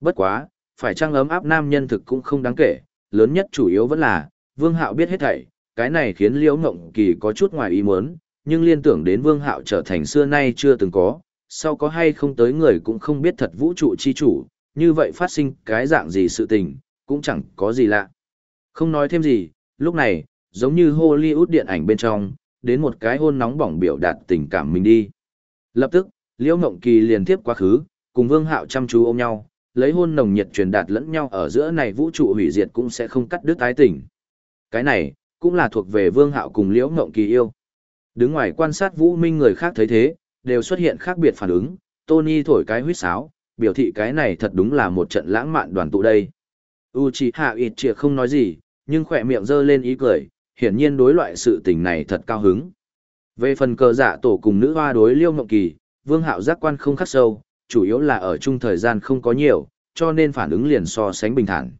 Bất quá, phải trang ấm áp nam nhân thực cũng không đáng kể, lớn nhất chủ yếu vẫn là, Vương Hạo biết hết thảy, cái này khiến Liễu Ngộng Kỳ có chút ngoài ý muốn, nhưng liên tưởng đến Vương Hạo trở thành xưa nay chưa từng có, sau có hay không tới người cũng không biết thật vũ trụ chi chủ, như vậy phát sinh cái dạng gì sự tình, cũng chẳng có gì lạ. Không nói thêm gì, lúc này, giống như Hollywood điện ảnh bên trong, đến một cái hôn nóng bỏng biểu đạt tình cảm mình đi. Lập tức, Liễu Ngộng Kỳ liền tiếp quá khứ, cùng Vương Hạo chăm chú ôm nhau, lấy hôn nồng nhiệt truyền đạt lẫn nhau ở giữa này vũ trụ hủy diệt cũng sẽ không cắt đứt tái tình. Cái này, cũng là thuộc về Vương Hạo cùng Liễu Ngộng Kỳ yêu. Đứng ngoài quan sát Vũ Minh người khác thấy thế, đều xuất hiện khác biệt phản ứng, Tony thổi cái huýt sáo, biểu thị cái này thật đúng là một trận lãng mạn đoàn tụ đây. Uchiha Itchia không nói gì, nhưng khỏe miệng giơ lên ý cười, hiển nhiên đối loại sự tình này thật cao hứng. Về phần cờ giả tổ cùng nữ hoa đối Liêu Ngộng Kỳ, Vương Hạo giác quan không khắc sâu, chủ yếu là ở chung thời gian không có nhiều, cho nên phản ứng liền so sánh bình thản.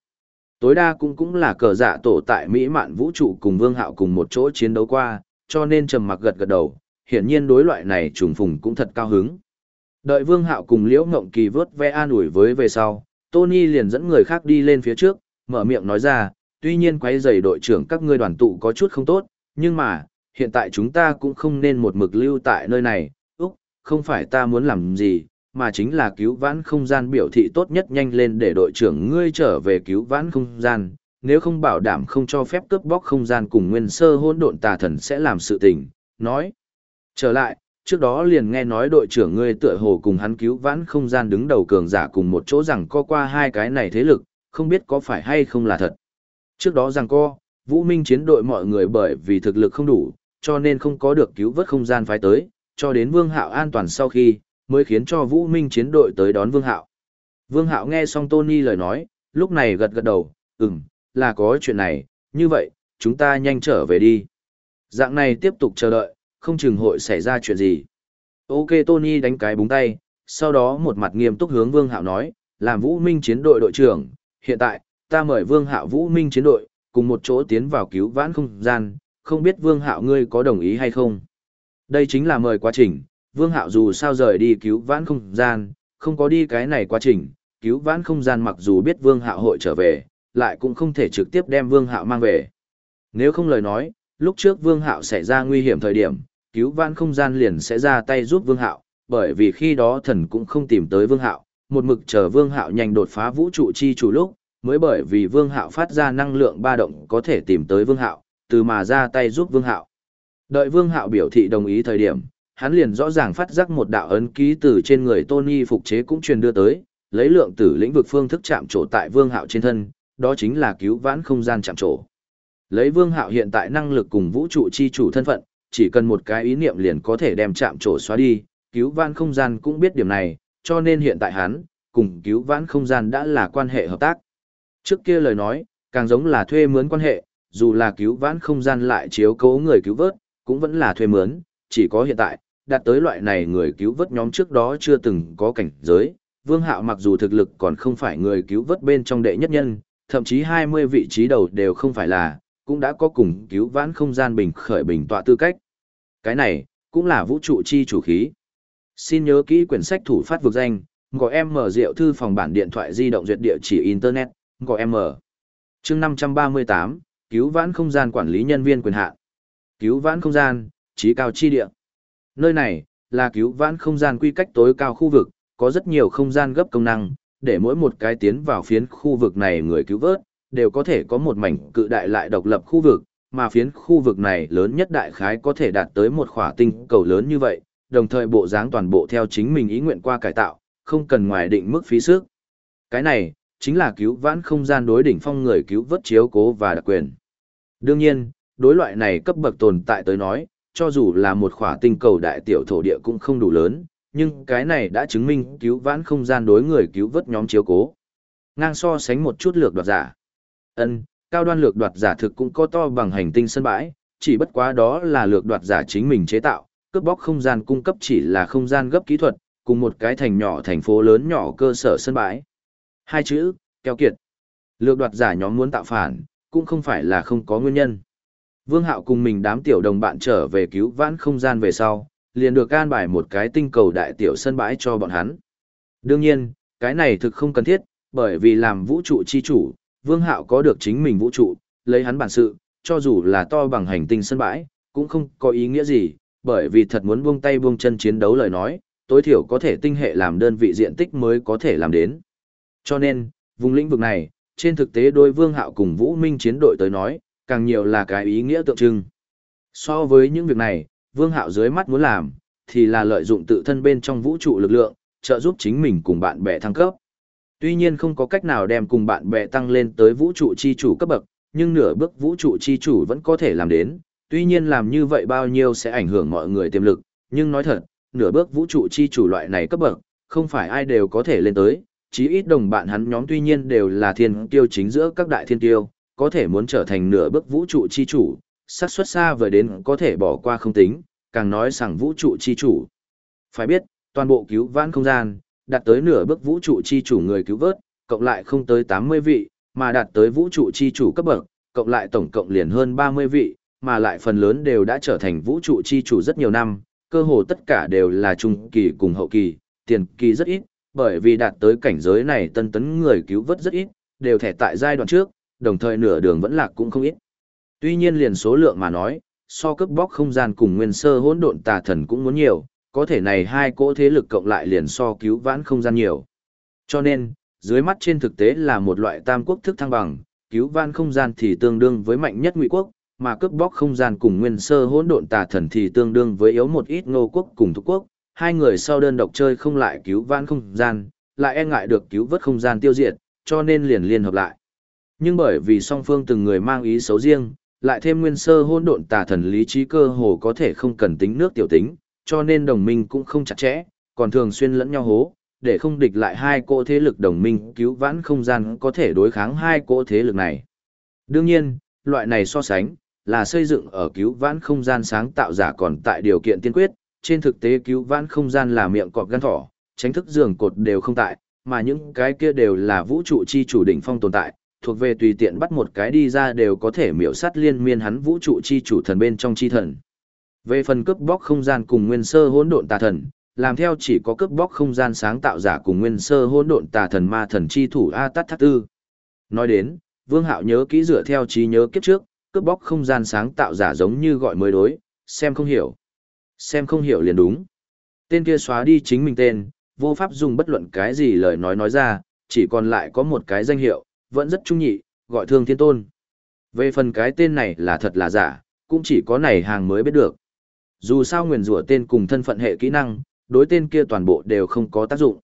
Tối đa cũng cũng là cờ dạ tổ tại Mỹ mạn vũ trụ cùng Vương Hạo cùng một chỗ chiến đấu qua, cho nên trầm mặc gật gật đầu, hiển nhiên đối loại này trùng phùng cũng thật cao hứng. Đợi Vương Hạo cùng Liễu Ngộng Kỳ vớt ve an ủi với về sau, Tony liền dẫn người khác đi lên phía trước, mở miệng nói ra, tuy nhiên quấy giày đội trưởng các ngươi đoàn tụ có chút không tốt, nhưng mà, hiện tại chúng ta cũng không nên một mực lưu tại nơi này, Úc, không phải ta muốn làm gì, mà chính là cứu vãn không gian biểu thị tốt nhất nhanh lên để đội trưởng ngươi trở về cứu vãn không gian, nếu không bảo đảm không cho phép cướp bóc không gian cùng nguyên sơ hỗn độn tà thần sẽ làm sự tình, nói. Trở lại, trước đó liền nghe nói đội trưởng ngươi tựa hồ cùng hắn cứu vãn không gian đứng đầu cường giả cùng một chỗ rằng co qua hai cái này thế lực, không biết có phải hay không là thật. Trước đó rằng co, Vũ Minh chiến đội mọi người bởi vì thực lực không đủ, cho nên không có được cứu vớt không gian phái tới, cho đến Vương Hạo an toàn sau khi, mới khiến cho Vũ Minh chiến đội tới đón Vương Hạo. Vương Hạo nghe xong Tony lời nói, lúc này gật gật đầu, ừm, là có chuyện này, như vậy, chúng ta nhanh trở về đi. Dạng này tiếp tục chờ đợi, không chừng hội xảy ra chuyện gì. Ok Tony đánh cái búng tay, sau đó một mặt nghiêm túc hướng Vương Hạo nói, làm Vũ Minh chiến đội đội trưởng, hiện tại, ta mời Vương Hạo Vũ Minh chiến đội, cùng một chỗ tiến vào cứu vãn không gian, không biết Vương Hạo ngươi có đồng ý hay không. Đây chính là mời quá trình, Vương Hạo dù sao rời đi cứu vãn không gian, không có đi cái này quá trình, cứu vãn không gian mặc dù biết Vương Hạo hội trở về, lại cũng không thể trực tiếp đem Vương Hạo mang về. Nếu không lời nói, lúc trước Vương Hạo xảy ra nguy hiểm thời điểm, cứu vãn không gian liền sẽ ra tay giúp Vương Hạo, bởi vì khi đó thần cũng không tìm tới Vương Hạo, một mực chờ Vương Hạo nhanh đột phá vũ trụ chi chủ lúc, mới bởi vì Vương Hạo phát ra năng lượng ba động có thể tìm tới Vương Hạo, từ mà ra tay giúp Vương Hạo. Đợi Vương Hạo biểu thị đồng ý thời điểm, hắn liền rõ ràng phát giác một đạo ấn ký từ trên người Tony phục chế cũng truyền đưa tới, lấy lượng tử lĩnh vực phương thức chạm trổ tại Vương Hạo trên thân, đó chính là cứu vãn không gian chạm trổ. Lấy Vương Hạo hiện tại năng lực cùng vũ trụ chi chủ thân phận, chỉ cần một cái ý niệm liền có thể đem chạm trổ xóa đi, cứu vãn không gian cũng biết điểm này, cho nên hiện tại hắn, cùng cứu vãn không gian đã là quan hệ hợp tác. Trước kia lời nói, càng giống là thuê mướn quan hệ, dù là cứu vãn không gian lại chiếu cố người cứu vớt, cũng vẫn là thuê mướn, chỉ có hiện tại, đạt tới loại này người cứu vớt nhóm trước đó chưa từng có cảnh giới. Vương Hạo mặc dù thực lực còn không phải người cứu vớt bên trong đệ nhất nhân, thậm chí 20 vị trí đầu đều không phải là, cũng đã có cùng cứu vãn không gian bình khởi bình tọa tư cách. Cái này, cũng là vũ trụ chi chủ khí. Xin nhớ kỹ quyển sách thủ phát vực danh, gọi em mở rượu thư phòng bản điện thoại di động duyệt địa chỉ Internet, gọi em mở. chương 538, cứu vãn không gian quản lý nhân viên quyền hạn Cứu vãn không gian, trí cao chi địa. Nơi này, là cứu vãn không gian quy cách tối cao khu vực, có rất nhiều không gian gấp công năng, để mỗi một cái tiến vào phiến khu vực này người cứu vớt, đều có thể có một mảnh cự đại lại độc lập khu vực, mà phiến khu vực này lớn nhất đại khái có thể đạt tới một khỏa tinh cầu lớn như vậy, đồng thời bộ dáng toàn bộ theo chính mình ý nguyện qua cải tạo, không cần ngoài định mức phí sức. Cái này, chính là cứu vãn không gian đối đỉnh phong người cứu vớt chiếu cố và đặc quyền. Đương nhiên, đối loại này cấp bậc tồn tại tới nói, cho dù là một khỏa tinh cầu đại tiểu thổ địa cũng không đủ lớn, nhưng cái này đã chứng minh cứu vãn không gian đối người cứu vớt nhóm chiếu cố. Ngang so sánh một chút lược đoạt giả. Ân, cao đoan lược đoạt giả thực cũng có to bằng hành tinh sân bãi, chỉ bất quá đó là lược đoạt giả chính mình chế tạo, cướp bóc không gian cung cấp chỉ là không gian gấp kỹ thuật, cùng một cái thành nhỏ thành phố lớn nhỏ cơ sở sân bãi. Hai chữ, keo kiệt. Lược đoạt giả nhóm muốn tạo phản, cũng không phải là không có nguyên nhân. Vương Hạo cùng mình đám tiểu đồng bạn trở về cứu vãn không gian về sau, liền được can bài một cái tinh cầu đại tiểu sân bãi cho bọn hắn. Đương nhiên, cái này thực không cần thiết, bởi vì làm vũ trụ chi chủ, Vương Hạo có được chính mình vũ trụ, lấy hắn bản sự, cho dù là to bằng hành tinh sân bãi, cũng không có ý nghĩa gì, bởi vì thật muốn buông tay buông chân chiến đấu lời nói, tối thiểu có thể tinh hệ làm đơn vị diện tích mới có thể làm đến. Cho nên, vùng lĩnh vực này, trên thực tế đôi Vương Hạo cùng Vũ Minh chiến đội tới nói, càng nhiều là cái ý nghĩa tượng trưng. So với những việc này, Vương Hạo dưới mắt muốn làm, thì là lợi dụng tự thân bên trong vũ trụ lực lượng, trợ giúp chính mình cùng bạn bè thăng cấp. Tuy nhiên không có cách nào đem cùng bạn bè tăng lên tới vũ trụ chi chủ cấp bậc, nhưng nửa bước vũ trụ chi chủ vẫn có thể làm đến, tuy nhiên làm như vậy bao nhiêu sẽ ảnh hưởng mọi người tiềm lực, nhưng nói thật, nửa bước vũ trụ chi chủ loại này cấp bậc, không phải ai đều có thể lên tới, chí ít đồng bạn hắn nhóm tuy nhiên đều là thiên tiêu chính giữa các đại thiên tiêu, có thể muốn trở thành nửa bước vũ trụ chi chủ, xác suất xa vời đến có thể bỏ qua không tính, càng nói rằng vũ trụ chi chủ. Phải biết, toàn bộ cứu vãn không gian, đạt tới nửa bước vũ trụ chi chủ người cứu vớt, cộng lại không tới 80 vị, mà đạt tới vũ trụ chi chủ cấp bậc, cộng lại tổng cộng liền hơn 30 vị, mà lại phần lớn đều đã trở thành vũ trụ chi chủ rất nhiều năm, cơ hồ tất cả đều là trung kỳ cùng hậu kỳ, tiền kỳ rất ít, bởi vì đạt tới cảnh giới này tân tấn người cứu vớt rất ít, đều thể tại giai đoạn trước, đồng thời nửa đường vẫn lạc cũng không ít. Tuy nhiên liền số lượng mà nói, so cướp bóc không gian cùng nguyên sơ hỗn độn tà thần cũng muốn nhiều, có thể này hai cỗ thế lực cộng lại liền so cứu vãn không gian nhiều. Cho nên, dưới mắt trên thực tế là một loại tam quốc thức thăng bằng, cứu vãn không gian thì tương đương với mạnh nhất ngụy quốc, mà cướp bóc không gian cùng nguyên sơ hỗn độn tà thần thì tương đương với yếu một ít ngô quốc cùng thuộc quốc, hai người sau đơn độc chơi không lại cứu vãn không gian, lại e ngại được cứu vớt không gian tiêu diệt, cho nên liền liên hợp lại. Nhưng bởi vì song phương từng người mang ý xấu riêng, lại thêm nguyên sơ hỗn độn tà thần lý trí cơ hồ có thể không cần tính nước tiểu tính, cho nên đồng minh cũng không chặt chẽ, còn thường xuyên lẫn nhau hố, để không địch lại hai cỗ thế lực đồng minh cứu vãn không gian có thể đối kháng hai cỗ thế lực này. Đương nhiên, loại này so sánh, là xây dựng ở cứu vãn không gian sáng tạo giả còn tại điều kiện tiên quyết, trên thực tế cứu vãn không gian là miệng cọp gan thỏ, tránh thức giường cột đều không tại, mà những cái kia đều là vũ trụ chi chủ đỉnh phong tồn tại, thuộc về tùy tiện bắt một cái đi ra đều có thể miểu sát liên miên hắn vũ trụ chi chủ thần bên trong chi thần. Về phần cướp bóc không gian cùng nguyên sơ hỗn độn tà thần, làm theo chỉ có cướp bóc không gian sáng tạo giả cùng nguyên sơ hỗn độn tà thần ma thần chi thủ A Tát Thác Tư. Nói đến, Vương Hạo nhớ kỹ dựa theo trí nhớ kiếp trước, cướp bóc không gian sáng tạo giả giống như gọi mới đối, xem không hiểu. Xem không hiểu liền đúng. Tên kia xóa đi chính mình tên, vô pháp dùng bất luận cái gì lời nói nói ra, chỉ còn lại có một cái danh hiệu, vẫn rất trung nhị, gọi thương thiên tôn. Về phần cái tên này là thật là giả, cũng chỉ có này hàng mới biết được. Dù sao nguyền rủa tên cùng thân phận hệ kỹ năng, đối tên kia toàn bộ đều không có tác dụng.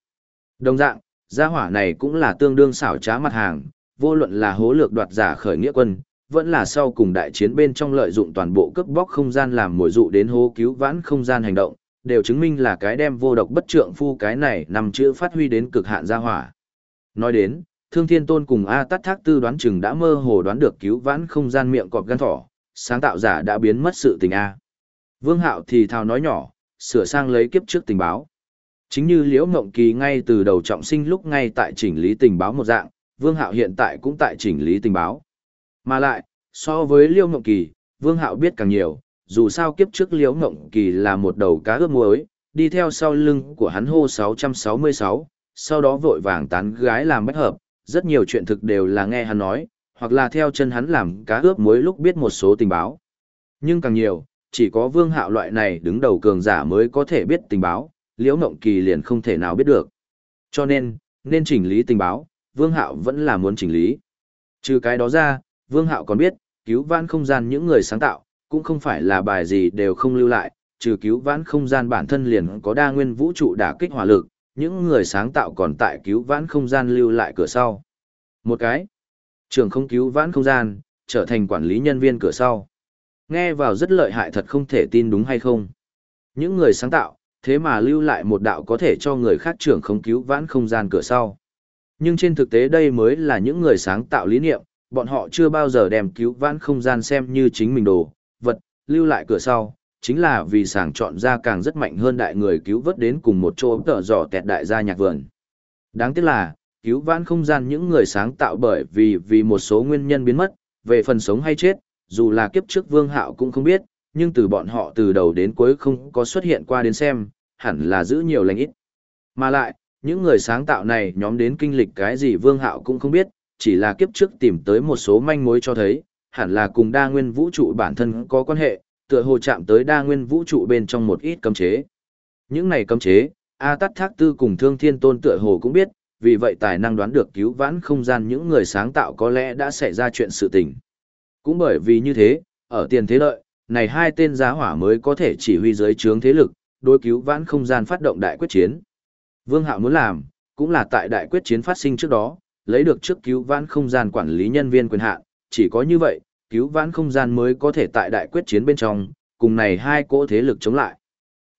Đồng dạng, gia hỏa này cũng là tương đương xảo trá mặt hàng, vô luận là hố lược đoạt giả khởi nghĩa quân, vẫn là sau cùng đại chiến bên trong lợi dụng toàn bộ cướp bóc không gian làm mồi dụ đến hố cứu vãn không gian hành động, đều chứng minh là cái đem vô độc bất trượng phu cái này nằm chữ phát huy đến cực hạn gia hỏa. Nói đến, Thương Thiên Tôn cùng A Tát Thác Tư đoán chừng đã mơ hồ đoán được cứu vãn không gian miệng cọp gan thỏ, sáng tạo giả đã biến mất sự tình A. Vương Hạo thì thào nói nhỏ, sửa sang lấy kiếp trước tình báo. Chính như Liễu Ngộng Kỳ ngay từ đầu trọng sinh lúc ngay tại chỉnh lý tình báo một dạng, Vương Hạo hiện tại cũng tại chỉnh lý tình báo. Mà lại, so với Liễu Ngộng Kỳ, Vương Hạo biết càng nhiều, dù sao kiếp trước Liễu Ngộng Kỳ là một đầu cá ướp muối, đi theo sau lưng của hắn hô 666, sau đó vội vàng tán gái làm bách hợp, rất nhiều chuyện thực đều là nghe hắn nói, hoặc là theo chân hắn làm cá ướp muối lúc biết một số tình báo. Nhưng càng nhiều, chỉ có vương hạo loại này đứng đầu cường giả mới có thể biết tình báo, liễu ngộng kỳ liền không thể nào biết được. Cho nên, nên chỉnh lý tình báo, vương hạo vẫn là muốn chỉnh lý. Trừ cái đó ra, vương hạo còn biết, cứu vãn không gian những người sáng tạo, cũng không phải là bài gì đều không lưu lại, trừ cứu vãn không gian bản thân liền có đa nguyên vũ trụ đả kích hỏa lực, những người sáng tạo còn tại cứu vãn không gian lưu lại cửa sau. Một cái, trường không cứu vãn không gian, trở thành quản lý nhân viên cửa sau. Nghe vào rất lợi hại thật không thể tin đúng hay không. Những người sáng tạo, thế mà lưu lại một đạo có thể cho người khác trưởng không cứu vãn không gian cửa sau. Nhưng trên thực tế đây mới là những người sáng tạo lý niệm, bọn họ chưa bao giờ đem cứu vãn không gian xem như chính mình đồ, vật, lưu lại cửa sau, chính là vì sàng chọn ra càng rất mạnh hơn đại người cứu vớt đến cùng một chỗ tở dò tẹt đại gia nhạc vườn. Đáng tiếc là, cứu vãn không gian những người sáng tạo bởi vì vì một số nguyên nhân biến mất, về phần sống hay chết, dù là kiếp trước vương hạo cũng không biết, nhưng từ bọn họ từ đầu đến cuối không có xuất hiện qua đến xem, hẳn là giữ nhiều lành ít. Mà lại, Những người sáng tạo này nhóm đến kinh lịch cái gì Vương Hạo cũng không biết, chỉ là kiếp trước tìm tới một số manh mối cho thấy, hẳn là cùng đa nguyên vũ trụ bản thân có quan hệ, tựa hồ chạm tới đa nguyên vũ trụ bên trong một ít cấm chế. Những này cấm chế, A Tát Thác Tư cùng Thương Thiên Tôn tựa hồ cũng biết, vì vậy tài năng đoán được cứu vãn không gian những người sáng tạo có lẽ đã xảy ra chuyện sự tình. Cũng bởi vì như thế, ở tiền thế lợi, này hai tên giá hỏa mới có thể chỉ huy giới trướng thế lực, đối cứu vãn không gian phát động đại quyết chiến. Vương Hạo muốn làm, cũng là tại đại quyết chiến phát sinh trước đó, lấy được trước cứu vãn không gian quản lý nhân viên quyền hạn, chỉ có như vậy, cứu vãn không gian mới có thể tại đại quyết chiến bên trong, cùng này hai cỗ thế lực chống lại.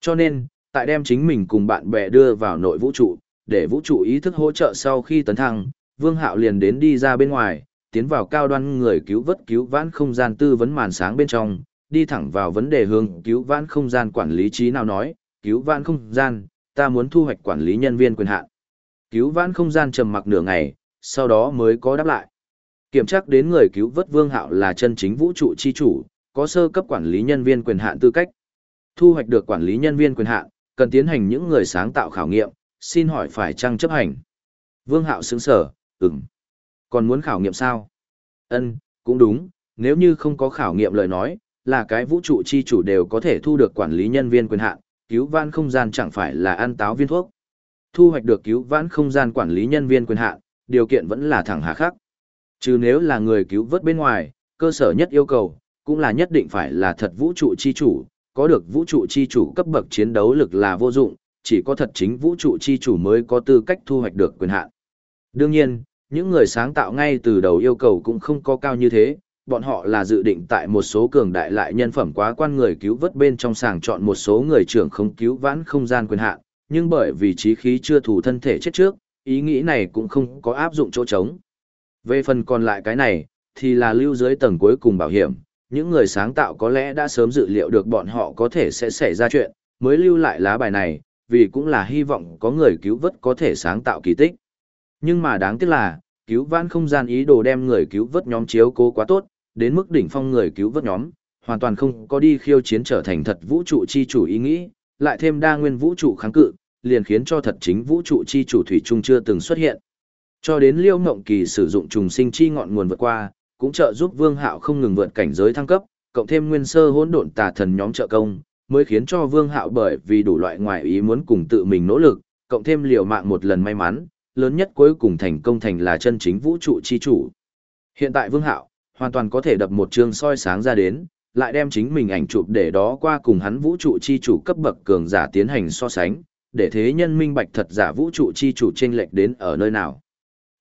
Cho nên, tại đem chính mình cùng bạn bè đưa vào nội vũ trụ, để vũ trụ ý thức hỗ trợ sau khi tấn thăng, Vương Hạo liền đến đi ra bên ngoài, tiến vào cao đoan người cứu vớt cứu vãn không gian tư vấn màn sáng bên trong, đi thẳng vào vấn đề hướng cứu vãn không gian quản lý trí nào nói, cứu vãn không gian, ta muốn thu hoạch quản lý nhân viên quyền hạn. Cứu vãn không gian trầm mặc nửa ngày, sau đó mới có đáp lại. Kiểm tra đến người cứu vớt Vương Hạo là chân chính vũ trụ chi chủ, có sơ cấp quản lý nhân viên quyền hạn tư cách. Thu hoạch được quản lý nhân viên quyền hạn, cần tiến hành những người sáng tạo khảo nghiệm, xin hỏi phải chăng chấp hành. Vương Hạo sững sở, ừm. Còn muốn khảo nghiệm sao? Ân, cũng đúng, nếu như không có khảo nghiệm lời nói, là cái vũ trụ chi chủ đều có thể thu được quản lý nhân viên quyền hạn, cứu vãn không gian chẳng phải là ăn táo viên thuốc. Thu hoạch được cứu vãn không gian quản lý nhân viên quyền hạn, điều kiện vẫn là thẳng hà khắc. Chứ nếu là người cứu vớt bên ngoài, cơ sở nhất yêu cầu, cũng là nhất định phải là thật vũ trụ chi chủ, có được vũ trụ chi chủ cấp bậc chiến đấu lực là vô dụng, chỉ có thật chính vũ trụ chi chủ mới có tư cách thu hoạch được quyền hạn. Đương nhiên, những người sáng tạo ngay từ đầu yêu cầu cũng không có cao như thế, bọn họ là dự định tại một số cường đại lại nhân phẩm quá quan người cứu vớt bên trong sàng chọn một số người trưởng không cứu vãn không gian quyền hạn, nhưng bởi vì trí khí chưa thủ thân thể chết trước, ý nghĩ này cũng không có áp dụng chỗ trống. Về phần còn lại cái này, thì là lưu dưới tầng cuối cùng bảo hiểm, những người sáng tạo có lẽ đã sớm dự liệu được bọn họ có thể sẽ xảy ra chuyện, mới lưu lại lá bài này, vì cũng là hy vọng có người cứu vớt có thể sáng tạo kỳ tích. Nhưng mà đáng tiếc là, cứu vãn không gian ý đồ đem người cứu vớt nhóm chiếu cố quá tốt, đến mức đỉnh phong người cứu vớt nhóm, hoàn toàn không có đi khiêu chiến trở thành thật vũ trụ chi chủ ý nghĩ, lại thêm đa nguyên vũ trụ kháng cự, liền khiến cho thật chính vũ trụ chi chủ thủy trung chưa từng xuất hiện. Cho đến Liêu Ngộng Kỳ sử dụng trùng sinh chi ngọn nguồn vượt qua, cũng trợ giúp Vương Hạo không ngừng vượt cảnh giới thăng cấp, cộng thêm nguyên sơ hỗn độn tà thần nhóm trợ công, mới khiến cho Vương Hạo bởi vì đủ loại ngoại ý muốn cùng tự mình nỗ lực, cộng thêm liều mạng một lần may mắn, lớn nhất cuối cùng thành công thành là chân chính vũ trụ chi chủ. Hiện tại Vương Hạo hoàn toàn có thể đập một chương soi sáng ra đến, lại đem chính mình ảnh chụp để đó qua cùng hắn vũ trụ chi chủ cấp bậc cường giả tiến hành so sánh, để thế nhân minh bạch thật giả vũ trụ chi chủ chênh lệch đến ở nơi nào.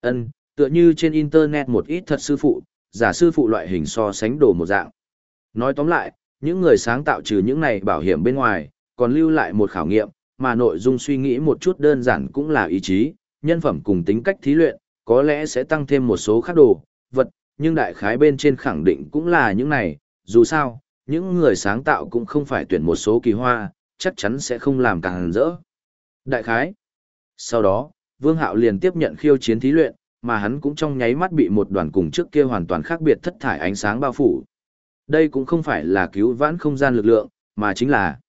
Ân, tựa như trên internet một ít thật sư phụ, giả sư phụ loại hình so sánh đồ một dạng. Nói tóm lại, những người sáng tạo trừ những này bảo hiểm bên ngoài, còn lưu lại một khảo nghiệm, mà nội dung suy nghĩ một chút đơn giản cũng là ý chí, nhân phẩm cùng tính cách thí luyện, có lẽ sẽ tăng thêm một số khác đồ, vật, nhưng đại khái bên trên khẳng định cũng là những này, dù sao, những người sáng tạo cũng không phải tuyển một số kỳ hoa, chắc chắn sẽ không làm càng rỡ. Đại khái. Sau đó, Vương Hạo liền tiếp nhận khiêu chiến thí luyện, mà hắn cũng trong nháy mắt bị một đoàn cùng trước kia hoàn toàn khác biệt thất thải ánh sáng bao phủ. Đây cũng không phải là cứu vãn không gian lực lượng, mà chính là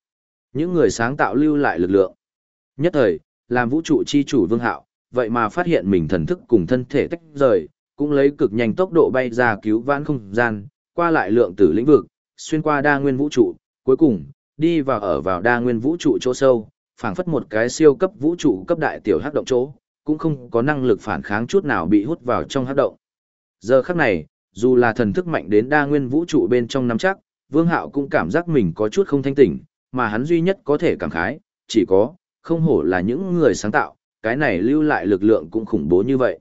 những người sáng tạo lưu lại lực lượng. Nhất thời, làm vũ trụ chi chủ Vương Hạo, vậy mà phát hiện mình thần thức cùng thân thể tách rời, cũng lấy cực nhanh tốc độ bay ra cứu vãn không gian, qua lại lượng tử lĩnh vực, xuyên qua đa nguyên vũ trụ, cuối cùng, đi vào ở vào đa nguyên vũ trụ chỗ sâu, phảng phất một cái siêu cấp vũ trụ cấp đại tiểu hắc động chỗ, cũng không có năng lực phản kháng chút nào bị hút vào trong hắc động. Giờ khắc này, dù là thần thức mạnh đến đa nguyên vũ trụ bên trong nắm chắc, Vương Hạo cũng cảm giác mình có chút không thanh tỉnh, mà hắn duy nhất có thể cảm khái, chỉ có, không hổ là những người sáng tạo, cái này lưu lại lực lượng cũng khủng bố như vậy.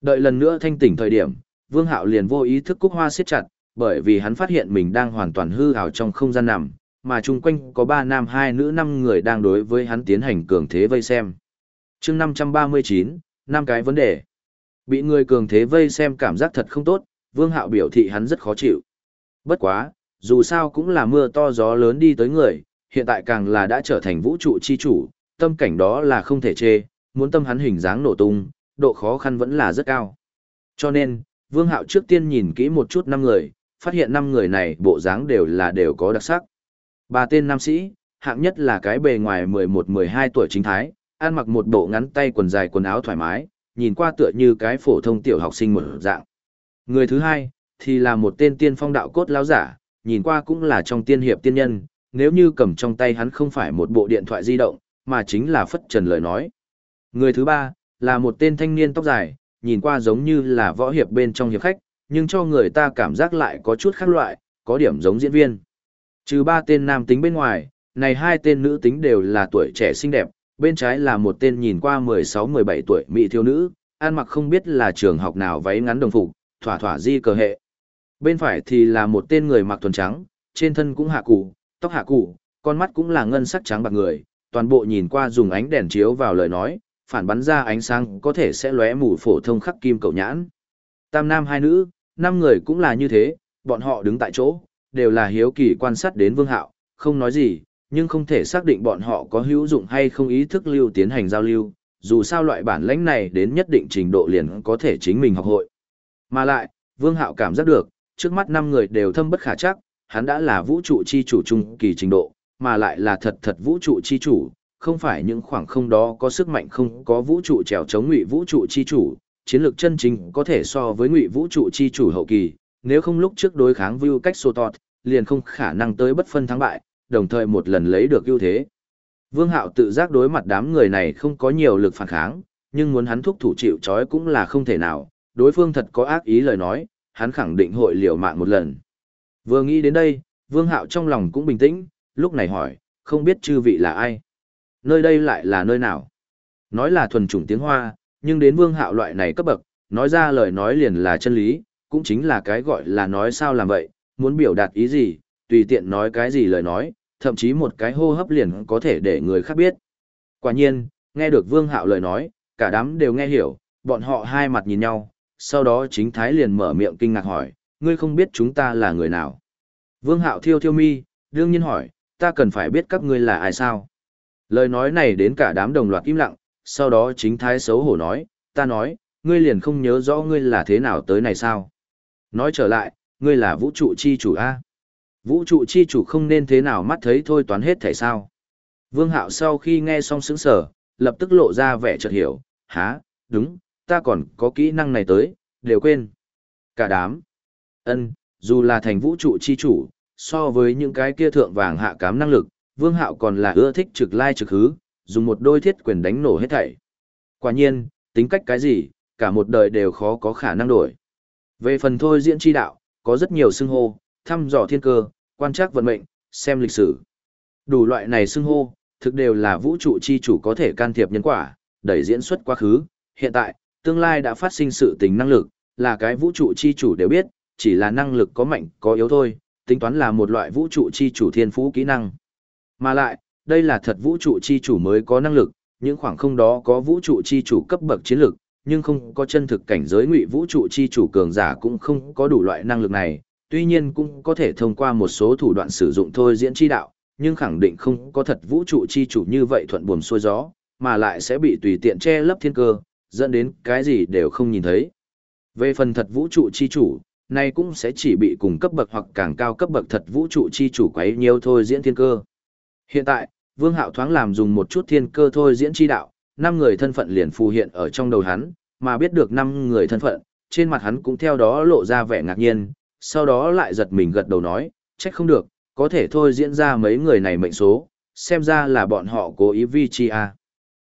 Đợi lần nữa thanh tỉnh thời điểm, Vương Hạo liền vô ý thức cúc hoa siết chặt, bởi vì hắn phát hiện mình đang hoàn toàn hư ảo trong không gian nằm, mà chung quanh có ba nam hai nữ năm người đang đối với hắn tiến hành cường thế vây xem. chương 539, năm cái vấn đề. Bị người cường thế vây xem cảm giác thật không tốt, Vương Hạo biểu thị hắn rất khó chịu. Bất quá, dù sao cũng là mưa to gió lớn đi tới người, hiện tại càng là đã trở thành vũ trụ chi chủ, tâm cảnh đó là không thể chê, muốn tâm hắn hình dáng nổ tung, độ khó khăn vẫn là rất cao. Cho nên, Vương Hạo trước tiên nhìn kỹ một chút năm người, phát hiện năm người này bộ dáng đều là đều có đặc sắc. Ba tên nam sĩ, hạng nhất là cái bề ngoài 11-12 tuổi chính thái, ăn mặc một bộ ngắn tay quần dài quần áo thoải mái, nhìn qua tựa như cái phổ thông tiểu học sinh một dạng. Người thứ hai, thì là một tên tiên phong đạo cốt lão giả, nhìn qua cũng là trong tiên hiệp tiên nhân, nếu như cầm trong tay hắn không phải một bộ điện thoại di động, mà chính là phất trần lời nói. Người thứ ba, là một tên thanh niên tóc dài, nhìn qua giống như là võ hiệp bên trong hiệp khách, nhưng cho người ta cảm giác lại có chút khác loại, có điểm giống diễn viên. Trừ ba tên nam tính bên ngoài, này hai tên nữ tính đều là tuổi trẻ xinh đẹp, bên trái là một tên nhìn qua 16-17 tuổi mỹ thiếu nữ, ăn mặc không biết là trường học nào váy ngắn đồng phục, thỏa thỏa di cờ hệ. Bên phải thì là một tên người mặc thuần trắng, trên thân cũng hạ cụ, tóc hạ cụ, con mắt cũng là ngân sắc trắng bạc người, toàn bộ nhìn qua dùng ánh đèn chiếu vào lời nói, phản bắn ra ánh sáng có thể sẽ lóe mù phổ thông khắc kim cầu nhãn. Tam nam hai nữ, năm người cũng là như thế, bọn họ đứng tại chỗ, đều là hiếu kỳ quan sát đến vương hạo, không nói gì, nhưng không thể xác định bọn họ có hữu dụng hay không ý thức lưu tiến hành giao lưu, dù sao loại bản lãnh này đến nhất định trình độ liền có thể chính mình học hội. Mà lại, vương hạo cảm giác được, trước mắt năm người đều thâm bất khả chắc, hắn đã là vũ trụ chi chủ trung kỳ trình độ, mà lại là thật thật vũ trụ chi chủ, không phải những khoảng không đó có sức mạnh không có vũ trụ trèo chống ngụy vũ trụ chi chủ, chiến lược chân chính có thể so với ngụy vũ trụ chi chủ hậu kỳ, nếu không lúc trước đối kháng view cách sô tọt, liền không khả năng tới bất phân thắng bại, đồng thời một lần lấy được ưu thế. Vương Hạo tự giác đối mặt đám người này không có nhiều lực phản kháng, nhưng muốn hắn thúc thủ chịu trói cũng là không thể nào, đối phương thật có ác ý lời nói, hắn khẳng định hội liều mạng một lần. Vừa nghĩ đến đây, Vương Hạo trong lòng cũng bình tĩnh, lúc này hỏi, không biết chư vị là ai? Nơi đây lại là nơi nào? Nói là thuần chủng tiếng Hoa, nhưng đến Vương Hạo loại này cấp bậc, nói ra lời nói liền là chân lý, cũng chính là cái gọi là nói sao làm vậy, muốn biểu đạt ý gì, tùy tiện nói cái gì lời nói, thậm chí một cái hô hấp liền có thể để người khác biết. Quả nhiên, nghe được Vương Hạo lời nói, cả đám đều nghe hiểu, bọn họ hai mặt nhìn nhau, sau đó chính Thái liền mở miệng kinh ngạc hỏi, ngươi không biết chúng ta là người nào. Vương Hạo thiêu thiêu mi, đương nhiên hỏi, ta cần phải biết các ngươi là ai sao. Lời nói này đến cả đám đồng loạt im lặng, sau đó chính Thái xấu hổ nói, ta nói, ngươi liền không nhớ rõ ngươi là thế nào tới này sao. Nói trở lại, ngươi là vũ trụ chi chủ A. Vũ trụ chi chủ không nên thế nào mắt thấy thôi toán hết thể sao. Vương Hạo sau khi nghe xong sững sở, lập tức lộ ra vẻ chợt hiểu, há, đúng, ta còn có kỹ năng này tới, đều quên. Cả đám. ân dù là thành vũ trụ chi chủ, so với những cái kia thượng vàng hạ cám năng lực, Vương Hạo còn là ưa thích trực lai trực hứ, dùng một đôi thiết quyền đánh nổ hết thảy. Quả nhiên, tính cách cái gì, cả một đời đều khó có khả năng đổi. Về phần thôi diễn chi đạo, có rất nhiều xưng hô, thăm dò thiên cơ, quan trắc vận mệnh, xem lịch sử. Đủ loại này xưng hô, thực đều là vũ trụ chi chủ có thể can thiệp nhân quả, đẩy diễn xuất quá khứ, hiện tại, tương lai đã phát sinh sự tình năng lực, là cái vũ trụ chi chủ đều biết, chỉ là năng lực có mạnh có yếu thôi, tính toán là một loại vũ trụ chi chủ thiên phú kỹ năng. Mà lại, đây là thật vũ trụ chi chủ mới có năng lực, những khoảng không đó có vũ trụ chi chủ cấp bậc chiến lực, nhưng không có chân thực cảnh giới ngụy vũ trụ chi chủ cường giả cũng không có đủ loại năng lực này, tuy nhiên cũng có thể thông qua một số thủ đoạn sử dụng thôi diễn chi đạo, nhưng khẳng định không có thật vũ trụ chi chủ như vậy thuận buồm xuôi gió, mà lại sẽ bị tùy tiện che lấp thiên cơ, dẫn đến cái gì đều không nhìn thấy. Về phần thật vũ trụ chi chủ, này cũng sẽ chỉ bị cùng cấp bậc hoặc càng cao cấp bậc thật vũ trụ chi chủ quấy nhiều thôi diễn thiên cơ. Hiện tại, Vương Hạo thoáng làm dùng một chút thiên cơ thôi diễn chi đạo, năm người thân phận liền phù hiện ở trong đầu hắn, mà biết được năm người thân phận, trên mặt hắn cũng theo đó lộ ra vẻ ngạc nhiên, sau đó lại giật mình gật đầu nói, trách không được, có thể thôi diễn ra mấy người này mệnh số, xem ra là bọn họ cố ý vi chi a.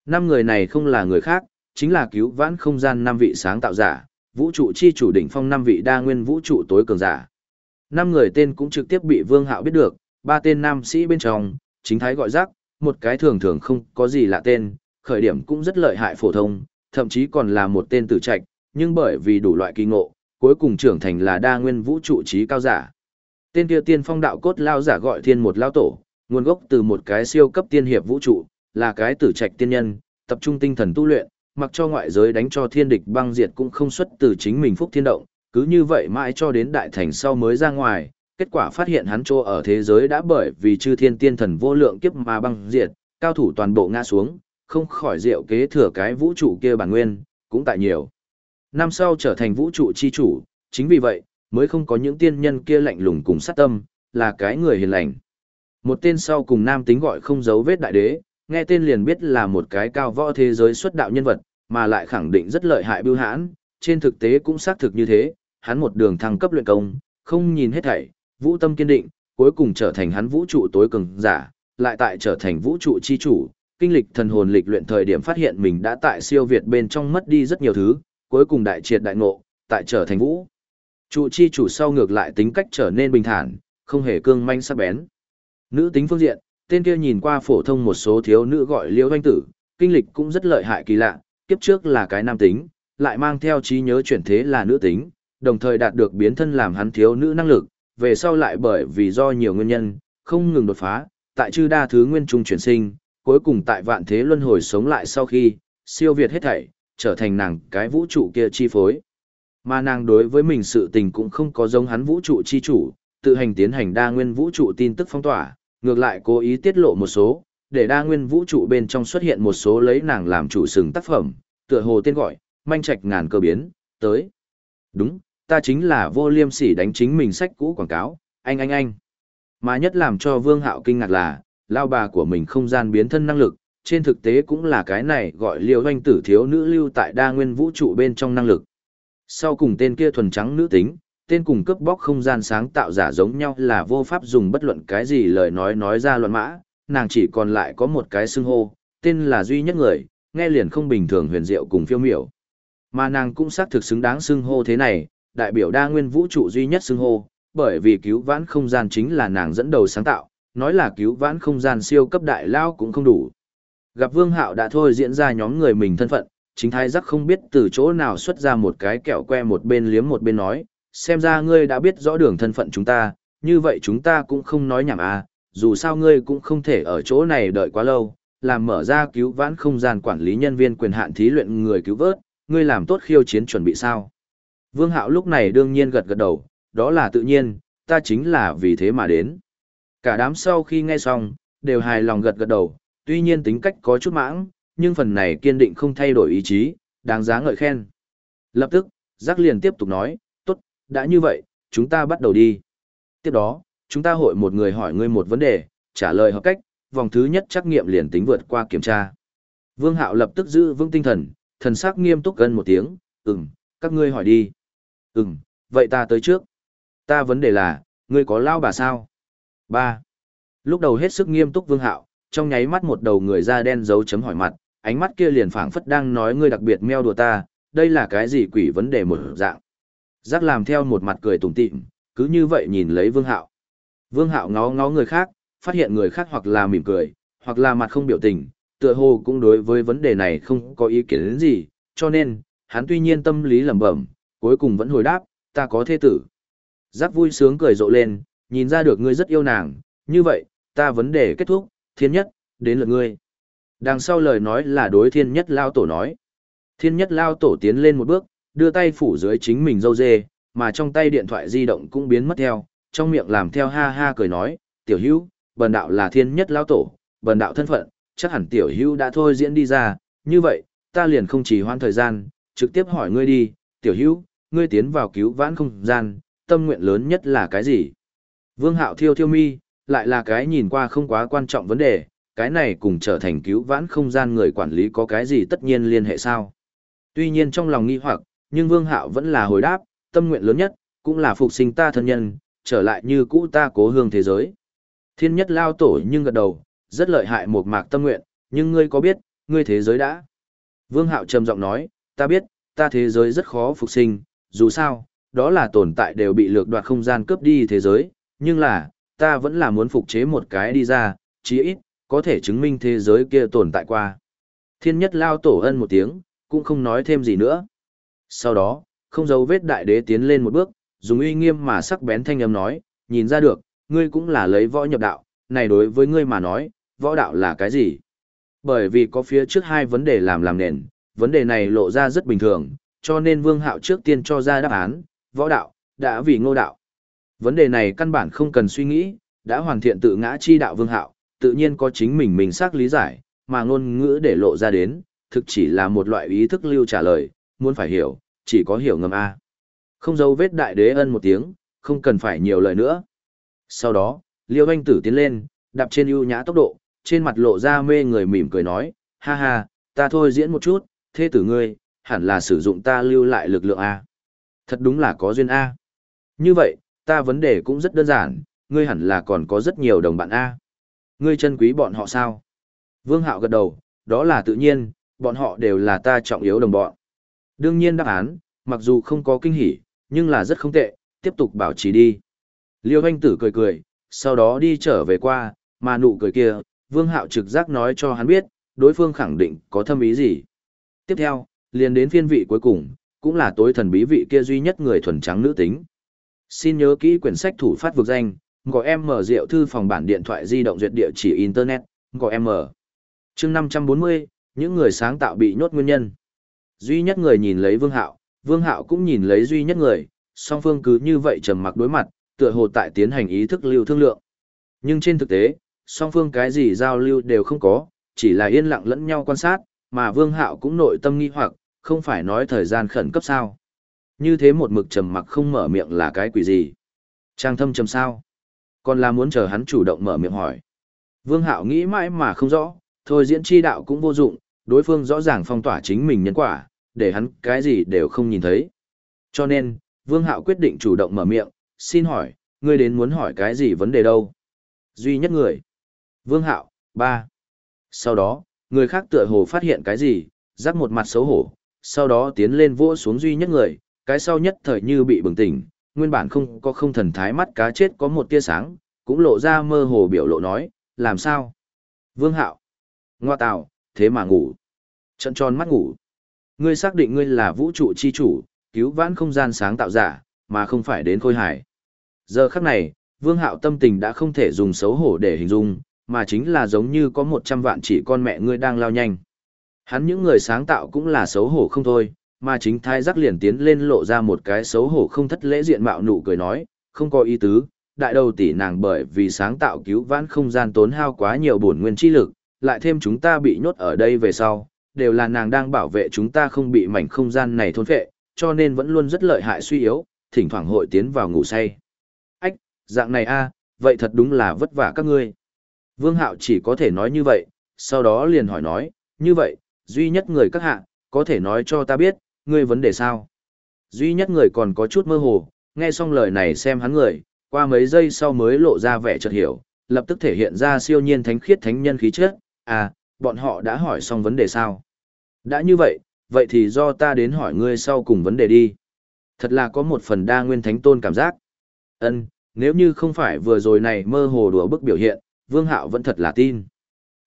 Năm người này không là người khác, chính là cứu vãn không gian năm vị sáng tạo giả, vũ trụ chi chủ đỉnh phong năm vị đa nguyên vũ trụ tối cường giả. Năm người tên cũng trực tiếp bị Vương Hạo biết được, ba tên nam sĩ bên trong, chính thái gọi rắc, một cái thường thường không có gì lạ tên, khởi điểm cũng rất lợi hại phổ thông, thậm chí còn là một tên tử trạch, nhưng bởi vì đủ loại kỳ ngộ, cuối cùng trưởng thành là đa nguyên vũ trụ trí cao giả. Tên kia tiên phong đạo cốt lao giả gọi thiên một lao tổ, nguồn gốc từ một cái siêu cấp tiên hiệp vũ trụ, là cái tử trạch tiên nhân, tập trung tinh thần tu luyện, mặc cho ngoại giới đánh cho thiên địch băng diệt cũng không xuất từ chính mình phúc thiên động, cứ như vậy mãi cho đến đại thành sau mới ra ngoài, kết quả phát hiện hắn trô ở thế giới đã bởi vì chư thiên tiên thần vô lượng kiếp mà băng diệt, cao thủ toàn bộ ngã xuống, không khỏi diệu kế thừa cái vũ trụ kia bản nguyên, cũng tại nhiều. Năm sau trở thành vũ trụ chi chủ, chính vì vậy, mới không có những tiên nhân kia lạnh lùng cùng sát tâm, là cái người hiền lành. Một tên sau cùng nam tính gọi không giấu vết đại đế, nghe tên liền biết là một cái cao võ thế giới xuất đạo nhân vật, mà lại khẳng định rất lợi hại bưu hãn, trên thực tế cũng xác thực như thế, hắn một đường thăng cấp luyện công, không nhìn hết thảy, vũ tâm kiên định, cuối cùng trở thành hắn vũ trụ tối cường giả, lại tại trở thành vũ trụ chi chủ, kinh lịch thần hồn lịch luyện thời điểm phát hiện mình đã tại siêu việt bên trong mất đi rất nhiều thứ, cuối cùng đại triệt đại ngộ, tại trở thành vũ. Trụ chi chủ sau ngược lại tính cách trở nên bình thản, không hề cương manh sắc bén. Nữ tính phương diện, tên kia nhìn qua phổ thông một số thiếu nữ gọi liễu doanh tử, kinh lịch cũng rất lợi hại kỳ lạ, kiếp trước là cái nam tính, lại mang theo trí nhớ chuyển thế là nữ tính, đồng thời đạt được biến thân làm hắn thiếu nữ năng lực, về sau lại bởi vì do nhiều nguyên nhân, không ngừng đột phá, tại chư đa thứ nguyên trung chuyển sinh, cuối cùng tại vạn thế luân hồi sống lại sau khi, siêu việt hết thảy, trở thành nàng cái vũ trụ kia chi phối. Mà nàng đối với mình sự tình cũng không có giống hắn vũ trụ chi chủ, tự hành tiến hành đa nguyên vũ trụ tin tức phong tỏa, ngược lại cố ý tiết lộ một số, để đa nguyên vũ trụ bên trong xuất hiện một số lấy nàng làm chủ sừng tác phẩm, tựa hồ tên gọi, manh trạch ngàn cơ biến, tới. Đúng, ta chính là vô liêm sỉ đánh chính mình sách cũ quảng cáo, anh anh anh. Mà nhất làm cho Vương Hạo kinh ngạc là, lao bà của mình không gian biến thân năng lực, trên thực tế cũng là cái này gọi liều doanh tử thiếu nữ lưu tại đa nguyên vũ trụ bên trong năng lực. Sau cùng tên kia thuần trắng nữ tính, tên cùng cướp bóc không gian sáng tạo giả giống nhau là vô pháp dùng bất luận cái gì lời nói nói ra luận mã, nàng chỉ còn lại có một cái xưng hô, tên là duy nhất người, nghe liền không bình thường huyền diệu cùng phiêu miểu. Mà nàng cũng xác thực xứng đáng xưng hô thế này, đại biểu đa nguyên vũ trụ duy nhất xưng hô, bởi vì cứu vãn không gian chính là nàng dẫn đầu sáng tạo, nói là cứu vãn không gian siêu cấp đại lao cũng không đủ. Gặp Vương Hạo đã thôi diễn ra nhóm người mình thân phận, chính thái giác không biết từ chỗ nào xuất ra một cái kẹo que một bên liếm một bên nói, xem ra ngươi đã biết rõ đường thân phận chúng ta, như vậy chúng ta cũng không nói nhảm à, dù sao ngươi cũng không thể ở chỗ này đợi quá lâu, làm mở ra cứu vãn không gian quản lý nhân viên quyền hạn thí luyện người cứu vớt, ngươi làm tốt khiêu chiến chuẩn bị sao. Vương Hạo lúc này đương nhiên gật gật đầu, đó là tự nhiên, ta chính là vì thế mà đến. Cả đám sau khi nghe xong, đều hài lòng gật gật đầu, tuy nhiên tính cách có chút mãng, nhưng phần này kiên định không thay đổi ý chí, đáng giá ngợi khen. Lập tức, Giác liền tiếp tục nói, tốt, đã như vậy, chúng ta bắt đầu đi. Tiếp đó, chúng ta hội một người hỏi ngươi một vấn đề, trả lời hợp cách, vòng thứ nhất trắc nghiệm liền tính vượt qua kiểm tra. Vương Hạo lập tức giữ vững tinh thần, thần sắc nghiêm túc gần một tiếng, ừm, các ngươi hỏi đi. Ừm, vậy ta tới trước. Ta vấn đề là, ngươi có lao bà sao? Ba. Lúc đầu hết sức nghiêm túc Vương Hạo, trong nháy mắt một đầu người da đen dấu chấm hỏi mặt, ánh mắt kia liền phảng phất đang nói ngươi đặc biệt meo đùa ta, đây là cái gì quỷ vấn đề một dạng. Giác làm theo một mặt cười tủm tỉm, cứ như vậy nhìn lấy Vương Hạo. Vương Hạo ngó ngó người khác, phát hiện người khác hoặc là mỉm cười, hoặc là mặt không biểu tình, tựa hồ cũng đối với vấn đề này không có ý kiến gì, cho nên, hắn tuy nhiên tâm lý lẩm bẩm, cuối cùng vẫn hồi đáp, ta có thế tử. Giác vui sướng cười rộ lên, nhìn ra được ngươi rất yêu nàng, như vậy, ta vấn đề kết thúc, thiên nhất, đến lượt ngươi. Đằng sau lời nói là đối thiên nhất lao tổ nói. Thiên nhất lao tổ tiến lên một bước, đưa tay phủ dưới chính mình dâu dê, mà trong tay điện thoại di động cũng biến mất theo, trong miệng làm theo ha ha cười nói, tiểu hữu, bần đạo là thiên nhất lao tổ, bần đạo thân phận, chắc hẳn tiểu hữu đã thôi diễn đi ra, như vậy, ta liền không chỉ hoan thời gian, trực tiếp hỏi ngươi đi, tiểu hữu, ngươi tiến vào cứu vãn không gian, tâm nguyện lớn nhất là cái gì? Vương hạo thiêu thiêu mi, lại là cái nhìn qua không quá quan trọng vấn đề, cái này cùng trở thành cứu vãn không gian người quản lý có cái gì tất nhiên liên hệ sao? Tuy nhiên trong lòng nghi hoặc, nhưng Vương Hạo vẫn là hồi đáp, tâm nguyện lớn nhất, cũng là phục sinh ta thân nhân, trở lại như cũ ta cố hương thế giới. Thiên nhất lao tổ nhưng gật đầu, rất lợi hại một mạc tâm nguyện, nhưng ngươi có biết, ngươi thế giới đã. Vương Hạo trầm giọng nói, ta biết, ta thế giới rất khó phục sinh, dù sao, đó là tồn tại đều bị lược đoạt không gian cướp đi thế giới, nhưng là, ta vẫn là muốn phục chế một cái đi ra, chí ít, có thể chứng minh thế giới kia tồn tại qua. Thiên nhất lao tổ ân một tiếng, cũng không nói thêm gì nữa. Sau đó, không giấu vết đại đế tiến lên một bước, dùng uy nghiêm mà sắc bén thanh âm nói, nhìn ra được, ngươi cũng là lấy võ nhập đạo, này đối với ngươi mà nói, võ đạo là cái gì? Bởi vì có phía trước hai vấn đề làm làm nền, vấn đề này lộ ra rất bình thường, cho nên vương hạo trước tiên cho ra đáp án, võ đạo, đã vì ngô đạo. Vấn đề này căn bản không cần suy nghĩ, đã hoàn thiện tự ngã chi đạo vương hạo, tự nhiên có chính mình mình xác lý giải, mà ngôn ngữ để lộ ra đến, thực chỉ là một loại ý thức lưu trả lời, muốn phải hiểu, chỉ có hiểu ngầm A. Không dấu vết đại đế ân một tiếng, không cần phải nhiều lời nữa. Sau đó, Liêu Anh Tử tiến lên, đạp trên ưu nhã tốc độ, trên mặt lộ ra mê người mỉm cười nói, ha ha, ta thôi diễn một chút, thế tử ngươi, hẳn là sử dụng ta lưu lại lực lượng A. Thật đúng là có duyên A. Như vậy, ta vấn đề cũng rất đơn giản, ngươi hẳn là còn có rất nhiều đồng bạn A. Ngươi chân quý bọn họ sao? Vương Hạo gật đầu, đó là tự nhiên, bọn họ đều là ta trọng yếu đồng bọn. Đương nhiên đáp án, mặc dù không có kinh hỉ, nhưng là rất không tệ, tiếp tục bảo trì đi. Liêu Anh Tử cười cười, sau đó đi trở về qua, mà nụ cười kia, Vương Hạo trực giác nói cho hắn biết, đối phương khẳng định có thâm ý gì. Tiếp theo, liền đến phiên vị cuối cùng, cũng là tối thần bí vị kia duy nhất người thuần trắng nữ tính. Xin nhớ kỹ quyển sách thủ phát vực danh, gọi em mở rượu thư phòng bản điện thoại di động duyệt địa chỉ Internet, gọi em mở. chương 540, những người sáng tạo bị nhốt nguyên nhân. Duy nhất người nhìn lấy Vương Hạo, Vương Hạo cũng nhìn lấy duy nhất người, song phương cứ như vậy trầm mặc đối mặt, tựa hồ tại tiến hành ý thức lưu thương lượng. Nhưng trên thực tế, song phương cái gì giao lưu đều không có, chỉ là yên lặng lẫn nhau quan sát, mà Vương Hạo cũng nội tâm nghi hoặc, không phải nói thời gian khẩn cấp sao. Như thế một mực trầm mặc không mở miệng là cái quỷ gì? Trang thâm trầm sao? Còn là muốn chờ hắn chủ động mở miệng hỏi. Vương Hạo nghĩ mãi mà không rõ, thôi diễn chi đạo cũng vô dụng, đối phương rõ ràng phong tỏa chính mình nhân quả, để hắn cái gì đều không nhìn thấy. Cho nên, Vương Hạo quyết định chủ động mở miệng, xin hỏi, ngươi đến muốn hỏi cái gì vấn đề đâu? Duy nhất người. Vương Hạo, ba. Sau đó, người khác tựa hồ phát hiện cái gì, rắc một mặt xấu hổ, sau đó tiến lên vỗ xuống duy nhất người, cái sau nhất thời như bị bừng tỉnh, nguyên bản không có không thần thái mắt cá chết có một tia sáng, cũng lộ ra mơ hồ biểu lộ nói, làm sao? Vương Hạo. Ngoa tào, thế mà ngủ. Trận tròn mắt ngủ. Ngươi xác định ngươi là vũ trụ chi chủ, cứu vãn không gian sáng tạo giả, mà không phải đến khôi hải. Giờ khắc này, Vương Hạo tâm tình đã không thể dùng xấu hổ để hình dung, mà chính là giống như có một trăm vạn chỉ con mẹ ngươi đang lao nhanh. Hắn những người sáng tạo cũng là xấu hổ không thôi, mà chính thái giác liền tiến lên lộ ra một cái xấu hổ không thất lễ diện mạo nụ cười nói, không có ý tứ, đại đầu tỷ nàng bởi vì sáng tạo cứu vãn không gian tốn hao quá nhiều bổn nguyên chi lực, lại thêm chúng ta bị nhốt ở đây về sau, đều là nàng đang bảo vệ chúng ta không bị mảnh không gian này thôn phệ, cho nên vẫn luôn rất lợi hại suy yếu, thỉnh thoảng hội tiến vào ngủ say. Ách, dạng này a, vậy thật đúng là vất vả các ngươi. Vương Hạo chỉ có thể nói như vậy, sau đó liền hỏi nói, như vậy, duy nhất người các hạ, có thể nói cho ta biết, ngươi vấn đề sao? Duy nhất người còn có chút mơ hồ, nghe xong lời này xem hắn người, qua mấy giây sau mới lộ ra vẻ chợt hiểu, lập tức thể hiện ra siêu nhiên thánh khiết thánh nhân khí chất, à, bọn họ đã hỏi xong vấn đề sao? Đã như vậy, vậy thì do ta đến hỏi ngươi sau cùng vấn đề đi. Thật là có một phần đa nguyên thánh tôn cảm giác. Ân, nếu như không phải vừa rồi này mơ hồ đùa bức biểu hiện, Vương Hạo vẫn thật là tin.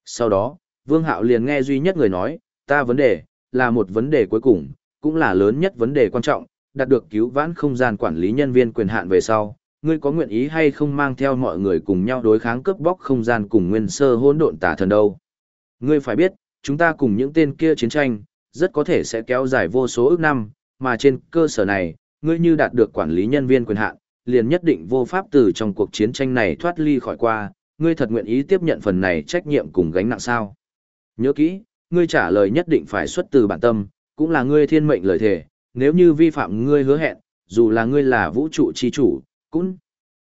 Sau đó, Vương Hạo liền nghe duy nhất người nói, ta vấn đề, là một vấn đề cuối cùng, cũng là lớn nhất vấn đề quan trọng, đạt được cứu vãn không gian quản lý nhân viên quyền hạn về sau, ngươi có nguyện ý hay không mang theo mọi người cùng nhau đối kháng cướp bóc không gian cùng nguyên sơ hỗn độn tà thần đâu. Ngươi phải biết, chúng ta cùng những tên kia chiến tranh, rất có thể sẽ kéo dài vô số ước năm, mà trên cơ sở này, ngươi như đạt được quản lý nhân viên quyền hạn, liền nhất định vô pháp từ trong cuộc chiến tranh này thoát ly khỏi qua, ngươi thật nguyện ý tiếp nhận phần này trách nhiệm cùng gánh nặng sao? Nhớ kỹ, ngươi trả lời nhất định phải xuất từ bản tâm, cũng là ngươi thiên mệnh lời thề, nếu như vi phạm ngươi hứa hẹn, dù là ngươi là vũ trụ chi chủ, cũng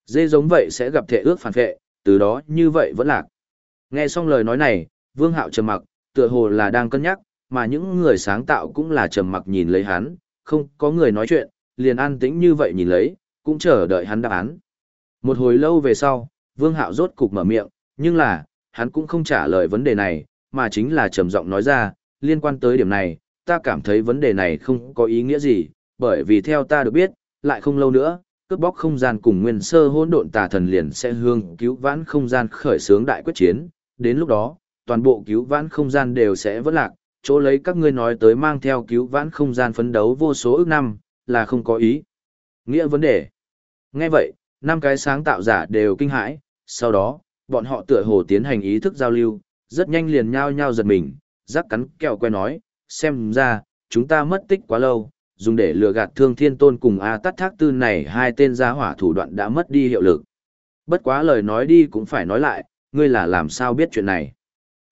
dê giống vậy sẽ gặp thể ước phản vệ, từ đó như vậy vẫn lạc. Nghe xong lời nói này, Vương Hạo trầm mặc, tựa hồ là đang cân nhắc, mà những người sáng tạo cũng là trầm mặc nhìn lấy hắn, không có người nói chuyện, liền an tĩnh như vậy nhìn lấy, cũng chờ đợi hắn đáp án. Một hồi lâu về sau, Vương Hạo rốt cục mở miệng, nhưng là, hắn cũng không trả lời vấn đề này, mà chính là trầm giọng nói ra, liên quan tới điểm này, ta cảm thấy vấn đề này không có ý nghĩa gì, bởi vì theo ta được biết, lại không lâu nữa, cướp bóc không gian cùng nguyên sơ hỗn độn tà thần liền sẽ hương cứu vãn không gian khởi xướng đại quyết chiến, đến lúc đó, toàn bộ cứu vãn không gian đều sẽ vỡ lạc, chỗ lấy các ngươi nói tới mang theo cứu vãn không gian phấn đấu vô số ước năm, là không có ý. Nghĩa vấn đề. Nghe vậy, năm cái sáng tạo giả đều kinh hãi, sau đó, bọn họ tựa hồ tiến hành ý thức giao lưu, rất nhanh liền nhao nhao giật mình, rắc cắn kẹo que nói, xem ra, chúng ta mất tích quá lâu, dùng để lừa gạt thương thiên tôn cùng A tắt thác tư này hai tên gia hỏa thủ đoạn đã mất đi hiệu lực. Bất quá lời nói đi cũng phải nói lại, ngươi là làm sao biết chuyện này.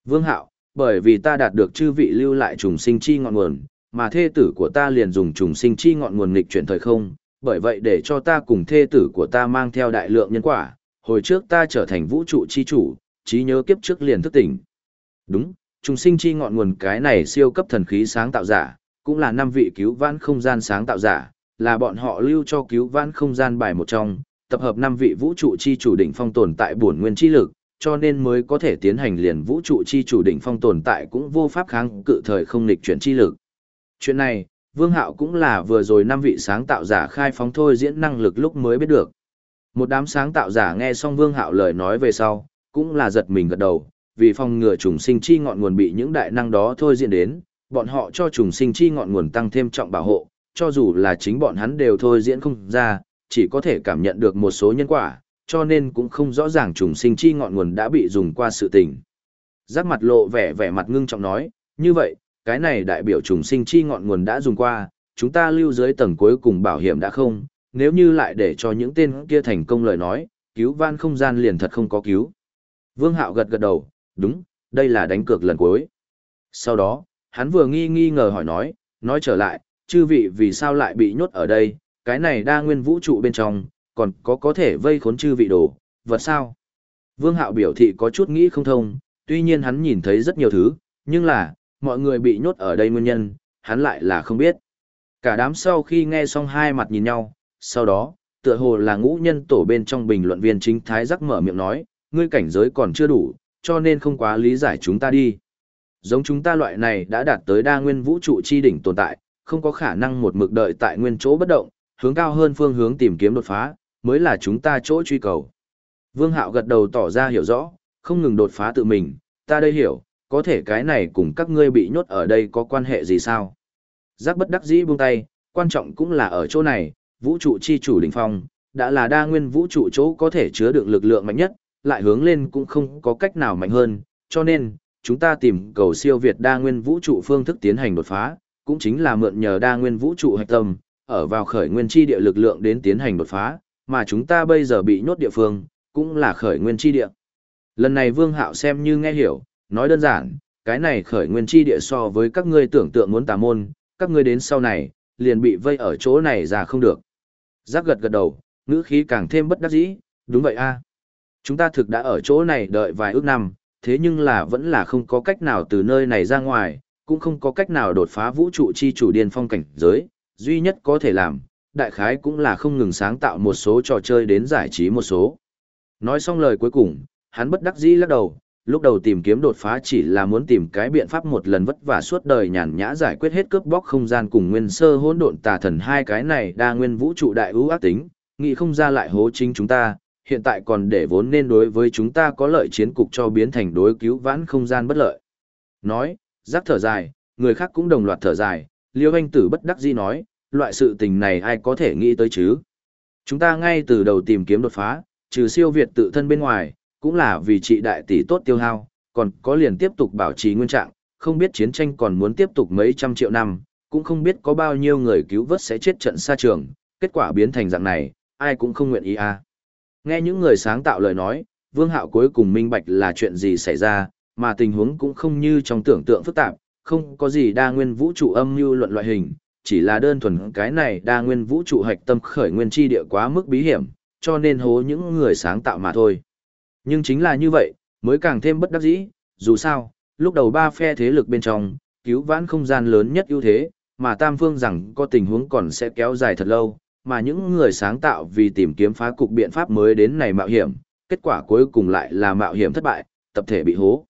Vương Hạo, bởi vì ta đạt được chư vị lưu lại trùng sinh chi ngọn nguồn, mà thê tử của ta liền dùng trùng sinh chi ngọn nguồn nghịch chuyển thời không, bởi vậy để cho ta cùng thê tử của ta mang theo đại lượng nhân quả, hồi trước ta trở thành vũ trụ chi chủ, trí nhớ kiếp trước liền thức tỉnh. Đúng, trùng sinh chi ngọn nguồn cái này siêu cấp thần khí sáng tạo giả, cũng là năm vị cứu vãn không gian sáng tạo giả, là bọn họ lưu cho cứu vãn không gian bài một trong, tập hợp năm vị vũ trụ chi chủ đỉnh phong tồn tại bổn nguyên chi lực, cho nên mới có thể tiến hành liền vũ trụ chi chủ đỉnh phong tồn tại cũng vô pháp kháng cự thời không lịch chuyển chi lực. Chuyện này, Vương Hạo cũng là vừa rồi năm vị sáng tạo giả khai phóng thôi diễn năng lực lúc mới biết được. Một đám sáng tạo giả nghe xong Vương Hạo lời nói về sau, cũng là giật mình gật đầu, vì phòng ngừa trùng sinh chi ngọn nguồn bị những đại năng đó thôi diễn đến, bọn họ cho trùng sinh chi ngọn nguồn tăng thêm trọng bảo hộ, cho dù là chính bọn hắn đều thôi diễn không ra, chỉ có thể cảm nhận được một số nhân quả, cho nên cũng không rõ ràng trùng sinh chi ngọn nguồn đã bị dùng qua sự tình. Giác mặt lộ vẻ vẻ mặt ngưng trọng nói, như vậy, cái này đại biểu trùng sinh chi ngọn nguồn đã dùng qua, chúng ta lưu dưới tầng cuối cùng bảo hiểm đã không, nếu như lại để cho những tên kia thành công lời nói, cứu van không gian liền thật không có cứu. Vương Hạo gật gật đầu, đúng, đây là đánh cược lần cuối. Sau đó, hắn vừa nghi nghi ngờ hỏi nói, nói trở lại, chư vị vì sao lại bị nhốt ở đây, cái này đa nguyên vũ trụ bên trong, còn có có thể vây khốn chư vị đồ, vật sao? Vương Hạo biểu thị có chút nghĩ không thông, tuy nhiên hắn nhìn thấy rất nhiều thứ, nhưng là, mọi người bị nhốt ở đây nguyên nhân, hắn lại là không biết. Cả đám sau khi nghe xong hai mặt nhìn nhau, sau đó, tựa hồ là ngũ nhân tổ bên trong bình luận viên chính thái giác mở miệng nói, ngươi cảnh giới còn chưa đủ, cho nên không quá lý giải chúng ta đi. Giống chúng ta loại này đã đạt tới đa nguyên vũ trụ chi đỉnh tồn tại, không có khả năng một mực đợi tại nguyên chỗ bất động, hướng cao hơn phương hướng tìm kiếm đột phá, mới là chúng ta chỗ truy cầu. Vương Hạo gật đầu tỏ ra hiểu rõ, không ngừng đột phá tự mình, ta đây hiểu, có thể cái này cùng các ngươi bị nhốt ở đây có quan hệ gì sao? Giác bất đắc dĩ buông tay, quan trọng cũng là ở chỗ này, vũ trụ chi chủ đỉnh phong, đã là đa nguyên vũ trụ chỗ có thể chứa đựng lực lượng mạnh nhất, lại hướng lên cũng không có cách nào mạnh hơn, cho nên, chúng ta tìm cầu siêu việt đa nguyên vũ trụ phương thức tiến hành đột phá, cũng chính là mượn nhờ đa nguyên vũ trụ hạch tâm, ở vào khởi nguyên chi địa lực lượng đến tiến hành đột phá, mà chúng ta bây giờ bị nhốt địa phương, cũng là khởi nguyên chi địa. Lần này Vương Hạo xem như nghe hiểu, nói đơn giản, cái này khởi nguyên chi địa so với các ngươi tưởng tượng muốn tà môn, các ngươi đến sau này, liền bị vây ở chỗ này ra không được. Giác gật gật đầu, ngữ khí càng thêm bất đắc dĩ, đúng vậy a Chúng ta thực đã ở chỗ này đợi vài ước năm, thế nhưng là vẫn là không có cách nào từ nơi này ra ngoài, cũng không có cách nào đột phá vũ trụ chi chủ điên phong cảnh giới, duy nhất có thể làm, đại khái cũng là không ngừng sáng tạo một số trò chơi đến giải trí một số. Nói xong lời cuối cùng, hắn bất đắc dĩ lắc đầu, lúc đầu tìm kiếm đột phá chỉ là muốn tìm cái biện pháp một lần vất vả suốt đời nhàn nhã giải quyết hết cướp bóc không gian cùng nguyên sơ hỗn độn tà thần hai cái này đa nguyên vũ trụ đại ưu ác tính, nghĩ không ra lại hố chính chúng ta, hiện tại còn để vốn nên đối với chúng ta có lợi chiến cục cho biến thành đối cứu vãn không gian bất lợi. Nói, giác thở dài, người khác cũng đồng loạt thở dài, Liêu Anh Tử bất đắc dĩ nói, loại sự tình này ai có thể nghĩ tới chứ? Chúng ta ngay từ đầu tìm kiếm đột phá, trừ siêu việt tự thân bên ngoài, cũng là vì trị đại tỷ tốt tiêu hao, còn có liền tiếp tục bảo trì nguyên trạng, không biết chiến tranh còn muốn tiếp tục mấy trăm triệu năm, cũng không biết có bao nhiêu người cứu vớt sẽ chết trận xa trường, kết quả biến thành dạng này, ai cũng không nguyện ý à. Nghe những người sáng tạo lời nói, Vương Hạo cuối cùng minh bạch là chuyện gì xảy ra, mà tình huống cũng không như trong tưởng tượng phức tạp, không có gì đa nguyên vũ trụ âm mưu luận loại hình, chỉ là đơn thuần cái này đa nguyên vũ trụ hạch tâm khởi nguyên chi địa quá mức bí hiểm, cho nên hố những người sáng tạo mà thôi. Nhưng chính là như vậy, mới càng thêm bất đắc dĩ, dù sao, lúc đầu ba phe thế lực bên trong, cứu vãn không gian lớn nhất ưu thế, mà tam phương rằng có tình huống còn sẽ kéo dài thật lâu, mà những người sáng tạo vì tìm kiếm phá cục biện pháp mới đến này mạo hiểm, kết quả cuối cùng lại là mạo hiểm thất bại, tập thể bị hố.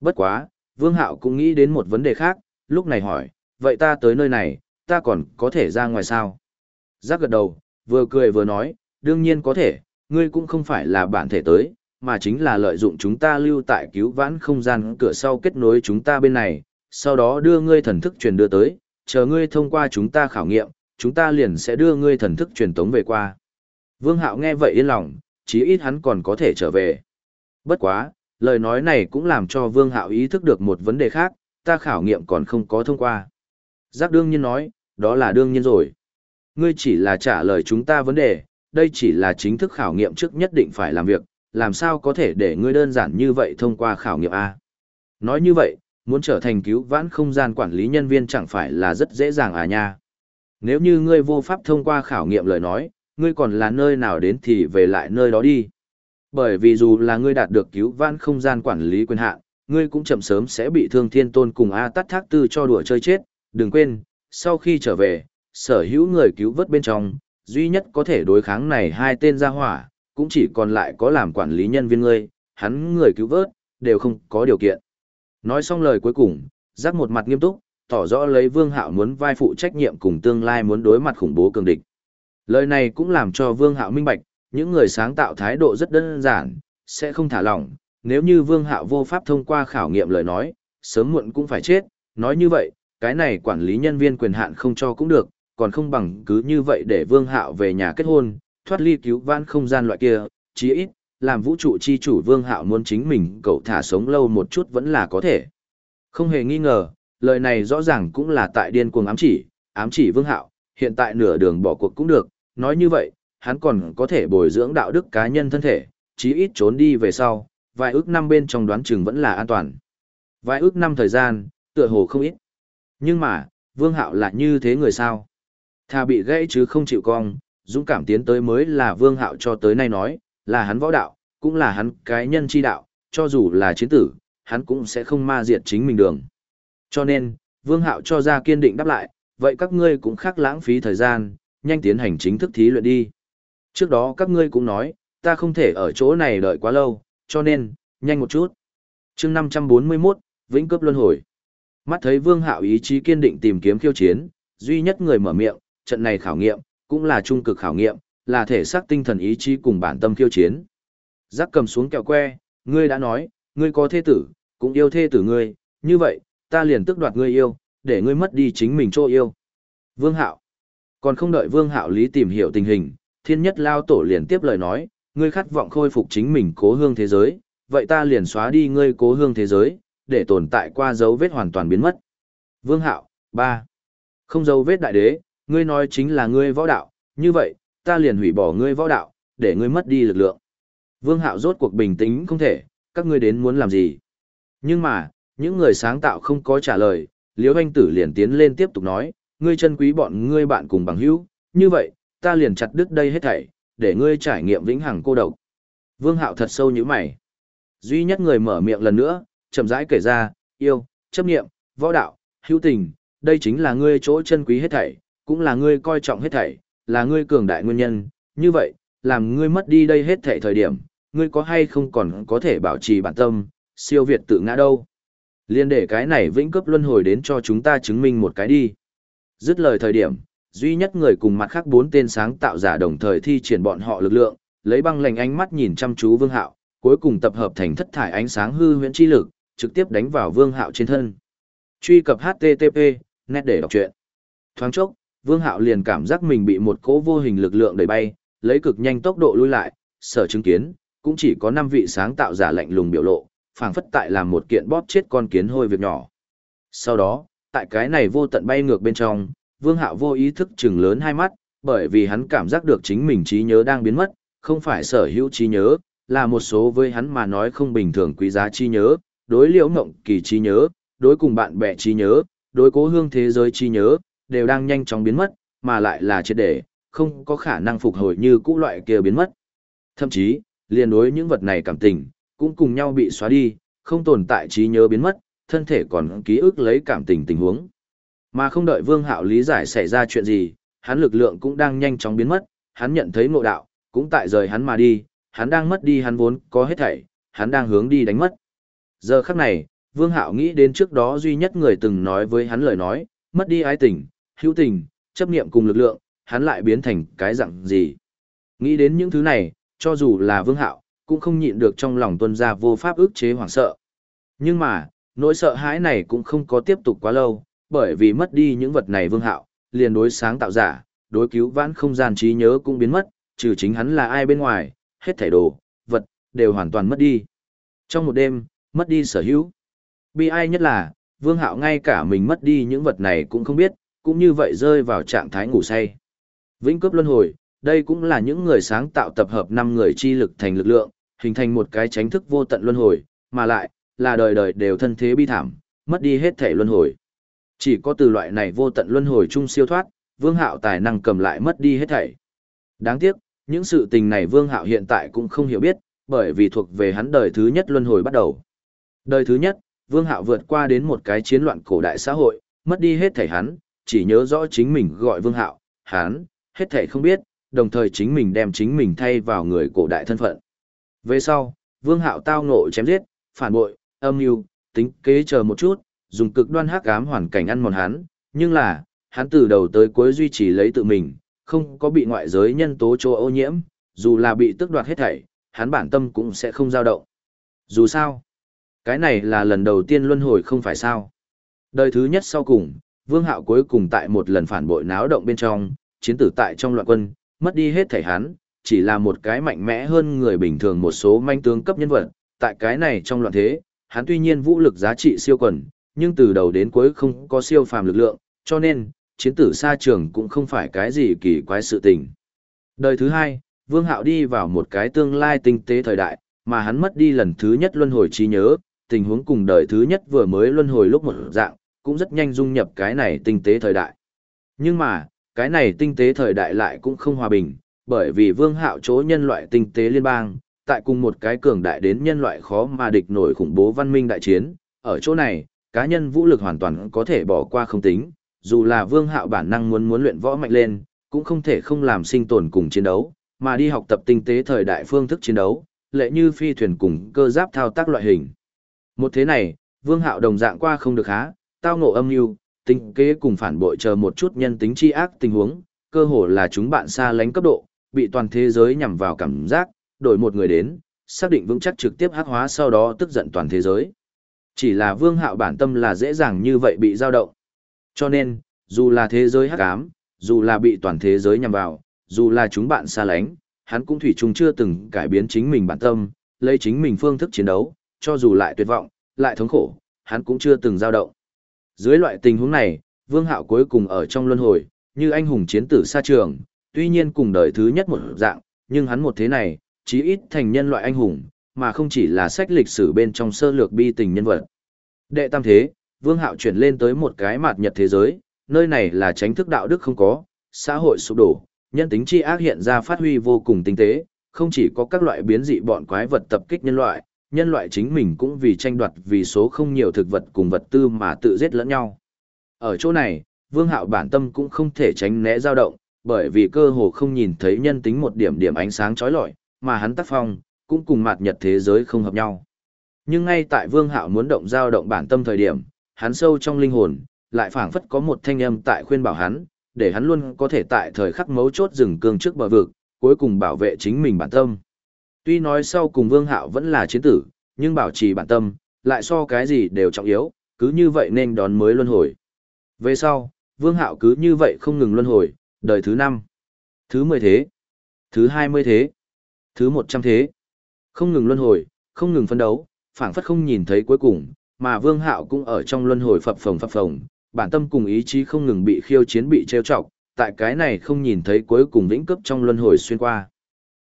Bất quá, Vương Hạo cũng nghĩ đến một vấn đề khác, lúc này hỏi, vậy ta tới nơi này, ta còn có thể ra ngoài sao? Giác gật đầu, vừa cười vừa nói, đương nhiên có thể, ngươi cũng không phải là bản thể tới, mà chính là lợi dụng chúng ta lưu tại cứu vãn không gian cửa sau kết nối chúng ta bên này, sau đó đưa ngươi thần thức truyền đưa tới, chờ ngươi thông qua chúng ta khảo nghiệm, chúng ta liền sẽ đưa ngươi thần thức truyền tống về qua. Vương Hạo nghe vậy yên lòng, chí ít hắn còn có thể trở về. Bất quá, lời nói này cũng làm cho Vương Hạo ý thức được một vấn đề khác, ta khảo nghiệm còn không có thông qua. Giác đương nhiên nói, đó là đương nhiên rồi. Ngươi chỉ là trả lời chúng ta vấn đề, đây chỉ là chính thức khảo nghiệm trước nhất định phải làm việc, làm sao có thể để ngươi đơn giản như vậy thông qua khảo nghiệm A. Nói như vậy, muốn trở thành cứu vãn không gian quản lý nhân viên chẳng phải là rất dễ dàng à nha. Nếu như ngươi vô pháp thông qua khảo nghiệm lời nói, ngươi còn là nơi nào đến thì về lại nơi đó đi. Bởi vì dù là ngươi đạt được cứu vãn không gian quản lý quyền hạn, ngươi cũng chậm sớm sẽ bị thương thiên tôn cùng A tắt thác tư cho đùa chơi chết. Đừng quên, sau khi trở về, sở hữu người cứu vớt bên trong, duy nhất có thể đối kháng này hai tên gia hỏa, cũng chỉ còn lại có làm quản lý nhân viên ngươi, hắn người cứu vớt, đều không có điều kiện. Nói xong lời cuối cùng, giác một mặt nghiêm túc, tỏ rõ lấy Vương Hạo muốn vai phụ trách nhiệm cùng tương lai muốn đối mặt khủng bố cường địch. Lời này cũng làm cho Vương Hạo minh bạch, những người sáng tạo thái độ rất đơn giản, sẽ không thả lỏng, nếu như Vương Hạo vô pháp thông qua khảo nghiệm lời nói, sớm muộn cũng phải chết, nói như vậy, cái này quản lý nhân viên quyền hạn không cho cũng được, còn không bằng cứ như vậy để Vương Hạo về nhà kết hôn, thoát ly cứu vãn không gian loại kia, chí ít, làm vũ trụ chi chủ Vương Hạo muốn chính mình cậu thả sống lâu một chút vẫn là có thể. Không hề nghi ngờ, lời này rõ ràng cũng là tại điên cuồng ám chỉ, ám chỉ Vương Hạo, hiện tại nửa đường bỏ cuộc cũng được, nói như vậy, hắn còn có thể bồi dưỡng đạo đức cá nhân thân thể, chí ít trốn đi về sau, vài ước năm bên trong đoán chừng vẫn là an toàn. Vài ước năm thời gian, tựa hồ không ít. Nhưng mà, Vương Hạo là như thế người sao? Thà bị gãy chứ không chịu cong, dũng cảm tiến tới mới là Vương Hạo cho tới nay nói, là hắn võ đạo, cũng là hắn cái nhân chi đạo, cho dù là chiến tử, hắn cũng sẽ không ma diệt chính mình đường. Cho nên, Vương Hạo cho ra kiên định đáp lại, vậy các ngươi cũng khác lãng phí thời gian, nhanh tiến hành chính thức thí luyện đi. Trước đó các ngươi cũng nói, ta không thể ở chỗ này đợi quá lâu, cho nên, nhanh một chút. chương 541, Vĩnh Cướp Luân Hồi. Mắt thấy Vương Hạo ý chí kiên định tìm kiếm khiêu chiến, duy nhất người mở miệng, trận này khảo nghiệm, cũng là trung cực khảo nghiệm, là thể xác tinh thần ý chí cùng bản tâm khiêu chiến. Giác cầm xuống kẹo que, ngươi đã nói, ngươi có thê tử, cũng yêu thê tử ngươi, như vậy, ta liền tức đoạt ngươi yêu, để ngươi mất đi chính mình chỗ yêu. Vương Hạo. Còn không đợi Vương Hạo lý tìm hiểu tình hình, thiên nhất lao tổ liền tiếp lời nói, ngươi khát vọng khôi phục chính mình cố hương thế giới, vậy ta liền xóa đi ngươi cố hương thế giới, để tồn tại qua dấu vết hoàn toàn biến mất. Vương Hạo, ba Không dấu vết đại đế, ngươi nói chính là ngươi võ đạo, như vậy, ta liền hủy bỏ ngươi võ đạo, để ngươi mất đi lực lượng. Vương Hạo rốt cuộc bình tĩnh không thể, các ngươi đến muốn làm gì. Nhưng mà, những người sáng tạo không có trả lời, Liễu Anh Tử liền tiến lên tiếp tục nói, ngươi chân quý bọn ngươi bạn cùng bằng hữu, như vậy, ta liền chặt đứt đây hết thảy, để ngươi trải nghiệm vĩnh hằng cô độc. Vương Hạo thật sâu như mày. Duy nhất người mở miệng lần nữa, chậm rãi kể ra, yêu, chấp niệm, võ đạo, hữu tình, đây chính là ngươi chỗ chân quý hết thảy, cũng là ngươi coi trọng hết thảy, là ngươi cường đại nguyên nhân, như vậy, làm ngươi mất đi đây hết thảy thời điểm, ngươi có hay không còn có thể bảo trì bản tâm, siêu việt tự ngã đâu. Liên để cái này vĩnh cấp luân hồi đến cho chúng ta chứng minh một cái đi. Dứt lời thời điểm, duy nhất người cùng mặt khác bốn tên sáng tạo giả đồng thời thi triển bọn họ lực lượng, lấy băng lệnh ánh mắt nhìn chăm chú Vương Hạo, cuối cùng tập hợp thành thất thải ánh sáng hư huyễn chi lực, trực tiếp đánh vào Vương Hạo trên thân. Truy cập http, nét để đọc truyện. Thoáng chốc, Vương Hạo liền cảm giác mình bị một cỗ vô hình lực lượng đẩy bay, lấy cực nhanh tốc độ lui lại, sở chứng kiến, cũng chỉ có năm vị sáng tạo giả lạnh lùng biểu lộ, phảng phất tại làm một kiện bóp chết con kiến hôi việc nhỏ. Sau đó, tại cái này vô tận bay ngược bên trong, Vương Hạo vô ý thức chừng lớn hai mắt, bởi vì hắn cảm giác được chính mình trí nhớ đang biến mất, không phải sở hữu trí nhớ, là một số với hắn mà nói không bình thường quý giá trí nhớ, đối liễu ngộng kỳ trí nhớ, đối cùng bạn bè trí nhớ, đối cố hương thế giới trí nhớ, đều đang nhanh chóng biến mất, mà lại là triệt để, không có khả năng phục hồi như cũ loại kia biến mất. Thậm chí, liên đối những vật này cảm tình, cũng cùng nhau bị xóa đi, không tồn tại trí nhớ biến mất, thân thể còn ký ức lấy cảm tình tình huống. Mà không đợi Vương Hạo lý giải xảy ra chuyện gì, hắn lực lượng cũng đang nhanh chóng biến mất, hắn nhận thấy ngộ đạo, cũng tại rời hắn mà đi, hắn đang mất đi hắn vốn có hết thảy, hắn đang hướng đi đánh mất. Giờ khắc này, Vương Hạo nghĩ đến trước đó duy nhất người từng nói với hắn lời nói, mất đi ái tình, hữu tình, chấp niệm cùng lực lượng, hắn lại biến thành cái dạng gì. Nghĩ đến những thứ này, cho dù là Vương Hạo, cũng không nhịn được trong lòng tuân ra vô pháp ức chế hoảng sợ. Nhưng mà, nỗi sợ hãi này cũng không có tiếp tục quá lâu, bởi vì mất đi những vật này Vương Hạo, liền đối sáng tạo giả, đối cứu vãn không gian trí nhớ cũng biến mất, trừ chính hắn là ai bên ngoài, hết thảy đồ, vật, đều hoàn toàn mất đi. Trong một đêm, mất đi sở hữu. Bi ai nhất là, Vương Hạo ngay cả mình mất đi những vật này cũng không biết, cũng như vậy rơi vào trạng thái ngủ say. Vĩnh cướp luân hồi, đây cũng là những người sáng tạo tập hợp 5 người chi lực thành lực lượng, hình thành một cái tránh thức vô tận luân hồi, mà lại, là đời đời đều thân thế bi thảm, mất đi hết thể luân hồi. Chỉ có từ loại này vô tận luân hồi chung siêu thoát, Vương Hạo tài năng cầm lại mất đi hết thảy. Đáng tiếc, những sự tình này Vương Hạo hiện tại cũng không hiểu biết, bởi vì thuộc về hắn đời thứ nhất luân hồi bắt đầu. Đời thứ nhất, Vương Hạo vượt qua đến một cái chiến loạn cổ đại xã hội, mất đi hết thảy hắn, chỉ nhớ rõ chính mình gọi Vương Hạo, hắn, hết thảy không biết, đồng thời chính mình đem chính mình thay vào người cổ đại thân phận. Về sau, Vương Hạo tao ngộ chém giết, phản bội, âm mưu, tính kế chờ một chút, dùng cực đoan hắc ám hoàn cảnh ăn mòn hắn, nhưng là, hắn từ đầu tới cuối duy trì lấy tự mình, không có bị ngoại giới nhân tố cho ô nhiễm, dù là bị tước đoạt hết thảy, hắn bản tâm cũng sẽ không dao động. Dù sao, cái này là lần đầu tiên luân hồi không phải sao. Đời thứ nhất sau cùng, Vương Hạo cuối cùng tại một lần phản bội náo động bên trong, chiến tử tại trong loạn quân, mất đi hết thảy hắn, chỉ là một cái mạnh mẽ hơn người bình thường một số manh tướng cấp nhân vật, tại cái này trong loạn thế, hắn tuy nhiên vũ lực giá trị siêu quần, nhưng từ đầu đến cuối không có siêu phàm lực lượng, cho nên, chiến tử xa trường cũng không phải cái gì kỳ quái sự tình. Đời thứ hai, Vương Hạo đi vào một cái tương lai tinh tế thời đại, mà hắn mất đi lần thứ nhất luân hồi trí nhớ, tình huống cùng đời thứ nhất vừa mới luân hồi lúc một dạng, cũng rất nhanh dung nhập cái này tinh tế thời đại. Nhưng mà, cái này tinh tế thời đại lại cũng không hòa bình, bởi vì Vương Hạo chỗ nhân loại tinh tế liên bang, tại cùng một cái cường đại đến nhân loại khó mà địch nổi khủng bố văn minh đại chiến, ở chỗ này, cá nhân vũ lực hoàn toàn có thể bỏ qua không tính, dù là Vương Hạo bản năng muốn muốn luyện võ mạnh lên, cũng không thể không làm sinh tồn cùng chiến đấu, mà đi học tập tinh tế thời đại phương thức chiến đấu, lệ như phi thuyền cùng cơ giáp thao tác loại hình. Một thế này, Vương Hạo đồng dạng qua không được há, tao ngộ âm mưu, tinh kế cùng phản bội chờ một chút nhân tính chi ác tình huống, cơ hồ là chúng bạn xa lánh cấp độ, bị toàn thế giới nhằm vào cảm giác, đổi một người đến, xác định vững chắc trực tiếp hắc hóa sau đó tức giận toàn thế giới. Chỉ là Vương Hạo bản tâm là dễ dàng như vậy bị dao động. Cho nên, dù là thế giới hắc ám, dù là bị toàn thế giới nhằm vào, dù là chúng bạn xa lánh, hắn cũng thủy chung chưa từng cải biến chính mình bản tâm, lấy chính mình phương thức chiến đấu, cho dù lại tuyệt vọng, lại thống khổ, hắn cũng chưa từng dao động. Dưới loại tình huống này, Vương Hạo cuối cùng ở trong luân hồi, như anh hùng chiến tử xa trường, tuy nhiên cùng đời thứ nhất một dạng, nhưng hắn một thế này, chí ít thành nhân loại anh hùng, mà không chỉ là sách lịch sử bên trong sơ lược bi tình nhân vật. Đệ tam thế, Vương Hạo chuyển lên tới một cái mạt nhật thế giới, nơi này là tránh thức đạo đức không có, xã hội sụp đổ, nhân tính chi ác hiện ra phát huy vô cùng tinh tế, không chỉ có các loại biến dị bọn quái vật tập kích nhân loại, nhân loại chính mình cũng vì tranh đoạt vì số không nhiều thực vật cùng vật tư mà tự giết lẫn nhau. Ở chỗ này, Vương Hạo bản tâm cũng không thể tránh né dao động, bởi vì cơ hồ không nhìn thấy nhân tính một điểm điểm ánh sáng trói lọi, mà hắn tác phong cũng cùng mặt nhật thế giới không hợp nhau. Nhưng ngay tại Vương Hạo muốn động dao động bản tâm thời điểm, hắn sâu trong linh hồn, lại phảng phất có một thanh âm tại khuyên bảo hắn, để hắn luôn có thể tại thời khắc mấu chốt dừng cương trước bờ vực, cuối cùng bảo vệ chính mình bản tâm. Tuy nói sau cùng Vương Hạo vẫn là chiến tử, nhưng bảo trì bản tâm, lại so cái gì đều trọng yếu, cứ như vậy nên đón mới luân hồi. Về sau, Vương Hạo cứ như vậy không ngừng luân hồi, đời thứ năm, thứ 10 thế, thứ 20 thế, thứ 100 thế. Không ngừng luân hồi, không ngừng phấn đấu, phảng phất không nhìn thấy cuối cùng, mà Vương Hạo cũng ở trong luân hồi phập phồng phập phồng, bản tâm cùng ý chí không ngừng bị khiêu chiến bị trêu chọc, tại cái này không nhìn thấy cuối cùng vĩnh cấp trong luân hồi xuyên qua.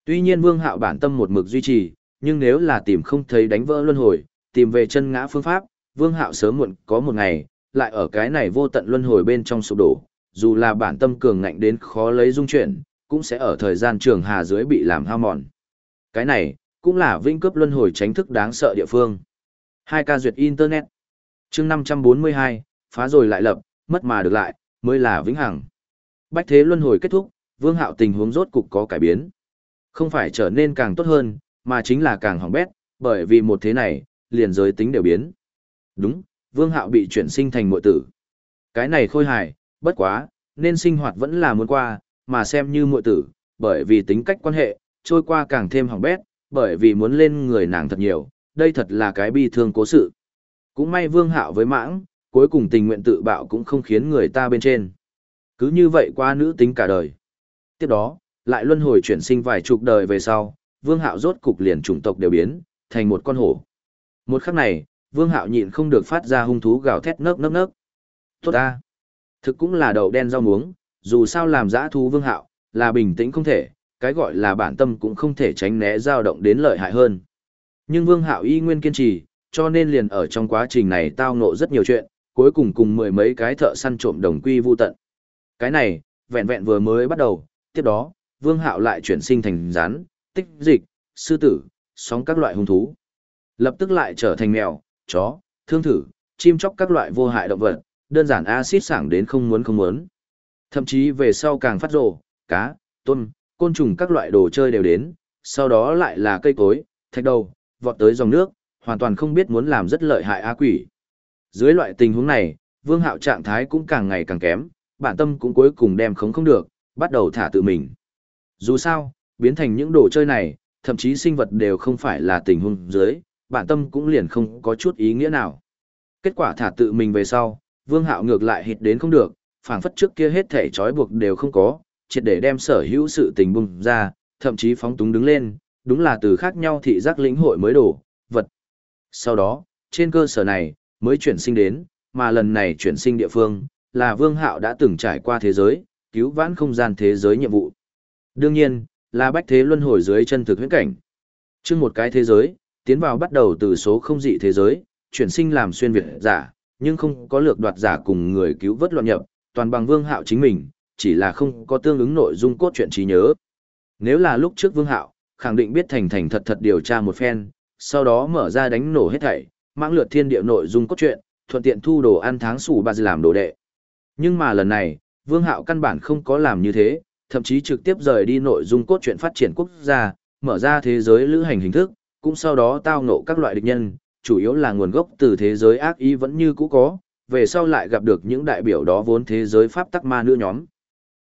Tuy nhiên Vương Hạo bản tâm một mực duy trì, nhưng nếu là tìm không thấy đánh vỡ luân hồi, tìm về chân ngã phương pháp, Vương Hạo sớm muộn có một ngày, lại ở cái này vô tận luân hồi bên trong sụp đổ, dù là bản tâm cường ngạnh đến khó lấy dung chuyển, cũng sẽ ở thời gian trường hà dưới bị làm hao mòn. Cái này, cũng là vĩnh cấp luân hồi tránh thức đáng sợ địa phương. Hai ca duyệt Internet. chương 542, phá rồi lại lập, mất mà được lại, mới là vĩnh hằng. Bách thế luân hồi kết thúc, vương hạo tình huống rốt cục có cải biến. Không phải trở nên càng tốt hơn, mà chính là càng hỏng bét, bởi vì một thế này, liền giới tính đều biến. Đúng, vương hạo bị chuyển sinh thành muội tử. Cái này khôi hài, bất quá, nên sinh hoạt vẫn là muốn qua, mà xem như muội tử, bởi vì tính cách quan hệ, trôi qua càng thêm hỏng bét, bởi vì muốn lên người nàng thật nhiều, đây thật là cái bi thương cố sự. Cũng may vương hạo với mãng, cuối cùng tình nguyện tự bạo cũng không khiến người ta bên trên. Cứ như vậy qua nữ tính cả đời. Tiếp đó, lại luân hồi chuyển sinh vài chục đời về sau, vương hạo rốt cục liền chủng tộc đều biến, thành một con hổ. Một khắc này, vương hạo nhịn không được phát ra hung thú gào thét nấc nấc nấc. Tốt ta! Thực cũng là đậu đen rau muống, dù sao làm giã thú vương hạo, là bình tĩnh không thể, cái gọi là bản tâm cũng không thể tránh né dao động đến lợi hại hơn. Nhưng vương hạo y nguyên kiên trì, cho nên liền ở trong quá trình này tao ngộ rất nhiều chuyện, cuối cùng cùng mười mấy cái thợ săn trộm đồng quy vu tận. Cái này, vẹn vẹn vừa mới bắt đầu, tiếp đó, vương hạo lại chuyển sinh thành rắn, tích dịch, sư tử, sóng các loại hung thú. Lập tức lại trở thành mèo, chó, thương thử, chim chóc các loại vô hại động vật, đơn giản axit sảng đến không muốn không muốn. Thậm chí về sau càng phát rồ, cá, tôm, côn trùng các loại đồ chơi đều đến, sau đó lại là cây cối, thạch đầu, vọt tới dòng nước, hoàn toàn không biết muốn làm rất lợi hại á quỷ. Dưới loại tình huống này, Vương Hạo trạng thái cũng càng ngày càng kém, bản tâm cũng cuối cùng đem khống không được, bắt đầu thả tự mình. Dù sao, biến thành những đồ chơi này, thậm chí sinh vật đều không phải là tình huống dưới, bản tâm cũng liền không có chút ý nghĩa nào. Kết quả thả tự mình về sau, Vương Hạo ngược lại hít đến không được, phảng phất trước kia hết thể trói buộc đều không có, triệt để đem sở hữu sự tình bùng ra, thậm chí phóng túng đứng lên, đúng là từ khác nhau thị giác lĩnh hội mới đổ, vật. Sau đó, trên cơ sở này, mới chuyển sinh đến, mà lần này chuyển sinh địa phương, là Vương Hạo đã từng trải qua thế giới, cứu vãn không gian thế giới nhiệm vụ. Đương nhiên, là bách thế luân hồi dưới chân thực huyễn cảnh. Trước một cái thế giới, tiến vào bắt đầu từ số không dị thế giới, chuyển sinh làm xuyên việt giả, nhưng không có lược đoạt giả cùng người cứu vớt loạn nhập, toàn bằng Vương Hạo chính mình, chỉ là không có tương ứng nội dung cốt truyện trí nhớ. Nếu là lúc trước Vương Hạo, khẳng định biết thành thành thật thật điều tra một phen, sau đó mở ra đánh nổ hết thảy, mãng lượt thiên địa nội dung cốt truyện, thuận tiện thu đồ ăn tháng sủ bà làm đồ đệ. Nhưng mà lần này, Vương Hạo căn bản không có làm như thế, thậm chí trực tiếp rời đi nội dung cốt truyện phát triển quốc gia, mở ra thế giới lữ hành hình thức, cũng sau đó tao ngộ các loại địch nhân, chủ yếu là nguồn gốc từ thế giới ác ý vẫn như cũ có, về sau lại gặp được những đại biểu đó vốn thế giới pháp tắc ma nữ nhóm.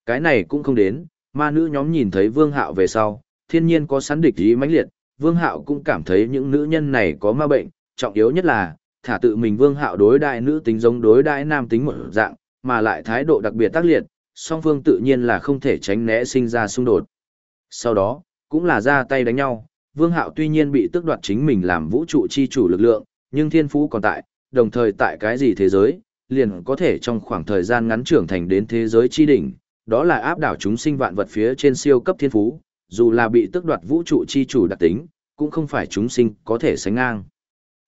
Cái này cũng không đến, ma nữ nhóm nhìn thấy Vương Hạo về sau, thiên nhiên có sắn địch ý mãnh liệt, Vương Hạo cũng cảm thấy những nữ nhân này có ma bệnh, trọng yếu nhất là, thả tự mình Vương Hạo đối đại nữ tính giống đối đại nam tính một dạng, mà lại thái độ đặc biệt tác liệt, song phương tự nhiên là không thể tránh né sinh ra xung đột. Sau đó, cũng là ra tay đánh nhau, Vương Hạo tuy nhiên bị tước đoạt chính mình làm vũ trụ chi chủ lực lượng, nhưng thiên phú còn tại, đồng thời tại cái gì thế giới, liền có thể trong khoảng thời gian ngắn trưởng thành đến thế giới chi đỉnh, đó là áp đảo chúng sinh vạn vật phía trên siêu cấp thiên phú, dù là bị tước đoạt vũ trụ chi chủ đặc tính, cũng không phải chúng sinh có thể sánh ngang.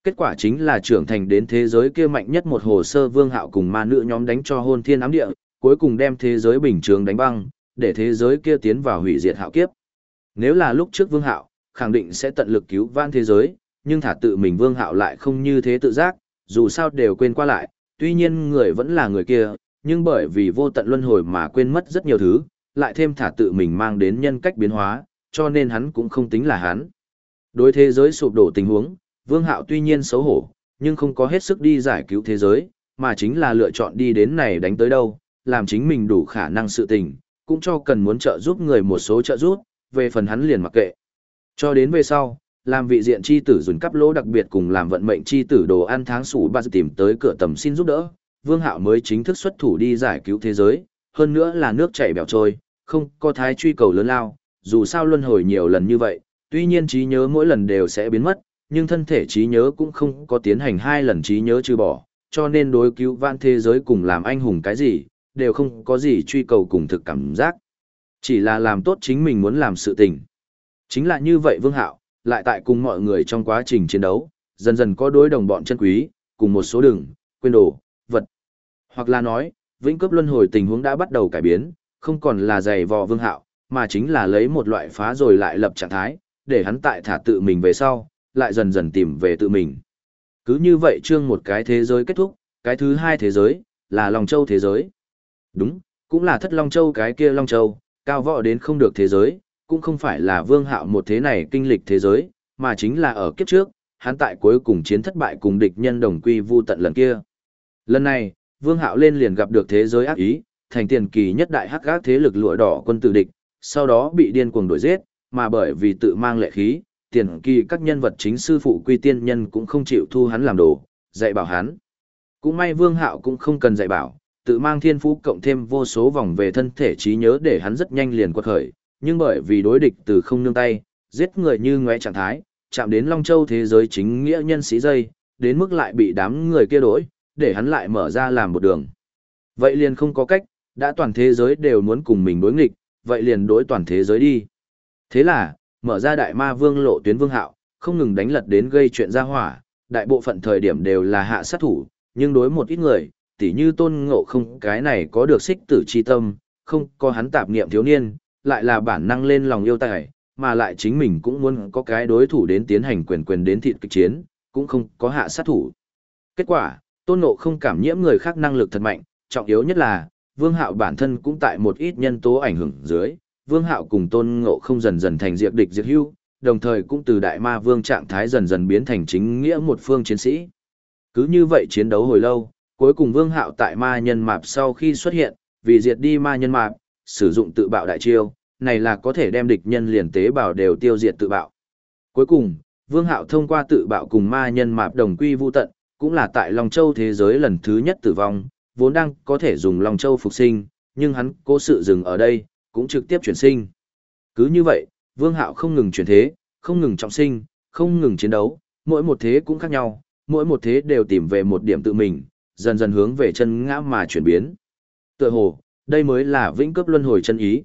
Kết quả chính là trưởng thành đến thế giới kia mạnh nhất một hồ sơ vương hạo cùng ma nữ nhóm đánh cho hôn thiên ám địa, cuối cùng đem thế giới bình thường đánh băng, để thế giới kia tiến vào hủy diệt hạo kiếp. Nếu là lúc trước vương hạo, khẳng định sẽ tận lực cứu vãn thế giới, nhưng thả tự mình vương hạo lại không như thế tự giác, dù sao đều quên qua lại, tuy nhiên người vẫn là người kia, nhưng bởi vì vô tận luân hồi mà quên mất rất nhiều thứ, lại thêm thả tự mình mang đến nhân cách biến hóa, cho nên hắn cũng không tính là hắn. Đối thế giới sụp đổ tình huống, Vương Hạo tuy nhiên xấu hổ, nhưng không có hết sức đi giải cứu thế giới, mà chính là lựa chọn đi đến này đánh tới đâu, làm chính mình đủ khả năng sự tình, cũng cho cần muốn trợ giúp người một số trợ giúp, về phần hắn liền mặc kệ. Cho đến về sau, làm vị diện chi tử dùn cắp lỗ đặc biệt cùng làm vận mệnh chi tử đồ ăn tháng sủ ba tìm tới cửa tầm xin giúp đỡ, Vương Hạo mới chính thức xuất thủ đi giải cứu thế giới, hơn nữa là nước chảy bèo trôi, không có thái truy cầu lớn lao, dù sao luân hồi nhiều lần như vậy, tuy nhiên trí nhớ mỗi lần đều sẽ biến mất, nhưng thân thể trí nhớ cũng không có tiến hành hai lần trí nhớ trừ bỏ, cho nên đối cứu vãn thế giới cùng làm anh hùng cái gì, đều không có gì truy cầu cùng thực cảm giác. Chỉ là làm tốt chính mình muốn làm sự tình. Chính là như vậy Vương Hạo, lại tại cùng mọi người trong quá trình chiến đấu, dần dần có đối đồng bọn chân quý, cùng một số đường, quên đồ, vật. Hoặc là nói, vĩnh cấp luân hồi tình huống đã bắt đầu cải biến, không còn là giày vò Vương Hạo, mà chính là lấy một loại phá rồi lại lập trạng thái, để hắn tại thả tự mình về sau, lại dần dần tìm về tự mình. Cứ như vậy chương một cái thế giới kết thúc, cái thứ hai thế giới, là Long Châu thế giới. Đúng, cũng là thất Long Châu cái kia Long Châu, cao võ đến không được thế giới, cũng không phải là vương hạo một thế này kinh lịch thế giới, mà chính là ở kiếp trước, hắn tại cuối cùng chiến thất bại cùng địch nhân đồng quy vu tận lần kia. Lần này, vương hạo lên liền gặp được thế giới ác ý, thành tiền kỳ nhất đại hắc gác thế lực lụa đỏ quân tử địch, sau đó bị điên cuồng đuổi giết, mà bởi vì tự mang lệ khí, tiền kỳ các nhân vật chính sư phụ quy tiên nhân cũng không chịu thu hắn làm đồ, dạy bảo hắn. Cũng may vương hạo cũng không cần dạy bảo, tự mang thiên phú cộng thêm vô số vòng về thân thể trí nhớ để hắn rất nhanh liền quật khởi, nhưng bởi vì đối địch từ không nương tay, giết người như ngoé trạng thái, chạm đến Long Châu thế giới chính nghĩa nhân sĩ dây, đến mức lại bị đám người kia đổi, để hắn lại mở ra làm một đường. Vậy liền không có cách, đã toàn thế giới đều muốn cùng mình đối nghịch, vậy liền đối toàn thế giới đi. Thế là, mở ra đại ma vương lộ tuyến vương hạo, không ngừng đánh lật đến gây chuyện ra hỏa, đại bộ phận thời điểm đều là hạ sát thủ, nhưng đối một ít người, tỉ như tôn ngộ không cái này có được xích tử chi tâm, không có hắn tạp niệm thiếu niên, lại là bản năng lên lòng yêu tài, mà lại chính mình cũng muốn có cái đối thủ đến tiến hành quyền quyền đến thịt kịch chiến, cũng không có hạ sát thủ. Kết quả, tôn ngộ không cảm nhiễm người khác năng lực thật mạnh, trọng yếu nhất là, vương hạo bản thân cũng tại một ít nhân tố ảnh hưởng dưới, vương hạo cùng tôn ngộ không dần dần thành diệt địch diệt hưu, đồng thời cũng từ đại ma vương trạng thái dần dần biến thành chính nghĩa một phương chiến sĩ. Cứ như vậy chiến đấu hồi lâu, cuối cùng vương hạo tại ma nhân mạp sau khi xuất hiện, vì diệt đi ma nhân mạp, sử dụng tự bạo đại chiêu, này là có thể đem địch nhân liền tế bào đều tiêu diệt tự bạo. Cuối cùng, Vương Hạo thông qua tự bạo cùng ma nhân mạp đồng quy vu tận, cũng là tại Long Châu thế giới lần thứ nhất tử vong, vốn đang có thể dùng Long Châu phục sinh, nhưng hắn cố sự dừng ở đây, cũng trực tiếp chuyển sinh. Cứ như vậy, Vương Hạo không ngừng chuyển thế, không ngừng trọng sinh, không ngừng chiến đấu, mỗi một thế cũng khác nhau, mỗi một thế đều tìm về một điểm tự mình, dần dần hướng về chân ngã mà chuyển biến. Tựa hồ, đây mới là vĩnh cướp luân hồi chân ý.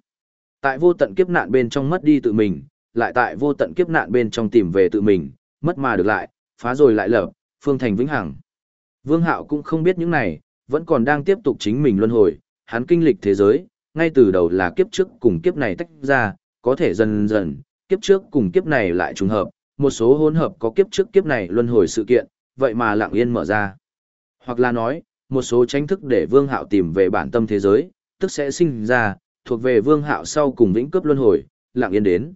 Tại vô tận kiếp nạn bên trong mất đi tự mình, lại tại vô tận kiếp nạn bên trong tìm về tự mình, mất mà được lại, phá rồi lại lở phương thành vĩnh hằng. Vương Hạo cũng không biết những này, vẫn còn đang tiếp tục chính mình luân hồi, hắn kinh lịch thế giới, ngay từ đầu là kiếp trước cùng kiếp này tách ra, có thể dần dần, kiếp trước cùng kiếp này lại trùng hợp, một số hỗn hợp có kiếp trước kiếp này luân hồi sự kiện, vậy mà lặng yên mở ra. Hoặc là nói, một số tranh thức để Vương Hạo tìm về bản tâm thế giới, tức sẽ sinh ra, thuộc về Vương Hạo sau cùng vĩnh cướp luân hồi, lặng yên đến.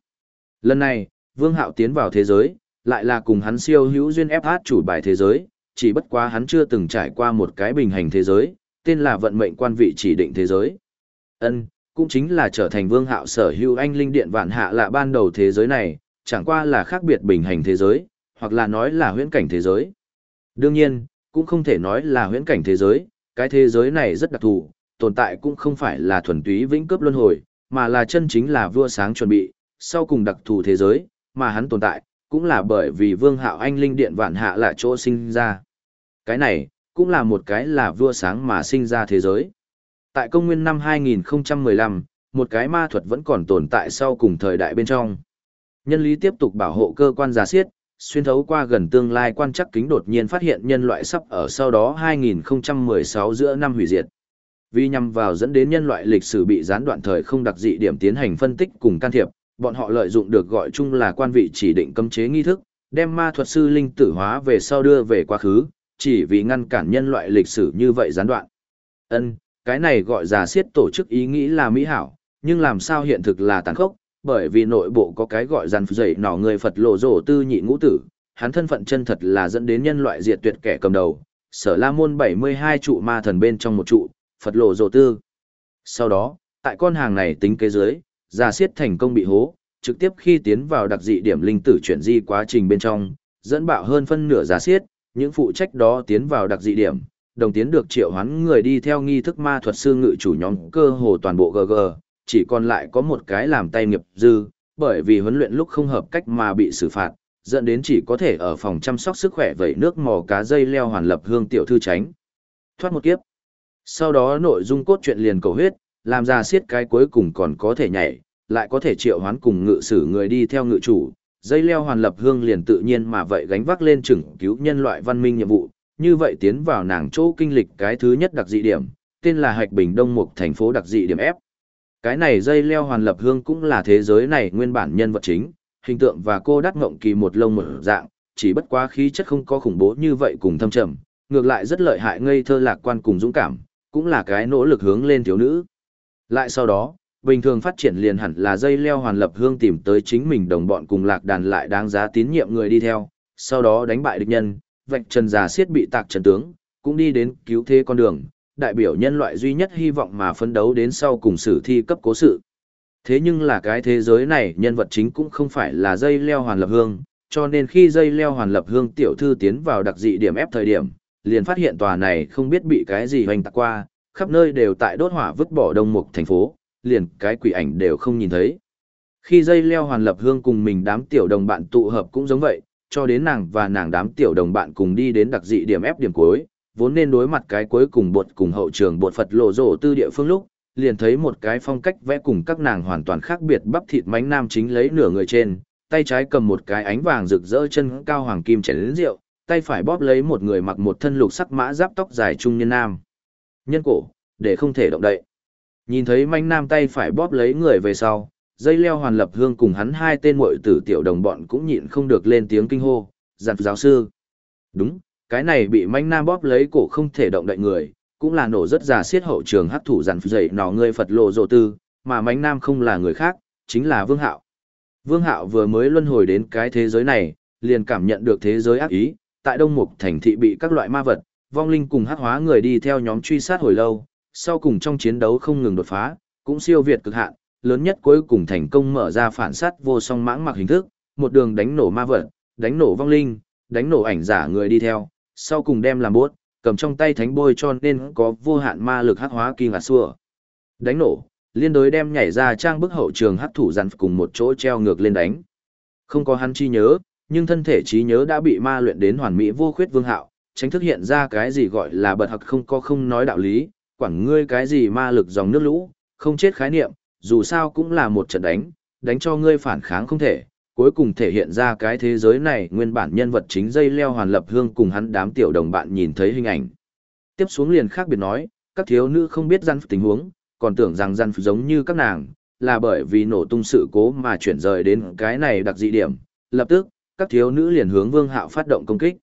Lần này, Vương Hạo tiến vào thế giới, lại là cùng hắn siêu hữu duyên ép hát chủ bài thế giới, chỉ bất quá hắn chưa từng trải qua một cái bình hành thế giới, tên là vận mệnh quan vị chỉ định thế giới. Ân, cũng chính là trở thành Vương Hạo sở hữu anh linh điện vạn hạ là ban đầu thế giới này, chẳng qua là khác biệt bình hành thế giới, hoặc là nói là huyễn cảnh thế giới. Đương nhiên, cũng không thể nói là huyễn cảnh thế giới, cái thế giới này rất đặc thù, tồn tại cũng không phải là thuần túy vĩnh cướp luân hồi, mà là chân chính là vua sáng chuẩn bị, sau cùng đặc thù thế giới, mà hắn tồn tại, cũng là bởi vì vương hạo anh linh điện vạn hạ là chỗ sinh ra. Cái này, cũng là một cái là vua sáng mà sinh ra thế giới. Tại công nguyên năm 2015, một cái ma thuật vẫn còn tồn tại sau cùng thời đại bên trong. Nhân lý tiếp tục bảo hộ cơ quan giả siết, xuyên thấu qua gần tương lai quan chắc kính đột nhiên phát hiện nhân loại sắp ở sau đó 2016 giữa năm hủy diệt. Vì nhằm vào dẫn đến nhân loại lịch sử bị gián đoạn thời không đặc dị điểm tiến hành phân tích cùng can thiệp, bọn họ lợi dụng được gọi chung là quan vị chỉ định cấm chế nghi thức, đem ma thuật sư linh tử hóa về sau đưa về quá khứ, chỉ vì ngăn cản nhân loại lịch sử như vậy gián đoạn. Ân, cái này gọi giả siết tổ chức ý nghĩ là mỹ hảo, nhưng làm sao hiện thực là tàn khốc, bởi vì nội bộ có cái gọi giàn dậy nỏ người Phật lộ rổ tư nhị ngũ tử, hắn thân phận chân thật là dẫn đến nhân loại diệt tuyệt kẻ cầm đầu, sở la môn 72 trụ ma thần bên trong một trụ, Phật lộ rồ tư. Sau đó, tại con hàng này tính kế dưới, giả siết thành công bị hố, trực tiếp khi tiến vào đặc dị điểm linh tử chuyển di quá trình bên trong, dẫn bạo hơn phân nửa giả siết, những phụ trách đó tiến vào đặc dị điểm, đồng tiến được triệu hoán người đi theo nghi thức ma thuật sư ngự chủ nhóm cơ hồ toàn bộ GG, chỉ còn lại có một cái làm tay nghiệp dư, bởi vì huấn luyện lúc không hợp cách mà bị xử phạt, dẫn đến chỉ có thể ở phòng chăm sóc sức khỏe vẩy nước mò cá dây leo hoàn lập hương tiểu thư tránh. Thoát một kiếp. Sau đó nội dung cốt truyện liền cầu huyết, làm ra siết cái cuối cùng còn có thể nhảy, lại có thể triệu hoán cùng ngự sử người đi theo ngự chủ, dây leo hoàn lập hương liền tự nhiên mà vậy gánh vác lên chừng cứu nhân loại văn minh nhiệm vụ, như vậy tiến vào nàng chỗ kinh lịch cái thứ nhất đặc dị điểm, tên là Hạch Bình Đông Mục thành phố đặc dị điểm F. Cái này dây leo hoàn lập hương cũng là thế giới này nguyên bản nhân vật chính, hình tượng và cô đắc ngộng kỳ một lông một dạng, chỉ bất quá khí chất không có khủng bố như vậy cùng thâm trầm, ngược lại rất lợi hại ngây thơ lạc quan cùng dũng cảm, cũng là cái nỗ lực hướng lên thiếu nữ. Lại sau đó, bình thường phát triển liền hẳn là dây leo hoàn lập hương tìm tới chính mình đồng bọn cùng lạc đàn lại đáng giá tín nhiệm người đi theo, sau đó đánh bại địch nhân, vạch trần già siết bị tạc trần tướng, cũng đi đến cứu thế con đường, đại biểu nhân loại duy nhất hy vọng mà phấn đấu đến sau cùng sử thi cấp cố sự. Thế nhưng là cái thế giới này nhân vật chính cũng không phải là dây leo hoàn lập hương, cho nên khi dây leo hoàn lập hương tiểu thư tiến vào đặc dị điểm ép thời điểm, liền phát hiện tòa này không biết bị cái gì hoành tạc qua, khắp nơi đều tại đốt hỏa vứt bỏ đông mục thành phố, liền cái quỷ ảnh đều không nhìn thấy. Khi dây leo hoàn lập hương cùng mình đám tiểu đồng bạn tụ hợp cũng giống vậy, cho đến nàng và nàng đám tiểu đồng bạn cùng đi đến đặc dị điểm ép điểm cuối, vốn nên đối mặt cái cuối cùng bột cùng hậu trường bột Phật lộ rổ tư địa phương lúc, liền thấy một cái phong cách vẽ cùng các nàng hoàn toàn khác biệt bắp thịt mánh nam chính lấy nửa người trên, tay trái cầm một cái ánh vàng rực rỡ chân cao hoàng kim chén lớn rượu, tay phải bóp lấy một người mặc một thân lục sắc mã giáp tóc dài trung niên nam. Nhân cổ, để không thể động đậy. Nhìn thấy manh nam tay phải bóp lấy người về sau, dây leo hoàn lập hương cùng hắn hai tên muội tử tiểu đồng bọn cũng nhịn không được lên tiếng kinh hô, dặn giáo sư. Đúng, cái này bị manh nam bóp lấy cổ không thể động đậy người, cũng là nổ rất già xiết hậu trường hấp thủ dặn dậy nỏ người Phật lộ rộ tư, mà manh nam không là người khác, chính là Vương Hạo. Vương Hạo vừa mới luân hồi đến cái thế giới này, liền cảm nhận được thế giới ác ý, tại Đông Mục thành thị bị các loại ma vật, vong linh cùng hắc hóa người đi theo nhóm truy sát hồi lâu, sau cùng trong chiến đấu không ngừng đột phá, cũng siêu việt cực hạn, lớn nhất cuối cùng thành công mở ra phản sát vô song mãng mặc hình thức, một đường đánh nổ ma vật, đánh nổ vong linh, đánh nổ ảnh giả người đi theo, sau cùng đem làm bốt, cầm trong tay thánh bôi cho nên có vô hạn ma lực hắc hóa kỳ ngạt xua. Đánh nổ, liên đối đem nhảy ra trang bức hậu trường hắc thủ dàn cùng một chỗ treo ngược lên đánh. Không có hắn chi nhớ, nhưng thân thể trí nhớ đã bị ma luyện đến hoàn mỹ vô khuyết vương hạo, tránh thức hiện ra cái gì gọi là bật hặc không có không nói đạo lý, quản ngươi cái gì ma lực dòng nước lũ, không chết khái niệm, dù sao cũng là một trận đánh, đánh cho ngươi phản kháng không thể, cuối cùng thể hiện ra cái thế giới này nguyên bản nhân vật chính dây leo hoàn lập hương cùng hắn đám tiểu đồng bạn nhìn thấy hình ảnh. Tiếp xuống liền khác biệt nói, các thiếu nữ không biết gian tình huống, còn tưởng rằng gian giống như các nàng, là bởi vì nổ tung sự cố mà chuyển rời đến cái này đặc dị điểm. Lập tức, các thiếu nữ liền hướng Vương Hạo phát động công kích.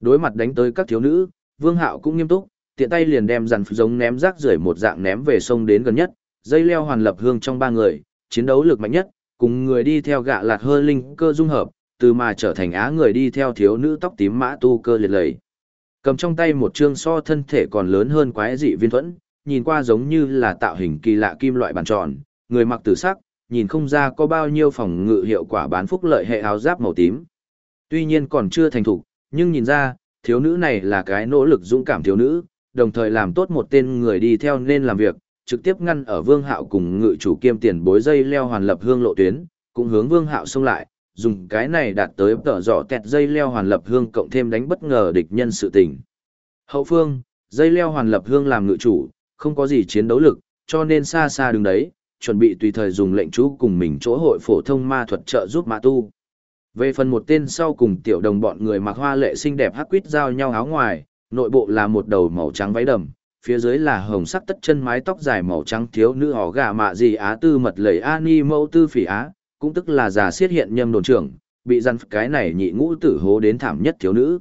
Đối mặt đánh tới các thiếu nữ, Vương Hạo cũng nghiêm túc, tiện tay liền đem dàn giống ném rác rưởi một dạng ném về sông đến gần nhất, dây leo hoàn lập hương trong ba người, chiến đấu lực mạnh nhất, cùng người đi theo gạ lạt hơ linh cơ dung hợp, từ mà trở thành á người đi theo thiếu nữ tóc tím mã tu cơ liệt lầy. Cầm trong tay một chương so thân thể còn lớn hơn quái dị viên thuẫn, nhìn qua giống như là tạo hình kỳ lạ kim loại bàn tròn, người mặc tử sắc, nhìn không ra có bao nhiêu phòng ngự hiệu quả bán phúc lợi hệ áo giáp màu tím. Tuy nhiên còn chưa thành thục, nhưng nhìn ra, thiếu nữ này là cái nỗ lực dũng cảm thiếu nữ, đồng thời làm tốt một tên người đi theo nên làm việc, trực tiếp ngăn ở Vương Hạo cùng ngự chủ kiêm tiền bối dây leo hoàn lập hương lộ tuyến, cũng hướng Vương Hạo xông lại, dùng cái này đạt tới tở rõ tẹt dây leo hoàn lập hương cộng thêm đánh bất ngờ địch nhân sự tình. Hậu phương, dây leo hoàn lập hương làm ngự chủ, không có gì chiến đấu lực, cho nên xa xa đứng đấy, chuẩn bị tùy thời dùng lệnh chú cùng mình chỗ hội phổ thông ma thuật trợ giúp ma tu. Về phần một tên sau cùng tiểu đồng bọn người mặc hoa lệ xinh đẹp hắc quýt giao nhau áo ngoài, nội bộ là một đầu màu trắng váy đầm, phía dưới là hồng sắc tất chân mái tóc dài màu trắng thiếu nữ họ gà mạ gì á tư mật lầy ani mẫu tư phỉ á, cũng tức là già siết hiện nhâm đồn trưởng, bị răn cái này nhị ngũ tử hố đến thảm nhất thiếu nữ.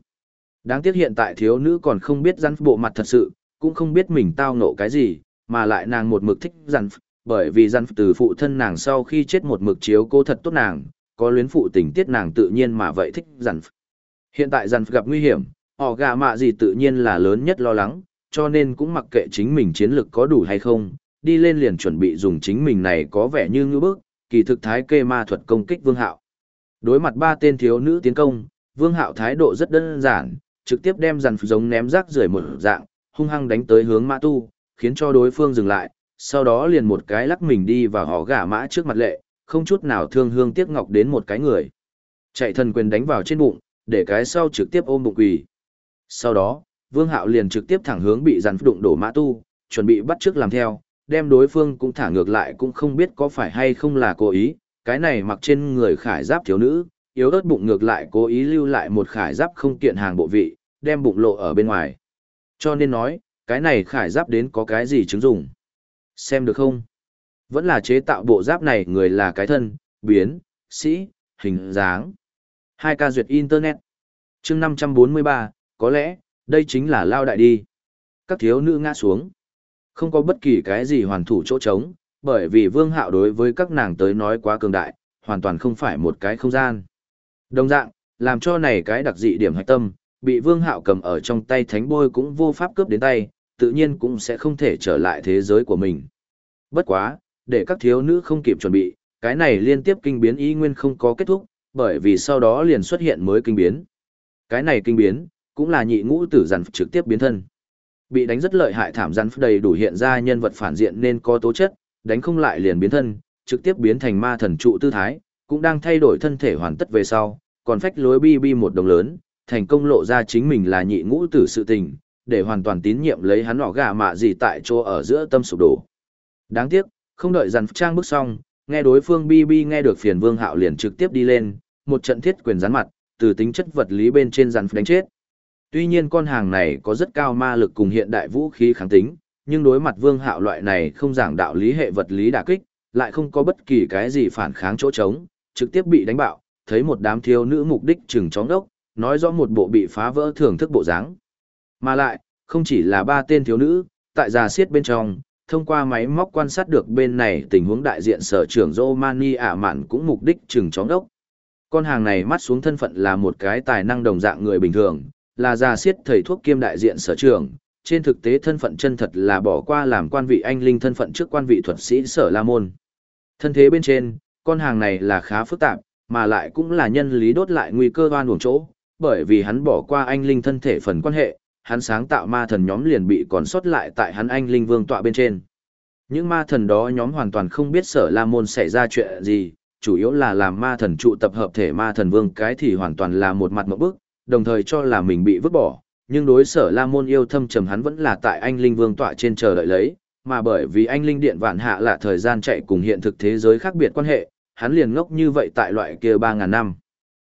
Đáng tiếc hiện tại thiếu nữ còn không biết răn bộ mặt thật sự, cũng không biết mình tao nộ cái gì, mà lại nàng một mực thích răn, bởi vì răn từ phụ thân nàng sau khi chết một mực chiếu cô thật tốt nàng, có luyến phụ tình tiết nàng tự nhiên mà vậy thích răn. Hiện tại răn gặp nguy hiểm, họ gà mạ gì tự nhiên là lớn nhất lo lắng, cho nên cũng mặc kệ chính mình chiến lực có đủ hay không, đi lên liền chuẩn bị dùng chính mình này có vẻ như ngư bức, kỳ thực thái kê ma thuật công kích Vương Hạo. Đối mặt ba tên thiếu nữ tiến công, Vương Hạo thái độ rất đơn giản, trực tiếp đem dàn giống ném rác rưởi một dạng, hung hăng đánh tới hướng Mã Tu, khiến cho đối phương dừng lại, sau đó liền một cái lắc mình đi vào họ gả mã trước mặt lệ, không chút nào thương hương tiếc ngọc đến một cái người. Chạy thần quyền đánh vào trên bụng, để cái sau trực tiếp ôm bụng quỳ. Sau đó, Vương Hạo liền trực tiếp thẳng hướng bị dàn đụng đổ Mã Tu, chuẩn bị bắt trước làm theo, đem đối phương cũng thả ngược lại cũng không biết có phải hay không là cố ý, cái này mặc trên người khải giáp thiếu nữ, yếu ớt bụng ngược lại cố ý lưu lại một khải giáp không kiện hàng bộ vị, đem bụng lộ ở bên ngoài. Cho nên nói, cái này khải giáp đến có cái gì chứng dụng. Xem được không? Vẫn là chế tạo bộ giáp này người là cái thân, biến, sĩ, hình dáng. Hai ca duyệt Internet. chương 543, có lẽ, đây chính là lao đại đi. Các thiếu nữ ngã xuống. Không có bất kỳ cái gì hoàn thủ chỗ trống, bởi vì vương hạo đối với các nàng tới nói quá cường đại, hoàn toàn không phải một cái không gian. Đồng dạng, làm cho này cái đặc dị điểm hạch tâm, bị vương hạo cầm ở trong tay thánh bôi cũng vô pháp cướp đến tay, tự nhiên cũng sẽ không thể trở lại thế giới của mình. Bất quá, để các thiếu nữ không kịp chuẩn bị, cái này liên tiếp kinh biến ý nguyên không có kết thúc, bởi vì sau đó liền xuất hiện mới kinh biến. Cái này kinh biến, cũng là nhị ngũ tử dàn trực tiếp biến thân. Bị đánh rất lợi hại thảm rắn đầy đủ hiện ra nhân vật phản diện nên có tố chất, đánh không lại liền biến thân, trực tiếp biến thành ma thần trụ tư thái, cũng đang thay đổi thân thể hoàn tất về sau, còn phách lối bi bi một đồng lớn, thành công lộ ra chính mình là nhị ngũ tử sự tình, để hoàn toàn tín nhiệm lấy hắn nọ gà mạ gì tại chỗ ở giữa tâm sụp đổ. Đáng tiếc, không đợi dàn trang bước xong, nghe đối phương bi bi nghe được phiền vương hạo liền trực tiếp đi lên, một trận thiết quyền rắn mặt, từ tính chất vật lý bên trên dàn đánh chết. Tuy nhiên con hàng này có rất cao ma lực cùng hiện đại vũ khí kháng tính, nhưng đối mặt vương hạo loại này không giảng đạo lý hệ vật lý đả kích, lại không có bất kỳ cái gì phản kháng chỗ trống, trực tiếp bị đánh bạo, thấy một đám thiếu nữ mục đích chừng chóng đốc, nói rõ một bộ bị phá vỡ thưởng thức bộ dáng. Mà lại, không chỉ là ba tên thiếu nữ, tại già siết bên trong, thông qua máy móc quan sát được bên này tình huống đại diện sở trưởng Romani ả mạn cũng mục đích chừng chóng đốc. Con hàng này mắt xuống thân phận là một cái tài năng đồng dạng người bình thường, là già siết thầy thuốc kiêm đại diện sở trưởng, trên thực tế thân phận chân thật là bỏ qua làm quan vị anh linh thân phận trước quan vị thuật sĩ sở La Môn. Thân thế bên trên, con hàng này là khá phức tạp, mà lại cũng là nhân lý đốt lại nguy cơ oan uổng chỗ, bởi vì hắn bỏ qua anh linh thân thể phần quan hệ, hắn sáng tạo ma thần nhóm liền bị còn sót lại tại hắn anh linh vương tọa bên trên. Những ma thần đó nhóm hoàn toàn không biết sở la môn xảy ra chuyện gì, chủ yếu là làm ma thần trụ tập hợp thể ma thần vương cái thì hoàn toàn là một mặt mẫu bức, đồng thời cho là mình bị vứt bỏ, nhưng đối sở la môn yêu thâm trầm hắn vẫn là tại anh linh vương tọa trên chờ đợi lấy, mà bởi vì anh linh điện vạn hạ là thời gian chạy cùng hiện thực thế giới khác biệt quan hệ, hắn liền ngốc như vậy tại loại kia ba ngàn năm.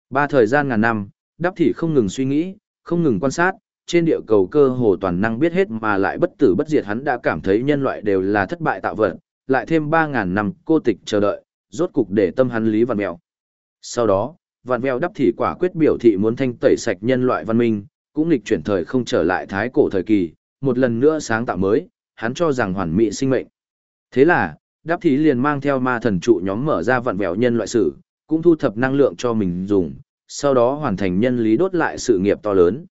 Ba thời gian ngàn năm, đáp thì không ngừng suy nghĩ, không ngừng quan sát, trên địa cầu cơ hồ toàn năng biết hết mà lại bất tử bất diệt hắn đã cảm thấy nhân loại đều là thất bại tạo vật, lại thêm ba ngàn năm cô tịch chờ đợi, rốt cục để tâm hắn lý vạn mèo. Sau đó, vạn mèo đáp thì quả quyết biểu thị muốn thanh tẩy sạch nhân loại văn minh, cũng lịch chuyển thời không trở lại thái cổ thời kỳ, một lần nữa sáng tạo mới, hắn cho rằng hoàn mỹ sinh mệnh. Thế là, đáp thí liền mang theo ma thần trụ nhóm mở ra vạn vẹo nhân loại sử, cũng thu thập năng lượng cho mình dùng, sau đó hoàn thành nhân lý đốt lại sự nghiệp to lớn.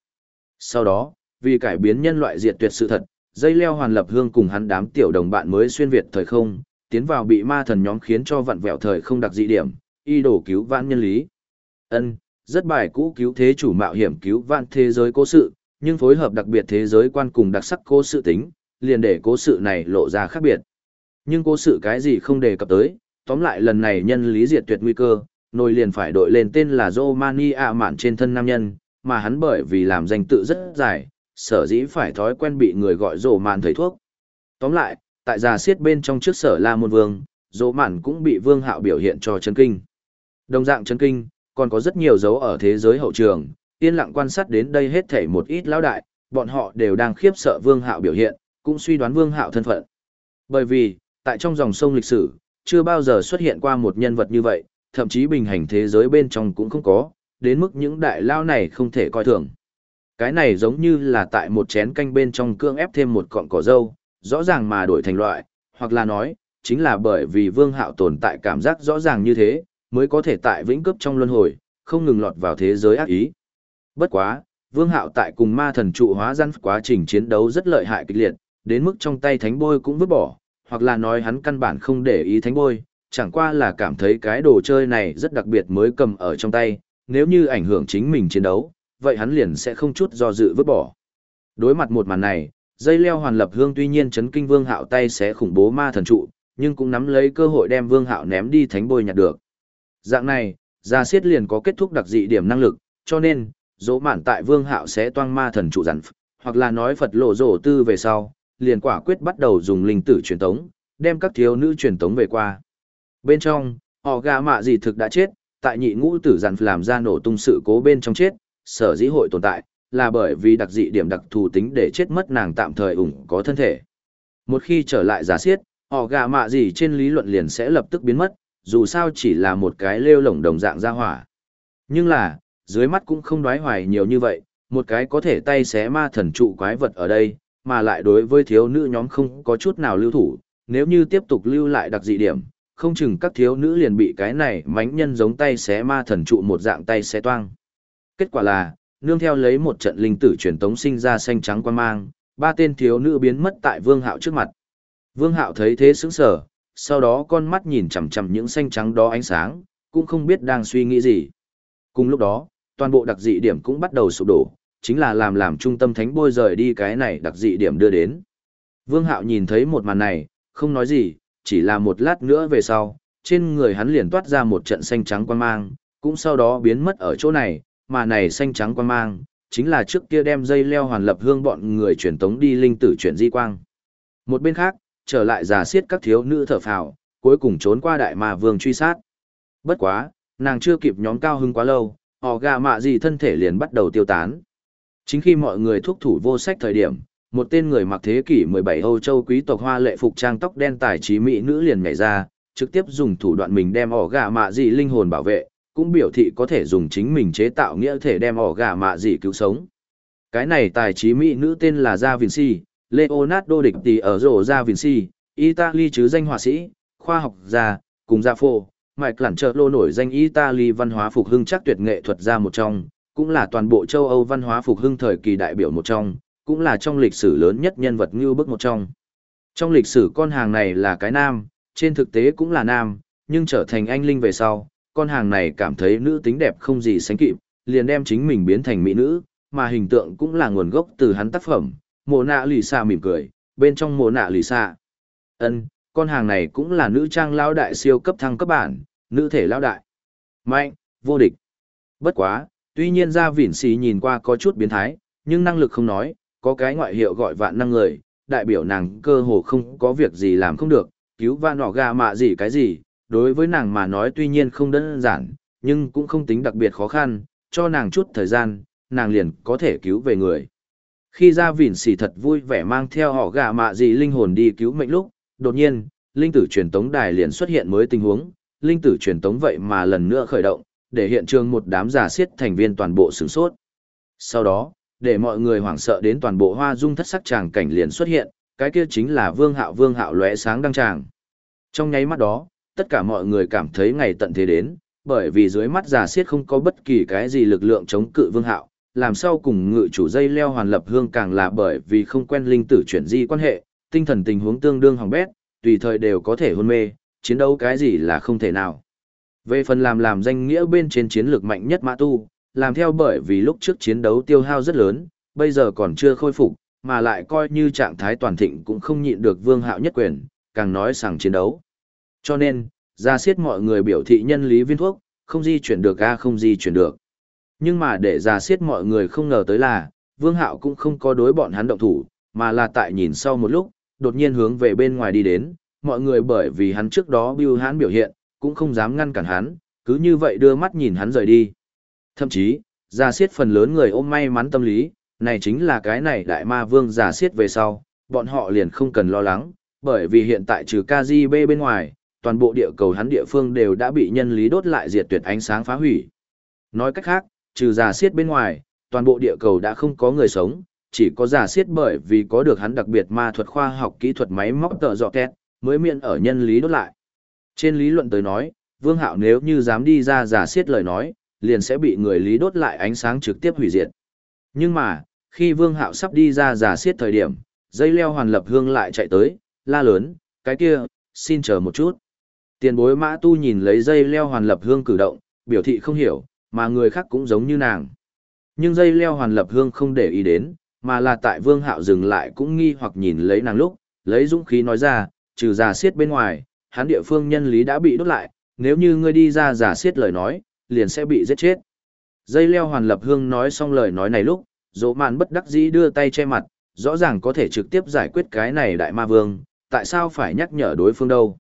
Sau đó, vì cải biến nhân loại diệt tuyệt sự thật, dây leo hoàn lập hương cùng hắn đám tiểu đồng bạn mới xuyên việt thời không, tiến vào bị ma thần nhóm khiến cho vặn vẹo thời không đặc dị điểm, y đổ cứu vãn nhân lý. Ân, rất bài cũ cứu thế chủ mạo hiểm cứu vãn thế giới cố sự, nhưng phối hợp đặc biệt thế giới quan cùng đặc sắc cố sự tính, liền để cố sự này lộ ra khác biệt. Nhưng cố sự cái gì không đề cập tới, tóm lại lần này nhân lý diệt tuyệt nguy cơ, nồi liền phải đội lên tên là Romania mạn trên thân nam nhân, mà hắn bởi vì làm danh tự rất dài, sở dĩ phải thói quen bị người gọi rổ mạn thầy thuốc. Tóm lại, tại già siết bên trong trước sở La Môn Vương, rổ mạn cũng bị Vương Hạo biểu hiện cho chấn kinh. Đồng dạng chấn kinh, còn có rất nhiều dấu ở thế giới hậu trường, yên lặng quan sát đến đây hết thảy một ít lão đại, bọn họ đều đang khiếp sợ Vương Hạo biểu hiện, cũng suy đoán Vương Hạo thân phận. Bởi vì, tại trong dòng sông lịch sử, chưa bao giờ xuất hiện qua một nhân vật như vậy, thậm chí bình hành thế giới bên trong cũng không có, đến mức những đại lao này không thể coi thường. Cái này giống như là tại một chén canh bên trong cương ép thêm một cọng cỏ dâu, rõ ràng mà đổi thành loại, hoặc là nói, chính là bởi vì vương hạo tồn tại cảm giác rõ ràng như thế, mới có thể tại vĩnh cấp trong luân hồi, không ngừng lọt vào thế giới ác ý. Bất quá, vương hạo tại cùng ma thần trụ hóa gian quá trình chiến đấu rất lợi hại kịch liệt, đến mức trong tay thánh bôi cũng vứt bỏ, hoặc là nói hắn căn bản không để ý thánh bôi, chẳng qua là cảm thấy cái đồ chơi này rất đặc biệt mới cầm ở trong tay, nếu như ảnh hưởng chính mình chiến đấu, vậy hắn liền sẽ không chút do dự vứt bỏ. Đối mặt một màn này, dây leo hoàn lập hương tuy nhiên chấn kinh vương hạo tay sẽ khủng bố ma thần trụ, nhưng cũng nắm lấy cơ hội đem vương hạo ném đi thánh bôi nhặt được. Dạng này, ra siết liền có kết thúc đặc dị điểm năng lực, cho nên, dỗ mạn tại vương hạo sẽ toang ma thần trụ rắn, hoặc là nói Phật lộ rổ tư về sau, liền quả quyết bắt đầu dùng linh tử truyền tống, đem các thiếu nữ truyền tống về qua. Bên trong, họ gà mạ gì thực đã chết, tại nhị ngũ tử giản làm ra nổ tung sự cố bên trong chết, sở dĩ hội tồn tại, là bởi vì đặc dị điểm đặc thù tính để chết mất nàng tạm thời ủng có thân thể. Một khi trở lại giả xiết, họ gà mạ gì trên lý luận liền sẽ lập tức biến mất, dù sao chỉ là một cái lêu lổng đồng dạng ra hỏa. Nhưng là, dưới mắt cũng không đoái hoài nhiều như vậy, một cái có thể tay xé ma thần trụ quái vật ở đây, mà lại đối với thiếu nữ nhóm không có chút nào lưu thủ, nếu như tiếp tục lưu lại đặc dị điểm, không chừng các thiếu nữ liền bị cái này mánh nhân giống tay xé ma thần trụ một dạng tay xé toang. Kết quả là, nương theo lấy một trận linh tử truyền tống sinh ra xanh trắng quan mang, ba tên thiếu nữ biến mất tại vương hạo trước mặt. Vương hạo thấy thế sững sờ, sau đó con mắt nhìn chằm chằm những xanh trắng đó ánh sáng, cũng không biết đang suy nghĩ gì. Cùng lúc đó, toàn bộ đặc dị điểm cũng bắt đầu sụp đổ, chính là làm làm trung tâm thánh bôi rời đi cái này đặc dị điểm đưa đến. Vương hạo nhìn thấy một màn này, không nói gì, chỉ là một lát nữa về sau, trên người hắn liền toát ra một trận xanh trắng quan mang, cũng sau đó biến mất ở chỗ này, mà này xanh trắng quan mang, chính là trước kia đem dây leo hoàn lập hương bọn người truyền tống đi linh tử chuyển di quang. Một bên khác, trở lại giả siết các thiếu nữ thở phào, cuối cùng trốn qua đại ma vương truy sát. Bất quá, nàng chưa kịp nhóm cao hưng quá lâu, họ gà mạ gì thân thể liền bắt đầu tiêu tán. Chính khi mọi người thúc thủ vô sách thời điểm, một tên người mặc thế kỷ 17 Âu Châu quý tộc hoa lệ phục trang tóc đen tài trí mỹ nữ liền nhảy ra, trực tiếp dùng thủ đoạn mình đem ỏ gà mạ dị linh hồn bảo vệ, cũng biểu thị có thể dùng chính mình chế tạo nghĩa thể đem ỏ gà mạ dị cứu sống. Cái này tài trí mỹ nữ tên là Gia Vinci, Leonardo địch tỷ ở rổ Gia Vinci, Italy chứ danh họa sĩ, khoa học gia, cùng gia phô, mạch lản trợ lô nổi danh Italy văn hóa phục hưng chắc tuyệt nghệ thuật ra một trong, cũng là toàn bộ châu Âu văn hóa phục hưng thời kỳ đại biểu một trong, cũng là trong lịch sử lớn nhất nhân vật ngưu bức một trong. Trong lịch sử con hàng này là cái nam, trên thực tế cũng là nam, nhưng trở thành anh linh về sau, con hàng này cảm thấy nữ tính đẹp không gì sánh kịp, liền đem chính mình biến thành mỹ nữ, mà hình tượng cũng là nguồn gốc từ hắn tác phẩm. Mộ nạ lì xa mỉm cười, bên trong mộ nạ lì xa. ân con hàng này cũng là nữ trang lao đại siêu cấp thăng cấp bản, nữ thể lao đại. Mạnh, vô địch. Bất quá, tuy nhiên ra vỉn xì nhìn qua có chút biến thái, nhưng năng lực không nói, có cái ngoại hiệu gọi vạn năng người, đại biểu nàng cơ hồ không có việc gì làm không được, cứu vạn nọ gà mạ gì cái gì, đối với nàng mà nói tuy nhiên không đơn giản, nhưng cũng không tính đặc biệt khó khăn, cho nàng chút thời gian, nàng liền có thể cứu về người. Khi ra vỉn xì thật vui vẻ mang theo họ gà mạ gì linh hồn đi cứu mệnh lúc, đột nhiên, linh tử truyền tống đài liền xuất hiện mới tình huống, linh tử truyền tống vậy mà lần nữa khởi động, để hiện trường một đám giả siết thành viên toàn bộ sửng sốt. Sau đó, để mọi người hoảng sợ đến toàn bộ hoa dung thất sắc tràng cảnh liền xuất hiện, cái kia chính là vương hạo vương hạo lóe sáng đăng tràng. Trong nháy mắt đó, tất cả mọi người cảm thấy ngày tận thế đến, bởi vì dưới mắt giả siết không có bất kỳ cái gì lực lượng chống cự vương hạo, làm sao cùng ngự chủ dây leo hoàn lập hương càng là bởi vì không quen linh tử chuyển di quan hệ, tinh thần tình huống tương đương hỏng bét, tùy thời đều có thể hôn mê, chiến đấu cái gì là không thể nào. Về phần làm làm danh nghĩa bên trên chiến lược mạnh nhất Mã Tu, làm theo bởi vì lúc trước chiến đấu tiêu hao rất lớn, bây giờ còn chưa khôi phục, mà lại coi như trạng thái toàn thịnh cũng không nhịn được vương hạo nhất quyền, càng nói rằng chiến đấu. Cho nên, ra siết mọi người biểu thị nhân lý viên thuốc, không di chuyển được a không di chuyển được. Nhưng mà để ra siết mọi người không ngờ tới là, vương hạo cũng không có đối bọn hắn động thủ, mà là tại nhìn sau một lúc, đột nhiên hướng về bên ngoài đi đến, mọi người bởi vì hắn trước đó bưu hắn biểu hiện, cũng không dám ngăn cản hắn, cứ như vậy đưa mắt nhìn hắn rời đi. Thậm chí, giả siết phần lớn người ôm may mắn tâm lý, này chính là cái này đại ma vương giả siết về sau, bọn họ liền không cần lo lắng, bởi vì hiện tại trừ KGB bên ngoài, toàn bộ địa cầu hắn địa phương đều đã bị nhân lý đốt lại diệt tuyệt ánh sáng phá hủy. Nói cách khác, trừ giả siết bên ngoài, toàn bộ địa cầu đã không có người sống, chỉ có giả siết bởi vì có được hắn đặc biệt ma thuật khoa học kỹ thuật máy móc tợ dọ kẹt, mới miễn ở nhân lý đốt lại. Trên lý luận tới nói, Vương Hạo nếu như dám đi ra giả siết lời nói, liền sẽ bị người lý đốt lại ánh sáng trực tiếp hủy diệt. Nhưng mà, khi Vương Hạo sắp đi ra giả xiết thời điểm, dây leo hoàn lập hương lại chạy tới, la lớn, cái kia, xin chờ một chút. Tiền bối mã tu nhìn lấy dây leo hoàn lập hương cử động, biểu thị không hiểu, mà người khác cũng giống như nàng. Nhưng dây leo hoàn lập hương không để ý đến, mà là tại Vương Hạo dừng lại cũng nghi hoặc nhìn lấy nàng lúc, lấy dũng khí nói ra, trừ giả xiết bên ngoài, hắn địa phương nhân lý đã bị đốt lại, nếu như ngươi đi ra giả xiết lời nói, liền sẽ bị giết chết. Dây leo hoàn lập hương nói xong lời nói này lúc, dỗ mạn bất đắc dĩ đưa tay che mặt, rõ ràng có thể trực tiếp giải quyết cái này đại ma vương, tại sao phải nhắc nhở đối phương đâu?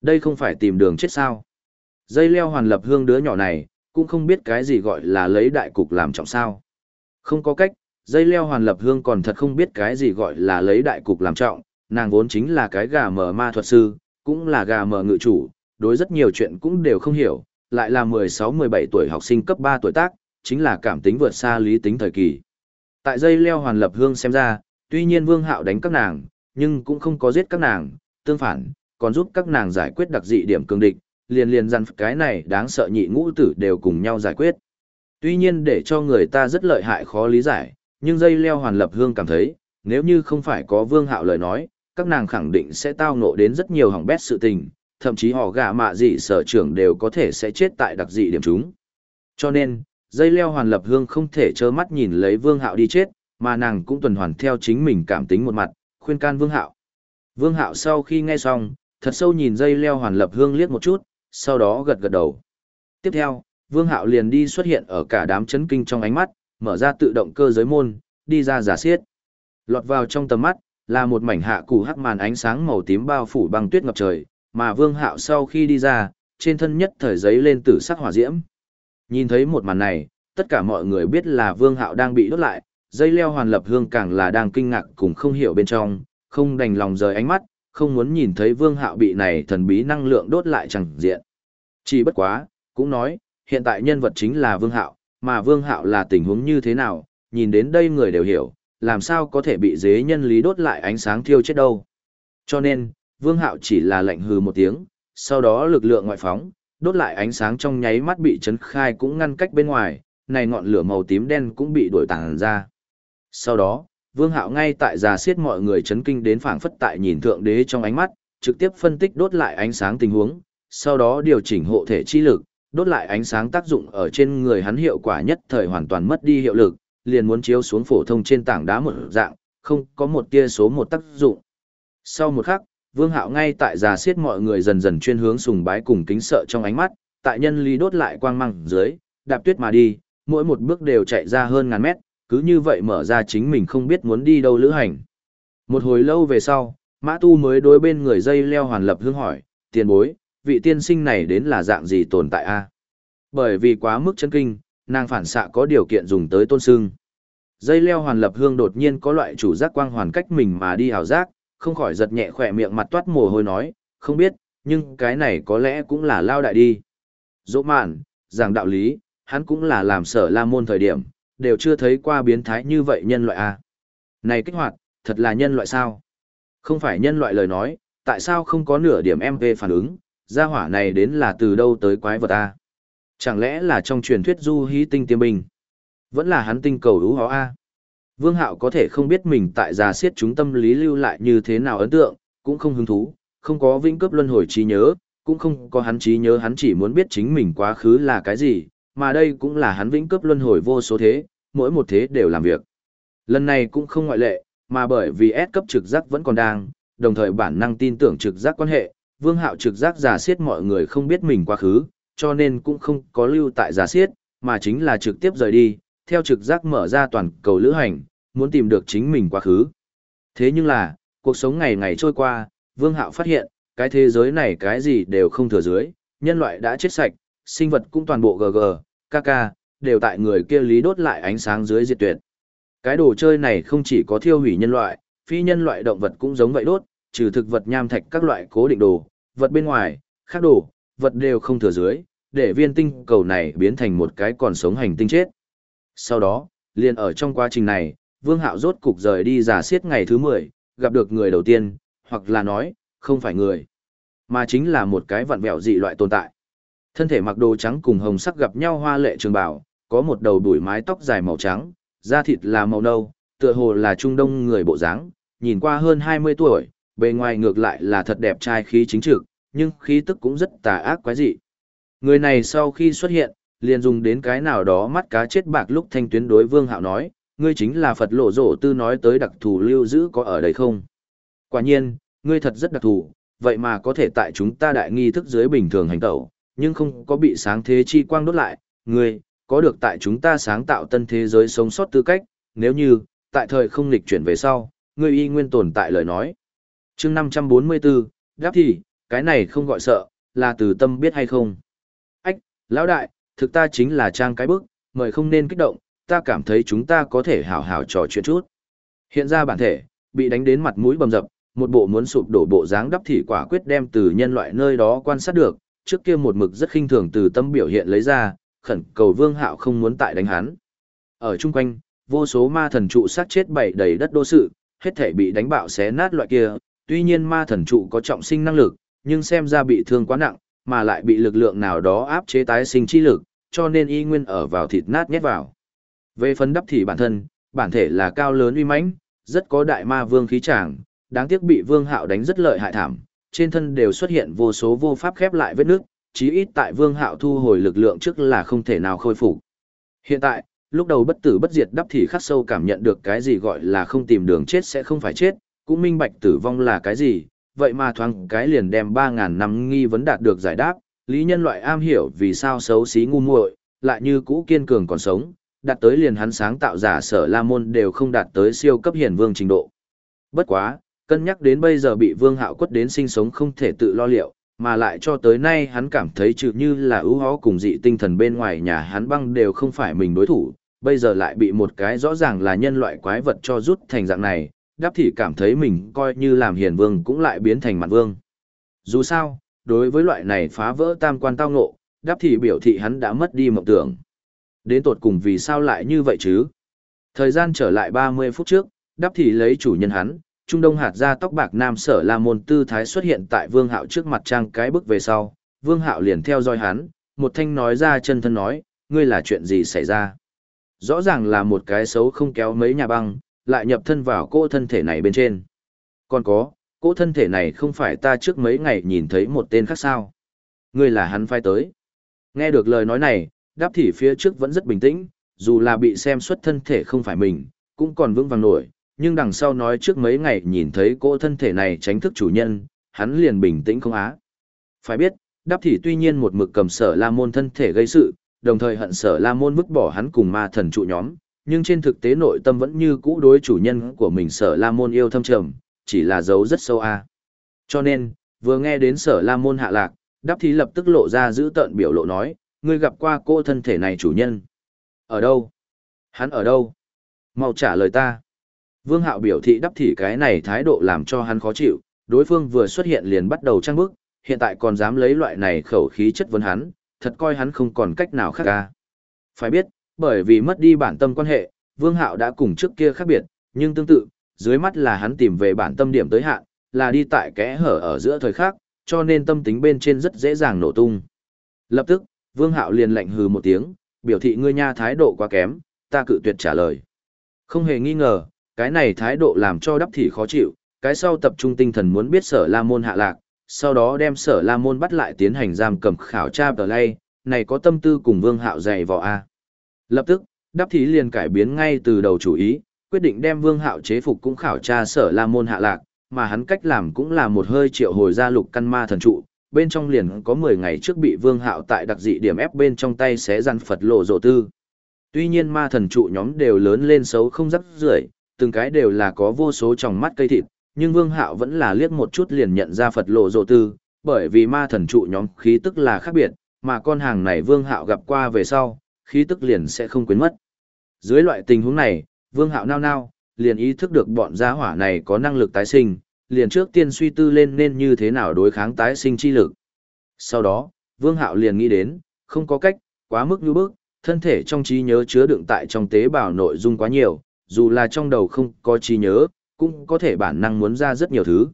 Đây không phải tìm đường chết sao? Dây leo hoàn lập hương đứa nhỏ này, cũng không biết cái gì gọi là lấy đại cục làm trọng sao. Không có cách, dây leo hoàn lập hương còn thật không biết cái gì gọi là lấy đại cục làm trọng, nàng vốn chính là cái gà mờ ma thuật sư, cũng là gà mờ ngự chủ, đối rất nhiều chuyện cũng đều không hiểu, lại là 16-17 tuổi học sinh cấp 3 tuổi tác, chính là cảm tính vượt xa lý tính thời kỳ. Tại dây leo hoàn lập hương xem ra, tuy nhiên vương hạo đánh các nàng, nhưng cũng không có giết các nàng, tương phản, còn giúp các nàng giải quyết đặc dị điểm cường địch, liền liền dằn cái này đáng sợ nhị ngũ tử đều cùng nhau giải quyết. Tuy nhiên để cho người ta rất lợi hại khó lý giải, nhưng dây leo hoàn lập hương cảm thấy, nếu như không phải có vương hạo lời nói, các nàng khẳng định sẽ tao ngộ đến rất nhiều hỏng bét sự tình, thậm chí họ gạ mạ dị sở trưởng đều có thể sẽ chết tại đặc dị điểm chúng. Cho nên, dây leo hoàn lập hương không thể trơ mắt nhìn lấy vương hạo đi chết, mà nàng cũng tuần hoàn theo chính mình cảm tính một mặt, khuyên can vương hạo. Vương hạo sau khi nghe xong, thật sâu nhìn dây leo hoàn lập hương liếc một chút, sau đó gật gật đầu. Tiếp theo, vương hạo liền đi xuất hiện ở cả đám chấn kinh trong ánh mắt, mở ra tự động cơ giới môn, đi ra giả xiết. Lọt vào trong tầm mắt, là một mảnh hạ củ hắc màn ánh sáng màu tím bao phủ băng tuyết ngập trời, mà Vương Hạo sau khi đi ra, trên thân nhất thời giấy lên tử sắc hỏa diễm. Nhìn thấy một màn này, tất cả mọi người biết là Vương Hạo đang bị đốt lại, dây leo hoàn lập hương càng là đang kinh ngạc cùng không hiểu bên trong, không đành lòng rời ánh mắt, không muốn nhìn thấy vương hạo bị này thần bí năng lượng đốt lại chẳng diện. Chỉ bất quá, cũng nói, hiện tại nhân vật chính là vương hạo, mà vương hạo là tình huống như thế nào, nhìn đến đây người đều hiểu, làm sao có thể bị dế nhân lý đốt lại ánh sáng thiêu chết đâu. Cho nên, vương hạo chỉ là lệnh hừ một tiếng, sau đó lực lượng ngoại phóng, đốt lại ánh sáng trong nháy mắt bị chấn khai cũng ngăn cách bên ngoài, này ngọn lửa màu tím đen cũng bị đổi tàng ra. Sau đó, Vương Hạo ngay tại già xiết mọi người chấn kinh đến phảng phất tại nhìn thượng đế trong ánh mắt, trực tiếp phân tích đốt lại ánh sáng tình huống, sau đó điều chỉnh hộ thể chi lực, đốt lại ánh sáng tác dụng ở trên người hắn hiệu quả nhất thời hoàn toàn mất đi hiệu lực, liền muốn chiếu xuống phổ thông trên tảng đá một dạng, không có một tia số một tác dụng. Sau một khắc, Vương Hạo ngay tại già xiết mọi người dần dần chuyên hướng sùng bái cùng kính sợ trong ánh mắt, tại nhân lý đốt lại quang măng dưới, đạp tuyết mà đi, mỗi một bước đều chạy ra hơn ngàn mét, cứ như vậy mở ra chính mình không biết muốn đi đâu lữ hành. Một hồi lâu về sau, Mã Tu mới đối bên người dây leo hoàn lập hương hỏi, tiền bối, vị tiên sinh này đến là dạng gì tồn tại a? Bởi vì quá mức chân kinh, nàng phản xạ có điều kiện dùng tới tôn sưng. Dây leo hoàn lập hương đột nhiên có loại chủ giác quang hoàn cách mình mà đi hào giác, không khỏi giật nhẹ khỏe miệng mặt toát mồ hôi nói, không biết, nhưng cái này có lẽ cũng là lao đại đi. Dỗ mạn, giảng đạo lý, hắn cũng là làm sở la môn thời điểm, đều chưa thấy qua biến thái như vậy nhân loại à. Này kích hoạt, thật là nhân loại sao? Không phải nhân loại lời nói, tại sao không có nửa điểm MP phản ứng, gia hỏa này đến là từ đâu tới quái vật a? Chẳng lẽ là trong truyền thuyết du hí tinh tiêm bình? Vẫn là hắn tinh cầu đú hóa a? Vương Hạo có thể không biết mình tại già siết chúng tâm lý lưu lại như thế nào ấn tượng, cũng không hứng thú, không có vĩnh cấp luân hồi trí nhớ, cũng không có hắn trí nhớ hắn chỉ muốn biết chính mình quá khứ là cái gì, mà đây cũng là hắn vĩnh cấp luân hồi vô số thế, mỗi một thế đều làm việc. Lần này cũng không ngoại lệ, mà bởi vì S cấp trực giác vẫn còn đang, đồng thời bản năng tin tưởng trực giác quan hệ, Vương Hạo trực giác giả siết mọi người không biết mình quá khứ, cho nên cũng không có lưu tại giả siết, mà chính là trực tiếp rời đi, theo trực giác mở ra toàn cầu lữ hành, muốn tìm được chính mình quá khứ. Thế nhưng là, cuộc sống ngày ngày trôi qua, Vương Hạo phát hiện, cái thế giới này cái gì đều không thừa dưới, nhân loại đã chết sạch, sinh vật cũng toàn bộ GG, KK, đều tại người kia lý đốt lại ánh sáng dưới diệt tuyệt. Cái đồ chơi này không chỉ có thiêu hủy nhân loại, phi nhân loại động vật cũng giống vậy đốt, trừ thực vật nham thạch các loại cố định đồ, vật bên ngoài, khác đồ, vật đều không thừa dưới, để viên tinh cầu này biến thành một cái còn sống hành tinh chết. Sau đó, liền ở trong quá trình này, Vương Hạo rốt cục rời đi giả xiết ngày thứ 10, gặp được người đầu tiên, hoặc là nói, không phải người, mà chính là một cái vặn vẹo dị loại tồn tại. Thân thể mặc đồ trắng cùng hồng sắc gặp nhau hoa lệ trường bào, có một đầu đuổi mái tóc dài màu trắng, da thịt là màu nâu, tựa hồ là trung đông người bộ dáng, nhìn qua hơn 20 tuổi, bề ngoài ngược lại là thật đẹp trai khí chính trực, nhưng khí tức cũng rất tà ác quái dị. Người này sau khi xuất hiện, liền dùng đến cái nào đó mắt cá chết bạc lúc thanh tuyến đối Vương Hạo nói, ngươi chính là Phật lộ rổ tư nói tới đặc thù lưu giữ có ở đây không? Quả nhiên, ngươi thật rất đặc thù, vậy mà có thể tại chúng ta đại nghi thức dưới bình thường hành tẩu, nhưng không có bị sáng thế chi quang đốt lại, ngươi, có được tại chúng ta sáng tạo tân thế giới sống sót tư cách, nếu như, tại thời không lịch chuyển về sau, ngươi y nguyên tồn tại lời nói. chương 544, đáp thì, cái này không gọi sợ, là từ tâm biết hay không. Ách, lão đại, thực ta chính là trang cái bức, mời không nên kích động, ta cảm thấy chúng ta có thể hảo hảo trò chuyện chút. Hiện ra bản thể, bị đánh đến mặt mũi bầm dập, một bộ muốn sụp đổ bộ dáng đắp thì quả quyết đem từ nhân loại nơi đó quan sát được, trước kia một mực rất khinh thường từ tâm biểu hiện lấy ra, khẩn cầu vương hạo không muốn tại đánh hắn. Ở chung quanh, vô số ma thần trụ sát chết bảy đầy đất đô sự, hết thể bị đánh bạo xé nát loại kia, tuy nhiên ma thần trụ có trọng sinh năng lực, nhưng xem ra bị thương quá nặng, mà lại bị lực lượng nào đó áp chế tái sinh chi lực, cho nên y nguyên ở vào thịt nát nhét vào. Về phấn đắp thì bản thân, bản thể là cao lớn uy mãnh, rất có đại ma vương khí tràng, đáng tiếc bị vương hạo đánh rất lợi hại thảm, trên thân đều xuất hiện vô số vô pháp khép lại vết nước, chí ít tại vương hạo thu hồi lực lượng trước là không thể nào khôi phục. Hiện tại, lúc đầu bất tử bất diệt đắp thì khắc sâu cảm nhận được cái gì gọi là không tìm đường chết sẽ không phải chết, cũng minh bạch tử vong là cái gì, vậy mà thoáng cái liền đem 3.000 năm nghi vấn đạt được giải đáp, lý nhân loại am hiểu vì sao xấu xí ngu muội lại như cũ kiên cường còn sống, đạt tới liền hắn sáng tạo giả sở la môn đều không đạt tới siêu cấp hiển vương trình độ. Bất quá, cân nhắc đến bây giờ bị vương hạo quất đến sinh sống không thể tự lo liệu, mà lại cho tới nay hắn cảm thấy trừ như là ưu hó cùng dị tinh thần bên ngoài nhà hắn băng đều không phải mình đối thủ, bây giờ lại bị một cái rõ ràng là nhân loại quái vật cho rút thành dạng này, đáp thị cảm thấy mình coi như làm hiền vương cũng lại biến thành mặt vương. Dù sao, đối với loại này phá vỡ tam quan tao ngộ, đáp thị biểu thị hắn đã mất đi mộng tưởng. Đến tột cùng vì sao lại như vậy chứ? Thời gian trở lại 30 phút trước, đáp thị lấy chủ nhân hắn, Trung Đông hạt ra tóc bạc nam sở La Môn tư thái xuất hiện tại Vương Hạo trước mặt trang cái bước về sau, Vương Hạo liền theo dõi hắn, một thanh nói ra chân thân nói, ngươi là chuyện gì xảy ra? Rõ ràng là một cái xấu không kéo mấy nhà băng, lại nhập thân vào cô thân thể này bên trên. Còn có, cô thân thể này không phải ta trước mấy ngày nhìn thấy một tên khác sao? Ngươi là hắn phai tới. Nghe được lời nói này, đáp thị phía trước vẫn rất bình tĩnh, dù là bị xem xuất thân thể không phải mình, cũng còn vững vàng nổi, nhưng đằng sau nói trước mấy ngày nhìn thấy cô thân thể này tránh thức chủ nhân, hắn liền bình tĩnh không á. Phải biết, đáp thị tuy nhiên một mực cầm sở la môn thân thể gây sự, đồng thời hận sở la môn vứt bỏ hắn cùng ma thần trụ nhóm, nhưng trên thực tế nội tâm vẫn như cũ đối chủ nhân của mình sở la môn yêu thâm trầm, chỉ là dấu rất sâu a. Cho nên, vừa nghe đến sở la môn hạ lạc, đáp thí lập tức lộ ra giữ tợn biểu lộ nói, ngươi gặp qua cô thân thể này chủ nhân. Ở đâu? Hắn ở đâu? Mau trả lời ta. Vương Hạo biểu thị đắp thị cái này thái độ làm cho hắn khó chịu, đối phương vừa xuất hiện liền bắt đầu trang bức, hiện tại còn dám lấy loại này khẩu khí chất vấn hắn, thật coi hắn không còn cách nào khác ca. Phải biết, bởi vì mất đi bản tâm quan hệ, Vương Hạo đã cùng trước kia khác biệt, nhưng tương tự, dưới mắt là hắn tìm về bản tâm điểm tới hạn, là đi tại kẽ hở ở giữa thời khắc, cho nên tâm tính bên trên rất dễ dàng nổ tung. Lập tức, Vương Hạo liền lạnh hừ một tiếng, biểu thị ngươi nha thái độ quá kém, ta cự tuyệt trả lời. Không hề nghi ngờ, cái này thái độ làm cho đắp thị khó chịu, cái sau tập trung tinh thần muốn biết sở la môn hạ lạc, sau đó đem sở la môn bắt lại tiến hành giam cầm khảo tra tờ lay, này có tâm tư cùng vương hạo dày vò A. Lập tức, đáp thí liền cải biến ngay từ đầu chủ ý, quyết định đem vương hạo chế phục cũng khảo tra sở la môn hạ lạc, mà hắn cách làm cũng là một hơi triệu hồi ra lục căn ma thần trụ, bên trong liền có 10 ngày trước bị vương hạo tại đặc dị điểm ép bên trong tay xé răn Phật lộ rộ tư. Tuy nhiên ma thần trụ nhóm đều lớn lên xấu không rắc rưởi từng cái đều là có vô số tròng mắt cây thịt, nhưng Vương Hạo vẫn là liếc một chút liền nhận ra Phật lộ rộ tư, bởi vì ma thần trụ nhóm khí tức là khác biệt, mà con hàng này Vương Hạo gặp qua về sau, khí tức liền sẽ không quên mất. Dưới loại tình huống này, Vương Hạo nao nao, liền ý thức được bọn gia hỏa này có năng lực tái sinh, liền trước tiên suy tư lên nên như thế nào đối kháng tái sinh chi lực. Sau đó, Vương Hạo liền nghĩ đến, không có cách, quá mức như bước, thân thể trong trí nhớ chứa đựng tại trong tế bào nội dung quá nhiều, dù là trong đầu không có trí nhớ, cũng có thể bản năng muốn ra rất nhiều thứ.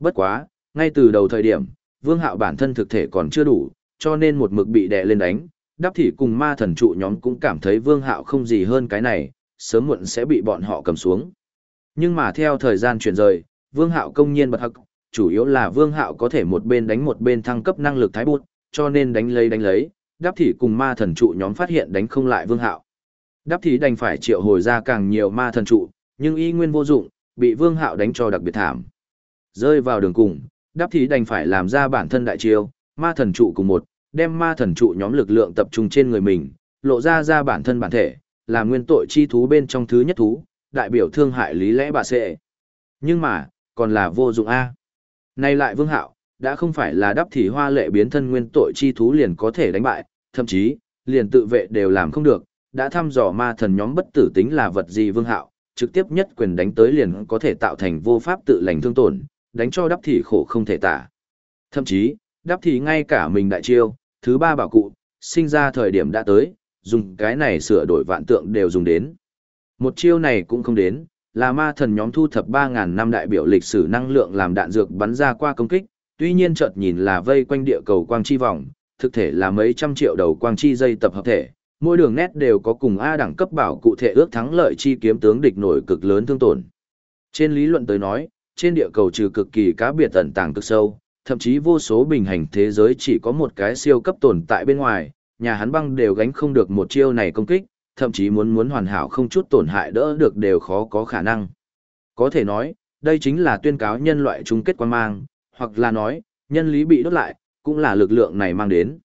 Bất quá, ngay từ đầu thời điểm, vương hạo bản thân thực thể còn chưa đủ, cho nên một mực bị đè lên đánh, đáp thị cùng ma thần trụ nhóm cũng cảm thấy vương hạo không gì hơn cái này, sớm muộn sẽ bị bọn họ cầm xuống. Nhưng mà theo thời gian chuyển rời, vương hạo công nhiên bật hậc, chủ yếu là vương hạo có thể một bên đánh một bên thăng cấp năng lực thái bút, cho nên đánh lấy đánh lấy, đáp thị cùng ma thần trụ nhóm phát hiện đánh không lại vương hạo. Đáp thị đành phải triệu hồi ra càng nhiều ma thần trụ, nhưng y nguyên vô dụng, bị vương hạo đánh cho đặc biệt thảm. Rơi vào đường cùng, đáp thị đành phải làm ra bản thân đại chiêu, ma thần trụ cùng một, đem ma thần trụ nhóm lực lượng tập trung trên người mình, lộ ra ra bản thân bản thể, là nguyên tội chi thú bên trong thứ nhất thú, đại biểu thương hại lý lẽ bà sệ. Nhưng mà, còn là vô dụng A. Nay lại vương hạo, đã không phải là đắp thì hoa lệ biến thân nguyên tội chi thú liền có thể đánh bại, thậm chí, liền tự vệ đều làm không được, đã thăm dò ma thần nhóm bất tử tính là vật gì vương hạo, trực tiếp nhất quyền đánh tới liền có thể tạo thành vô pháp tự lành thương tổn, đánh cho đắp thì khổ không thể tả. Thậm chí, đắp thì ngay cả mình đại chiêu, thứ ba bảo cụ, sinh ra thời điểm đã tới, dùng cái này sửa đổi vạn tượng đều dùng đến. Một chiêu này cũng không đến, là ma thần nhóm thu thập 3.000 năm đại biểu lịch sử năng lượng làm đạn dược bắn ra qua công kích, tuy nhiên chợt nhìn là vây quanh địa cầu quang chi vòng, thực thể là mấy trăm triệu đầu quang chi dây tập hợp thể, mỗi đường nét đều có cùng A đẳng cấp bảo cụ thể ước thắng lợi chi kiếm tướng địch nổi cực lớn thương tổn. Trên lý luận tới nói, trên địa cầu trừ cực kỳ cá biệt tận tàng cực sâu, thậm chí vô số bình hành thế giới chỉ có một cái siêu cấp tồn tại bên ngoài, nhà hắn băng đều gánh không được một chiêu này công kích, thậm chí muốn muốn hoàn hảo không chút tổn hại đỡ được đều khó có khả năng. Có thể nói, đây chính là tuyên cáo nhân loại chung kết quan mang, hoặc là nói, nhân lý bị đốt lại, cũng là lực lượng này mang đến.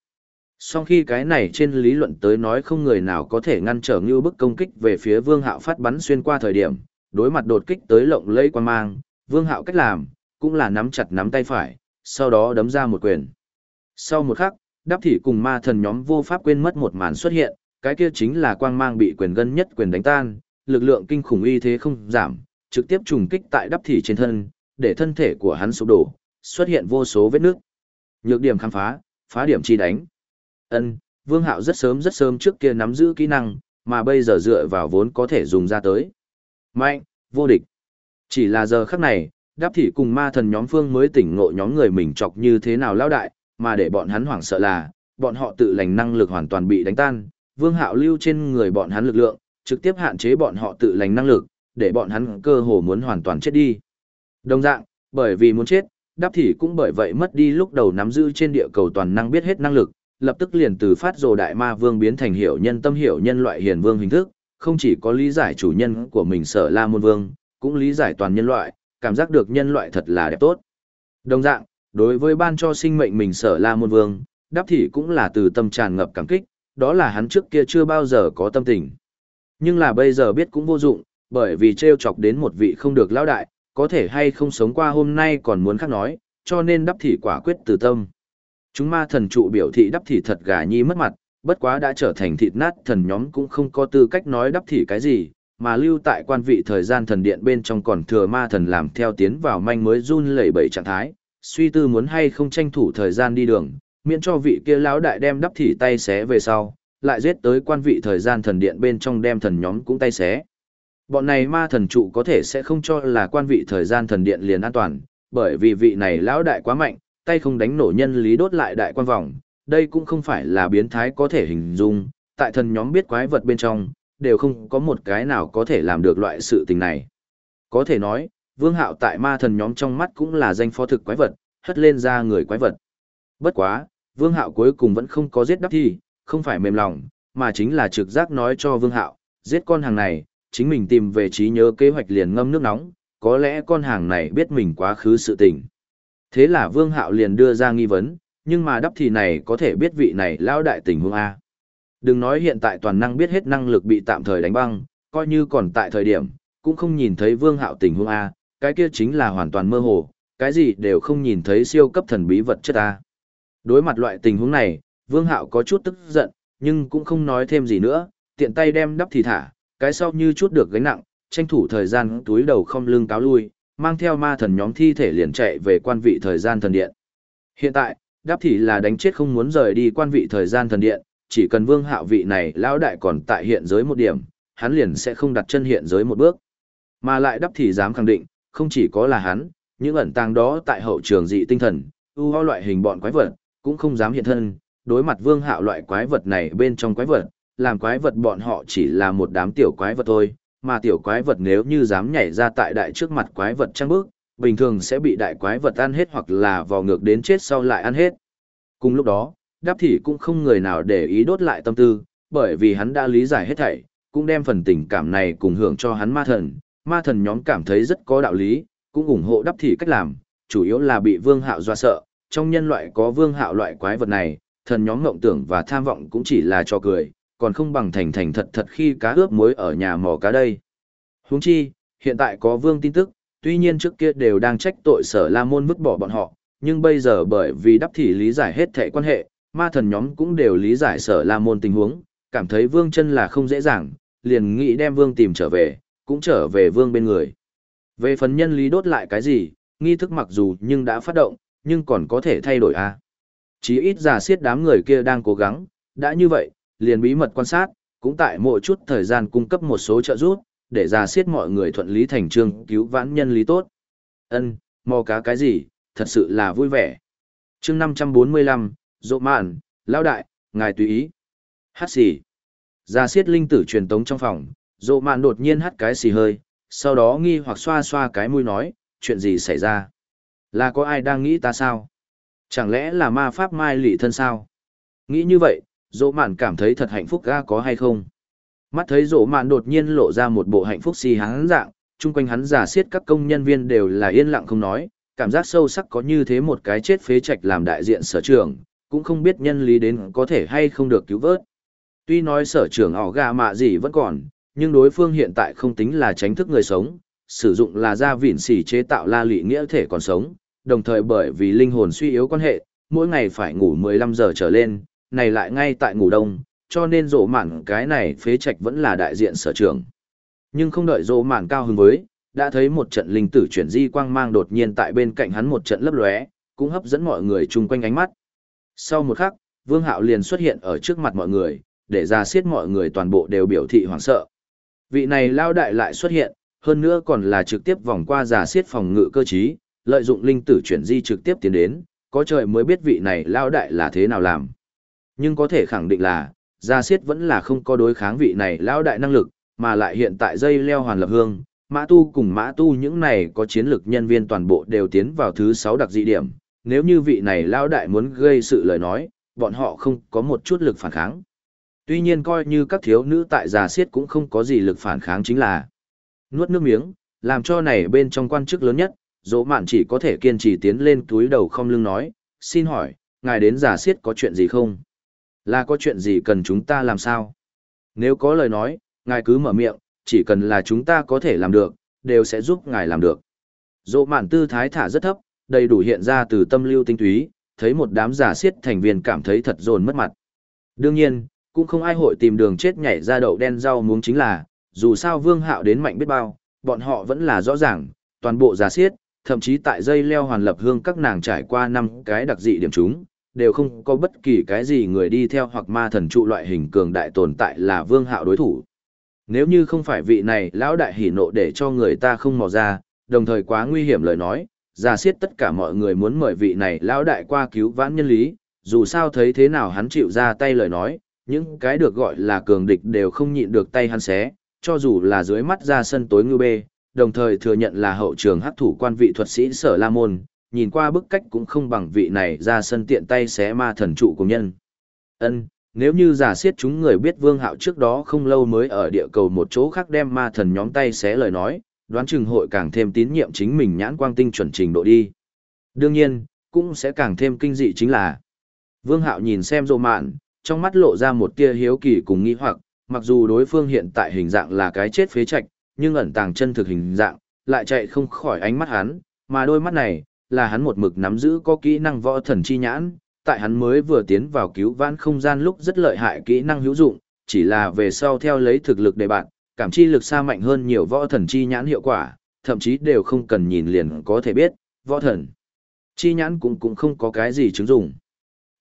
Sau khi cái này trên lý luận tới nói không người nào có thể ngăn trở như bức công kích về phía vương hạo phát bắn xuyên qua thời điểm, đối mặt đột kích tới lộng lẫy quan mang, vương hạo cách làm, cũng là nắm chặt nắm tay phải, sau đó đấm ra một quyền. Sau một khắc, đáp thị cùng ma thần nhóm vô pháp quên mất một màn xuất hiện, cái kia chính là quang mang bị quyền gân nhất quyền đánh tan, lực lượng kinh khủng uy thế không giảm, trực tiếp trùng kích tại đắp thị trên thân, để thân thể của hắn sụp đổ, xuất hiện vô số vết nước. Nhược điểm khám phá, phá điểm chi đánh. Ân, Vương Hạo rất sớm rất sớm trước kia nắm giữ kỹ năng, mà bây giờ dựa vào vốn có thể dùng ra tới. Mạnh, vô địch. Chỉ là giờ khắc này, đáp thị cùng ma thần nhóm phương mới tỉnh ngộ nhóm người mình chọc như thế nào lao đại, mà để bọn hắn hoảng sợ là, bọn họ tự lành năng lực hoàn toàn bị đánh tan, Vương Hạo lưu trên người bọn hắn lực lượng, trực tiếp hạn chế bọn họ tự lành năng lực, để bọn hắn cơ hồ muốn hoàn toàn chết đi. Đồng dạng, bởi vì muốn chết, đáp thị cũng bởi vậy mất đi lúc đầu nắm giữ trên địa cầu toàn năng biết hết năng lực, lập tức liền từ phát rồ đại ma vương biến thành hiểu nhân tâm hiểu nhân loại hiền vương hình thức, không chỉ có lý giải chủ nhân của mình sở la môn vương, cũng lý giải toàn nhân loại, cảm giác được nhân loại thật là đẹp tốt. Đồng dạng, đối với ban cho sinh mệnh mình sở la môn vương, đáp thị cũng là từ tâm tràn ngập cảm kích, đó là hắn trước kia chưa bao giờ có tâm tình. Nhưng là bây giờ biết cũng vô dụng, bởi vì treo chọc đến một vị không được lão đại, có thể hay không sống qua hôm nay còn muốn khác nói, cho nên đắp thị quả quyết từ tâm. Chúng ma thần trụ biểu thị đắp thị thật gà nhi mất mặt, bất quá đã trở thành thịt nát thần nhóm cũng không có tư cách nói đắp thị cái gì, mà lưu tại quan vị thời gian thần điện bên trong còn thừa ma thần làm theo tiến vào manh mới run lẩy bẩy trạng thái, suy tư muốn hay không tranh thủ thời gian đi đường, miễn cho vị kia lão đại đem đắp thì tay xé về sau, lại giết tới quan vị thời gian thần điện bên trong đem thần nhóm cũng tay xé. Bọn này ma thần trụ có thể sẽ không cho là quan vị thời gian thần điện liền an toàn, bởi vì vị này lão đại quá mạnh, tay không đánh nổ nhân lý đốt lại đại quan vòng, đây cũng không phải là biến thái có thể hình dung, tại thần nhóm biết quái vật bên trong, đều không có một cái nào có thể làm được loại sự tình này. Có thể nói, vương hạo tại ma thần nhóm trong mắt cũng là danh phó thực quái vật, hất lên ra người quái vật. Bất quá, vương hạo cuối cùng vẫn không có giết đắc thi, không phải mềm lòng, mà chính là trực giác nói cho vương hạo, giết con hàng này, chính mình tìm về trí nhớ kế hoạch liền ngâm nước nóng, có lẽ con hàng này biết mình quá khứ sự tình. Thế là Vương Hạo liền đưa ra nghi vấn, nhưng mà đắc thì này có thể biết vị này lão đại tình huống A. Đừng nói hiện tại toàn năng biết hết năng lực bị tạm thời đánh băng, coi như còn tại thời điểm, cũng không nhìn thấy Vương Hạo tình huống A, cái kia chính là hoàn toàn mơ hồ, cái gì đều không nhìn thấy siêu cấp thần bí vật chất A. Đối mặt loại tình huống này, Vương Hạo có chút tức giận, nhưng cũng không nói thêm gì nữa, tiện tay đem đắp thì thả, cái sau như chút được gánh nặng, tranh thủ thời gian túi đầu không lưng cáo lui, mang theo ma thần nhóm thi thể liền chạy về quan vị thời gian thần điện. Hiện tại, đáp thị là đánh chết không muốn rời đi quan vị thời gian thần điện, chỉ cần vương hạo vị này lão đại còn tại hiện giới một điểm, hắn liền sẽ không đặt chân hiện giới một bước. Mà lại đáp thì dám khẳng định, không chỉ có là hắn, những ẩn tàng đó tại hậu trường dị tinh thần, ưu ho loại hình bọn quái vật, cũng không dám hiện thân, đối mặt vương hạo loại quái vật này bên trong quái vật, làm quái vật bọn họ chỉ là một đám tiểu quái vật thôi, mà tiểu quái vật nếu như dám nhảy ra tại đại trước mặt quái vật trăng bước, bình thường sẽ bị đại quái vật ăn hết hoặc là vò ngược đến chết sau lại ăn hết. Cùng lúc đó, đáp thị cũng không người nào để ý đốt lại tâm tư, bởi vì hắn đã lý giải hết thảy, cũng đem phần tình cảm này cùng hưởng cho hắn ma thần. Ma thần nhóm cảm thấy rất có đạo lý, cũng ủng hộ đáp thị cách làm, chủ yếu là bị vương hạo doa sợ, trong nhân loại có vương hạo loại quái vật này, thần nhóm ngộng tưởng và tham vọng cũng chỉ là cho cười, còn không bằng thành thành thật thật khi cá ướp muối ở nhà mò cá đây. Huống chi, hiện tại có vương tin tức, tuy nhiên trước kia đều đang trách tội sở la môn vứt bỏ bọn họ, nhưng bây giờ bởi vì đắp thị lý giải hết thệ quan hệ, ma thần nhóm cũng đều lý giải sở la môn tình huống, cảm thấy vương chân là không dễ dàng, liền nghĩ đem vương tìm trở về, cũng trở về vương bên người. Về phần nhân lý đốt lại cái gì, nghi thức mặc dù nhưng đã phát động, nhưng còn có thể thay đổi a à? Chí ít giả siết đám người kia đang cố gắng, đã như vậy, liền bí mật quan sát, cũng tại mỗi chút thời gian cung cấp một số trợ giúp, để giả siết mọi người thuận lý thành trương cứu vãn nhân lý tốt. Ân, mò cá cái gì, thật sự là vui vẻ. chương 545, Dỗ Mạn, Lao Đại, Ngài tùy ý. Hát xì. Ra siết linh tử truyền tống trong phòng, Dỗ Mạn đột nhiên hát cái xì hơi, sau đó nghi hoặc xoa xoa cái mũi nói, chuyện gì xảy ra? Là có ai đang nghĩ ta sao? Chẳng lẽ là ma pháp mai lị thân sao? Nghĩ như vậy, dỗ mạn cảm thấy thật hạnh phúc ga có hay không mắt thấy dỗ mạn đột nhiên lộ ra một bộ hạnh phúc xì hắn dạng chung quanh hắn giả xiết các công nhân viên đều là yên lặng không nói cảm giác sâu sắc có như thế một cái chết phế trạch làm đại diện sở trường cũng không biết nhân lý đến có thể hay không được cứu vớt tuy nói sở trưởng ỏ gà mạ gì vẫn còn nhưng đối phương hiện tại không tính là tránh thức người sống sử dụng là da vỉn xỉ chế tạo la lị nghĩa thể còn sống đồng thời bởi vì linh hồn suy yếu quan hệ mỗi ngày phải ngủ 15 giờ trở lên này lại ngay tại ngủ đông, cho nên rộ mạn cái này phế trạch vẫn là đại diện sở trưởng. Nhưng không đợi rộ mạn cao hứng với, đã thấy một trận linh tử chuyển di quang mang đột nhiên tại bên cạnh hắn một trận lấp lóe, cũng hấp dẫn mọi người chung quanh ánh mắt. Sau một khắc, Vương Hạo liền xuất hiện ở trước mặt mọi người, để ra siết mọi người toàn bộ đều biểu thị hoảng sợ. Vị này lao đại lại xuất hiện, hơn nữa còn là trực tiếp vòng qua giả siết phòng ngự cơ trí, lợi dụng linh tử chuyển di trực tiếp tiến đến, có trời mới biết vị này lao đại là thế nào làm. Nhưng có thể khẳng định là, giả siết vẫn là không có đối kháng vị này lao đại năng lực, mà lại hiện tại dây leo hoàn lập hương, mã tu cùng mã tu những này có chiến lược nhân viên toàn bộ đều tiến vào thứ 6 đặc dị điểm. Nếu như vị này lão đại muốn gây sự lời nói, bọn họ không có một chút lực phản kháng. Tuy nhiên coi như các thiếu nữ tại già siết cũng không có gì lực phản kháng chính là nuốt nước miếng, làm cho này bên trong quan chức lớn nhất, dỗ mạn chỉ có thể kiên trì tiến lên túi đầu không lưng nói, xin hỏi, ngài đến già siết có chuyện gì không? Là có chuyện gì cần chúng ta làm sao? Nếu có lời nói, ngài cứ mở miệng, chỉ cần là chúng ta có thể làm được, đều sẽ giúp ngài làm được. Dỗ mạn tư thái thả rất thấp, đầy đủ hiện ra từ tâm lưu tinh túy, thấy một đám giả siết thành viên cảm thấy thật dồn mất mặt. Đương nhiên, cũng không ai hội tìm đường chết nhảy ra đậu đen rau muống chính là, dù sao vương hạo đến mạnh biết bao, bọn họ vẫn là rõ ràng, toàn bộ giả siết, thậm chí tại dây leo hoàn lập hương các nàng trải qua năm cái đặc dị điểm chúng, đều không có bất kỳ cái gì người đi theo hoặc ma thần trụ loại hình cường đại tồn tại là vương hạo đối thủ. Nếu như không phải vị này lão đại hỉ nộ để cho người ta không mò ra, đồng thời quá nguy hiểm lời nói, giả siết tất cả mọi người muốn mời vị này lão đại qua cứu vãn nhân lý, dù sao thấy thế nào hắn chịu ra tay lời nói, những cái được gọi là cường địch đều không nhịn được tay hắn xé, cho dù là dưới mắt ra sân tối ngư bê, đồng thời thừa nhận là hậu trường hắc thủ quan vị thuật sĩ sở la môn, nhìn qua bức cách cũng không bằng vị này ra sân tiện tay xé ma thần trụ của nhân. Ân, nếu như giả siết chúng người biết vương hạo trước đó không lâu mới ở địa cầu một chỗ khác đem ma thần nhóm tay xé lời nói, đoán chừng hội càng thêm tín nhiệm chính mình nhãn quang tinh chuẩn trình độ đi. Đương nhiên, cũng sẽ càng thêm kinh dị chính là Vương Hạo nhìn xem rộ mạn, trong mắt lộ ra một tia hiếu kỳ cùng nghi hoặc, mặc dù đối phương hiện tại hình dạng là cái chết phế trạch, nhưng ẩn tàng chân thực hình dạng, lại chạy không khỏi ánh mắt hắn, mà đôi mắt này, là hắn một mực nắm giữ có kỹ năng võ thần chi nhãn, tại hắn mới vừa tiến vào cứu vãn không gian lúc rất lợi hại kỹ năng hữu dụng, chỉ là về sau theo lấy thực lực để bạn, cảm chi lực xa mạnh hơn nhiều võ thần chi nhãn hiệu quả, thậm chí đều không cần nhìn liền có thể biết, võ thần chi nhãn cũng cũng không có cái gì chứng dụng.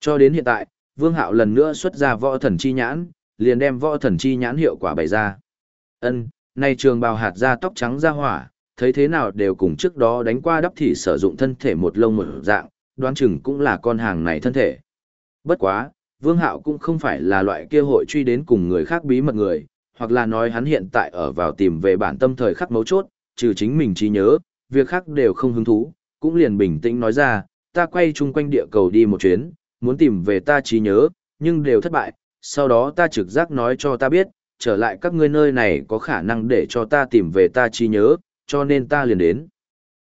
Cho đến hiện tại, Vương Hạo lần nữa xuất ra võ thần chi nhãn, liền đem võ thần chi nhãn hiệu quả bày ra. Ân, nay trường bào hạt da tóc trắng da hỏa, thấy thế nào đều cùng trước đó đánh qua đắp thì sử dụng thân thể một lông một dạng, đoán chừng cũng là con hàng này thân thể. Bất quá, Vương Hạo cũng không phải là loại kia hội truy đến cùng người khác bí mật người, hoặc là nói hắn hiện tại ở vào tìm về bản tâm thời khắc mấu chốt, trừ chính mình trí nhớ, việc khác đều không hứng thú, cũng liền bình tĩnh nói ra, ta quay chung quanh địa cầu đi một chuyến, muốn tìm về ta trí nhớ, nhưng đều thất bại, sau đó ta trực giác nói cho ta biết, trở lại các ngươi nơi này có khả năng để cho ta tìm về ta trí nhớ, cho nên ta liền đến.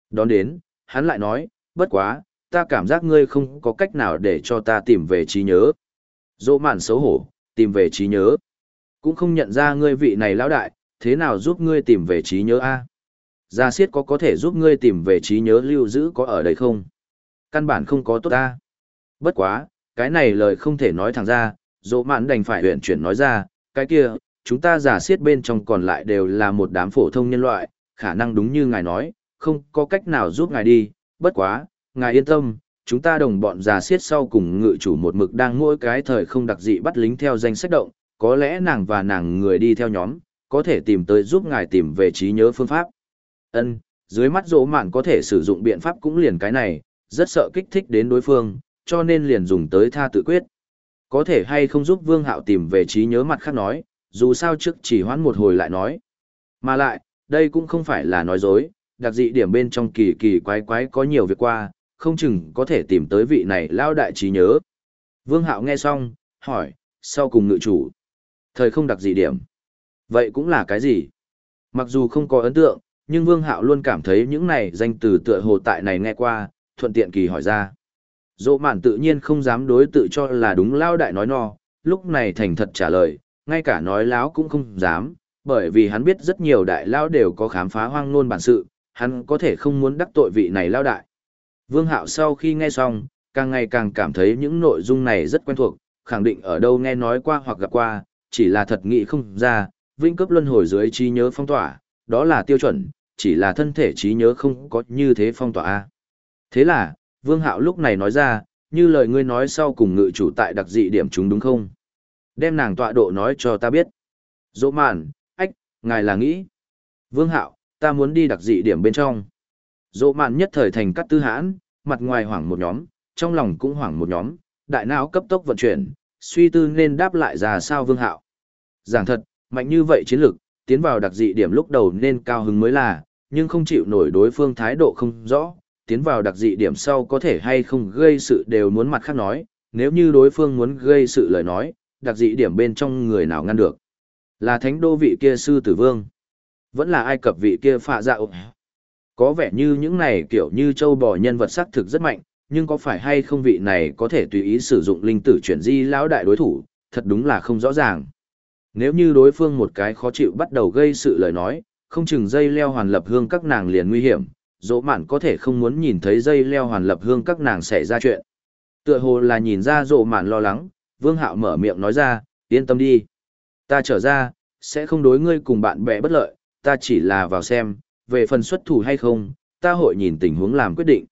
Đón đến, hắn lại nói, bất quá, ta cảm giác ngươi không có cách nào để cho ta tìm về trí nhớ. Dỗ mạn xấu hổ, tìm về trí nhớ. Cũng không nhận ra ngươi vị này lão đại, thế nào giúp ngươi tìm về trí nhớ a? Gia Siết có có thể giúp ngươi tìm về trí nhớ lưu giữ có ở đây không? Căn bản không có tốt ta. Bất quá, cái này lời không thể nói thẳng ra, dỗ mạn đành phải huyện chuyển nói ra, cái kia, chúng ta giả siết bên trong còn lại đều là một đám phổ thông nhân loại, khả năng đúng như ngài nói, không có cách nào giúp ngài đi, bất quá, ngài yên tâm, chúng ta đồng bọn giả siết sau cùng ngự chủ một mực đang mỗi cái thời không đặc dị bắt lính theo danh sách động, có lẽ nàng và nàng người đi theo nhóm, có thể tìm tới giúp ngài tìm về trí nhớ phương pháp. Ân, dưới mắt dỗ mạn có thể sử dụng biện pháp cũng liền cái này, rất sợ kích thích đến đối phương, cho nên liền dùng tới tha tự quyết. Có thể hay không giúp Vương Hạo tìm về trí nhớ mặt khác nói, dù sao trước chỉ hoãn một hồi lại nói. Mà lại, đây cũng không phải là nói dối, đặc dị điểm bên trong kỳ kỳ quái quái có nhiều việc qua, không chừng có thể tìm tới vị này lao đại trí nhớ. Vương Hạo nghe xong, hỏi, sau cùng ngự chủ. Thời không đặc dị điểm. Vậy cũng là cái gì? Mặc dù không có ấn tượng, nhưng Vương Hạo luôn cảm thấy những này danh từ tựa hồ tại này nghe qua, thuận tiện kỳ hỏi ra. Dỗ mạn tự nhiên không dám đối tự cho là đúng lao đại nói no, lúc này thành thật trả lời, ngay cả nói láo cũng không dám, bởi vì hắn biết rất nhiều đại lao đều có khám phá hoang nôn bản sự, hắn có thể không muốn đắc tội vị này lao đại. Vương Hạo sau khi nghe xong, càng ngày càng cảm thấy những nội dung này rất quen thuộc, khẳng định ở đâu nghe nói qua hoặc gặp qua, chỉ là thật nghị không ra, vinh cấp luân hồi dưới trí nhớ phong tỏa, đó là tiêu chuẩn, chỉ là thân thể trí nhớ không có như thế phong tỏa a. Thế là, Vương Hạo lúc này nói ra, như lời ngươi nói sau cùng ngự chủ tại đặc dị điểm chúng đúng không? Đem nàng tọa độ nói cho ta biết. Dỗ mạn, ách, ngài là nghĩ. Vương Hạo, ta muốn đi đặc dị điểm bên trong. Dỗ mạn nhất thời thành cắt tư hãn, mặt ngoài hoảng một nhóm, trong lòng cũng hoảng một nhóm, đại não cấp tốc vận chuyển, suy tư nên đáp lại ra sao Vương Hạo. Giảng thật, mạnh như vậy chiến lược, tiến vào đặc dị điểm lúc đầu nên cao hứng mới là, nhưng không chịu nổi đối phương thái độ không rõ, tiến vào đặc dị điểm sau có thể hay không gây sự đều muốn mặt khác nói, nếu như đối phương muốn gây sự lời nói, đặc dị điểm bên trong người nào ngăn được. Là thánh đô vị kia sư tử vương, vẫn là ai cập vị kia phạ dạ Có vẻ như những này kiểu như châu bò nhân vật sắc thực rất mạnh, nhưng có phải hay không vị này có thể tùy ý sử dụng linh tử chuyển di lão đại đối thủ, thật đúng là không rõ ràng. Nếu như đối phương một cái khó chịu bắt đầu gây sự lời nói, không chừng dây leo hoàn lập hương các nàng liền nguy hiểm, dỗ mạn có thể không muốn nhìn thấy dây leo hoàn lập hương các nàng xảy ra chuyện. Tựa hồ là nhìn ra dỗ mạn lo lắng, vương hạo mở miệng nói ra, yên tâm đi. Ta trở ra, sẽ không đối ngươi cùng bạn bè bất lợi, ta chỉ là vào xem, về phần xuất thủ hay không, ta hội nhìn tình huống làm quyết định.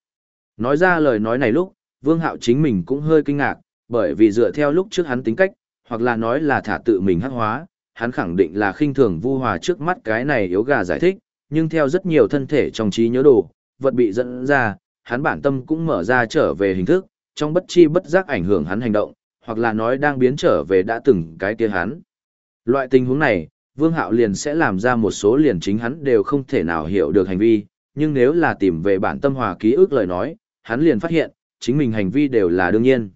Nói ra lời nói này lúc, vương hạo chính mình cũng hơi kinh ngạc, bởi vì dựa theo lúc trước hắn tính cách, hoặc là nói là thả tự mình hắc hóa, hắn khẳng định là khinh thường vu hòa trước mắt cái này yếu gà giải thích, nhưng theo rất nhiều thân thể trong trí nhớ đồ, vật bị dẫn ra, hắn bản tâm cũng mở ra trở về hình thức, trong bất chi bất giác ảnh hưởng hắn hành động, hoặc là nói đang biến trở về đã từng cái kia hắn. Loại tình huống này, Vương Hạo liền sẽ làm ra một số liền chính hắn đều không thể nào hiểu được hành vi, nhưng nếu là tìm về bản tâm hòa ký ức lời nói, hắn liền phát hiện, chính mình hành vi đều là đương nhiên.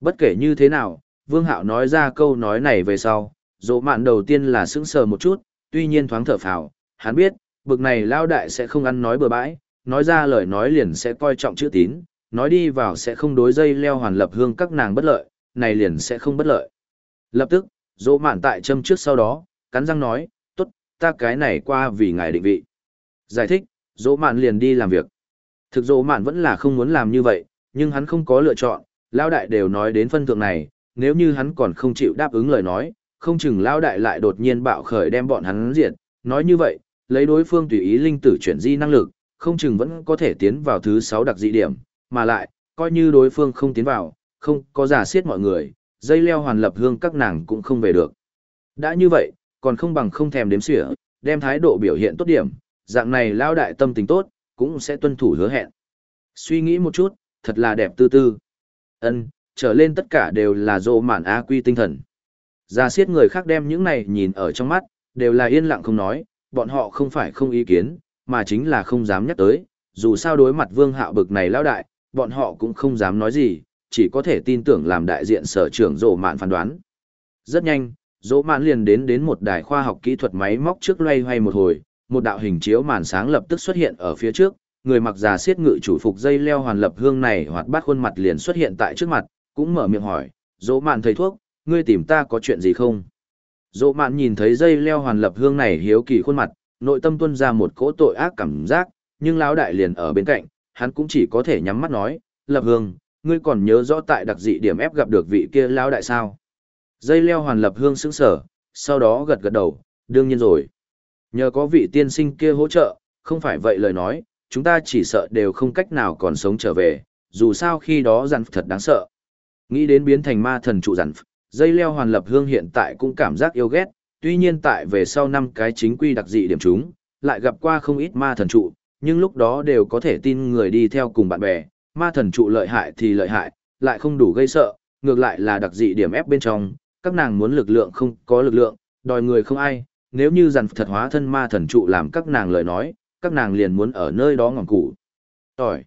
Bất kể như thế nào, Vương Hạo nói ra câu nói này về sau, dỗ mạn đầu tiên là sững sờ một chút, tuy nhiên thoáng thở phào, hắn biết, bực này lao đại sẽ không ăn nói bừa bãi, nói ra lời nói liền sẽ coi trọng chữ tín, nói đi vào sẽ không đối dây leo hoàn lập hương các nàng bất lợi, này liền sẽ không bất lợi. Lập tức, dỗ mạn tại châm trước sau đó, cắn răng nói, tốt, ta cái này qua vì ngài định vị. Giải thích, dỗ mạn liền đi làm việc. Thực dỗ mạn vẫn là không muốn làm như vậy, nhưng hắn không có lựa chọn, lao đại đều nói đến phân thượng này, nếu như hắn còn không chịu đáp ứng lời nói, không chừng lao đại lại đột nhiên bạo khởi đem bọn hắn diệt, nói như vậy, lấy đối phương tùy ý linh tử chuyển di năng lực, không chừng vẫn có thể tiến vào thứ 6 đặc dị điểm, mà lại, coi như đối phương không tiến vào, không có giả siết mọi người, dây leo hoàn lập hương các nàng cũng không về được. Đã như vậy, còn không bằng không thèm đếm xỉa, đem thái độ biểu hiện tốt điểm, dạng này lao đại tâm tình tốt, cũng sẽ tuân thủ hứa hẹn. Suy nghĩ một chút, thật là đẹp tư tư. Ân, trở lên tất cả đều là dỗ mạn á quy tinh thần. Ra siết người khác đem những này nhìn ở trong mắt, đều là yên lặng không nói, bọn họ không phải không ý kiến, mà chính là không dám nhắc tới, dù sao đối mặt vương hạo bực này lão đại, bọn họ cũng không dám nói gì, chỉ có thể tin tưởng làm đại diện sở trưởng dỗ mạn phán đoán. Rất nhanh, dỗ mạn liền đến đến một đài khoa học kỹ thuật máy móc trước loay hoay một hồi, một đạo hình chiếu màn sáng lập tức xuất hiện ở phía trước, người mặc già xiết ngự chủ phục dây leo hoàn lập hương này hoạt bát khuôn mặt liền xuất hiện tại trước mặt, cũng mở miệng hỏi, dỗ mạn thầy thuốc, ngươi tìm ta có chuyện gì không? Dỗ mạn nhìn thấy dây leo hoàn lập hương này hiếu kỳ khuôn mặt, nội tâm tuân ra một cỗ tội ác cảm giác, nhưng lão đại liền ở bên cạnh, hắn cũng chỉ có thể nhắm mắt nói, lập hương, ngươi còn nhớ rõ tại đặc dị điểm ép gặp được vị kia lão đại sao? Dây leo hoàn lập hương sững sở, sau đó gật gật đầu, đương nhiên rồi. Nhờ có vị tiên sinh kia hỗ trợ, không phải vậy lời nói, chúng ta chỉ sợ đều không cách nào còn sống trở về, dù sao khi đó rắn thật đáng sợ. Nghĩ đến biến thành ma thần trụ rắn, dây leo hoàn lập hương hiện tại cũng cảm giác yêu ghét, tuy nhiên tại về sau năm cái chính quy đặc dị điểm chúng, lại gặp qua không ít ma thần trụ, nhưng lúc đó đều có thể tin người đi theo cùng bạn bè, ma thần trụ lợi hại thì lợi hại, lại không đủ gây sợ, ngược lại là đặc dị điểm ép bên trong, các nàng muốn lực lượng không có lực lượng, đòi người không ai, nếu như dàn thật hóa thân ma thần trụ làm các nàng lời nói, các nàng liền muốn ở nơi đó ngỏng củ. Tỏi.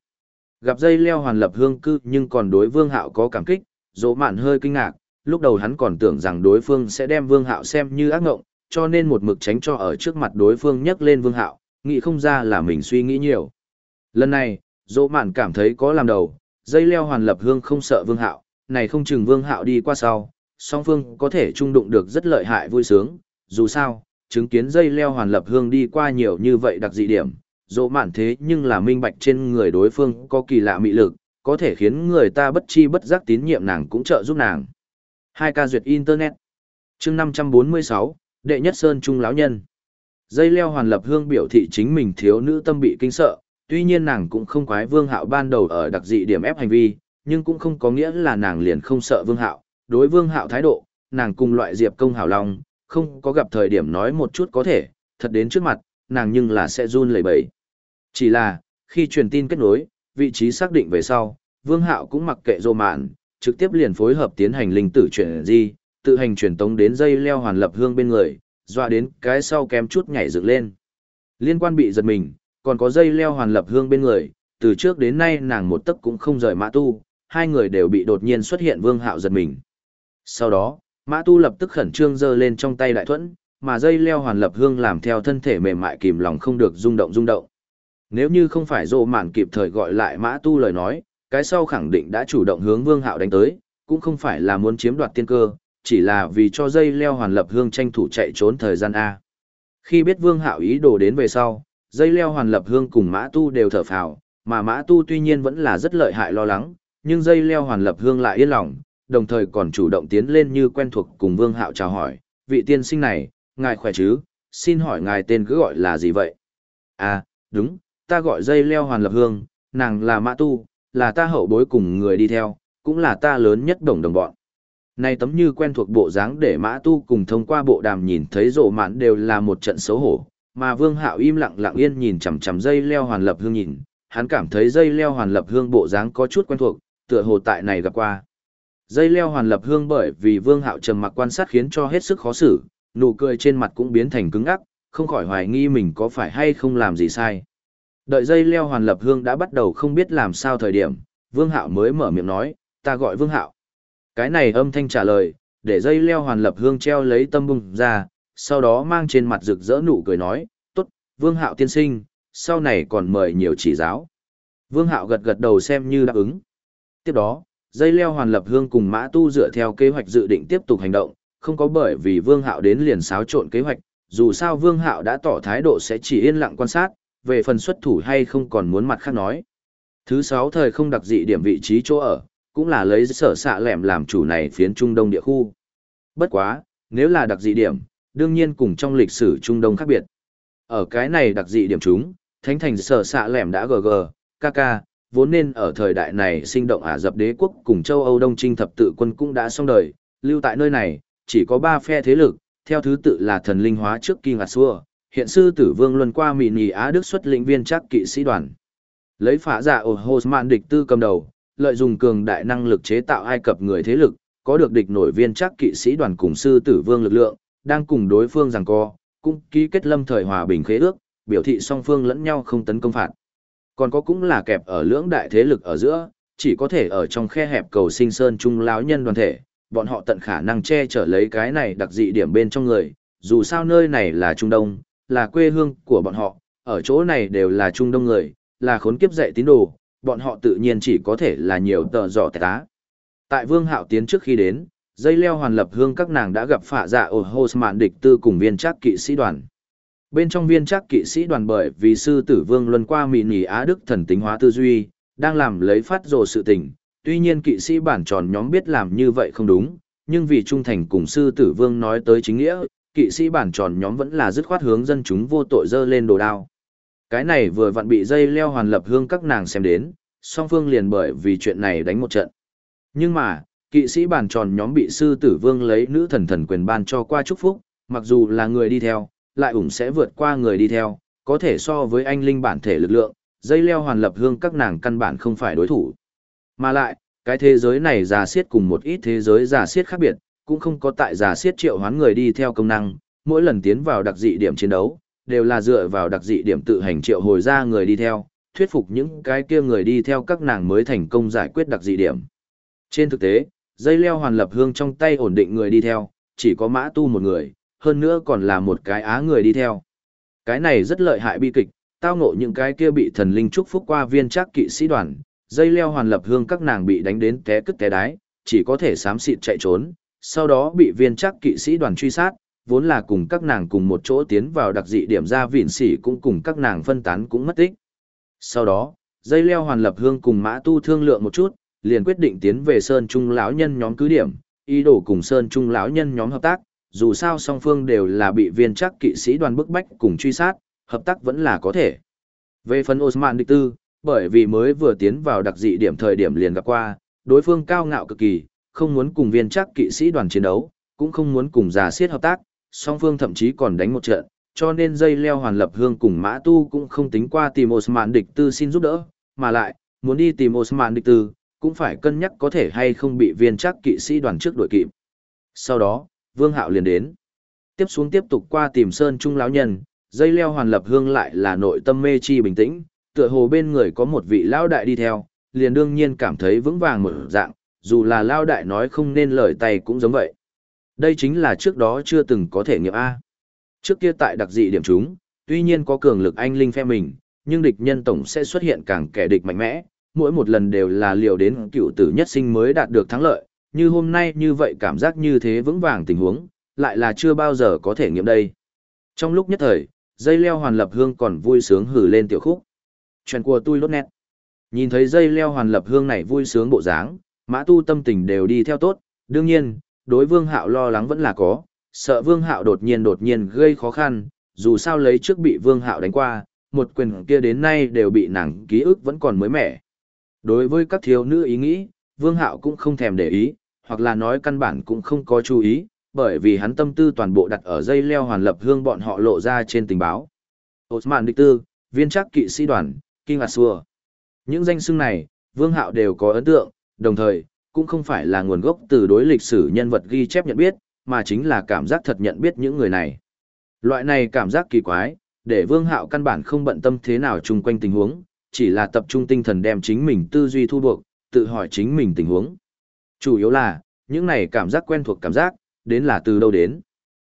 Gặp dây leo hoàn lập hương cư nhưng còn đối vương hạo có cảm kích, dỗ mạn hơi kinh ngạc, lúc đầu hắn còn tưởng rằng đối phương sẽ đem vương hạo xem như ác ngộng, cho nên một mực tránh cho ở trước mặt đối phương nhắc lên vương hạo, nghĩ không ra là mình suy nghĩ nhiều. Lần này, dỗ mạn cảm thấy có làm đầu, dây leo hoàn lập hương không sợ vương hạo, này không chừng vương hạo đi qua sau, song phương có thể trung đụng được rất lợi hại vui sướng, dù sao, chứng kiến dây leo hoàn lập hương đi qua nhiều như vậy đặc dị điểm, dỗ mạn thế nhưng là minh bạch trên người đối phương có kỳ lạ mị lực, có thể khiến người ta bất chi bất giác tín nhiệm nàng cũng trợ giúp nàng. Hai ca duyệt Internet chương 546, đệ nhất Sơn Trung lão Nhân Dây leo hoàn lập hương biểu thị chính mình thiếu nữ tâm bị kinh sợ, tuy nhiên nàng cũng không quái vương hạo ban đầu ở đặc dị điểm ép hành vi, nhưng cũng không có nghĩa là nàng liền không sợ vương hạo. Đối vương hạo thái độ, nàng cùng loại diệp công hảo long, không có gặp thời điểm nói một chút có thể, thật đến trước mặt, nàng nhưng là sẽ run lẩy bẩy. Chỉ là, khi truyền tin kết nối, vị trí xác định về sau, vương hạo cũng mặc kệ rô mạn, trực tiếp liền phối hợp tiến hành linh tử chuyển di, tự hành truyền tống đến dây leo hoàn lập hương bên người, dọa đến cái sau kém chút nhảy dựng lên. Liên quan bị giật mình, còn có dây leo hoàn lập hương bên người, từ trước đến nay nàng một tấc cũng không rời mã tu, hai người đều bị đột nhiên xuất hiện vương hạo giật mình. Sau đó, mã tu lập tức khẩn trương giơ lên trong tay đại thuẫn, mà dây leo hoàn lập hương làm theo thân thể mềm mại kìm lòng không được rung động rung động. Nếu như không phải dỗ mạn kịp thời gọi lại mã tu lời nói, cái sau khẳng định đã chủ động hướng vương hạo đánh tới, cũng không phải là muốn chiếm đoạt tiên cơ, chỉ là vì cho dây leo hoàn lập hương tranh thủ chạy trốn thời gian A. Khi biết vương hạo ý đồ đến về sau, dây leo hoàn lập hương cùng mã tu đều thở phào, mà mã tu tuy nhiên vẫn là rất lợi hại lo lắng, nhưng dây leo hoàn lập hương lại yên lòng, đồng thời còn chủ động tiến lên như quen thuộc cùng vương hạo chào hỏi, vị tiên sinh này, ngài khỏe chứ, xin hỏi ngài tên cứ gọi là gì vậy? À, đúng, ta gọi dây leo hoàn lập hương, nàng là mã tu, là ta hậu bối cùng người đi theo, cũng là ta lớn nhất đồng đồng bọn. Này tấm như quen thuộc bộ dáng để mã tu cùng thông qua bộ đàm nhìn thấy rộ mạn đều là một trận xấu hổ, mà vương hạo im lặng lặng yên nhìn chằm chằm dây leo hoàn lập hương nhìn, hắn cảm thấy dây leo hoàn lập hương bộ dáng có chút quen thuộc, tựa hồ tại này gặp qua. Dây leo hoàn lập hương bởi vì vương hạo trầm mặc quan sát khiến cho hết sức khó xử, nụ cười trên mặt cũng biến thành cứng ắc, không khỏi hoài nghi mình có phải hay không làm gì sai. Đợi dây leo hoàn lập hương đã bắt đầu không biết làm sao thời điểm, vương hạo mới mở miệng nói, ta gọi vương hạo. Cái này âm thanh trả lời, để dây leo hoàn lập hương treo lấy tâm bung ra, sau đó mang trên mặt rực rỡ nụ cười nói, tốt, vương hạo tiên sinh, sau này còn mời nhiều chỉ giáo. Vương hạo gật gật đầu xem như đáp ứng. Tiếp đó, dây leo hoàn lập hương cùng mã tu dựa theo kế hoạch dự định tiếp tục hành động, không có bởi vì vương hạo đến liền xáo trộn kế hoạch, dù sao vương hạo đã tỏ thái độ sẽ chỉ yên lặng quan sát, về phần xuất thủ hay không còn muốn mặt khác nói. Thứ sáu thời không đặc dị điểm vị trí chỗ ở, cũng là lấy sở xạ lẻm làm chủ này phiến Trung Đông địa khu. Bất quá, nếu là đặc dị điểm, đương nhiên cùng trong lịch sử Trung Đông khác biệt. Ở cái này đặc dị điểm chúng, thánh thành sở xạ lẻm đã GG, KK, vốn nên ở thời đại này sinh động Ả Dập đế quốc cùng châu Âu Đông Trinh thập tự quân cũng đã xong đời, lưu tại nơi này, chỉ có ba phe thế lực, theo thứ tự là thần linh hóa trước King Xua, hiện sư tử vương luân qua mì nhì Á Đức xuất lĩnh viên chắc kỵ sĩ đoàn. Lấy phá giả ở dạ Hosman địch tư cầm đầu, lợi dụng cường đại năng lực chế tạo Ai Cập người thế lực, có được địch nổi viên chắc kỵ sĩ đoàn cùng sư tử vương lực lượng, đang cùng đối phương giằng co, cũng ký kết lâm thời hòa bình khế ước, biểu thị song phương lẫn nhau không tấn công phạt. Còn có cũng là kẹp ở lưỡng đại thế lực ở giữa, chỉ có thể ở trong khe hẹp cầu sinh sơn trung lão nhân đoàn thể, bọn họ tận khả năng che chở lấy cái này đặc dị điểm bên trong người, dù sao nơi này là Trung Đông, là quê hương của bọn họ, ở chỗ này đều là Trung Đông người, là khốn kiếp dạy tín đồ, bọn họ tự nhiên chỉ có thể là nhiều tờ dọ tá. Tại Vương Hạo tiến trước khi đến, dây leo hoàn lập hương các nàng đã gặp phạ dạ ở Hosman địch tư cùng viên chắc kỵ sĩ đoàn. Bên trong viên chắc kỵ sĩ đoàn bởi vì sư tử vương luân qua mị nỉ Á Đức thần tính hóa tư duy, đang làm lấy phát rồ sự tình, tuy nhiên kỵ sĩ bản tròn nhóm biết làm như vậy không đúng, nhưng vì trung thành cùng sư tử vương nói tới chính nghĩa, kỵ sĩ bản tròn nhóm vẫn là dứt khoát hướng dân chúng vô tội dơ lên đồ đao. Cái này vừa vặn bị dây leo hoàn lập hương các nàng xem đến, song phương liền bởi vì chuyện này đánh một trận. Nhưng mà, kỵ sĩ bản tròn nhóm bị sư tử vương lấy nữ thần thần quyền ban cho qua chúc phúc, mặc dù là người đi theo, lại ủng sẽ vượt qua người đi theo, có thể so với anh linh bản thể lực lượng, dây leo hoàn lập hương các nàng căn bản không phải đối thủ. Mà lại, cái thế giới này giả siết cùng một ít thế giới giả siết khác biệt, cũng không có tại giả siết triệu hoán người đi theo công năng, mỗi lần tiến vào đặc dị điểm chiến đấu, đều là dựa vào đặc dị điểm tự hành triệu hồi ra người đi theo, thuyết phục những cái kia người đi theo các nàng mới thành công giải quyết đặc dị điểm. Trên thực tế, dây leo hoàn lập hương trong tay ổn định người đi theo, chỉ có mã tu một người, hơn nữa còn là một cái á người đi theo. Cái này rất lợi hại bi kịch, tao ngộ những cái kia bị thần linh chúc phúc qua viên chắc kỵ sĩ đoàn, dây leo hoàn lập hương các nàng bị đánh đến té cứt té đái, chỉ có thể xám xịt chạy trốn, sau đó bị viên chắc kỵ sĩ đoàn truy sát, vốn là cùng các nàng cùng một chỗ tiến vào đặc dị điểm ra vịn sỉ cũng cùng các nàng phân tán cũng mất tích. Sau đó, dây leo hoàn lập hương cùng mã tu thương lượng một chút, liền quyết định tiến về Sơn Trung lão nhân nhóm cứ điểm, ý đồ cùng Sơn Trung lão nhân nhóm hợp tác, dù sao song phương đều là bị viên chắc kỵ sĩ đoàn bức bách cùng truy sát, hợp tác vẫn là có thể. Về phần Osman Địch Tư, bởi vì mới vừa tiến vào đặc dị điểm thời điểm liền gặp qua, đối phương cao ngạo cực kỳ, không muốn cùng viên chắc kỵ sĩ đoàn chiến đấu, cũng không muốn cùng già siết hợp tác, song phương thậm chí còn đánh một trận, cho nên dây leo hoàn lập hương cùng mã tu cũng không tính qua tìm Osman Địch Tư xin giúp đỡ, mà lại, muốn đi tìm Osman Địch Tư, cũng phải cân nhắc có thể hay không bị viên chắc kỵ sĩ đoàn trước đuổi kịp. Sau đó, Vương Hạo liền đến. Tiếp xuống tiếp tục qua tìm Sơn Trung lão nhân, dây leo hoàn lập hương lại là nội tâm mê chi bình tĩnh, tựa hồ bên người có một vị lão đại đi theo, liền đương nhiên cảm thấy vững vàng một dạng, dù là lão đại nói không nên lời tay cũng giống vậy. Đây chính là trước đó chưa từng có thể nghiệm A. Trước kia tại đặc dị điểm chúng, tuy nhiên có cường lực anh linh phe mình, nhưng địch nhân tổng sẽ xuất hiện càng kẻ địch mạnh mẽ, mỗi một lần đều là liều đến cựu tử nhất sinh mới đạt được thắng lợi, như hôm nay như vậy cảm giác như thế vững vàng tình huống, lại là chưa bao giờ có thể nghiệm đây. Trong lúc nhất thời, dây leo hoàn lập hương còn vui sướng hử lên tiểu khúc. Chuyện của tôi lốt nét. Nhìn thấy dây leo hoàn lập hương này vui sướng bộ dáng, mã tu tâm tình đều đi theo tốt, đương nhiên, đối vương hạo lo lắng vẫn là có, sợ vương hạo đột nhiên đột nhiên gây khó khăn, dù sao lấy trước bị vương hạo đánh qua, một quyền kia đến nay đều bị nàng ký ức vẫn còn mới mẻ. Đối với các thiếu nữ ý nghĩ, vương hạo cũng không thèm để ý, hoặc là nói căn bản cũng không có chú ý, bởi vì hắn tâm tư toàn bộ đặt ở dây leo hoàn lập hương bọn họ lộ ra trên tình báo. Osman Địch Tư, viên chắc kỵ sĩ đoàn, King Asua. Những danh xưng này, vương hạo đều có ấn tượng, đồng thời, cũng không phải là nguồn gốc từ đối lịch sử nhân vật ghi chép nhận biết, mà chính là cảm giác thật nhận biết những người này. Loại này cảm giác kỳ quái, để vương hạo căn bản không bận tâm thế nào chung quanh tình huống, chỉ là tập trung tinh thần đem chính mình tư duy thu buộc, tự hỏi chính mình tình huống. Chủ yếu là, những này cảm giác quen thuộc cảm giác, đến là từ đâu đến.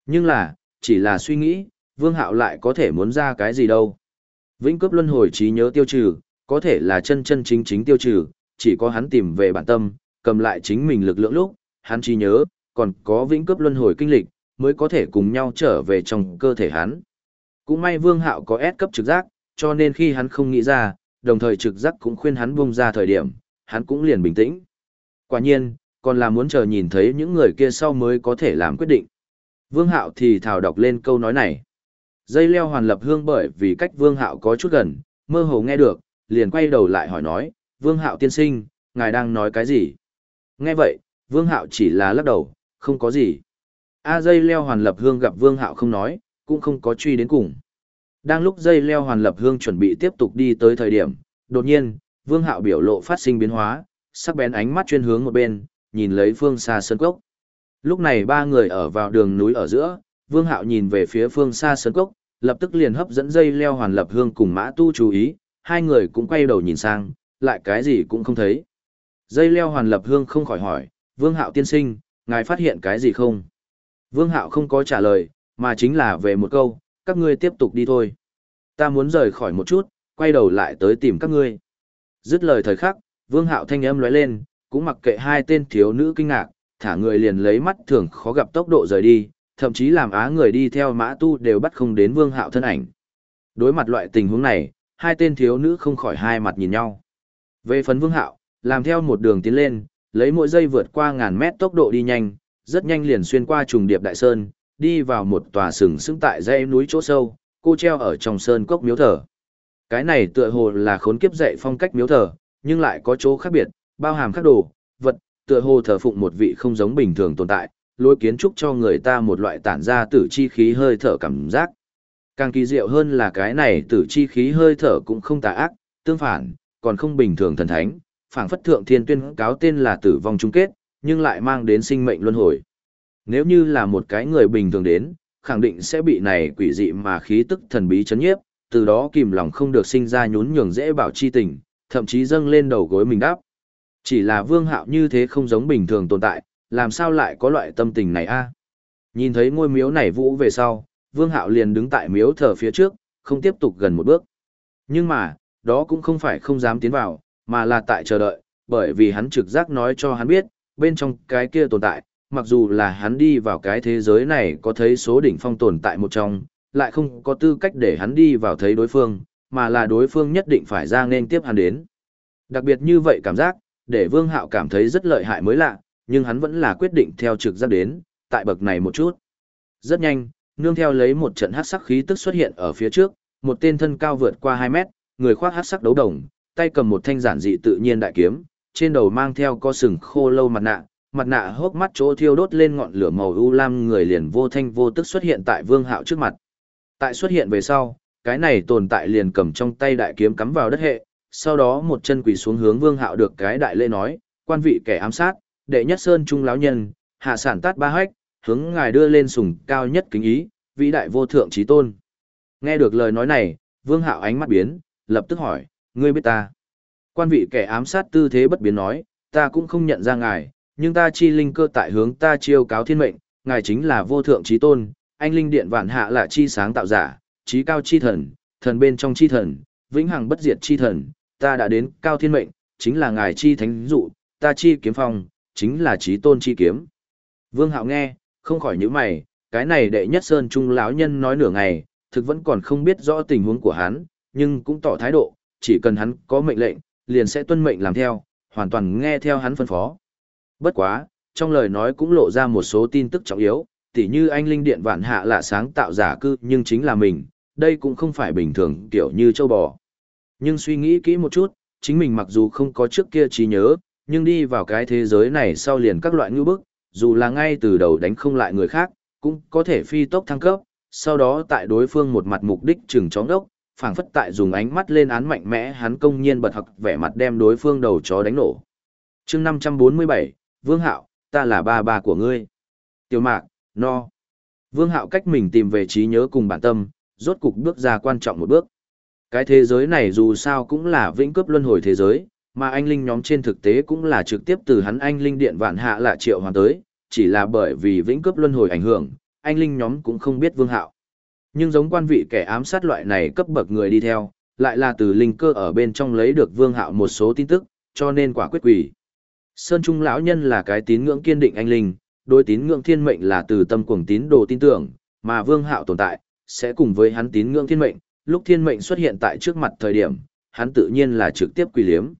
Nhưng là, chỉ là suy nghĩ, vương hạo lại có thể muốn ra cái gì đâu. Vĩnh Cướp luân hồi trí nhớ tiêu trừ, có thể là chân chân chính chính tiêu trừ, chỉ có hắn tìm về bản tâm, cầm lại chính mình lực lượng lúc, hắn trí nhớ, còn có vĩnh Cướp luân hồi kinh lịch, mới có thể cùng nhau trở về trong cơ thể hắn. Cũng may vương hạo có S cấp trực giác, cho nên khi hắn không nghĩ ra, đồng thời trực giác cũng khuyên hắn buông ra thời điểm, hắn cũng liền bình tĩnh. Quả nhiên, còn là muốn chờ nhìn thấy những người kia sau mới có thể làm quyết định. Vương Hạo thì thảo đọc lên câu nói này. Dây leo hoàn lập hương bởi vì cách Vương Hạo có chút gần, mơ hồ nghe được, liền quay đầu lại hỏi nói, Vương Hạo tiên sinh, ngài đang nói cái gì? Nghe vậy, Vương Hạo chỉ là lắc đầu, không có gì. A dây leo hoàn lập hương gặp Vương Hạo không nói, cũng không có truy đến cùng. Đang lúc dây leo hoàn lập hương chuẩn bị tiếp tục đi tới thời điểm, đột nhiên, Vương Hạo biểu lộ phát sinh biến hóa, sắc bén ánh mắt chuyên hướng một bên, nhìn lấy phương xa sơn cốc. Lúc này ba người ở vào đường núi ở giữa, Vương Hạo nhìn về phía phương xa sơn cốc, lập tức liền hấp dẫn dây leo hoàn lập hương cùng mã tu chú ý, hai người cũng quay đầu nhìn sang, lại cái gì cũng không thấy. Dây leo hoàn lập hương không khỏi hỏi, Vương Hạo tiên sinh, ngài phát hiện cái gì không? Vương Hạo không có trả lời, mà chính là về một câu, các ngươi tiếp tục đi thôi. Ta muốn rời khỏi một chút, quay đầu lại tới tìm các ngươi. Dứt lời thời khắc, Vương Hạo thanh âm lóe lên, cũng mặc kệ hai tên thiếu nữ kinh ngạc, thả người liền lấy mắt thường khó gặp tốc độ rời đi, thậm chí làm á người đi theo mã tu đều bắt không đến Vương Hạo thân ảnh. Đối mặt loại tình huống này, hai tên thiếu nữ không khỏi hai mặt nhìn nhau. Về phần Vương Hạo, làm theo một đường tiến lên, lấy mỗi giây vượt qua ngàn mét tốc độ đi nhanh, rất nhanh liền xuyên qua trùng điệp đại sơn, đi vào một tòa sừng sững tại dãy núi chỗ sâu, cô treo ở trong sơn cốc miếu thờ. Cái này tựa hồ là khốn kiếp dạy phong cách miếu thờ, nhưng lại có chỗ khác biệt, bao hàm các đồ, vật, tựa hồ thờ phụng một vị không giống bình thường tồn tại, lối kiến trúc cho người ta một loại tản ra tử chi khí hơi thở cảm giác. Càng kỳ diệu hơn là cái này tử chi khí hơi thở cũng không tà ác, tương phản, còn không bình thường thần thánh, phảng phất thượng thiên tuyên cáo tên là tử vong chung kết, nhưng lại mang đến sinh mệnh luân hồi. Nếu như là một cái người bình thường đến, khẳng định sẽ bị này quỷ dị mà khí tức thần bí chấn nhiếp, từ đó kìm lòng không được sinh ra nhún nhường dễ bảo chi tình, thậm chí dâng lên đầu gối mình đáp. Chỉ là vương hạo như thế không giống bình thường tồn tại, làm sao lại có loại tâm tình này a? Nhìn thấy ngôi miếu này vũ về sau, vương hạo liền đứng tại miếu thờ phía trước, không tiếp tục gần một bước. Nhưng mà, đó cũng không phải không dám tiến vào, mà là tại chờ đợi, bởi vì hắn trực giác nói cho hắn biết, bên trong cái kia tồn tại, mặc dù là hắn đi vào cái thế giới này có thấy số đỉnh phong tồn tại một trong, lại không có tư cách để hắn đi vào thấy đối phương, mà là đối phương nhất định phải ra nên tiếp hắn đến. Đặc biệt như vậy cảm giác, để Vương Hạo cảm thấy rất lợi hại mới lạ, nhưng hắn vẫn là quyết định theo trực giác đến, tại bậc này một chút. Rất nhanh, nương theo lấy một trận hắc sắc khí tức xuất hiện ở phía trước, một tên thân cao vượt qua 2 mét, người khoác hắc sắc đấu đồng, tay cầm một thanh giản dị tự nhiên đại kiếm, trên đầu mang theo co sừng khô lâu mặt nạ, mặt nạ hốc mắt chỗ thiêu đốt lên ngọn lửa màu u lam người liền vô thanh vô tức xuất hiện tại Vương Hạo trước mặt. Tại xuất hiện về sau, cái này tồn tại liền cầm trong tay đại kiếm cắm vào đất hệ, sau đó một chân quỳ xuống hướng Vương Hạo được cái đại lễ nói, quan vị kẻ ám sát, đệ nhất sơn trung lão nhân, hạ sản tát ba hách, hướng ngài đưa lên sùng cao nhất kính ý, vĩ đại vô thượng trí tôn. Nghe được lời nói này, Vương Hạo ánh mắt biến, lập tức hỏi, ngươi biết ta? Quan vị kẻ ám sát tư thế bất biến nói, ta cũng không nhận ra ngài, nhưng ta chi linh cơ tại hướng ta chiêu cáo thiên mệnh, ngài chính là vô thượng trí tôn, anh linh điện vạn hạ là chi sáng tạo giả, trí cao chi thần, thần bên trong chi thần, vĩnh hằng bất diệt chi thần, ta đã đến cao thiên mệnh, chính là ngài chi thánh dụ, ta chi kiếm phong, chính là trí tôn chi kiếm. Vương Hạo nghe, không khỏi nhíu mày, cái này đệ nhất sơn trung lão nhân nói nửa ngày, thực vẫn còn không biết rõ tình huống của hắn, nhưng cũng tỏ thái độ, chỉ cần hắn có mệnh lệnh, liền sẽ tuân mệnh làm theo, hoàn toàn nghe theo hắn phân phó. Bất quá, trong lời nói cũng lộ ra một số tin tức trọng yếu, tỉ như anh linh điện vạn hạ là sáng tạo giả cư nhưng chính là mình, đây cũng không phải bình thường kiểu như châu bò. Nhưng suy nghĩ kỹ một chút, chính mình mặc dù không có trước kia trí nhớ, nhưng đi vào cái thế giới này sau liền các loại ngư bức, dù là ngay từ đầu đánh không lại người khác, cũng có thể phi tốc thăng cấp, sau đó tại đối phương một mặt mục đích chừng chó đốc, phảng phất tại dùng ánh mắt lên án mạnh mẽ hắn công nhiên bật học vẻ mặt đem đối phương đầu chó đánh nổ. chương 547, Vương Hạo, ta là ba ba của ngươi. Tiểu mạc, no. Vương Hạo cách mình tìm về trí nhớ cùng bản tâm, rốt cục bước ra quan trọng một bước. Cái thế giới này dù sao cũng là vĩnh cướp luân hồi thế giới, mà anh linh nhóm trên thực tế cũng là trực tiếp từ hắn anh linh điện vạn hạ là triệu hoàn tới, chỉ là bởi vì vĩnh cướp luân hồi ảnh hưởng, anh linh nhóm cũng không biết vương hạo. Nhưng giống quan vị kẻ ám sát loại này cấp bậc người đi theo, lại là từ linh cơ ở bên trong lấy được vương hạo một số tin tức, cho nên quả quyết quỷ. Sơn Trung lão nhân là cái tín ngưỡng kiên định anh linh, đối tín ngưỡng thiên mệnh là từ tâm cuồng tín đồ tin tưởng, mà vương hạo tồn tại, sẽ cùng với hắn tín ngưỡng thiên mệnh, lúc thiên mệnh xuất hiện tại trước mặt thời điểm, hắn tự nhiên là trực tiếp quỳ liếm.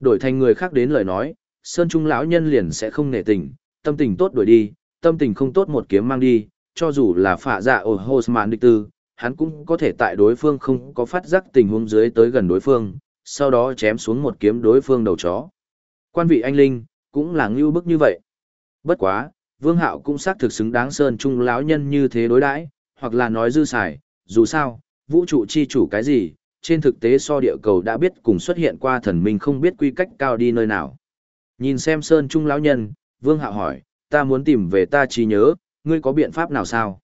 Đổi thành người khác đến lời nói, Sơn Trung lão nhân liền sẽ không nể tình, tâm tình tốt đuổi đi, tâm tình không tốt một kiếm mang đi, cho dù là phạ dạ ổ Hosman địch tư, hắn cũng có thể tại đối phương không có phát giác tình huống dưới tới gần đối phương, sau đó chém xuống một kiếm đối phương đầu chó. Quan vị anh Linh, cũng là ngưu bức như vậy. Bất quá, Vương Hạo cũng xác thực xứng đáng Sơn Trung lão nhân như thế đối đãi, hoặc là nói dư xài, dù sao, vũ trụ chi chủ cái gì, trên thực tế so địa cầu đã biết cùng xuất hiện qua thần minh không biết quy cách cao đi nơi nào. Nhìn xem Sơn Trung lão nhân, Vương Hạo hỏi, ta muốn tìm về ta trí nhớ, ngươi có biện pháp nào sao?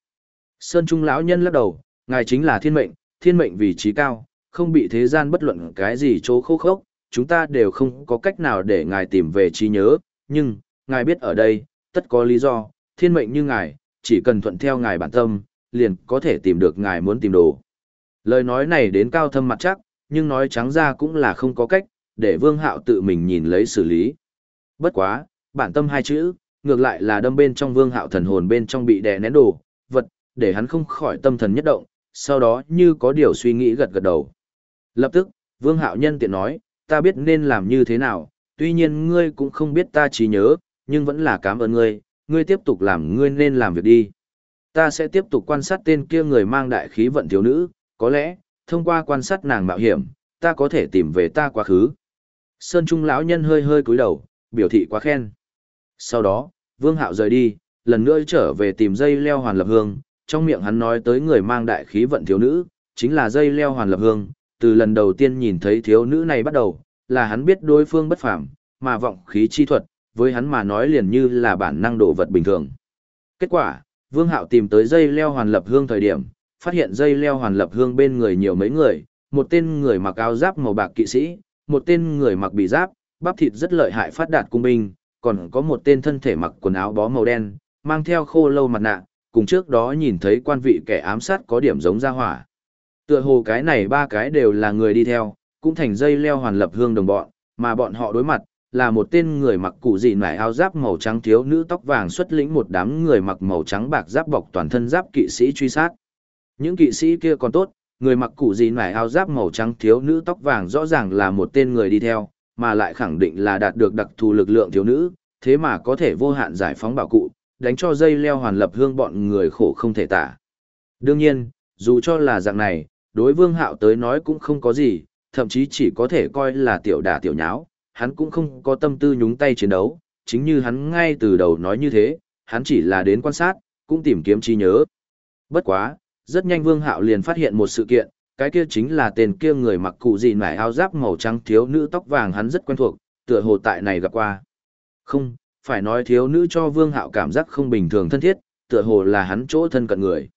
Sơn Trung lão nhân lắc đầu, ngài chính là thiên mệnh, thiên mệnh vì trí cao, không bị thế gian bất luận cái gì chỗ khô khốc, chúng ta đều không có cách nào để ngài tìm về trí nhớ, nhưng, ngài biết ở đây, tất có lý do, thiên mệnh như ngài, chỉ cần thuận theo ngài bản tâm, liền có thể tìm được ngài muốn tìm đồ. Lời nói này đến cao thâm mặt chắc, nhưng nói trắng ra cũng là không có cách, để Vương Hạo tự mình nhìn lấy xử lý. Bất quá, bản tâm hai chữ, ngược lại là đâm bên trong Vương Hạo thần hồn bên trong bị đè nén đồ, vật, để hắn không khỏi tâm thần nhất động, sau đó như có điều suy nghĩ gật gật đầu. Lập tức, Vương Hạo nhân tiện nói, ta biết nên làm như thế nào, tuy nhiên ngươi cũng không biết ta trí nhớ, nhưng vẫn là cảm ơn ngươi, ngươi tiếp tục làm ngươi nên làm việc đi. Ta sẽ tiếp tục quan sát tên kia người mang đại khí vận thiếu nữ, có lẽ, thông qua quan sát nàng mạo hiểm, ta có thể tìm về ta quá khứ. Sơn Trung lão nhân hơi hơi cúi đầu, biểu thị quá khen. Sau đó, Vương Hạo rời đi, lần nữa trở về tìm dây leo hoàn lập hương, trong miệng hắn nói tới người mang đại khí vận thiếu nữ, chính là dây leo hoàn lập hương, từ lần đầu tiên nhìn thấy thiếu nữ này bắt đầu, là hắn biết đối phương bất phàm, mà vọng khí chi thuật, với hắn mà nói liền như là bản năng đồ vật bình thường. Kết quả, Vương Hạo tìm tới dây leo hoàn lập hương thời điểm, phát hiện dây leo hoàn lập hương bên người nhiều mấy người, một tên người mặc áo giáp màu bạc kỵ sĩ, một tên người mặc bị giáp, bắp thịt rất lợi hại phát đạt cung binh, còn có một tên thân thể mặc quần áo bó màu đen, mang theo khô lâu mặt nạ, cùng trước đó nhìn thấy quan vị kẻ ám sát có điểm giống ra hỏa. Tựa hồ cái này ba cái đều là người đi theo, cũng thành dây leo hoàn lập hương đồng bọn, mà bọn họ đối mặt, là một tên người mặc cụ dị nải áo giáp màu trắng thiếu nữ tóc vàng xuất lĩnh một đám người mặc màu trắng bạc giáp bọc toàn thân giáp kỵ sĩ truy sát. Những kỵ sĩ kia còn tốt, người mặc cụ dị nải áo giáp màu trắng thiếu nữ tóc vàng rõ ràng là một tên người đi theo, mà lại khẳng định là đạt được đặc thù lực lượng thiếu nữ, thế mà có thể vô hạn giải phóng bảo cụ, đánh cho dây leo hoàn lập hương bọn người khổ không thể tả. Đương nhiên, dù cho là dạng này, đối vương hạo tới nói cũng không có gì, thậm chí chỉ có thể coi là tiểu đả tiểu nháo, hắn cũng không có tâm tư nhúng tay chiến đấu, chính như hắn ngay từ đầu nói như thế, hắn chỉ là đến quan sát, cũng tìm kiếm trí nhớ. Bất quá, rất nhanh vương hạo liền phát hiện một sự kiện, cái kia chính là tên kia người mặc cụ gì nải áo giáp màu trắng thiếu nữ tóc vàng hắn rất quen thuộc, tựa hồ tại này gặp qua. Không, phải nói thiếu nữ cho vương hạo cảm giác không bình thường thân thiết, tựa hồ là hắn chỗ thân cận người.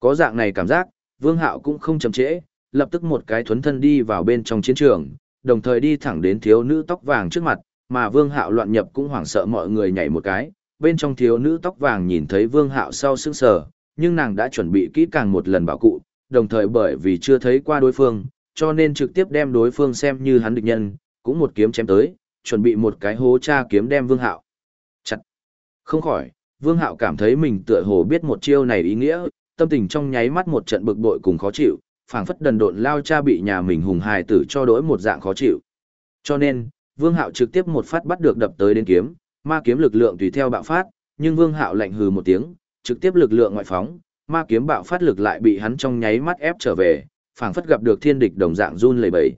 Có dạng này cảm giác, vương hạo cũng không chậm trễ, lập tức một cái thuấn thân đi vào bên trong chiến trường, đồng thời đi thẳng đến thiếu nữ tóc vàng trước mặt, mà vương hạo loạn nhập cũng hoảng sợ mọi người nhảy một cái, bên trong thiếu nữ tóc vàng nhìn thấy vương hạo sau sững sờ, nhưng nàng đã chuẩn bị kỹ càng một lần bảo cụ, đồng thời bởi vì chưa thấy qua đối phương, cho nên trực tiếp đem đối phương xem như hắn địch nhân, cũng một kiếm chém tới, chuẩn bị một cái hố tra kiếm đem vương hạo. Chặt. Không khỏi, vương hạo cảm thấy mình tựa hồ biết một chiêu này ý nghĩa, tâm tình trong nháy mắt một trận bực bội cùng khó chịu, phảng phất đần độn lao cha bị nhà mình hùng hài tử cho đổi một dạng khó chịu. Cho nên, Vương Hạo trực tiếp một phát bắt được đập tới đến kiếm, ma kiếm lực lượng tùy theo bạo phát, nhưng Vương Hạo lạnh hừ một tiếng, trực tiếp lực lượng ngoại phóng, ma kiếm bạo phát lực lại bị hắn trong nháy mắt ép trở về, phảng phất gặp được thiên địch đồng dạng run lẩy bẩy.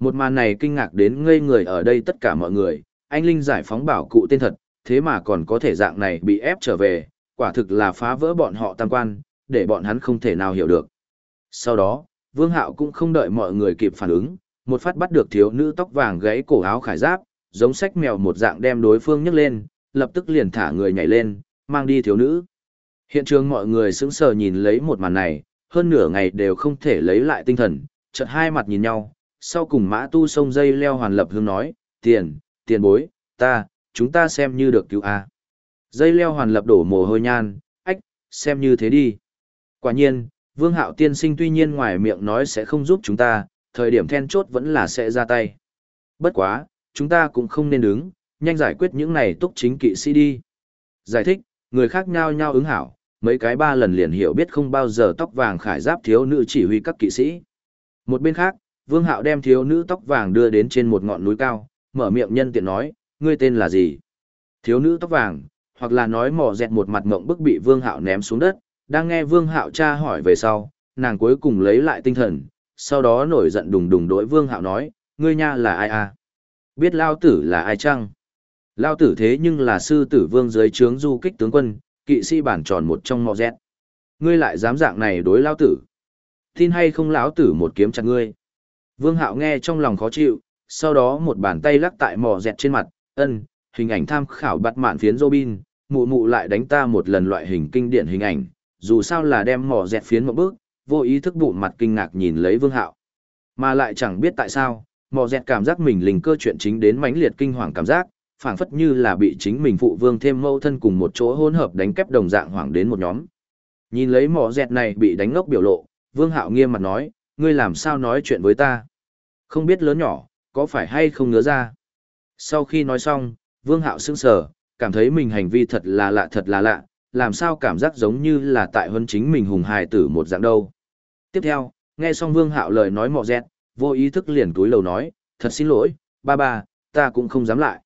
Một màn này kinh ngạc đến ngây người ở đây tất cả mọi người, anh Linh giải phóng bảo cụ tên thật, thế mà còn có thể dạng này bị ép trở về, quả thực là phá vỡ bọn họ tam quan, để bọn hắn không thể nào hiểu được. Sau đó, Vương Hạo cũng không đợi mọi người kịp phản ứng, một phát bắt được thiếu nữ tóc vàng gãy cổ áo khải giáp, giống sách mèo một dạng đem đối phương nhấc lên, lập tức liền thả người nhảy lên, mang đi thiếu nữ. Hiện trường mọi người sững sờ nhìn lấy một màn này, hơn nửa ngày đều không thể lấy lại tinh thần, chợt hai mặt nhìn nhau, sau cùng mã tu sông dây leo hoàn lập hương nói, tiền, tiền bối, ta, chúng ta xem như được cứu a. Dây leo hoàn lập đổ mồ hôi nhan, ách, xem như thế đi. Quả nhiên, Vương Hạo tiên sinh tuy nhiên ngoài miệng nói sẽ không giúp chúng ta, thời điểm then chốt vẫn là sẽ ra tay. Bất quá, chúng ta cũng không nên đứng, nhanh giải quyết những này túc chính kỵ sĩ đi. Giải thích, người khác nhau nhau ứng hảo, mấy cái ba lần liền hiểu biết không bao giờ tóc vàng khải giáp thiếu nữ chỉ huy các kỵ sĩ. Một bên khác, Vương Hạo đem thiếu nữ tóc vàng đưa đến trên một ngọn núi cao, mở miệng nhân tiện nói, ngươi tên là gì? Thiếu nữ tóc vàng, hoặc là nói mò dẹt một mặt mộng bức bị Vương Hạo ném xuống đất, đang nghe Vương Hạo cha hỏi về sau, nàng cuối cùng lấy lại tinh thần, sau đó nổi giận đùng đùng đối Vương Hạo nói, ngươi nha là ai à? Biết Lao Tử là ai chăng? Lao Tử thế nhưng là sư tử vương dưới trướng du kích tướng quân, kỵ sĩ bản tròn một trong mò rét. Ngươi lại dám dạng này đối Lao Tử. Tin hay không lão Tử một kiếm chặt ngươi. Vương Hạo nghe trong lòng khó chịu, sau đó một bàn tay lắc tại mò dẹt trên mặt, ân, hình ảnh tham khảo bắt mạn phiến Robin, mụ mụ lại đánh ta một lần loại hình kinh điển hình ảnh, dù sao là đem mỏ dẹt phiến một bước, vô ý thức bụng mặt kinh ngạc nhìn lấy vương hạo. Mà lại chẳng biết tại sao, mỏ dẹt cảm giác mình linh cơ chuyện chính đến mãnh liệt kinh hoàng cảm giác, phảng phất như là bị chính mình phụ vương thêm mâu thân cùng một chỗ hỗn hợp đánh kép đồng dạng hoảng đến một nhóm. Nhìn lấy mỏ dẹt này bị đánh ngốc biểu lộ, vương hạo nghiêm mặt nói, ngươi làm sao nói chuyện với ta? Không biết lớn nhỏ, có phải hay không ngứa ra? Sau khi nói xong, vương hạo sững sờ, cảm thấy mình hành vi thật là lạ thật là lạ, làm sao cảm giác giống như là tại huân chính mình hùng hài tử một dạng đâu. Tiếp theo, nghe xong vương hạo lời nói mọ dẹt, vô ý thức liền túi lầu nói, thật xin lỗi, ba ba, ta cũng không dám lại.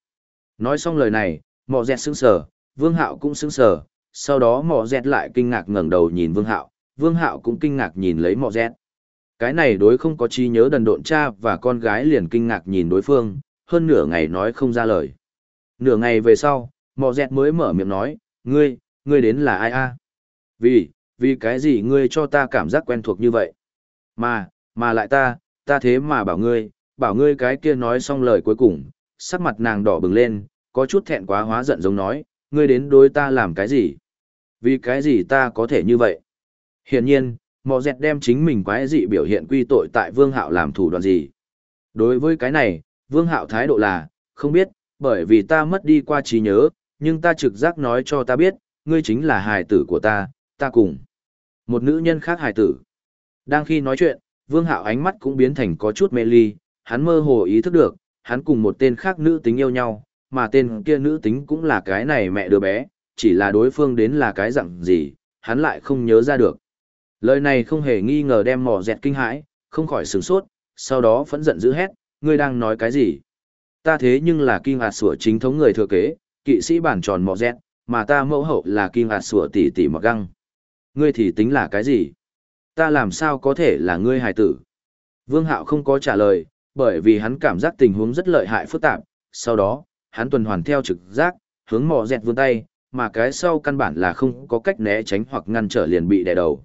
Nói xong lời này, mọ dẹt sững sờ, vương hạo cũng sững sờ, sau đó mọ dẹt lại kinh ngạc ngẩng đầu nhìn vương hạo, vương hạo cũng kinh ngạc nhìn lấy mọ dẹt. Cái này đối không có trí nhớ đần độn cha và con gái liền kinh ngạc nhìn đối phương, hơn nửa ngày nói không ra lời. Nửa ngày về sau, mọ dẹt mới mở miệng nói, ngươi, ngươi đến là ai a? Vì, vì cái gì ngươi cho ta cảm giác quen thuộc như vậy? Mà, mà lại ta, ta thế mà bảo ngươi, bảo ngươi cái kia nói xong lời cuối cùng, sắc mặt nàng đỏ bừng lên, có chút thẹn quá hóa giận giống nói, ngươi đến đối ta làm cái gì? Vì cái gì ta có thể như vậy? Hiển nhiên, mò dẹt đem chính mình quái dị biểu hiện quy tội tại vương hạo làm thủ đoạn gì. Đối với cái này, vương hạo thái độ là, không biết, bởi vì ta mất đi qua trí nhớ, nhưng ta trực giác nói cho ta biết, ngươi chính là hài tử của ta, ta cùng. Một nữ nhân khác hài tử. Đang khi nói chuyện, Vương Hạo ánh mắt cũng biến thành có chút mê ly, hắn mơ hồ ý thức được, hắn cùng một tên khác nữ tính yêu nhau, mà tên kia nữ tính cũng là cái này mẹ đứa bé, chỉ là đối phương đến là cái dạng gì, hắn lại không nhớ ra được. Lời này không hề nghi ngờ đem mỏ dẹt kinh hãi, không khỏi sửng sốt, sau đó phẫn giận dữ hét, ngươi đang nói cái gì? Ta thế nhưng là kinh hạt sủa chính thống người thừa kế, kỵ sĩ bản tròn mỏ dẹt, mà ta mẫu hậu là kim hạt sủa tỷ tỷ mặc găng. Ngươi thì tính là cái gì? Ta làm sao có thể là ngươi hài tử? Vương Hạo không có trả lời, bởi vì hắn cảm giác tình huống rất lợi hại phức tạp, sau đó, hắn tuần hoàn theo trực giác, hướng mò dẹt vươn tay, mà cái sau căn bản là không có cách né tránh hoặc ngăn trở liền bị đè đầu.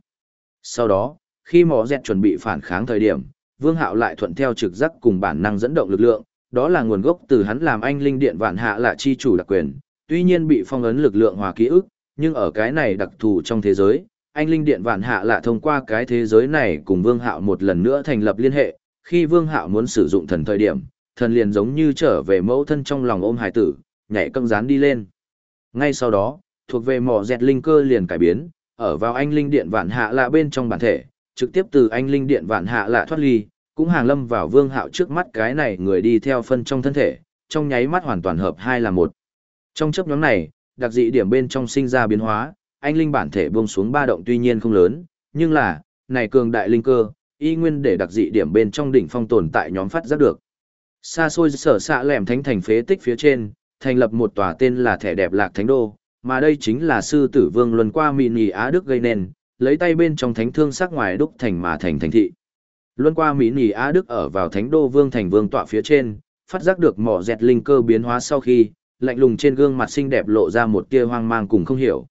Sau đó, khi mò dẹt chuẩn bị phản kháng thời điểm, Vương Hạo lại thuận theo trực giác cùng bản năng dẫn động lực lượng, đó là nguồn gốc từ hắn làm anh linh điện vạn hạ là chi chủ đặc quyền, tuy nhiên bị phong ấn lực lượng hòa ký ức, nhưng ở cái này đặc thù trong thế giới, anh linh điện vạn hạ lạ thông qua cái thế giới này cùng Vương Hạo một lần nữa thành lập liên hệ, khi Vương Hạo muốn sử dụng thần thời điểm, thần liền giống như trở về mẫu thân trong lòng ôm hải tử, nhảy căng rán đi lên. Ngay sau đó, thuộc về mỏ dẹt linh cơ liền cải biến, ở vào anh linh điện vạn hạ lạ bên trong bản thể, trực tiếp từ anh linh điện vạn hạ lạ thoát ly, cũng hàng lâm vào vương hạo trước mắt cái này người đi theo phân trong thân thể, trong nháy mắt hoàn toàn hợp hai là một. Trong chấp nhóm này, đặc dị điểm bên trong sinh ra biến hóa, anh linh bản thể buông xuống ba động tuy nhiên không lớn, nhưng là, này cường đại linh cơ, y nguyên để đặc dị điểm bên trong đỉnh phong tồn tại nhóm phát giác được. Xa xôi sở xạ lẻm thánh thành phế tích phía trên, thành lập một tòa tên là thẻ đẹp lạc thánh đô, mà đây chính là sư tử vương luân qua mini Á Đức gây nên, lấy tay bên trong thánh thương sắc ngoài đúc thành mà thành thành thị. Luân qua mini Á Đức ở vào thánh đô vương thành vương tọa phía trên, phát giác được mỏ dẹt linh cơ biến hóa sau khi, lạnh lùng trên gương mặt xinh đẹp lộ ra một tia hoang mang cùng không hiểu.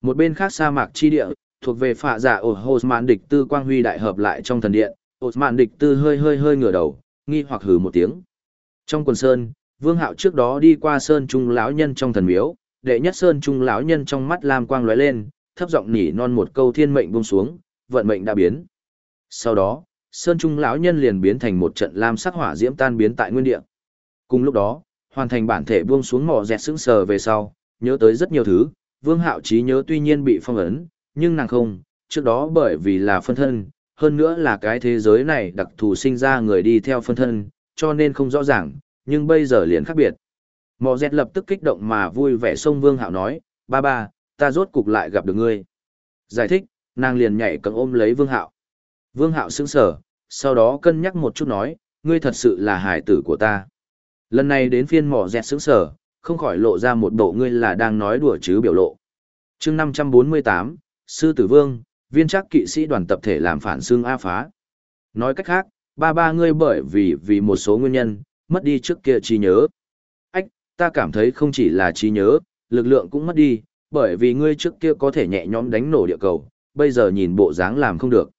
Một bên khác sa mạc chi địa, thuộc về phạ giả ổ Osman địch tư quang huy đại hợp lại trong thần điện, Osman địch tư hơi hơi hơi ngửa đầu, nghi hoặc hừ một tiếng. Trong quần sơn, Vương Hạo trước đó đi qua sơn trung lão nhân trong thần miếu, đệ nhất sơn trung lão nhân trong mắt lam quang lóe lên, thấp giọng nỉ non một câu thiên mệnh buông xuống, vận mệnh đã biến. Sau đó, sơn trung lão nhân liền biến thành một trận lam sắc hỏa diễm tan biến tại nguyên địa. Cùng lúc đó, hoàn thành bản thể buông xuống mỏ dẹt sững sờ về sau, nhớ tới rất nhiều thứ, Vương Hạo trí nhớ tuy nhiên bị phong ấn, nhưng nàng không, trước đó bởi vì là phân thân, hơn nữa là cái thế giới này đặc thù sinh ra người đi theo phân thân, cho nên không rõ ràng, nhưng bây giờ liền khác biệt. Mò dẹt lập tức kích động mà vui vẻ xông Vương Hạo nói, ba ba, ta rốt cục lại gặp được ngươi. Giải thích, nàng liền nhảy cẩn ôm lấy Vương Hạo. Vương Hạo sững sờ, sau đó cân nhắc một chút nói, ngươi thật sự là hải tử của ta. Lần này đến phiên mỏ dẹt sững sở không khỏi lộ ra một bộ ngươi là đang nói đùa chứ biểu lộ. chương 548, Sư Tử Vương, viên trắc kỵ sĩ đoàn tập thể làm phản xương A phá. Nói cách khác, ba ba ngươi bởi vì vì một số nguyên nhân, mất đi trước kia trí nhớ. Ách, ta cảm thấy không chỉ là trí nhớ, lực lượng cũng mất đi, bởi vì ngươi trước kia có thể nhẹ nhõm đánh nổ địa cầu, bây giờ nhìn bộ dáng làm không được.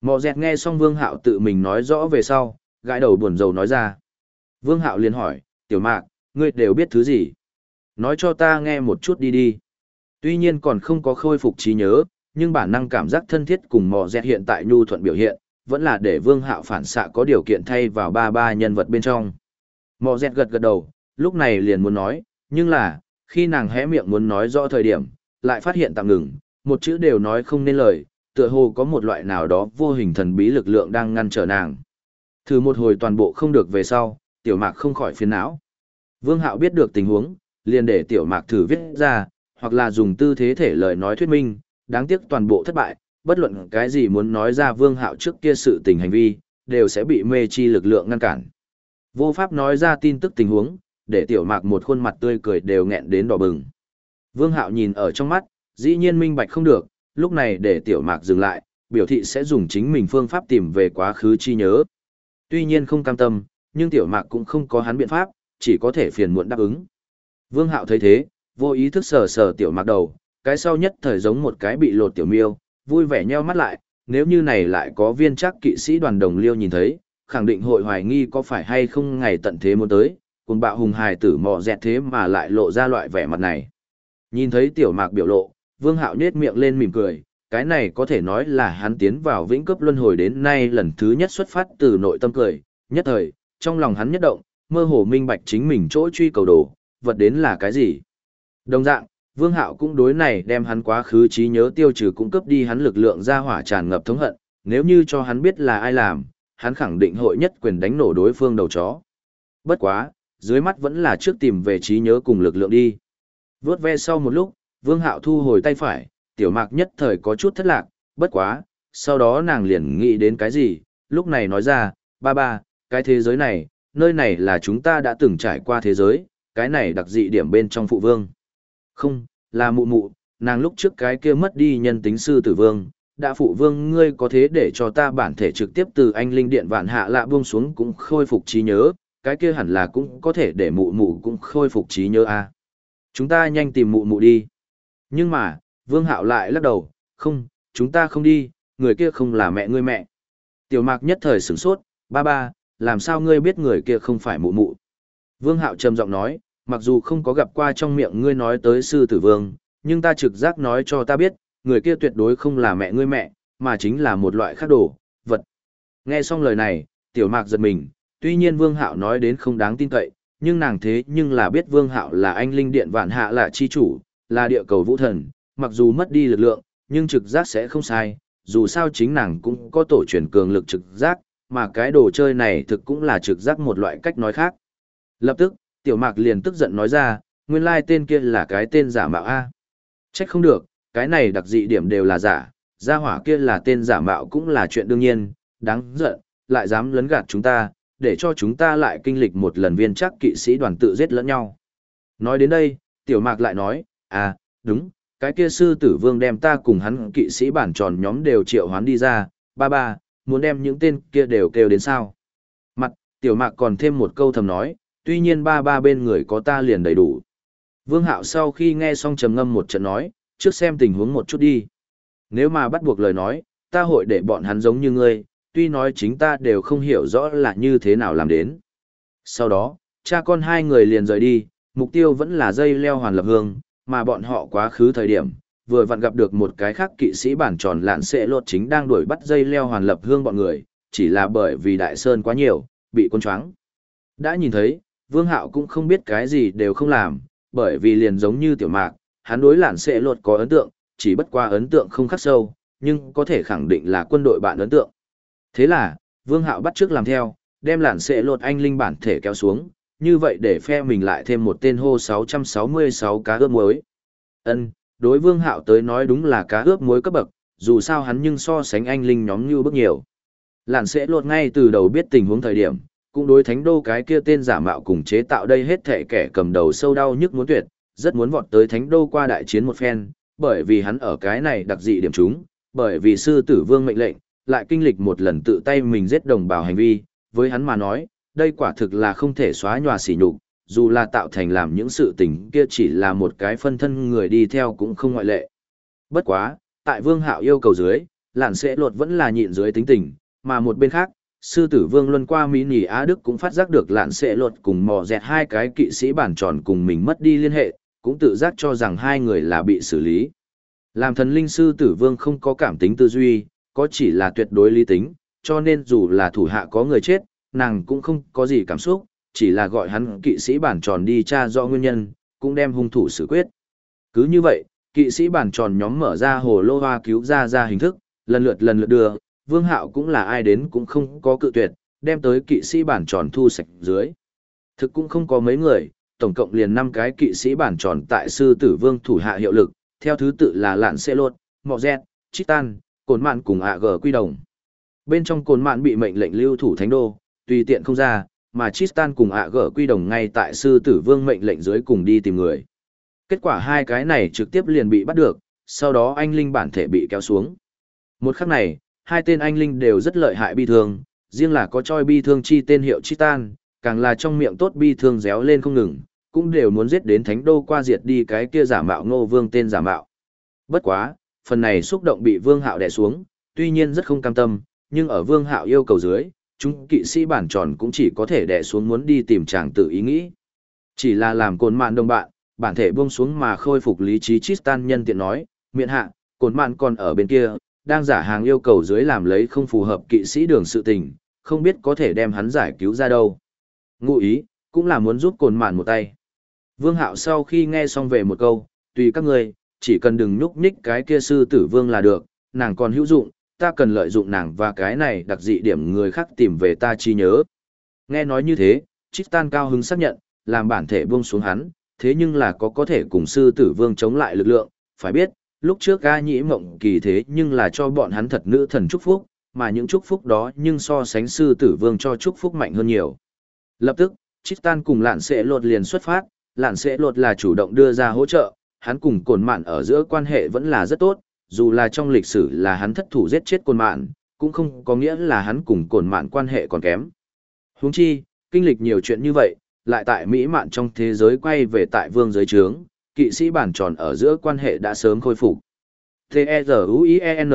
Mò dẹt nghe xong Vương Hạo tự mình nói rõ về sau, gãi đầu buồn rầu nói ra. Vương Hạo liền hỏi, tiểu mạc, ngươi đều biết thứ gì? Nói cho ta nghe một chút đi đi. Tuy nhiên còn không có khôi phục trí nhớ, nhưng bản năng cảm giác thân thiết cùng mò dẹt hiện tại nhu thuận biểu hiện, vẫn là để Vương Hạo phản xạ có điều kiện thay vào ba ba nhân vật bên trong. Mò dẹt gật gật đầu, lúc này liền muốn nói, nhưng là, khi nàng hé miệng muốn nói rõ thời điểm, lại phát hiện tạm ngừng, một chữ đều nói không nên lời, tựa hồ có một loại nào đó vô hình thần bí lực lượng đang ngăn trở nàng. Thử một hồi toàn bộ không được về sau, tiểu mạc không khỏi phiền não. Vương Hạo biết được tình huống, liền để tiểu mạc thử viết ra, hoặc là dùng tư thế thể lời nói thuyết minh, đáng tiếc toàn bộ thất bại, bất luận cái gì muốn nói ra Vương Hạo trước kia sự tình hành vi, đều sẽ bị mê chi lực lượng ngăn cản. Vô pháp nói ra tin tức tình huống, để tiểu mạc một khuôn mặt tươi cười đều nghẹn đến đỏ bừng. Vương Hạo nhìn ở trong mắt, dĩ nhiên minh bạch không được, lúc này để tiểu mạc dừng lại, biểu thị sẽ dùng chính mình phương pháp tìm về quá khứ chi nhớ. Tuy nhiên không cam tâm, nhưng tiểu mạc cũng không có hắn biện pháp, chỉ có thể phiền muộn đáp ứng. Vương Hạo thấy thế, vô ý thức sờ sờ tiểu mạc đầu, cái sau nhất thời giống một cái bị lột tiểu miêu, vui vẻ nheo mắt lại, nếu như này lại có viên chắc kỵ sĩ đoàn đồng liêu nhìn thấy, khẳng định hội hoài nghi có phải hay không ngày tận thế muốn tới, cùng bạo hùng hài tử mò dẹt thế mà lại lộ ra loại vẻ mặt này. Nhìn thấy tiểu mạc biểu lộ, vương hạo nhết miệng lên mỉm cười, cái này có thể nói là hắn tiến vào vĩnh cấp luân hồi đến nay lần thứ nhất xuất phát từ nội tâm cười, nhất thời, trong lòng hắn nhất động, mơ hồ minh bạch chính mình chỗ truy cầu đồ, vật đến là cái gì. Đồng dạng, Vương Hạo cũng đối này đem hắn quá khứ trí nhớ tiêu trừ cung cấp đi hắn lực lượng ra hỏa tràn ngập thống hận, nếu như cho hắn biết là ai làm, hắn khẳng định hội nhất quyền đánh nổ đối phương đầu chó. Bất quá, dưới mắt vẫn là trước tìm về trí nhớ cùng lực lượng đi. Vướt ve sau một lúc, Vương Hạo thu hồi tay phải, tiểu mạc nhất thời có chút thất lạc, bất quá, sau đó nàng liền nghĩ đến cái gì, lúc này nói ra, ba ba, cái thế giới này, nơi này là chúng ta đã từng trải qua thế giới, cái này đặc dị điểm bên trong phụ vương. Không, là mụ mụ, nàng lúc trước cái kia mất đi nhân tính sư tử vương, đã phụ vương ngươi có thế để cho ta bản thể trực tiếp từ anh linh điện vạn hạ lạ buông xuống cũng khôi phục trí nhớ, cái kia hẳn là cũng có thể để mụ mụ cũng khôi phục trí nhớ a. À. Chúng ta nhanh tìm mụ mụ đi. Nhưng mà, vương hạo lại lắc đầu, không, chúng ta không đi, người kia không là mẹ ngươi mẹ. Tiểu mạc nhất thời sửng sốt, ba ba, làm sao ngươi biết người kia không phải mụ mụ. Vương hạo trầm giọng nói, mặc dù không có gặp qua trong miệng ngươi nói tới sư tử vương, nhưng ta trực giác nói cho ta biết, người kia tuyệt đối không là mẹ ngươi mẹ, mà chính là một loại khác đồ, vật. Nghe xong lời này, tiểu mạc giật mình, tuy nhiên vương hạo nói đến không đáng tin cậy, nhưng nàng thế nhưng là biết vương hạo là anh linh điện vạn hạ là chi chủ, là địa cầu vũ thần, mặc dù mất đi lực lượng, nhưng trực giác sẽ không sai, dù sao chính nàng cũng có tổ truyền cường lực trực giác, mà cái đồ chơi này thực cũng là trực giác một loại cách nói khác. Lập tức, tiểu mạc liền tức giận nói ra, nguyên lai tên kia là cái tên giả mạo A. Trách không được, cái này đặc dị điểm đều là giả, gia hỏa kia là tên giả mạo cũng là chuyện đương nhiên, đáng giận, lại dám lấn gạt chúng ta, để cho chúng ta lại kinh lịch một lần viên chắc kỵ sĩ đoàn tự giết lẫn nhau. Nói đến đây, tiểu mạc lại nói, à, đúng, cái kia sư tử vương đem ta cùng hắn kỵ sĩ bản tròn nhóm đều triệu hoán đi ra, ba ba, muốn đem những tên kia đều kêu đến sao. Mặt, tiểu mạc còn thêm một câu thầm nói, tuy nhiên ba ba bên người có ta liền đầy đủ. Vương Hạo sau khi nghe xong trầm ngâm một trận nói, trước xem tình huống một chút đi. Nếu mà bắt buộc lời nói, ta hội để bọn hắn giống như ngươi, tuy nói chính ta đều không hiểu rõ là như thế nào làm đến. Sau đó, cha con hai người liền rời đi, mục tiêu vẫn là dây leo hoàn lập hương, mà bọn họ quá khứ thời điểm, vừa vặn gặp được một cái khác kỵ sĩ bản tròn lạn sẽ lột chính đang đuổi bắt dây leo hoàn lập hương bọn người, chỉ là bởi vì đại sơn quá nhiều, bị quân choáng. Đã nhìn thấy, Vương Hạo cũng không biết cái gì đều không làm, bởi vì liền giống như tiểu mạc, hắn đối lạn sẽ lột có ấn tượng, chỉ bất qua ấn tượng không khắc sâu, nhưng có thể khẳng định là quân đội bạn ấn tượng. Thế là, Vương Hạo bắt trước làm theo, đem lạn sẽ lột anh linh bản thể kéo xuống, như vậy để phe mình lại thêm một tên hô 666 cá ướp muối. Ân, đối Vương Hạo tới nói đúng là cá ướp muối cấp bậc, dù sao hắn nhưng so sánh anh linh nhóm như bước nhiều. Lạn sẽ lột ngay từ đầu biết tình huống thời điểm, cũng đối thánh đô cái kia tên giả mạo cùng chế tạo đây hết thể kẻ cầm đầu sâu đau nhức muốn tuyệt, rất muốn vọt tới thánh đô qua đại chiến một phen, bởi vì hắn ở cái này đặc dị điểm chúng, bởi vì sư tử vương mệnh lệnh, lại kinh lịch một lần tự tay mình giết đồng bào hành vi, với hắn mà nói, đây quả thực là không thể xóa nhòa sỉ nhục, dù là tạo thành làm những sự tình kia chỉ là một cái phân thân người đi theo cũng không ngoại lệ. Bất quá, tại vương hạo yêu cầu dưới, lạn sẽ luật vẫn là nhịn dưới tính tình, mà một bên khác, sư tử vương luân qua mỹ nỉ Á Đức cũng phát giác được lạn sẽ luật cùng mò dẹt hai cái kỵ sĩ bản tròn cùng mình mất đi liên hệ, cũng tự giác cho rằng hai người là bị xử lý. Làm thần linh sư tử vương không có cảm tính tư duy, có chỉ là tuyệt đối lý tính, cho nên dù là thủ hạ có người chết, nàng cũng không có gì cảm xúc, chỉ là gọi hắn kỵ sĩ bản tròn đi tra rõ nguyên nhân, cũng đem hung thủ xử quyết. Cứ như vậy, kỵ sĩ bản tròn nhóm mở ra hồ lô hoa cứu ra ra hình thức, lần lượt lần lượt đưa, vương hạo cũng là ai đến cũng không có cự tuyệt, đem tới kỵ sĩ bản tròn thu sạch dưới. Thực cũng không có mấy người, tổng cộng liền 5 cái kỵ sĩ bản tròn tại sư tử vương thủ hạ hiệu lực, theo thứ tự là lạn xe lột, mọ dẹt, tan, cồn mạn cùng ạ gờ quy đồng. Bên trong cồn mạn bị mệnh lệnh lưu thủ thánh đô, tùy tiện không ra, mà Tristan cùng ạ gở quy đồng ngay tại sư tử vương mệnh lệnh dưới cùng đi tìm người. Kết quả hai cái này trực tiếp liền bị bắt được, sau đó anh Linh bản thể bị kéo xuống. Một khắc này, hai tên anh Linh đều rất lợi hại bi thương, riêng là có choi bi thương chi tên hiệu Tristan, càng là trong miệng tốt bi thương réo lên không ngừng, cũng đều muốn giết đến thánh đô qua diệt đi cái kia giả mạo ngô vương tên giả mạo. Bất quá, phần này xúc động bị vương hạo đè xuống, tuy nhiên rất không cam tâm, nhưng ở vương hạo yêu cầu dưới, chúng kỵ sĩ bản tròn cũng chỉ có thể đè xuống muốn đi tìm chàng tự ý nghĩ. Chỉ là làm cồn mạn đồng bạn, bản thể buông xuống mà khôi phục lý trí Tristan nhân tiện nói, miện hạ, cồn mạn còn ở bên kia, đang giả hàng yêu cầu dưới làm lấy không phù hợp kỵ sĩ đường sự tình, không biết có thể đem hắn giải cứu ra đâu. Ngụ ý, cũng là muốn giúp cồn mạn một tay. Vương hạo sau khi nghe xong về một câu, tùy các người, chỉ cần đừng nhúc nhích cái kia sư tử vương là được, nàng còn hữu dụng, ta cần lợi dụng nàng và cái này đặc dị điểm người khác tìm về ta chi nhớ. Nghe nói như thế, Tristan cao hứng xác nhận, làm bản thể buông xuống hắn, thế nhưng là có có thể cùng sư tử vương chống lại lực lượng, phải biết, lúc trước ca nhĩ mộng kỳ thế nhưng là cho bọn hắn thật nữ thần chúc phúc, mà những chúc phúc đó nhưng so sánh sư tử vương cho chúc phúc mạnh hơn nhiều. Lập tức, Tristan cùng lạn sẽ lột liền xuất phát, lạn sẽ lột là chủ động đưa ra hỗ trợ, hắn cùng cồn mạn ở giữa quan hệ vẫn là rất tốt, dù là trong lịch sử là hắn thất thủ giết chết cồn mạn, cũng không có nghĩa là hắn cùng cồn mạn quan hệ còn kém. Huống chi, kinh lịch nhiều chuyện như vậy, lại tại Mỹ mạn trong thế giới quay về tại vương giới trướng, kỵ sĩ bản tròn ở giữa quan hệ đã sớm khôi phục. T-E-Z-U-I-E-N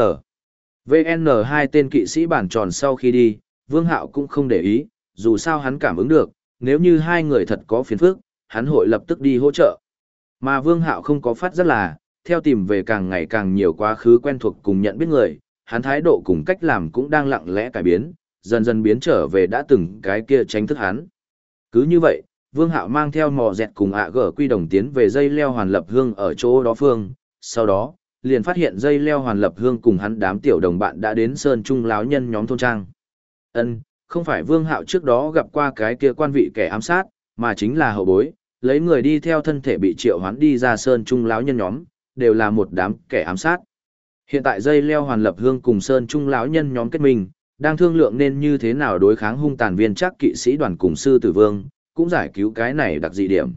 VN hai tên kỵ sĩ bản tròn sau khi đi, Vương Hạo cũng không để ý, dù sao hắn cảm ứng được, nếu như hai người thật có phiền phức, hắn hội lập tức đi hỗ trợ. Mà Vương Hạo không có phát rất là, theo tìm về càng ngày càng nhiều quá khứ quen thuộc cùng nhận biết người, hắn thái độ cùng cách làm cũng đang lặng lẽ cải biến, dần dần biến trở về đã từng cái kia tránh thức hắn. Cứ như vậy, Vương Hạo mang theo mò dẹt cùng ạ gở quy đồng tiến về dây leo hoàn lập hương ở chỗ đó phương, sau đó, liền phát hiện dây leo hoàn lập hương cùng hắn đám tiểu đồng bạn đã đến sơn trung láo nhân nhóm thôn trang. Ân, không phải Vương Hạo trước đó gặp qua cái kia quan vị kẻ ám sát, mà chính là hậu bối, lấy người đi theo thân thể bị triệu hoán đi ra sơn trung láo nhân nhóm, đều là một đám kẻ ám sát. Hiện tại dây leo hoàn lập hương cùng sơn trung lão nhân nhóm kết minh, đang thương lượng nên như thế nào đối kháng hung tàn viên chắc kỵ sĩ đoàn cùng sư tử vương, cũng giải cứu cái này đặc dị điểm.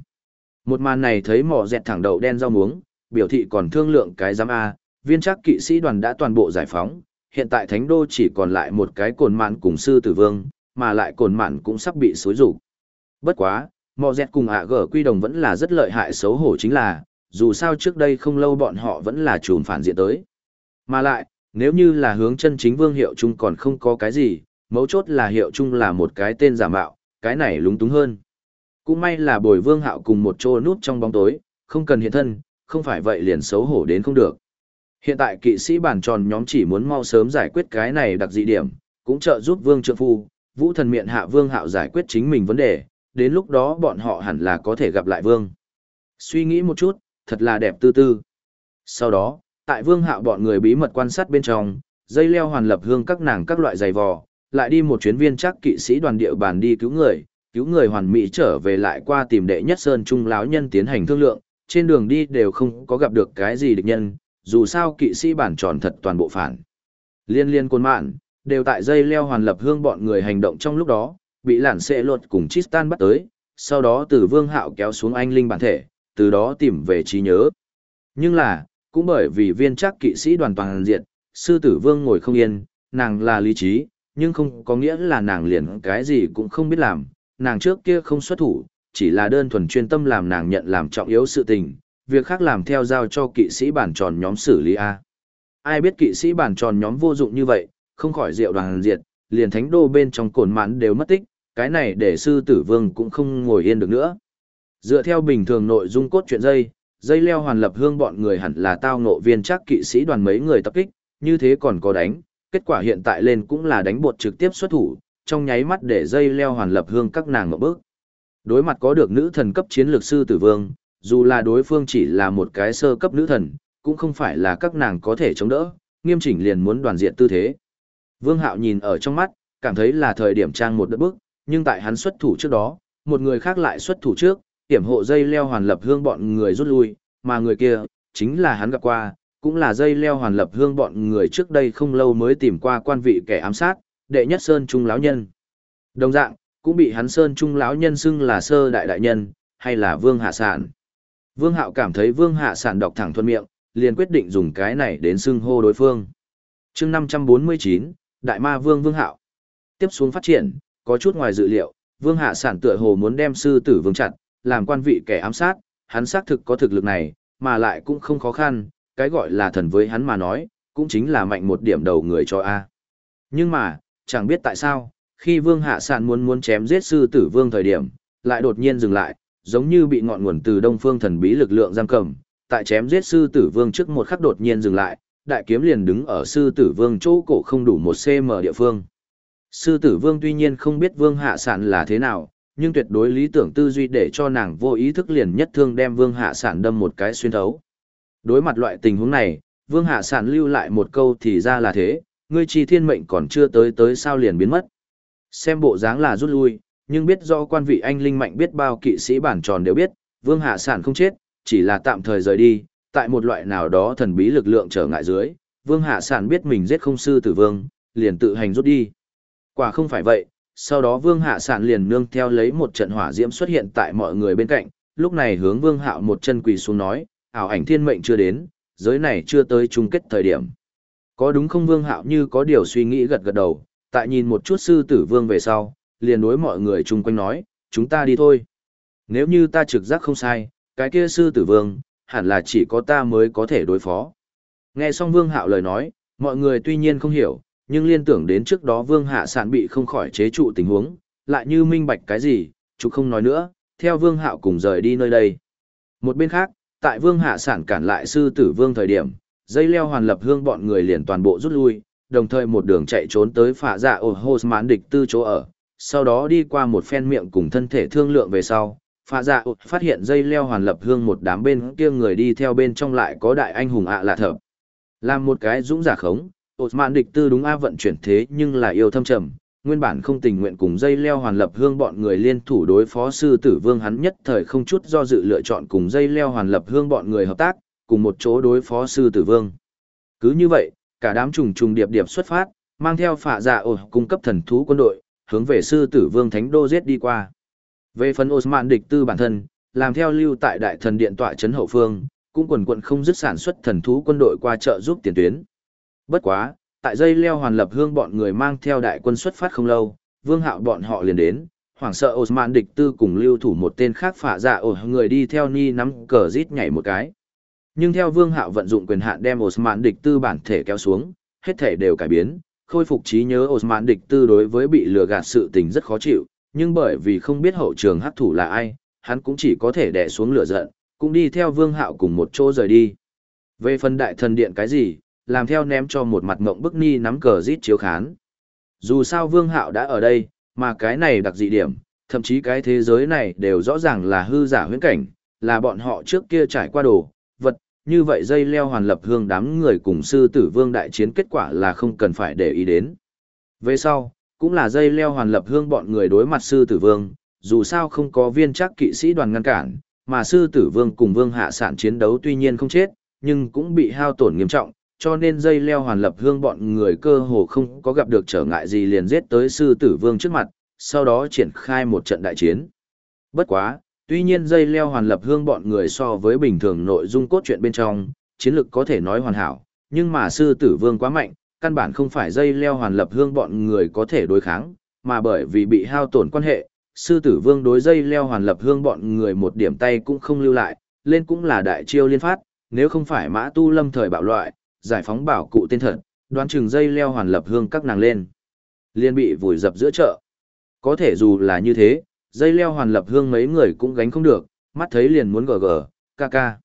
Một màn này thấy mỏ dẹt thẳng đầu đen rau muống, biểu thị còn thương lượng cái giám A, viên chắc kỵ sĩ đoàn đã toàn bộ giải phóng, hiện tại thánh đô chỉ còn lại một cái cồn mạn cùng sư tử vương, mà lại cồn mạn cũng sắp bị xối rủ. Bất quá, mỏ dẹt cùng ạ gở quy đồng vẫn là rất lợi hại xấu hổ chính là, dù sao trước đây không lâu bọn họ vẫn là chùm phản diện tới. Mà lại, nếu như là hướng chân chính vương hiệu chung còn không có cái gì, mấu chốt là hiệu chung là một cái tên giả mạo, cái này lúng túng hơn. Cũng may là bồi vương hạo cùng một chỗ nút trong bóng tối, không cần hiện thân, không phải vậy liền xấu hổ đến không được. Hiện tại kỵ sĩ bản tròn nhóm chỉ muốn mau sớm giải quyết cái này đặc dị điểm, cũng trợ giúp vương trượng phu, vũ thần miệng hạ vương hạo giải quyết chính mình vấn đề, đến lúc đó bọn họ hẳn là có thể gặp lại vương. Suy nghĩ một chút, thật là đẹp tư tư. Sau đó, tại vương hạo bọn người bí mật quan sát bên trong, dây leo hoàn lập hương các nàng các loại giày vò, lại đi một chuyến viên chắc kỵ sĩ đoàn địa bàn đi cứu người, cứu người hoàn mỹ trở về lại qua tìm đệ nhất sơn trung lão nhân tiến hành thương lượng, trên đường đi đều không có gặp được cái gì địch nhân, dù sao kỵ sĩ bản tròn thật toàn bộ phản. Liên liên côn mạn, đều tại dây leo hoàn lập hương bọn người hành động trong lúc đó, bị lản xệ luật cùng Tristan bắt tới, sau đó từ vương hạo kéo xuống anh linh bản thể, từ đó tìm về trí nhớ. Nhưng là, cũng bởi vì viên chắc kỵ sĩ đoàn toàn diện, sư tử vương ngồi không yên, nàng là lý trí, nhưng không có nghĩa là nàng liền cái gì cũng không biết làm, nàng trước kia không xuất thủ, chỉ là đơn thuần chuyên tâm làm nàng nhận làm trọng yếu sự tình, việc khác làm theo giao cho kỵ sĩ bản tròn nhóm xử lý A. Ai biết kỵ sĩ bản tròn nhóm vô dụng như vậy, không khỏi rượu đoàn diệt, liền thánh đô bên trong cồn mãn đều mất tích, cái này để sư tử vương cũng không ngồi yên được nữa. Dựa theo bình thường nội dung cốt truyện dây, dây leo hoàn lập hương bọn người hẳn là tao ngộ viên chắc kỵ sĩ đoàn mấy người tập kích, như thế còn có đánh, kết quả hiện tại lên cũng là đánh bột trực tiếp xuất thủ, trong nháy mắt để dây leo hoàn lập hương các nàng ngậm bước. Đối mặt có được nữ thần cấp chiến lược sư tử vương, dù là đối phương chỉ là một cái sơ cấp nữ thần, cũng không phải là các nàng có thể chống đỡ, nghiêm chỉnh liền muốn đoàn diện tư thế. Vương Hạo nhìn ở trong mắt, cảm thấy là thời điểm trang một đất bước, nhưng tại hắn xuất thủ trước đó, một người khác lại xuất thủ trước, hiểm hộ dây leo hoàn lập hương bọn người rút lui, mà người kia, chính là hắn gặp qua, cũng là dây leo hoàn lập hương bọn người trước đây không lâu mới tìm qua quan vị kẻ ám sát, đệ nhất Sơn Trung lão nhân. Đồng dạng, cũng bị hắn Sơn Trung lão nhân xưng là sơ đại đại nhân, hay là Vương Hạ Sản. Vương Hạo cảm thấy Vương Hạ Sản đọc thẳng thuận miệng, liền quyết định dùng cái này đến xưng hô đối phương. chương 549, Đại Ma Vương Vương Hạo. Tiếp xuống phát triển, có chút ngoài dự liệu, Vương Hạ Sản tựa hồ muốn đem sư tử vương chặt, làm quan vị kẻ ám sát, hắn xác thực có thực lực này, mà lại cũng không khó khăn, cái gọi là thần với hắn mà nói, cũng chính là mạnh một điểm đầu người cho A. Nhưng mà, chẳng biết tại sao, khi vương hạ sản muốn muốn chém giết sư tử vương thời điểm, lại đột nhiên dừng lại, giống như bị ngọn nguồn từ đông phương thần bí lực lượng giam cầm, tại chém giết sư tử vương trước một khắc đột nhiên dừng lại, đại kiếm liền đứng ở sư tử vương chỗ cổ không đủ một cm địa phương. Sư tử vương tuy nhiên không biết vương hạ sản là thế nào, nhưng tuyệt đối lý tưởng tư duy để cho nàng vô ý thức liền nhất thương đem vương hạ sản đâm một cái xuyên thấu. Đối mặt loại tình huống này, vương hạ sản lưu lại một câu thì ra là thế, ngươi chi thiên mệnh còn chưa tới tới sao liền biến mất. Xem bộ dáng là rút lui, nhưng biết do quan vị anh linh mạnh biết bao kỵ sĩ bản tròn đều biết, vương hạ sản không chết, chỉ là tạm thời rời đi, tại một loại nào đó thần bí lực lượng trở ngại dưới, vương hạ sản biết mình giết không sư tử vương, liền tự hành rút đi. Quả không phải vậy, sau đó vương hạ sản liền nương theo lấy một trận hỏa diễm xuất hiện tại mọi người bên cạnh, lúc này hướng vương hạo một chân quỳ xuống nói, ảo ảnh thiên mệnh chưa đến, giới này chưa tới chung kết thời điểm. Có đúng không Vương Hạo như có điều suy nghĩ gật gật đầu, tại nhìn một chút sư tử vương về sau, liền đối mọi người chung quanh nói, chúng ta đi thôi. Nếu như ta trực giác không sai, cái kia sư tử vương, hẳn là chỉ có ta mới có thể đối phó. Nghe xong Vương Hạo lời nói, mọi người tuy nhiên không hiểu, nhưng liên tưởng đến trước đó Vương Hạ Sản bị không khỏi chế trụ tình huống, lại như minh bạch cái gì, chú không nói nữa, theo Vương Hạo cùng rời đi nơi đây. Một bên khác, tại Vương Hạ Sản cản lại sư tử Vương thời điểm, dây leo hoàn lập hương bọn người liền toàn bộ rút lui, đồng thời một đường chạy trốn tới phả dạ ổ hô mán địch tư chỗ ở, sau đó đi qua một phen miệng cùng thân thể thương lượng về sau. Phạ dạ phát hiện dây leo hoàn lập hương một đám bên kia người đi theo bên trong lại có đại anh hùng ạ lạ thợ. Làm một cái dũng giả khống, Osman địch tư đúng a vận chuyển thế nhưng là yêu thâm trầm, nguyên bản không tình nguyện cùng dây leo hoàn lập hương bọn người liên thủ đối phó sư tử vương hắn nhất thời không chút do dự lựa chọn cùng dây leo hoàn lập hương bọn người hợp tác, cùng một chỗ đối phó sư tử vương. Cứ như vậy, cả đám trùng trùng điệp điệp xuất phát, mang theo phạ dạ ổ cung cấp thần thú quân đội, hướng về sư tử vương thánh đô giết đi qua. Về phần Osman địch tư bản thân, làm theo lưu tại đại thần điện tọa trấn hậu phương, cũng quần quận không dứt sản xuất thần thú quân đội qua trợ giúp tiền tuyến. Bất quá, tại dây leo hoàn lập hương bọn người mang theo đại quân xuất phát không lâu, vương hạo bọn họ liền đến, hoảng sợ Osman địch tư cùng lưu thủ một tên khác phả dạ ổ người đi theo ni nắm cờ rít nhảy một cái. Nhưng theo vương hạo vận dụng quyền hạn đem Osman địch tư bản thể kéo xuống, hết thể đều cải biến, khôi phục trí nhớ Osman địch tư đối với bị lừa gạt sự tình rất khó chịu, nhưng bởi vì không biết hậu trường hắc thủ là ai, hắn cũng chỉ có thể đè xuống lửa giận, cũng đi theo vương hạo cùng một chỗ rời đi. Về phần đại thần điện cái gì, làm theo ném cho một mặt mộng bức ni nắm cờ rít chiếu khán. Dù sao vương hạo đã ở đây, mà cái này đặc dị điểm, thậm chí cái thế giới này đều rõ ràng là hư giả huyễn cảnh, là bọn họ trước kia trải qua đồ, vật, như vậy dây leo hoàn lập hương đám người cùng sư tử vương đại chiến kết quả là không cần phải để ý đến. Về sau, cũng là dây leo hoàn lập hương bọn người đối mặt sư tử vương, dù sao không có viên chắc kỵ sĩ đoàn ngăn cản, mà sư tử vương cùng vương hạ sản chiến đấu tuy nhiên không chết, nhưng cũng bị hao tổn nghiêm trọng, cho nên dây leo hoàn lập hương bọn người cơ hồ không có gặp được trở ngại gì liền giết tới sư tử vương trước mặt, sau đó triển khai một trận đại chiến. Bất quá, tuy nhiên dây leo hoàn lập hương bọn người so với bình thường nội dung cốt truyện bên trong, chiến lược có thể nói hoàn hảo, nhưng mà sư tử vương quá mạnh, căn bản không phải dây leo hoàn lập hương bọn người có thể đối kháng, mà bởi vì bị hao tổn quan hệ, sư tử vương đối dây leo hoàn lập hương bọn người một điểm tay cũng không lưu lại, lên cũng là đại chiêu liên phát, nếu không phải mã tu lâm thời bạo loại, giải phóng bảo cụ tên thật, đoán chừng dây leo hoàn lập hương các nàng lên. Liên bị vùi dập giữa chợ. Có thể dù là như thế, dây leo hoàn lập hương mấy người cũng gánh không được, mắt thấy liền muốn gờ gờ, ca ca.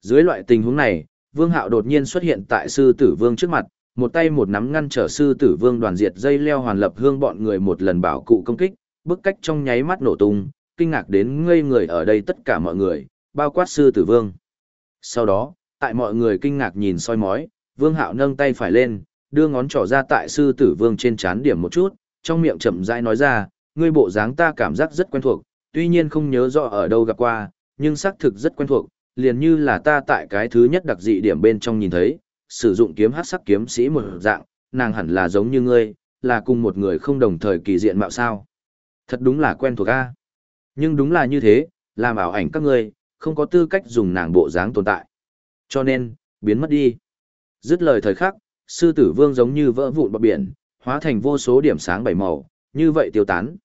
Dưới loại tình huống này, vương hạo đột nhiên xuất hiện tại sư tử vương trước mặt, một tay một nắm ngăn trở sư tử vương đoàn diệt dây leo hoàn lập hương bọn người một lần bảo cụ công kích, bức cách trong nháy mắt nổ tung, kinh ngạc đến ngây người ở đây tất cả mọi người, bao quát sư tử vương. Sau đó, tại mọi người kinh ngạc nhìn soi mói, vương hạo nâng tay phải lên, đưa ngón trỏ ra tại sư tử vương trên chán điểm một chút, trong miệng chậm rãi nói ra, ngươi bộ dáng ta cảm giác rất quen thuộc, tuy nhiên không nhớ rõ ở đâu gặp qua, nhưng xác thực rất quen thuộc, liền như là ta tại cái thứ nhất đặc dị điểm bên trong nhìn thấy, sử dụng kiếm hát sắc kiếm sĩ một dạng, nàng hẳn là giống như ngươi, là cùng một người không đồng thời kỳ diện mạo sao. Thật đúng là quen thuộc a. Nhưng đúng là như thế, làm ảo ảnh các ngươi, không có tư cách dùng nàng bộ dáng tồn tại. Cho nên, biến mất đi. Dứt lời thời khắc, sư tử vương giống như vỡ vụn bọc biển, hóa thành vô số điểm sáng bảy màu, như vậy tiêu tán.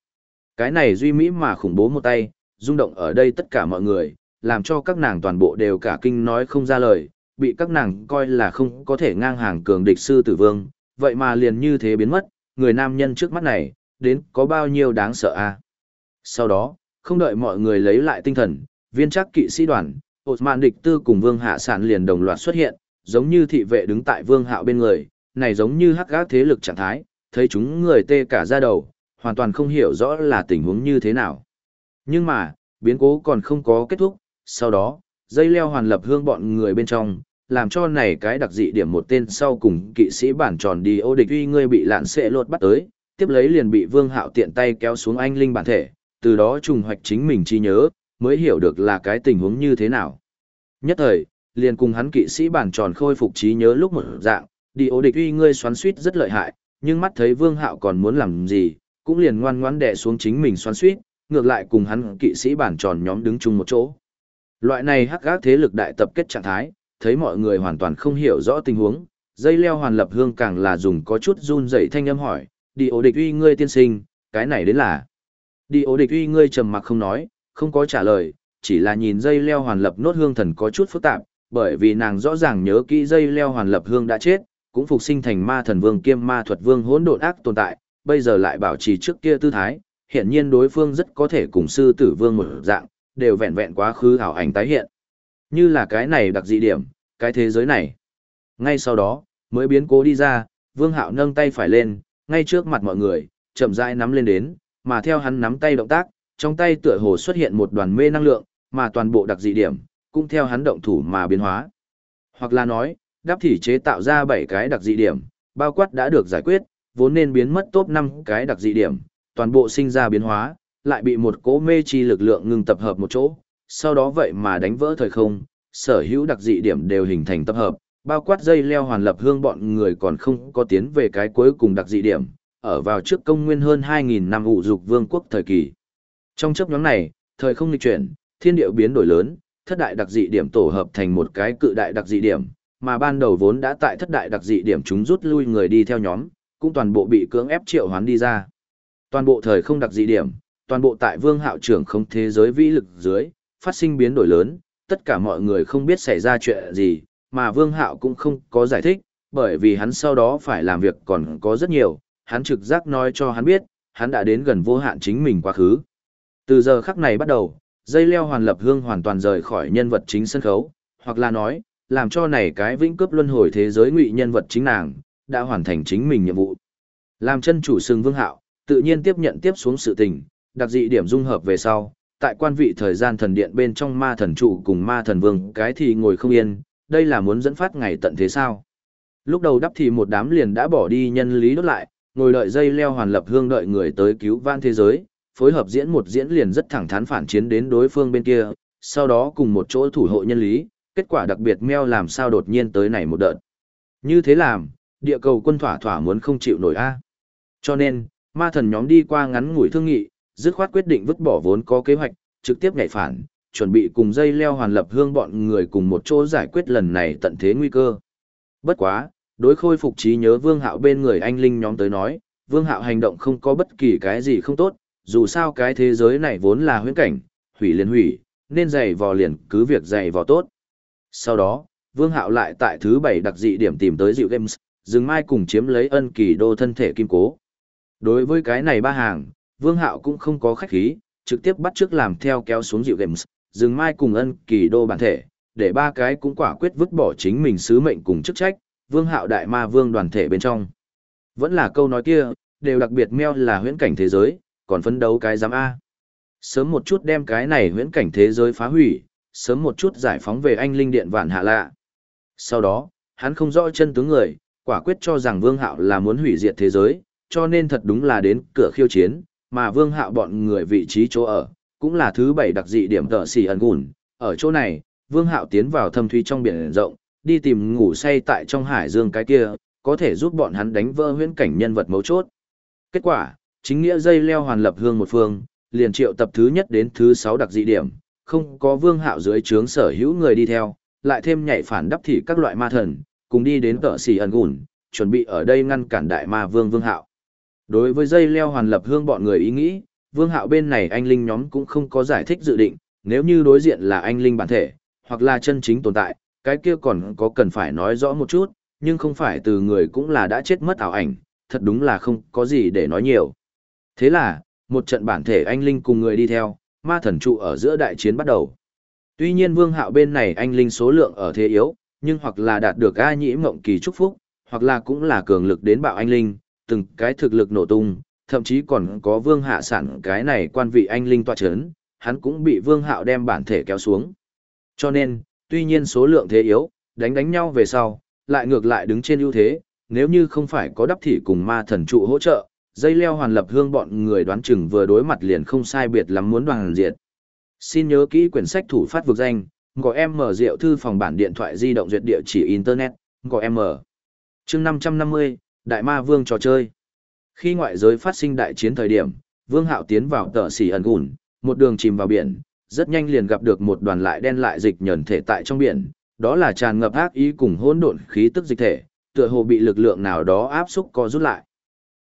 Cái này duy mỹ mà khủng bố một tay, rung động ở đây tất cả mọi người, làm cho các nàng toàn bộ đều cả kinh nói không ra lời, bị các nàng coi là không có thể ngang hàng cường địch sư tử vương, vậy mà liền như thế biến mất, người nam nhân trước mắt này, đến có bao nhiêu đáng sợ a à? Sau đó, không đợi mọi người lấy lại tinh thần, viên chắc kỵ sĩ đoàn, hột mạn địch tư cùng vương hạ sản liền đồng loạt xuất hiện, giống như thị vệ đứng tại vương hạo bên người, này giống như hắc gác thế lực trạng thái, thấy chúng người tê cả ra đầu, hoàn toàn không hiểu rõ là tình huống như thế nào. Nhưng mà, biến cố còn không có kết thúc, sau đó, dây leo hoàn lập hương bọn người bên trong, làm cho này cái đặc dị điểm một tên sau cùng kỵ sĩ bản tròn đi ô địch uy ngươi bị lạn xệ lột bắt tới, tiếp lấy liền bị vương hạo tiện tay kéo xuống anh linh bản thể, từ đó trùng hoạch chính mình chi nhớ, mới hiểu được là cái tình huống như thế nào. Nhất thời, liền cùng hắn kỵ sĩ bản tròn khôi phục trí nhớ lúc một dạng, đi ố địch uy ngươi xoắn suýt rất lợi hại, nhưng mắt thấy vương hạo còn muốn làm gì, cũng liền ngoan ngoãn đè xuống chính mình xoắn suýt, ngược lại cùng hắn kỵ sĩ bản tròn nhóm đứng chung một chỗ. Loại này hắc gác thế lực đại tập kết trạng thái, thấy mọi người hoàn toàn không hiểu rõ tình huống, dây leo hoàn lập hương càng là dùng có chút run rẩy thanh âm hỏi, đi ố địch uy ngươi tiên sinh, cái này đến là. Đi ố địch uy ngươi trầm mặc không nói, không có trả lời, chỉ là nhìn dây leo hoàn lập nốt hương thần có chút phức tạp, bởi vì nàng rõ ràng nhớ kỹ dây leo hoàn lập hương đã chết, cũng phục sinh thành ma thần vương kiêm ma thuật vương hỗn độn ác tồn tại, bây giờ lại bảo trì trước kia tư thái, hiện nhiên đối phương rất có thể cùng sư tử vương một dạng, đều vẹn vẹn quá khứ ảo ảnh tái hiện. Như là cái này đặc dị điểm, cái thế giới này. Ngay sau đó, mới biến cố đi ra, vương hạo nâng tay phải lên, ngay trước mặt mọi người, chậm rãi nắm lên đến, mà theo hắn nắm tay động tác, trong tay tựa hồ xuất hiện một đoàn mê năng lượng, mà toàn bộ đặc dị điểm, cũng theo hắn động thủ mà biến hóa. Hoặc là nói, đáp thỉ chế tạo ra 7 cái đặc dị điểm, bao quát đã được giải quyết, vốn nên biến mất top 5 cái đặc dị điểm, toàn bộ sinh ra biến hóa, lại bị một cỗ mê chi lực lượng ngừng tập hợp một chỗ, sau đó vậy mà đánh vỡ thời không, sở hữu đặc dị điểm đều hình thành tập hợp, bao quát dây leo hoàn lập hương bọn người còn không có tiến về cái cuối cùng đặc dị điểm, ở vào trước công nguyên hơn 2.000 năm ủ dục vương quốc thời kỳ. Trong chấp nhóm này, thời không lịch chuyển, thiên điệu biến đổi lớn, thất đại đặc dị điểm tổ hợp thành một cái cự đại đặc dị điểm, mà ban đầu vốn đã tại thất đại đặc dị điểm chúng rút lui người đi theo nhóm, cũng toàn bộ bị cưỡng ép triệu hoán đi ra. Toàn bộ thời không đặc dị điểm, toàn bộ tại vương hạo trưởng không thế giới vĩ lực dưới, phát sinh biến đổi lớn, tất cả mọi người không biết xảy ra chuyện gì, mà vương hạo cũng không có giải thích, bởi vì hắn sau đó phải làm việc còn có rất nhiều, hắn trực giác nói cho hắn biết, hắn đã đến gần vô hạn chính mình quá khứ. Từ giờ khắc này bắt đầu, dây leo hoàn lập hương hoàn toàn rời khỏi nhân vật chính sân khấu, hoặc là nói, làm cho này cái vĩnh cướp luân hồi thế giới ngụy nhân vật chính nàng, đã hoàn thành chính mình nhiệm vụ. Làm chân chủ sừng vương hạo, tự nhiên tiếp nhận tiếp xuống sự tình, đặc dị điểm dung hợp về sau, tại quan vị thời gian thần điện bên trong ma thần trụ cùng ma thần vương cái thì ngồi không yên, đây là muốn dẫn phát ngày tận thế sao. Lúc đầu đắp thì một đám liền đã bỏ đi nhân lý đốt lại, ngồi đợi dây leo hoàn lập hương đợi người tới cứu van thế giới, phối hợp diễn một diễn liền rất thẳng thắn phản chiến đến đối phương bên kia, sau đó cùng một chỗ thủ hộ nhân lý, kết quả đặc biệt meo làm sao đột nhiên tới này một đợt. Như thế làm, địa cầu quân thỏa thỏa muốn không chịu nổi a. Cho nên, ma thần nhóm đi qua ngắn ngủi thương nghị, dứt khoát quyết định vứt bỏ vốn có kế hoạch, trực tiếp nhảy phản, chuẩn bị cùng dây leo hoàn lập hương bọn người cùng một chỗ giải quyết lần này tận thế nguy cơ. Bất quá, đối khôi phục trí nhớ vương hạo bên người anh linh nhóm tới nói, vương hạo hành động không có bất kỳ cái gì không tốt, dù sao cái thế giới này vốn là huyễn cảnh, hủy liền hủy, nên dày vò liền cứ việc dày vò tốt. Sau đó, vương hạo lại tại thứ bảy đặc dị điểm tìm tới dịu games, dừng mai cùng chiếm lấy ân kỳ đô thân thể kim cố. Đối với cái này ba hàng, vương hạo cũng không có khách khí, trực tiếp bắt trước làm theo kéo xuống dịu games, dừng mai cùng ân kỳ đô bản thể, để ba cái cũng quả quyết vứt bỏ chính mình sứ mệnh cùng chức trách, vương hạo đại ma vương đoàn thể bên trong. Vẫn là câu nói kia, đều đặc biệt meo là huyễn cảnh thế giới, còn phấn đấu cái giám A. Sớm một chút đem cái này huyễn cảnh thế giới phá hủy, sớm một chút giải phóng về anh linh điện vạn hạ lạ. Sau đó, hắn không rõ chân tướng người, quả quyết cho rằng vương hạo là muốn hủy diệt thế giới, cho nên thật đúng là đến cửa khiêu chiến, mà vương hạo bọn người vị trí chỗ ở, cũng là thứ bảy đặc dị điểm tợ xỉ ẩn gùn. Ở chỗ này, vương hạo tiến vào thâm thúy trong biển rộng, đi tìm ngủ say tại trong hải dương cái kia, có thể giúp bọn hắn đánh vỡ huyễn cảnh nhân vật mấu chốt. Kết quả, chính nghĩa dây leo hoàn lập hương một phương, liền triệu tập thứ nhất đến thứ sáu đặc dị điểm, không có vương hạo dưới trướng sở hữu người đi theo, lại thêm nhảy phản đắp thị các loại ma thần, cùng đi đến tợ xì ẩn gùn, chuẩn bị ở đây ngăn cản đại ma vương vương hạo. Đối với dây leo hoàn lập hương bọn người ý nghĩ, vương hạo bên này anh linh nhóm cũng không có giải thích dự định, nếu như đối diện là anh linh bản thể, hoặc là chân chính tồn tại, cái kia còn có cần phải nói rõ một chút, nhưng không phải từ người cũng là đã chết mất ảo ảnh, thật đúng là không có gì để nói nhiều. Thế là, một trận bản thể anh linh cùng người đi theo, ma thần trụ ở giữa đại chiến bắt đầu. Tuy nhiên vương hạo bên này anh linh số lượng ở thế yếu, nhưng hoặc là đạt được A nhĩ mộng kỳ chúc phúc, hoặc là cũng là cường lực đến bạo anh linh, từng cái thực lực nổ tung, thậm chí còn có vương hạ sản cái này quan vị anh linh tọa chấn, hắn cũng bị vương hạo đem bản thể kéo xuống. Cho nên, tuy nhiên số lượng thế yếu, đánh đánh nhau về sau, lại ngược lại đứng trên ưu thế, nếu như không phải có đắp thị cùng ma thần trụ hỗ trợ, dây leo hoàn lập hương bọn người đoán chừng vừa đối mặt liền không sai biệt lắm muốn đoàn diệt. Xin nhớ kỹ quyển sách thủ phát vực danh, có em mở rượu thư phòng bản điện thoại di động duyệt địa chỉ internet, có em mở. Chương 550, Đại Ma Vương trò chơi. Khi ngoại giới phát sinh đại chiến thời điểm, Vương Hạo tiến vào tợ xỉ ẩn gùn, một đường chìm vào biển, rất nhanh liền gặp được một đoàn lại đen lại dịch nhẫn thể tại trong biển, đó là tràn ngập ác ý cùng hỗn độn khí tức dịch thể, tựa hồ bị lực lượng nào đó áp xúc co rút lại.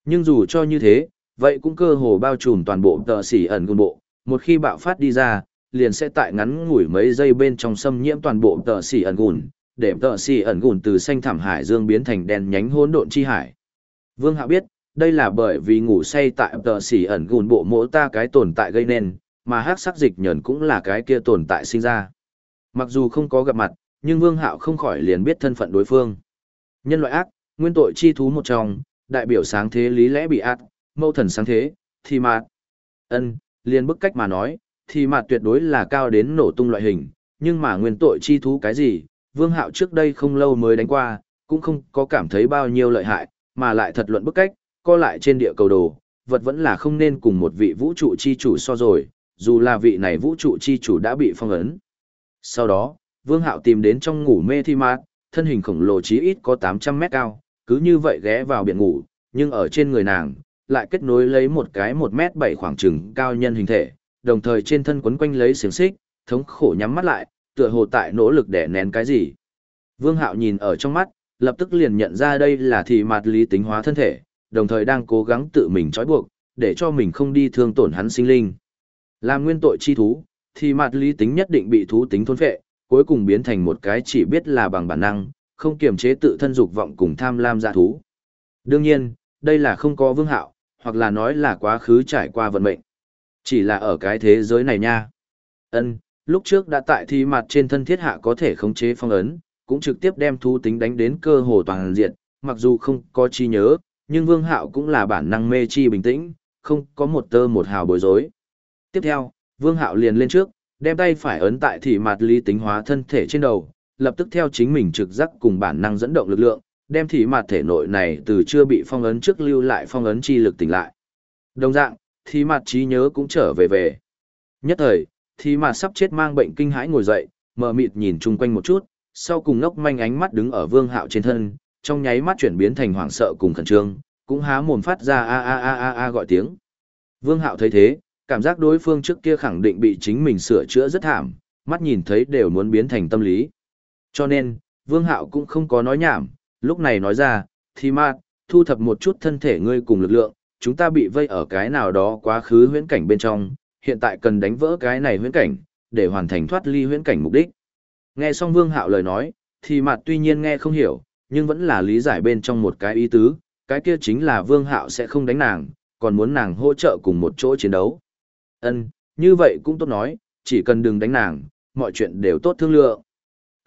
Nhưng dù cho như thế, vậy cũng cơ hồ bao trùm toàn bộ tờ xỉ ẩn gôn bộ, một khi bạo phát đi ra, liền sẽ tại ngắn ngủi mấy giây bên trong xâm nhiễm toàn bộ tờ xỉ ẩn gùn, để tờ xỉ ẩn gùn từ xanh thảm hải dương biến thành đen nhánh hỗn độn chi hải. Vương Hạo biết, đây là bởi vì ngủ say tại tờ xỉ ẩn gùn bộ mỗ ta cái tồn tại gây nên, mà hắc sắc dịch nhẫn cũng là cái kia tồn tại sinh ra. Mặc dù không có gặp mặt, nhưng Vương Hạo không khỏi liền biết thân phận đối phương. Nhân loại ác, nguyên tội chi thú một trong, đại biểu sáng thế lý lẽ bị ạt, mâu thần sáng thế, thì Mạt, Ân, liền bức cách mà nói, thì Mạt tuyệt đối là cao đến nổ tung loại hình, nhưng mà nguyên tội chi thú cái gì, Vương Hạo trước đây không lâu mới đánh qua, cũng không có cảm thấy bao nhiêu lợi hại, mà lại thật luận bức cách, co lại trên địa cầu đồ, vật vẫn là không nên cùng một vị vũ trụ chi chủ so rồi, dù là vị này vũ trụ chi chủ đã bị phong ấn. Sau đó, Vương Hạo tìm đến trong ngủ mê thi Mạt, thân hình khổng lồ chí ít có 800 mét cao, cứ như vậy ghé vào biển ngủ, nhưng ở trên người nàng, lại kết nối lấy một cái 1 mét 7 khoảng trừng cao nhân hình thể, đồng thời trên thân quấn quanh lấy xiềng xích, thống khổ nhắm mắt lại, tựa hồ tại nỗ lực để nén cái gì. Vương Hạo nhìn ở trong mắt, lập tức liền nhận ra đây là thị mạt lý tính hóa thân thể, đồng thời đang cố gắng tự mình trói buộc, để cho mình không đi thương tổn hắn sinh linh. Làm nguyên tội chi thú, thì mạt lý tính nhất định bị thú tính thôn phệ, cuối cùng biến thành một cái chỉ biết là bằng bản năng, không kiềm chế tự thân dục vọng cùng tham lam dạ thú. Đương nhiên, đây là không có vương hạo, hoặc là nói là quá khứ trải qua vận mệnh. Chỉ là ở cái thế giới này nha. Ân, lúc trước đã tại thi mặt trên thân thiết hạ có thể khống chế phong ấn, cũng trực tiếp đem thú tính đánh đến cơ hồ toàn diện, mặc dù không có chi nhớ, nhưng vương hạo cũng là bản năng mê chi bình tĩnh, không có một tơ một hào bối rối. Tiếp theo, vương hạo liền lên trước, đem tay phải ấn tại thị mặt lý tính hóa thân thể trên đầu, lập tức theo chính mình trực giác cùng bản năng dẫn động lực lượng, đem thị mạt thể nội này từ chưa bị phong ấn trước lưu lại phong ấn chi lực tỉnh lại. Đồng dạng, thị mạt trí nhớ cũng trở về về. Nhất thời, thị mạt sắp chết mang bệnh kinh hãi ngồi dậy, mờ mịt nhìn chung quanh một chút, sau cùng ngốc manh ánh mắt đứng ở vương hạo trên thân, trong nháy mắt chuyển biến thành hoảng sợ cùng khẩn trương, cũng há mồm phát ra a a a a a gọi tiếng. Vương hạo thấy thế, cảm giác đối phương trước kia khẳng định bị chính mình sửa chữa rất thảm, mắt nhìn thấy đều muốn biến thành tâm lý. Cho nên, Vương Hạo cũng không có nói nhảm, lúc này nói ra, thì mà, thu thập một chút thân thể ngươi cùng lực lượng, chúng ta bị vây ở cái nào đó quá khứ huyễn cảnh bên trong, hiện tại cần đánh vỡ cái này huyễn cảnh, để hoàn thành thoát ly huyễn cảnh mục đích. Nghe xong Vương Hạo lời nói, thì mặt tuy nhiên nghe không hiểu, nhưng vẫn là lý giải bên trong một cái ý tứ, cái kia chính là Vương Hạo sẽ không đánh nàng, còn muốn nàng hỗ trợ cùng một chỗ chiến đấu. Ân, như vậy cũng tốt nói, chỉ cần đừng đánh nàng, mọi chuyện đều tốt thương lượng.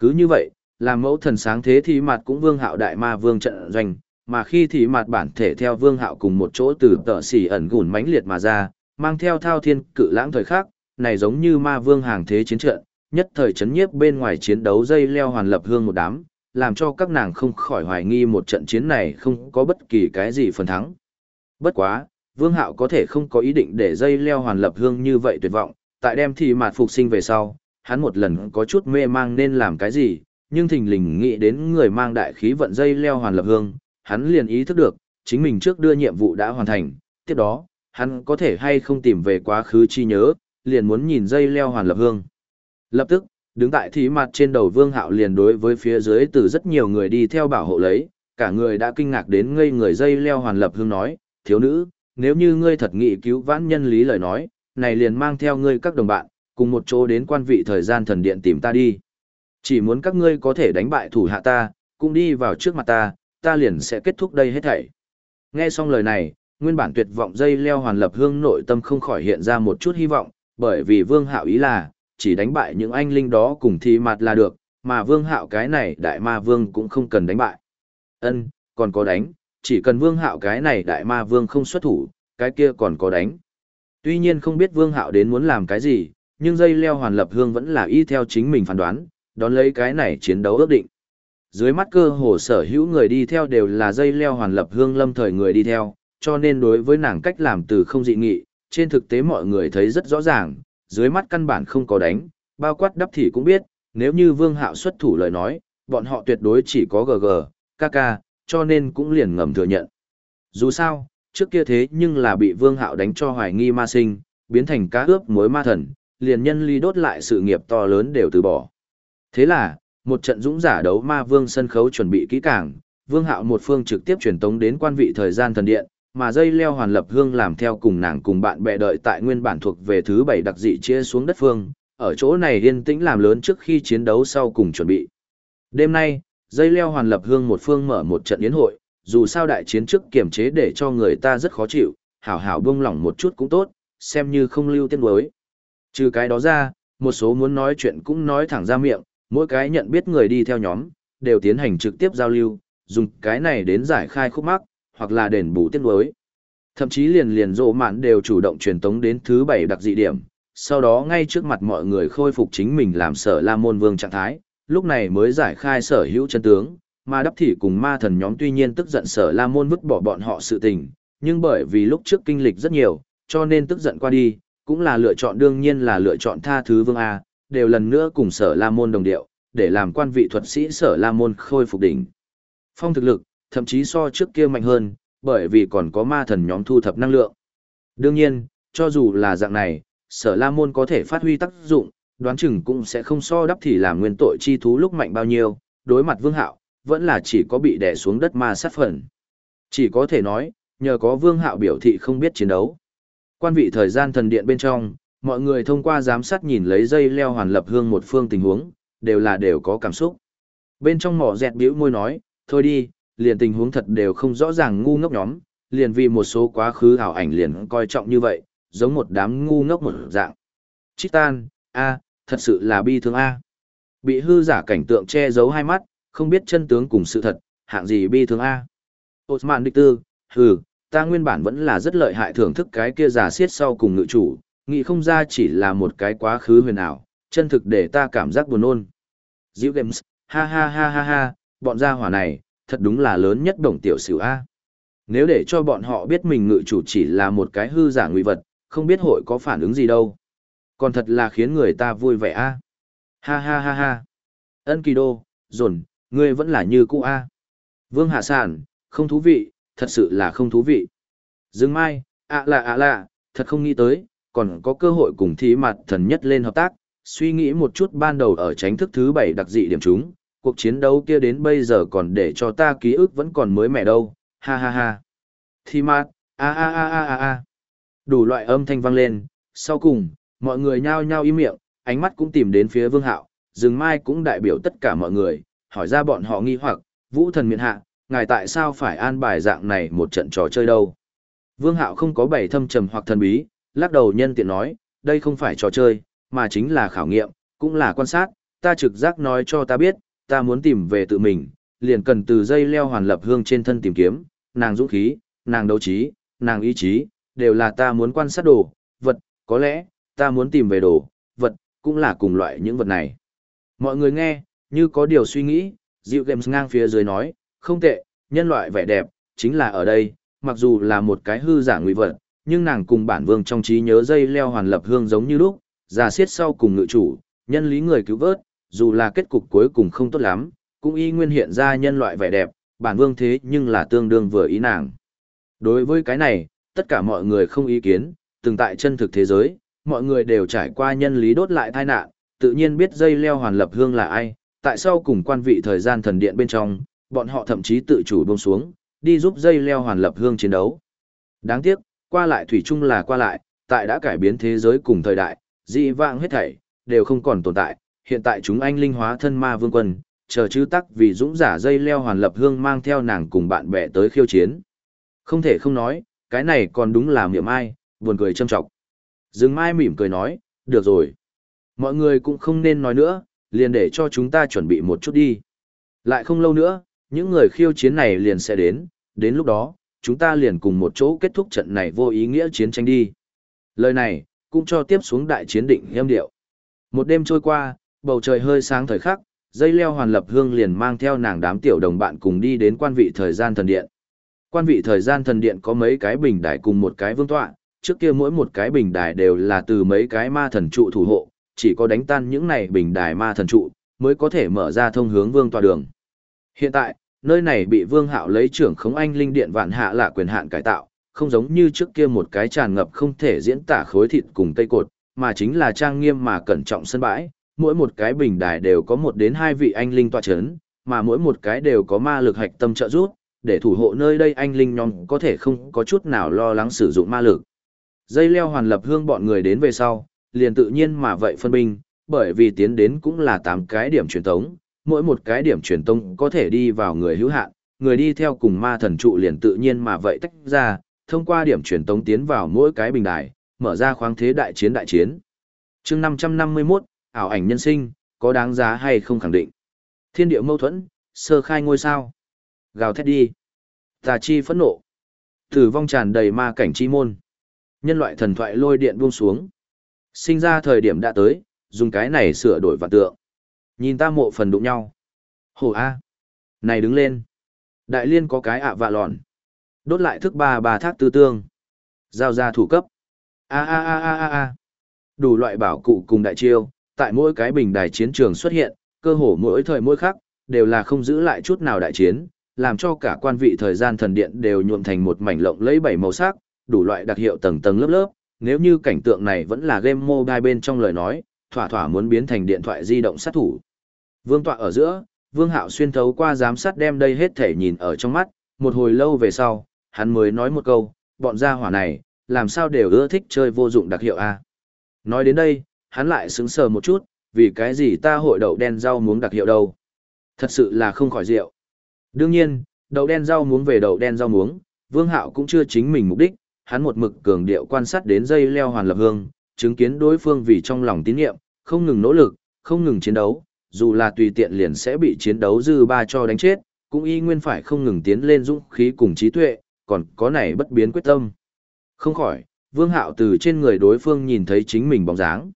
Cứ như vậy, làm mẫu thần sáng thế thì mặt cũng vương hạo đại ma vương trận doanh, mà khi thì mặt bản thể theo vương hạo cùng một chỗ từ tợ xỉ ẩn gùn mãnh liệt mà ra, mang theo thao thiên cự lãng thời khắc, này giống như ma vương hàng thế chiến trận, nhất thời chấn nhiếp bên ngoài chiến đấu dây leo hoàn lập hương một đám, làm cho các nàng không khỏi hoài nghi một trận chiến này không có bất kỳ cái gì phần thắng. Bất quá, Vương Hạo có thể không có ý định để dây leo hoàn lập hương như vậy tuyệt vọng, tại đem thì mạt phục sinh về sau, hắn một lần có chút mê mang nên làm cái gì, nhưng thình lình nghĩ đến người mang đại khí vận dây leo hoàn lập hương, hắn liền ý thức được, chính mình trước đưa nhiệm vụ đã hoàn thành, tiếp đó, hắn có thể hay không tìm về quá khứ chi nhớ, liền muốn nhìn dây leo hoàn lập hương. Lập tức, đứng tại thí mặt trên đầu Vương Hạo liền đối với phía dưới từ rất nhiều người đi theo bảo hộ lấy, cả người đã kinh ngạc đến ngây người dây leo hoàn lập hương nói, thiếu nữ, nếu như ngươi thật nghị cứu vãn nhân lý lời nói, này liền mang theo ngươi các đồng bạn, cùng một chỗ đến quan vị thời gian thần điện tìm ta đi. Chỉ muốn các ngươi có thể đánh bại thủ hạ ta, cũng đi vào trước mặt ta, ta liền sẽ kết thúc đây hết thảy. Nghe xong lời này, nguyên bản tuyệt vọng dây leo hoàn lập hương nội tâm không khỏi hiện ra một chút hy vọng, bởi vì vương hạo ý là, chỉ đánh bại những anh linh đó cùng thi mặt là được, mà vương hạo cái này đại ma vương cũng không cần đánh bại. Ân, còn có đánh, chỉ cần vương hạo cái này đại ma vương không xuất thủ, cái kia còn có đánh. Tuy nhiên không biết vương hạo đến muốn làm cái gì, nhưng dây leo hoàn lập hương vẫn là y theo chính mình phán đoán, đón lấy cái này chiến đấu ước định. Dưới mắt cơ hồ sở hữu người đi theo đều là dây leo hoàn lập hương lâm thời người đi theo, cho nên đối với nàng cách làm từ không dị nghị, trên thực tế mọi người thấy rất rõ ràng, dưới mắt căn bản không có đánh, bao quát đắp thì cũng biết, nếu như vương hạo xuất thủ lời nói, bọn họ tuyệt đối chỉ có GG, KK, cho nên cũng liền ngầm thừa nhận. Dù sao, trước kia thế nhưng là bị Vương Hạo đánh cho hoài nghi ma sinh, biến thành cá ướp muối ma thần, liền nhân ly đốt lại sự nghiệp to lớn đều từ bỏ. Thế là, một trận dũng giả đấu ma vương sân khấu chuẩn bị kỹ càng, vương hạo một phương trực tiếp truyền tống đến quan vị thời gian thần điện, mà dây leo hoàn lập hương làm theo cùng nàng cùng bạn bè đợi tại nguyên bản thuộc về thứ bảy đặc dị chia xuống đất phương, ở chỗ này yên tĩnh làm lớn trước khi chiến đấu sau cùng chuẩn bị. Đêm nay, dây leo hoàn lập hương một phương mở một trận yến hội, dù sao đại chiến trước kiểm chế để cho người ta rất khó chịu, hảo hảo buông lỏng một chút cũng tốt, xem như không lưu tiên đối. Trừ cái đó ra, một số muốn nói chuyện cũng nói thẳng ra miệng, mỗi cái nhận biết người đi theo nhóm, đều tiến hành trực tiếp giao lưu, dùng cái này đến giải khai khúc mắc, hoặc là đền bù tiết đối. Thậm chí liền liền rộ mạn đều chủ động truyền tống đến thứ bảy đặc dị điểm, sau đó ngay trước mặt mọi người khôi phục chính mình làm sở la môn vương trạng thái, lúc này mới giải khai sở hữu chân tướng, mà đắp thị cùng ma thần nhóm tuy nhiên tức giận sở la môn vứt bỏ bọn họ sự tình, nhưng bởi vì lúc trước kinh lịch rất nhiều, cho nên tức giận qua đi, cũng là lựa chọn đương nhiên là lựa chọn tha thứ vương A, đều lần nữa cùng sở la môn đồng điệu, để làm quan vị thuật sĩ sở la môn khôi phục đỉnh. Phong thực lực, thậm chí so trước kia mạnh hơn, bởi vì còn có ma thần nhóm thu thập năng lượng. Đương nhiên, cho dù là dạng này, sở la môn có thể phát huy tác dụng, đoán chừng cũng sẽ không so đắp thì làm nguyên tội chi thú lúc mạnh bao nhiêu, đối mặt vương hạo, vẫn là chỉ có bị đè xuống đất ma sát phần. Chỉ có thể nói, nhờ có vương hạo biểu thị không biết chiến đấu. Quan vị thời gian thần điện bên trong, mọi người thông qua giám sát nhìn lấy dây leo hoàn lập hương một phương tình huống, đều là đều có cảm xúc. Bên trong mỏ dẹt biểu môi nói, thôi đi, liền tình huống thật đều không rõ ràng ngu ngốc nhóm, liền vì một số quá khứ ảo ảnh liền coi trọng như vậy, giống một đám ngu ngốc một dạng. Chitan, a, thật sự là bi thương a. Bị hư giả cảnh tượng che giấu hai mắt, không biết chân tướng cùng sự thật, hạng gì bi thương a. Osman Địch Tư, hừ, ta nguyên bản vẫn là rất lợi hại thưởng thức cái kia giả xiết sau cùng ngự chủ, nghĩ không ra chỉ là một cái quá khứ huyền ảo, chân thực để ta cảm giác buồn nôn. Diệu Games, ha ha ha ha ha, bọn gia hỏa này, thật đúng là lớn nhất đồng tiểu sử A. Nếu để cho bọn họ biết mình ngự chủ chỉ là một cái hư giả nguy vật, không biết hội có phản ứng gì đâu. Còn thật là khiến người ta vui vẻ A. Ha ha ha ha. Ân kỳ đô, dồn, ngươi vẫn là như cũ A. Vương Hạ Sản, không thú vị, thật sự là không thú vị. Dương Mai, ạ lạ ạ lạ, thật không nghĩ tới, còn có cơ hội cùng thí mặt thần nhất lên hợp tác, suy nghĩ một chút ban đầu ở tránh thức thứ bảy đặc dị điểm chúng, cuộc chiến đấu kia đến bây giờ còn để cho ta ký ức vẫn còn mới mẻ đâu, ha ha ha. Thí mặt, a a a a a a. Đủ loại âm thanh vang lên, sau cùng, mọi người nhao nhao im miệng, ánh mắt cũng tìm đến phía vương hạo, Dương Mai cũng đại biểu tất cả mọi người, hỏi ra bọn họ nghi hoặc, vũ thần miện hạ, ngài tại sao phải an bài dạng này một trận trò chơi đâu? Vương Hạo không có bảy thâm trầm hoặc thần bí, lắc đầu nhân tiện nói, đây không phải trò chơi, mà chính là khảo nghiệm, cũng là quan sát, ta trực giác nói cho ta biết, ta muốn tìm về tự mình, liền cần từ dây leo hoàn lập hương trên thân tìm kiếm, nàng dũng khí, nàng đấu trí, nàng ý chí, đều là ta muốn quan sát đồ, vật, có lẽ, ta muốn tìm về đồ, vật, cũng là cùng loại những vật này. Mọi người nghe, như có điều suy nghĩ, Diệu Games ngang phía dưới nói, không tệ, nhân loại vẻ đẹp, chính là ở đây, mặc dù là một cái hư giả nguy vật, nhưng nàng cùng bản vương trong trí nhớ dây leo hoàn lập hương giống như lúc, già xiết sau cùng ngự chủ, nhân lý người cứu vớt, dù là kết cục cuối cùng không tốt lắm, cũng y nguyên hiện ra nhân loại vẻ đẹp, bản vương thế nhưng là tương đương vừa ý nàng. Đối với cái này, tất cả mọi người không ý kiến, từng tại chân thực thế giới, mọi người đều trải qua nhân lý đốt lại tai nạn, tự nhiên biết dây leo hoàn lập hương là ai, tại sao cùng quan vị thời gian thần điện bên trong, bọn họ thậm chí tự chủ buông xuống, đi giúp dây leo hoàn lập hương chiến đấu. Đáng tiếc, qua lại thủy chung là qua lại, tại đã cải biến thế giới cùng thời đại, dị vãng hết thảy, đều không còn tồn tại, hiện tại chúng anh linh hóa thân ma vương quân, chờ chư tắc vì dũng giả dây leo hoàn lập hương mang theo nàng cùng bạn bè tới khiêu chiến. Không thể không nói, cái này còn đúng là miệng ai, buồn cười châm trọng. Dương Mai mỉm cười nói, được rồi. Mọi người cũng không nên nói nữa, liền để cho chúng ta chuẩn bị một chút đi. Lại không lâu nữa, những người khiêu chiến này liền sẽ đến, đến lúc đó, chúng ta liền cùng một chỗ kết thúc trận này vô ý nghĩa chiến tranh đi. Lời này, cũng cho tiếp xuống đại chiến định em điệu. Một đêm trôi qua, bầu trời hơi sáng thời khắc, dây leo hoàn lập hương liền mang theo nàng đám tiểu đồng bạn cùng đi đến quan vị thời gian thần điện. Quan vị thời gian thần điện có mấy cái bình đài cùng một cái vương tọa, trước kia mỗi một cái bình đài đều là từ mấy cái ma thần trụ thủ hộ, chỉ có đánh tan những này bình đài ma thần trụ, mới có thể mở ra thông hướng vương tọa đường. Hiện tại, nơi này bị vương hạo lấy trưởng khống anh linh điện vạn hạ là quyền hạn cải tạo, không giống như trước kia một cái tràn ngập không thể diễn tả khối thịt cùng tây cột, mà chính là trang nghiêm mà cẩn trọng sân bãi, mỗi một cái bình đài đều có một đến hai vị anh linh tọa chấn, mà mỗi một cái đều có ma lực hạch tâm trợ giúp, để thủ hộ nơi đây anh linh nhóm có thể không có chút nào lo lắng sử dụng ma lực. Dây leo hoàn lập hương bọn người đến về sau, liền tự nhiên mà vậy phân binh, bởi vì tiến đến cũng là tám cái điểm truyền thống mỗi một cái điểm truyền tông có thể đi vào người hữu hạn, người đi theo cùng ma thần trụ liền tự nhiên mà vậy tách ra, thông qua điểm truyền tống tiến vào mỗi cái bình đài, mở ra khoáng thế đại chiến đại chiến. chương 551, ảo ảnh nhân sinh, có đáng giá hay không khẳng định. Thiên địa mâu thuẫn, sơ khai ngôi sao. Gào thét đi. Tà chi phẫn nộ. Tử vong tràn đầy ma cảnh chi môn. Nhân loại thần thoại lôi điện buông xuống. Sinh ra thời điểm đã tới, dùng cái này sửa đổi vạn tượng. Nhìn ta mộ phần đụng nhau. Hổ A. Này đứng lên. Đại liên có cái ạ vạ lòn. Đốt lại thức ba bà thác tư tương. Giao ra thủ cấp. A a a a a a. Đủ loại bảo cụ cùng đại chiêu, tại mỗi cái bình đài chiến trường xuất hiện, cơ hồ mỗi thời mỗi khắc, đều là không giữ lại chút nào đại chiến, làm cho cả quan vị thời gian thần điện đều nhuộm thành một mảnh lộng lẫy bảy màu sắc, đủ loại đặc hiệu tầng tầng lớp lớp. Nếu như cảnh tượng này vẫn là game mobile bên trong lời nói, thỏa thỏa muốn biến thành điện thoại di động sát thủ. Vương tọa ở giữa, Vương Hạo xuyên thấu qua giám sát đem đây hết thể nhìn ở trong mắt, một hồi lâu về sau, hắn mới nói một câu, bọn gia hỏa này, làm sao đều ưa thích chơi vô dụng đặc hiệu a. Nói đến đây, hắn lại sững sờ một chút, vì cái gì ta hội đậu đen rau muống đặc hiệu đâu. Thật sự là không khỏi rượu. Đương nhiên, đậu đen rau muống về đậu đen rau muống, Vương Hạo cũng chưa chính mình mục đích, hắn một mực cường điệu quan sát đến dây leo hoàn lập hương, chứng kiến đối phương vì trong lòng tín nhiệm, không ngừng nỗ lực, không ngừng chiến đấu, dù là tùy tiện liền sẽ bị chiến đấu dư ba cho đánh chết, cũng y nguyên phải không ngừng tiến lên dũng khí cùng trí tuệ, còn có này bất biến quyết tâm. Không khỏi, Vương Hạo từ trên người đối phương nhìn thấy chính mình bóng dáng.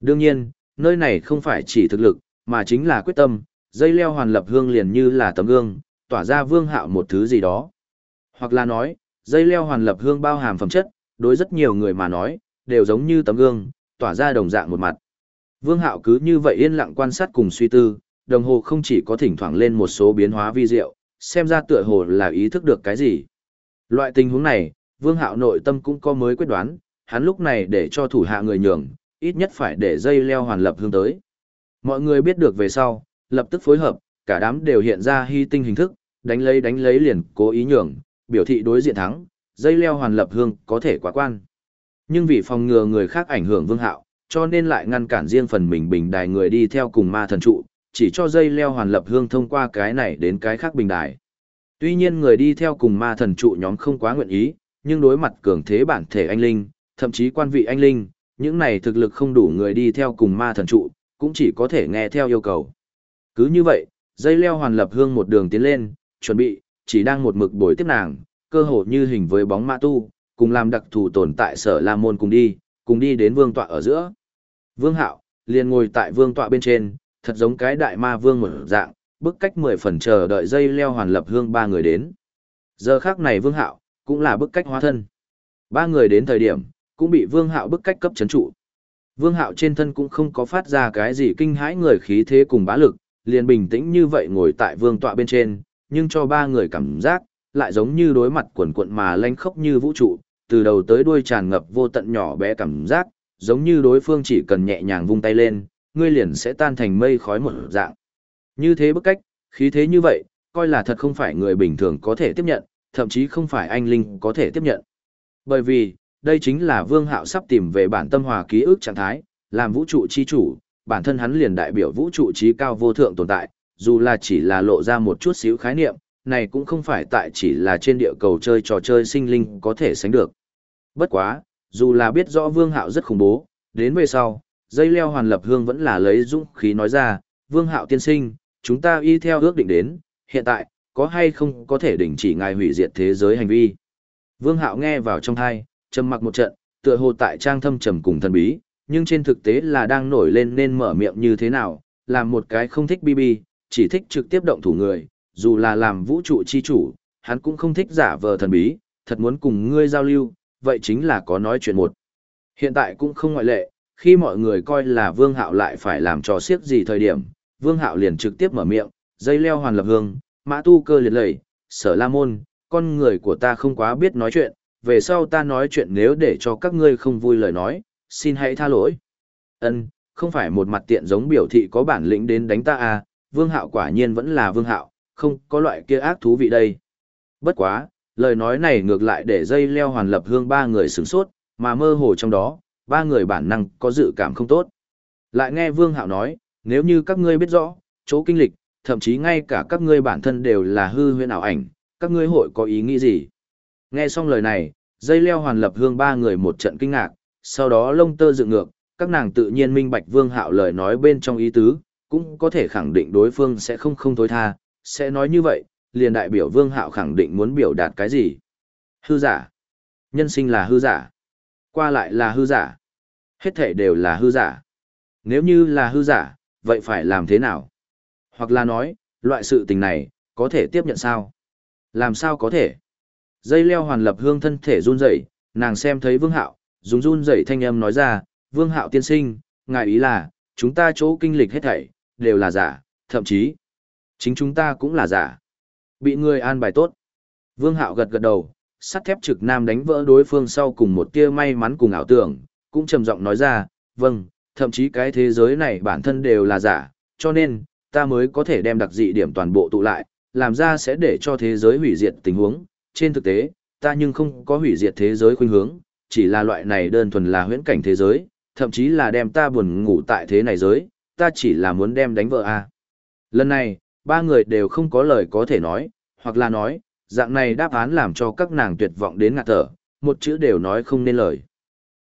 Đương nhiên, nơi này không phải chỉ thực lực, mà chính là quyết tâm, dây leo hoàn lập hương liền như là tấm gương, tỏa ra Vương Hạo một thứ gì đó. Hoặc là nói, dây leo hoàn lập hương bao hàm phẩm chất, đối rất nhiều người mà nói, đều giống như tấm gương, tỏa ra đồng dạng một mặt. Vương Hạo cứ như vậy yên lặng quan sát cùng suy tư, đồng hồ không chỉ có thỉnh thoảng lên một số biến hóa vi diệu, xem ra tựa hồ là ý thức được cái gì. Loại tình huống này, Vương Hạo nội tâm cũng có mới quyết đoán, hắn lúc này để cho thủ hạ người nhường, ít nhất phải để dây leo hoàn lập hướng tới. Mọi người biết được về sau, lập tức phối hợp, cả đám đều hiện ra hy tinh hình thức, đánh lấy đánh lấy liền cố ý nhường, biểu thị đối diện thắng, dây leo hoàn lập hương có thể quá quan. Nhưng vì phòng ngừa người khác ảnh hưởng Vương Hạo, cho nên lại ngăn cản riêng phần mình bình đài người đi theo cùng ma thần trụ, chỉ cho dây leo hoàn lập hương thông qua cái này đến cái khác bình đài. Tuy nhiên người đi theo cùng ma thần trụ nhóm không quá nguyện ý, nhưng đối mặt cường thế bản thể anh linh, thậm chí quan vị anh linh, những này thực lực không đủ người đi theo cùng ma thần trụ, cũng chỉ có thể nghe theo yêu cầu. Cứ như vậy, dây leo hoàn lập hương một đường tiến lên, chuẩn bị, chỉ đang một mực bồi tiếp nàng, cơ hồ như hình với bóng ma tu, cùng làm đặc thù tồn tại sở La Môn cùng đi, cùng đi đến vương tọa ở giữa. Vương Hạo, liền ngồi tại vương tọa bên trên, thật giống cái đại ma vương một dạng, bức cách mười phần chờ đợi dây leo hoàn lập hương ba người đến. Giờ khác này vương hạo, cũng là bức cách hóa thân. Ba người đến thời điểm, cũng bị vương hạo bức cách cấp chấn trụ. Vương hạo trên thân cũng không có phát ra cái gì kinh hãi người khí thế cùng bá lực, liền bình tĩnh như vậy ngồi tại vương tọa bên trên, nhưng cho ba người cảm giác, lại giống như đối mặt quần quận mà lanh khốc như vũ trụ, từ đầu tới đuôi tràn ngập vô tận nhỏ bé cảm giác, giống như đối phương chỉ cần nhẹ nhàng vung tay lên, ngươi liền sẽ tan thành mây khói một dạng. Như thế bức cách, khí thế như vậy, coi là thật không phải người bình thường có thể tiếp nhận, thậm chí không phải anh linh có thể tiếp nhận. Bởi vì, đây chính là Vương Hạo sắp tìm về bản tâm hòa ký ức trạng thái, làm vũ trụ chi chủ, bản thân hắn liền đại biểu vũ trụ trí cao vô thượng tồn tại, dù là chỉ là lộ ra một chút xíu khái niệm, này cũng không phải tại chỉ là trên địa cầu chơi trò chơi sinh linh có thể sánh được. Bất quá, dù là biết rõ Vương Hạo rất khủng bố, đến về sau, dây leo hoàn lập hương vẫn là lấy dũng khí nói ra, Vương Hạo tiên sinh, chúng ta y theo ước định đến, hiện tại, có hay không có thể đình chỉ ngài hủy diệt thế giới hành vi. Vương Hạo nghe vào trong thai, trầm mặc một trận, tựa hồ tại trang thâm trầm cùng thần bí, nhưng trên thực tế là đang nổi lên nên mở miệng như thế nào, làm một cái không thích BB, chỉ thích trực tiếp động thủ người, dù là làm vũ trụ chi chủ, hắn cũng không thích giả vờ thần bí, thật muốn cùng ngươi giao lưu, vậy chính là có nói chuyện một. Hiện tại cũng không ngoại lệ, khi mọi người coi là Vương Hạo lại phải làm trò siếc gì thời điểm, Vương Hạo liền trực tiếp mở miệng, dây leo hoàn lập hương, mã tu cơ liệt lầy, sở la môn, con người của ta không quá biết nói chuyện, về sau ta nói chuyện nếu để cho các ngươi không vui lời nói, xin hãy tha lỗi. Ân, không phải một mặt tiện giống biểu thị có bản lĩnh đến đánh ta à, vương hạo quả nhiên vẫn là vương hạo, không có loại kia ác thú vị đây. Bất quá, lời nói này ngược lại để dây leo hoàn lập hương ba người sửng sốt, mà mơ hồ trong đó, ba người bản năng có dự cảm không tốt. Lại nghe vương hạo nói, nếu như các ngươi biết rõ, chỗ kinh lịch, thậm chí ngay cả các ngươi bản thân đều là hư huyễn ảo ảnh, các ngươi hội có ý nghĩ gì? Nghe xong lời này, dây leo hoàn lập hương ba người một trận kinh ngạc, sau đó lông tơ dựng ngược, các nàng tự nhiên minh bạch vương hạo lời nói bên trong ý tứ, cũng có thể khẳng định đối phương sẽ không không thối tha, sẽ nói như vậy, liền đại biểu vương hạo khẳng định muốn biểu đạt cái gì. Hư giả. Nhân sinh là hư giả. Qua lại là hư giả. Hết thể đều là hư giả. Nếu như là hư giả, vậy phải làm thế nào? Hoặc là nói, loại sự tình này, có thể tiếp nhận sao? Làm sao có thể? Dây leo hoàn lập hương thân thể run rẩy, nàng xem thấy vương hạo, dùng run rẩy thanh âm nói ra, vương hạo tiên sinh, ngài ý là, chúng ta chỗ kinh lịch hết thảy, đều là giả, thậm chí, chính chúng ta cũng là giả. Bị người an bài tốt. Vương hạo gật gật đầu, sắt thép trực nam đánh vỡ đối phương sau cùng một tia may mắn cùng ảo tưởng, cũng trầm giọng nói ra, vâng, thậm chí cái thế giới này bản thân đều là giả, cho nên, ta mới có thể đem đặc dị điểm toàn bộ tụ lại, làm ra sẽ để cho thế giới hủy diệt tình huống. Trên thực tế, ta nhưng không có hủy diệt thế giới khuynh hướng, chỉ là loại này đơn thuần là huyễn cảnh thế giới, thậm chí là đem ta buồn ngủ tại thế này giới, ta chỉ là muốn đem đánh vợ a. Lần này, ba người đều không có lời có thể nói, hoặc là nói, dạng này đáp án làm cho các nàng tuyệt vọng đến ngạt thở, một chữ đều nói không nên lời.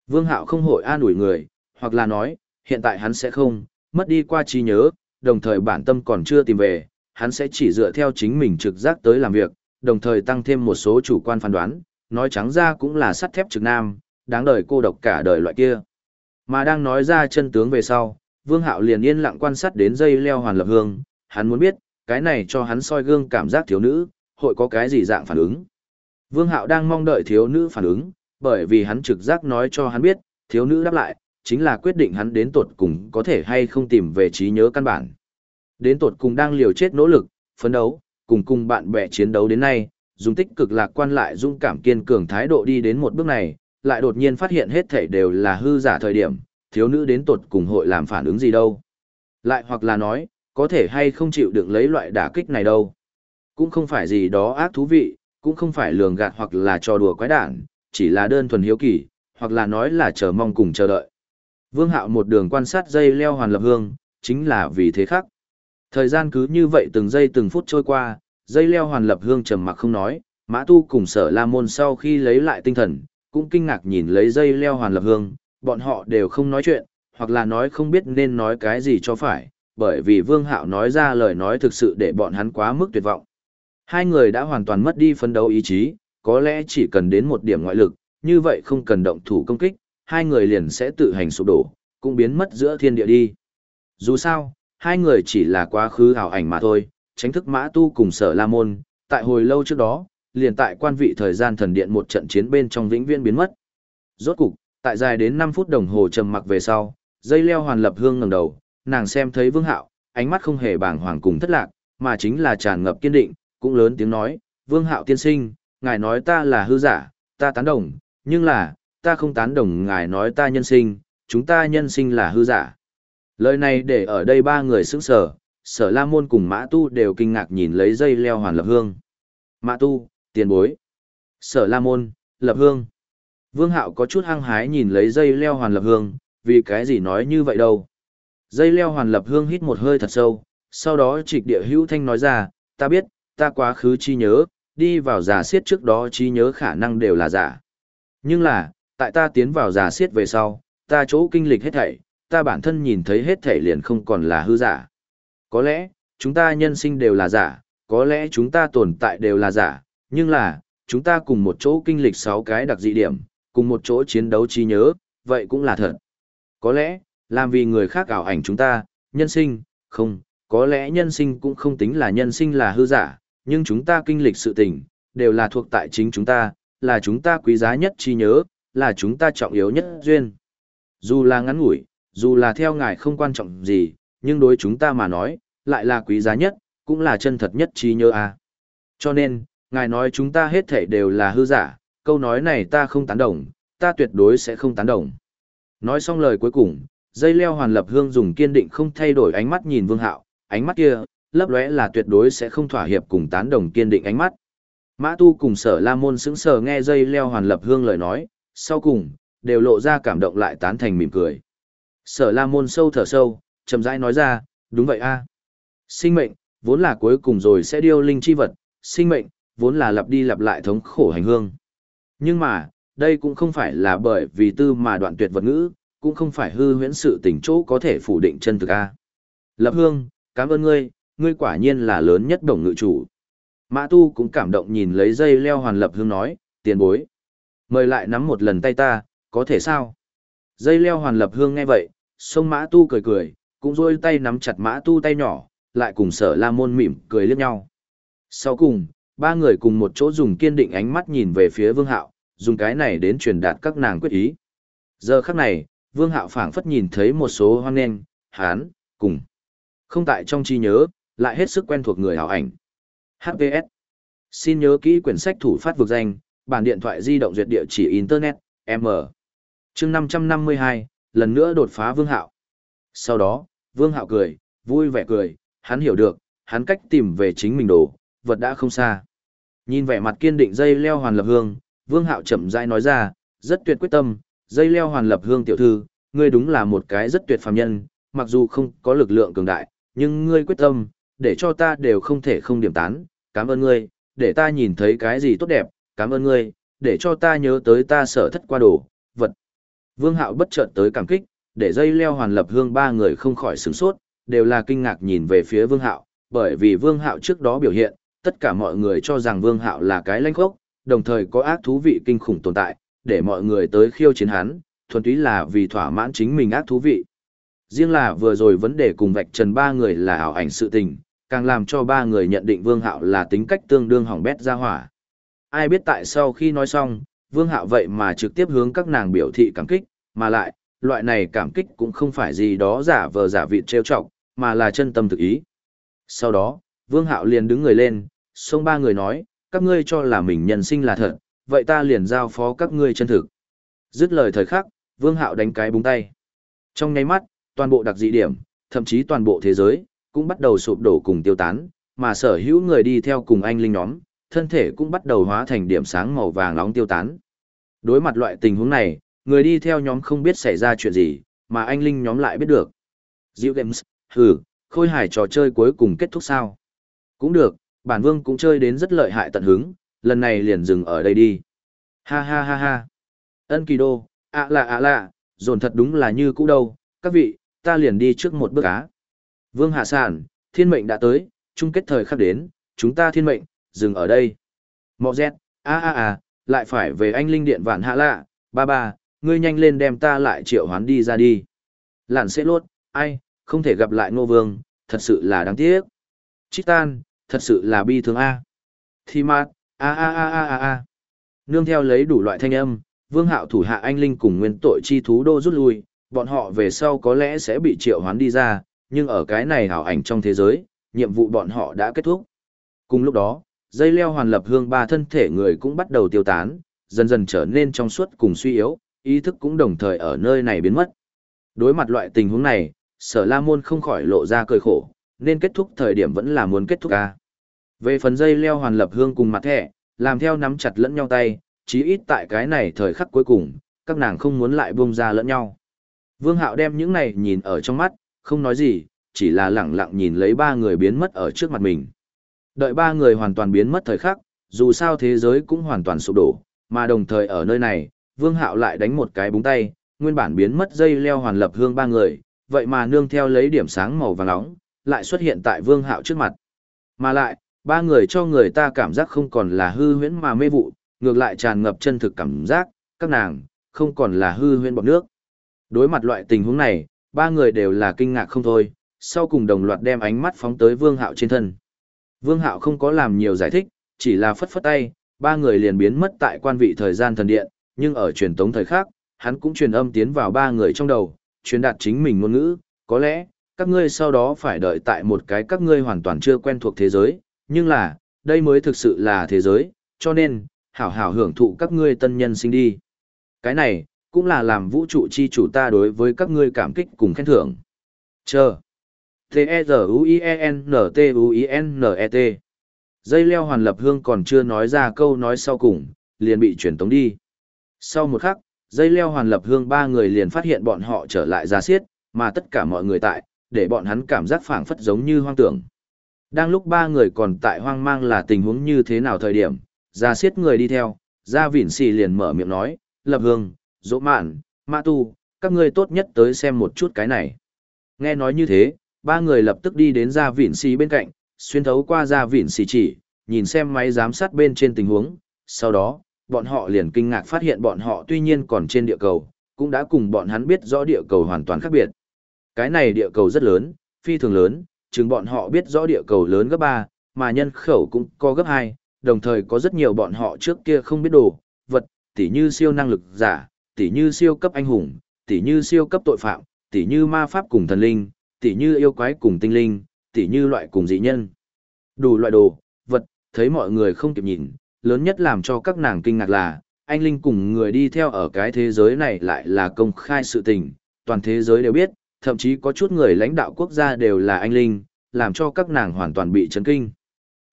Vương Hạo không hội an ủi người, hoặc là nói, hiện tại hắn sẽ không, mất đi qua trí nhớ, đồng thời bản tâm còn chưa tìm về, hắn sẽ chỉ dựa theo chính mình trực giác tới làm việc, đồng thời tăng thêm một số chủ quan phán đoán, nói trắng ra cũng là sắt thép trực nam, đáng đời cô độc cả đời loại kia. Mà đang nói ra chân tướng về sau, Vương Hạo liền yên lặng quan sát đến dây leo hoàn lập hương, hắn muốn biết, cái này cho hắn soi gương cảm giác thiếu nữ, hội có cái gì dạng phản ứng. Vương Hạo đang mong đợi thiếu nữ phản ứng, bởi vì hắn trực giác nói cho hắn biết, thiếu nữ đáp lại, chính là quyết định hắn đến tột cùng có thể hay không tìm về trí nhớ căn bản. Đến tột cùng đang liều chết nỗ lực, phấn đấu, cùng cùng bạn bè chiến đấu đến nay, dùng tích cực lạc quan lại dung cảm kiên cường thái độ đi đến một bước này, lại đột nhiên phát hiện hết thảy đều là hư giả thời điểm, thiếu nữ đến tột cùng hội làm phản ứng gì đâu. Lại hoặc là nói, có thể hay không chịu đựng lấy loại đả kích này đâu. Cũng không phải gì đó ác thú vị, cũng không phải lường gạt hoặc là trò đùa quái đản, chỉ là đơn thuần hiếu kỳ, hoặc là nói là chờ mong cùng chờ đợi. Vương Hạo một đường quan sát dây leo hoàn lập hương, chính là vì thế khác. Thời gian cứ như vậy từng giây từng phút trôi qua, dây leo hoàn lập hương trầm mặc không nói, Mã Tu cùng Sở La Môn sau khi lấy lại tinh thần, cũng kinh ngạc nhìn lấy dây leo hoàn lập hương, bọn họ đều không nói chuyện, hoặc là nói không biết nên nói cái gì cho phải, bởi vì Vương Hạo nói ra lời nói thực sự để bọn hắn quá mức tuyệt vọng. Hai người đã hoàn toàn mất đi phấn đấu ý chí, có lẽ chỉ cần đến một điểm ngoại lực, như vậy không cần động thủ công kích, hai người liền sẽ tự hành sụp đổ, cũng biến mất giữa thiên địa đi. Dù sao, hai người chỉ là quá khứ ảo ảnh mà thôi, tránh thức mã tu cùng sở la môn, tại hồi lâu trước đó, liền tại quan vị thời gian thần điện một trận chiến bên trong vĩnh viễn biến mất. Rốt cục, tại dài đến 5 phút đồng hồ trầm mặc về sau, dây leo hoàn lập hương ngẩng đầu, nàng xem thấy vương hạo, ánh mắt không hề bàng hoàng cùng thất lạc, mà chính là tràn ngập kiên định, cũng lớn tiếng nói, vương hạo tiên sinh, ngài nói ta là hư giả, ta tán đồng, nhưng là, ta không tán đồng ngài nói ta nhân sinh, chúng ta nhân sinh là hư giả. Lời này để ở đây ba người sững sờ, sở la môn cùng mã tu đều kinh ngạc nhìn lấy dây leo hoàn lập hương. Mã tu, tiền bối. Sở la môn, lập hương. Vương hạo có chút hăng hái nhìn lấy dây leo hoàn lập hương, vì cái gì nói như vậy đâu. Dây leo hoàn lập hương hít một hơi thật sâu, sau đó trịch địa hữu thanh nói ra, ta biết, ta quá khứ chi nhớ, đi vào giả siết trước đó trí nhớ khả năng đều là giả. Nhưng là, tại ta tiến vào giả siết về sau, ta chỗ kinh lịch hết thảy, ta bản thân nhìn thấy hết thảy liền không còn là hư giả. Có lẽ, chúng ta nhân sinh đều là giả, có lẽ chúng ta tồn tại đều là giả, nhưng là, chúng ta cùng một chỗ kinh lịch 6 cái đặc dị điểm, cùng một chỗ chiến đấu trí nhớ, vậy cũng là thật. Có lẽ, làm vì người khác ảo ảnh chúng ta, nhân sinh, không, có lẽ nhân sinh cũng không tính là nhân sinh là hư giả, nhưng chúng ta kinh lịch sự tình, đều là thuộc tại chính chúng ta, là chúng ta quý giá nhất chi nhớ, là chúng ta trọng yếu nhất duyên. Dù là ngắn ngủi, dù là theo ngài không quan trọng gì, nhưng đối chúng ta mà nói, lại là quý giá nhất, cũng là chân thật nhất trí nhớ à Cho nên, ngài nói chúng ta hết thể đều là hư giả, câu nói này ta không tán đồng, ta tuyệt đối sẽ không tán đồng. Nói xong lời cuối cùng, dây leo hoàn lập hương dùng kiên định không thay đổi ánh mắt nhìn vương hạo, ánh mắt kia, lấp lóe là tuyệt đối sẽ không thỏa hiệp cùng tán đồng kiên định ánh mắt. Mã tu cùng sở la môn sững sờ nghe dây leo hoàn lập hương lời nói, sau cùng, đều lộ ra cảm động lại tán thành mỉm cười. Sở la môn sâu thở sâu, chậm rãi nói ra, đúng vậy a Sinh mệnh, vốn là cuối cùng rồi sẽ điêu linh chi vật, sinh mệnh, vốn là lặp đi lặp lại thống khổ hành hương. Nhưng mà, đây cũng không phải là bởi vì tư mà đoạn tuyệt vật ngữ, cũng không phải hư huyễn sự tình chỗ có thể phủ định chân thực a. Lập hương, cảm ơn ngươi, ngươi quả nhiên là lớn nhất đồng ngự chủ. Mã tu cũng cảm động nhìn lấy dây leo hoàn lập hương nói, tiền bối. Mời lại nắm một lần tay ta, có thể sao? Dây leo hoàn lập hương nghe vậy, sông mã tu cười cười, cũng rôi tay nắm chặt mã tu tay nhỏ, lại cùng sở la môn mỉm cười liếc nhau. Sau cùng, ba người cùng một chỗ dùng kiên định ánh mắt nhìn về phía vương hạo, dùng cái này đến truyền đạt các nàng quyết ý. Giờ khắc này, vương hạo phảng phất nhìn thấy một số hoang nghênh, hán, cùng. Không tại trong trí nhớ, lại hết sức quen thuộc người hảo ảnh. HVS. Xin nhớ kỹ quyển sách thủ phát vực danh, bản điện thoại di động duyệt địa chỉ Internet, M. chương 552, lần nữa đột phá vương hạo. Sau đó, vương hạo cười, vui vẻ cười, hắn hiểu được, hắn cách tìm về chính mình đồ, vật đã không xa. Nhìn vẻ mặt kiên định dây leo hoàn lập hương, vương hạo chậm rãi nói ra, rất tuyệt quyết tâm, dây leo hoàn lập hương tiểu thư, ngươi đúng là một cái rất tuyệt phàm nhân, mặc dù không có lực lượng cường đại, nhưng ngươi quyết tâm, để cho ta đều không thể không điểm tán, cảm ơn ngươi, để ta nhìn thấy cái gì tốt đẹp, cảm ơn ngươi, để cho ta nhớ tới ta sở thất qua đồ, vật. Vương Hạo bất chợt tới cảm kích, để dây leo hoàn lập hương ba người không khỏi sửng sốt, đều là kinh ngạc nhìn về phía Vương Hạo, bởi vì Vương Hạo trước đó biểu hiện, tất cả mọi người cho rằng Vương Hạo là cái lanh khốc, đồng thời có ác thú vị kinh khủng tồn tại, để mọi người tới khiêu chiến hắn, thuần túy là vì thỏa mãn chính mình ác thú vị. Riêng là vừa rồi vấn đề cùng vạch trần ba người là ảo ảnh sự tình, càng làm cho ba người nhận định Vương Hạo là tính cách tương đương hỏng bét ra hỏa. Ai biết tại sau khi nói xong, Vương Hạo vậy mà trực tiếp hướng các nàng biểu thị cảm kích, mà lại, loại này cảm kích cũng không phải gì đó giả vờ giả vịt trêu chọc, mà là chân tâm thực ý. Sau đó, Vương Hạo liền đứng người lên, xông ba người nói, các ngươi cho là mình nhân sinh là thật, vậy ta liền giao phó các ngươi chân thực. Dứt lời thời khắc, Vương Hạo đánh cái búng tay. Trong nháy mắt, toàn bộ đặc dị điểm, thậm chí toàn bộ thế giới, cũng bắt đầu sụp đổ cùng tiêu tán, mà sở hữu người đi theo cùng anh linh nhóm, thân thể cũng bắt đầu hóa thành điểm sáng màu vàng nóng tiêu tán. Đối mặt loại tình huống này, người đi theo nhóm không biết xảy ra chuyện gì, mà anh linh nhóm lại biết được. Diệu Games, hừ, khôi hài trò chơi cuối cùng kết thúc sao? Cũng được, bản vương cũng chơi đến rất lợi hại tận hứng, lần này liền dừng ở đây đi. Ha ha ha ha. Ân kỳ đô, ạ lạ ạ lạ, dồn thật đúng là như cũ đâu, các vị, ta liền đi trước một bước cá. Vương Hạ Sản, thiên mệnh đã tới, chung kết thời khắc đến, chúng ta thiên mệnh, dừng ở đây. Mọ dẹt, a a a, lại phải về anh linh điện vạn hạ lạ, ba ba, ngươi nhanh lên đem ta lại triệu hoán đi ra đi. Lạn sẽ lốt, ai, không thể gặp lại ngô vương, thật sự là đáng tiếc. Chitan, thật sự là bi thương a. Thì mát, a a a a a a. Nương theo lấy đủ loại thanh âm, vương hạo thủ hạ anh linh cùng nguyên tội chi thú đô rút lui, bọn họ về sau có lẽ sẽ bị triệu hoán đi ra, nhưng ở cái này hảo ảnh trong thế giới, nhiệm vụ bọn họ đã kết thúc. Cùng lúc đó, dây leo hoàn lập hương ba thân thể người cũng bắt đầu tiêu tán, dần dần trở nên trong suốt cùng suy yếu, ý thức cũng đồng thời ở nơi này biến mất. Đối mặt loại tình huống này, sở la môn không khỏi lộ ra cười khổ, nên kết thúc thời điểm vẫn là muốn kết thúc ca. Về phần dây leo hoàn lập hương cùng mặt thẻ, làm theo nắm chặt lẫn nhau tay, chí ít tại cái này thời khắc cuối cùng, các nàng không muốn lại buông ra lẫn nhau. Vương Hạo đem những này nhìn ở trong mắt, không nói gì, chỉ là lặng lặng nhìn lấy ba người biến mất ở trước mặt mình. Đợi ba người hoàn toàn biến mất thời khắc, dù sao thế giới cũng hoàn toàn sụp đổ, mà đồng thời ở nơi này, Vương Hạo lại đánh một cái búng tay, nguyên bản biến mất dây leo hoàn lập hương ba người, vậy mà nương theo lấy điểm sáng màu vàng nóng, lại xuất hiện tại Vương Hạo trước mặt. Mà lại, ba người cho người ta cảm giác không còn là hư huyễn mà mê vụ, ngược lại tràn ngập chân thực cảm giác, các nàng, không còn là hư huyễn bọt nước. Đối mặt loại tình huống này, ba người đều là kinh ngạc không thôi, sau cùng đồng loạt đem ánh mắt phóng tới Vương Hạo trên thân. Vương Hạo không có làm nhiều giải thích, chỉ là phất phất tay, ba người liền biến mất tại quan vị thời gian thần điện, nhưng ở truyền tống thời khác, hắn cũng truyền âm tiến vào ba người trong đầu, truyền đạt chính mình ngôn ngữ, có lẽ, các ngươi sau đó phải đợi tại một cái các ngươi hoàn toàn chưa quen thuộc thế giới, nhưng là, đây mới thực sự là thế giới, cho nên, hảo hảo hưởng thụ các ngươi tân nhân sinh đi. Cái này, cũng là làm vũ trụ chi chủ ta đối với các ngươi cảm kích cùng khen thưởng. Chờ. T-E-Z-U-I-E-N-T-U-I-N-E-T Dây leo hoàn lập hương còn chưa nói ra câu nói sau cùng, liền bị chuyển tống đi. Sau một khắc, dây leo hoàn lập hương ba người liền phát hiện bọn họ trở lại ra xiết, mà tất cả mọi người tại, để bọn hắn cảm giác phảng phất giống như hoang tưởng. Đang lúc ba người còn tại hoang mang là tình huống như thế nào thời điểm, ra xiết người đi theo, ra vỉn xì liền mở miệng nói, lập hương, dỗ mạn, mã tu, các ngươi tốt nhất tới xem một chút cái này. Nghe nói như thế, ba người lập tức đi đến ra vỉn xì bên cạnh, xuyên thấu qua ra vỉn xì chỉ, nhìn xem máy giám sát bên trên tình huống, sau đó, bọn họ liền kinh ngạc phát hiện bọn họ tuy nhiên còn trên địa cầu, cũng đã cùng bọn hắn biết rõ địa cầu hoàn toàn khác biệt. Cái này địa cầu rất lớn, phi thường lớn, chừng bọn họ biết rõ địa cầu lớn gấp 3, mà nhân khẩu cũng có gấp 2, đồng thời có rất nhiều bọn họ trước kia không biết đồ, vật, tỉ như siêu năng lực giả, tỉ như siêu cấp anh hùng, tỉ như siêu cấp tội phạm, tỉ như ma pháp cùng thần linh, tỉ như yêu quái cùng tinh linh, tỉ như loại cùng dị nhân. Đủ loại đồ, vật, thấy mọi người không kịp nhìn, lớn nhất làm cho các nàng kinh ngạc là, anh Linh cùng người đi theo ở cái thế giới này lại là công khai sự tình, toàn thế giới đều biết, thậm chí có chút người lãnh đạo quốc gia đều là anh Linh, làm cho các nàng hoàn toàn bị chấn kinh.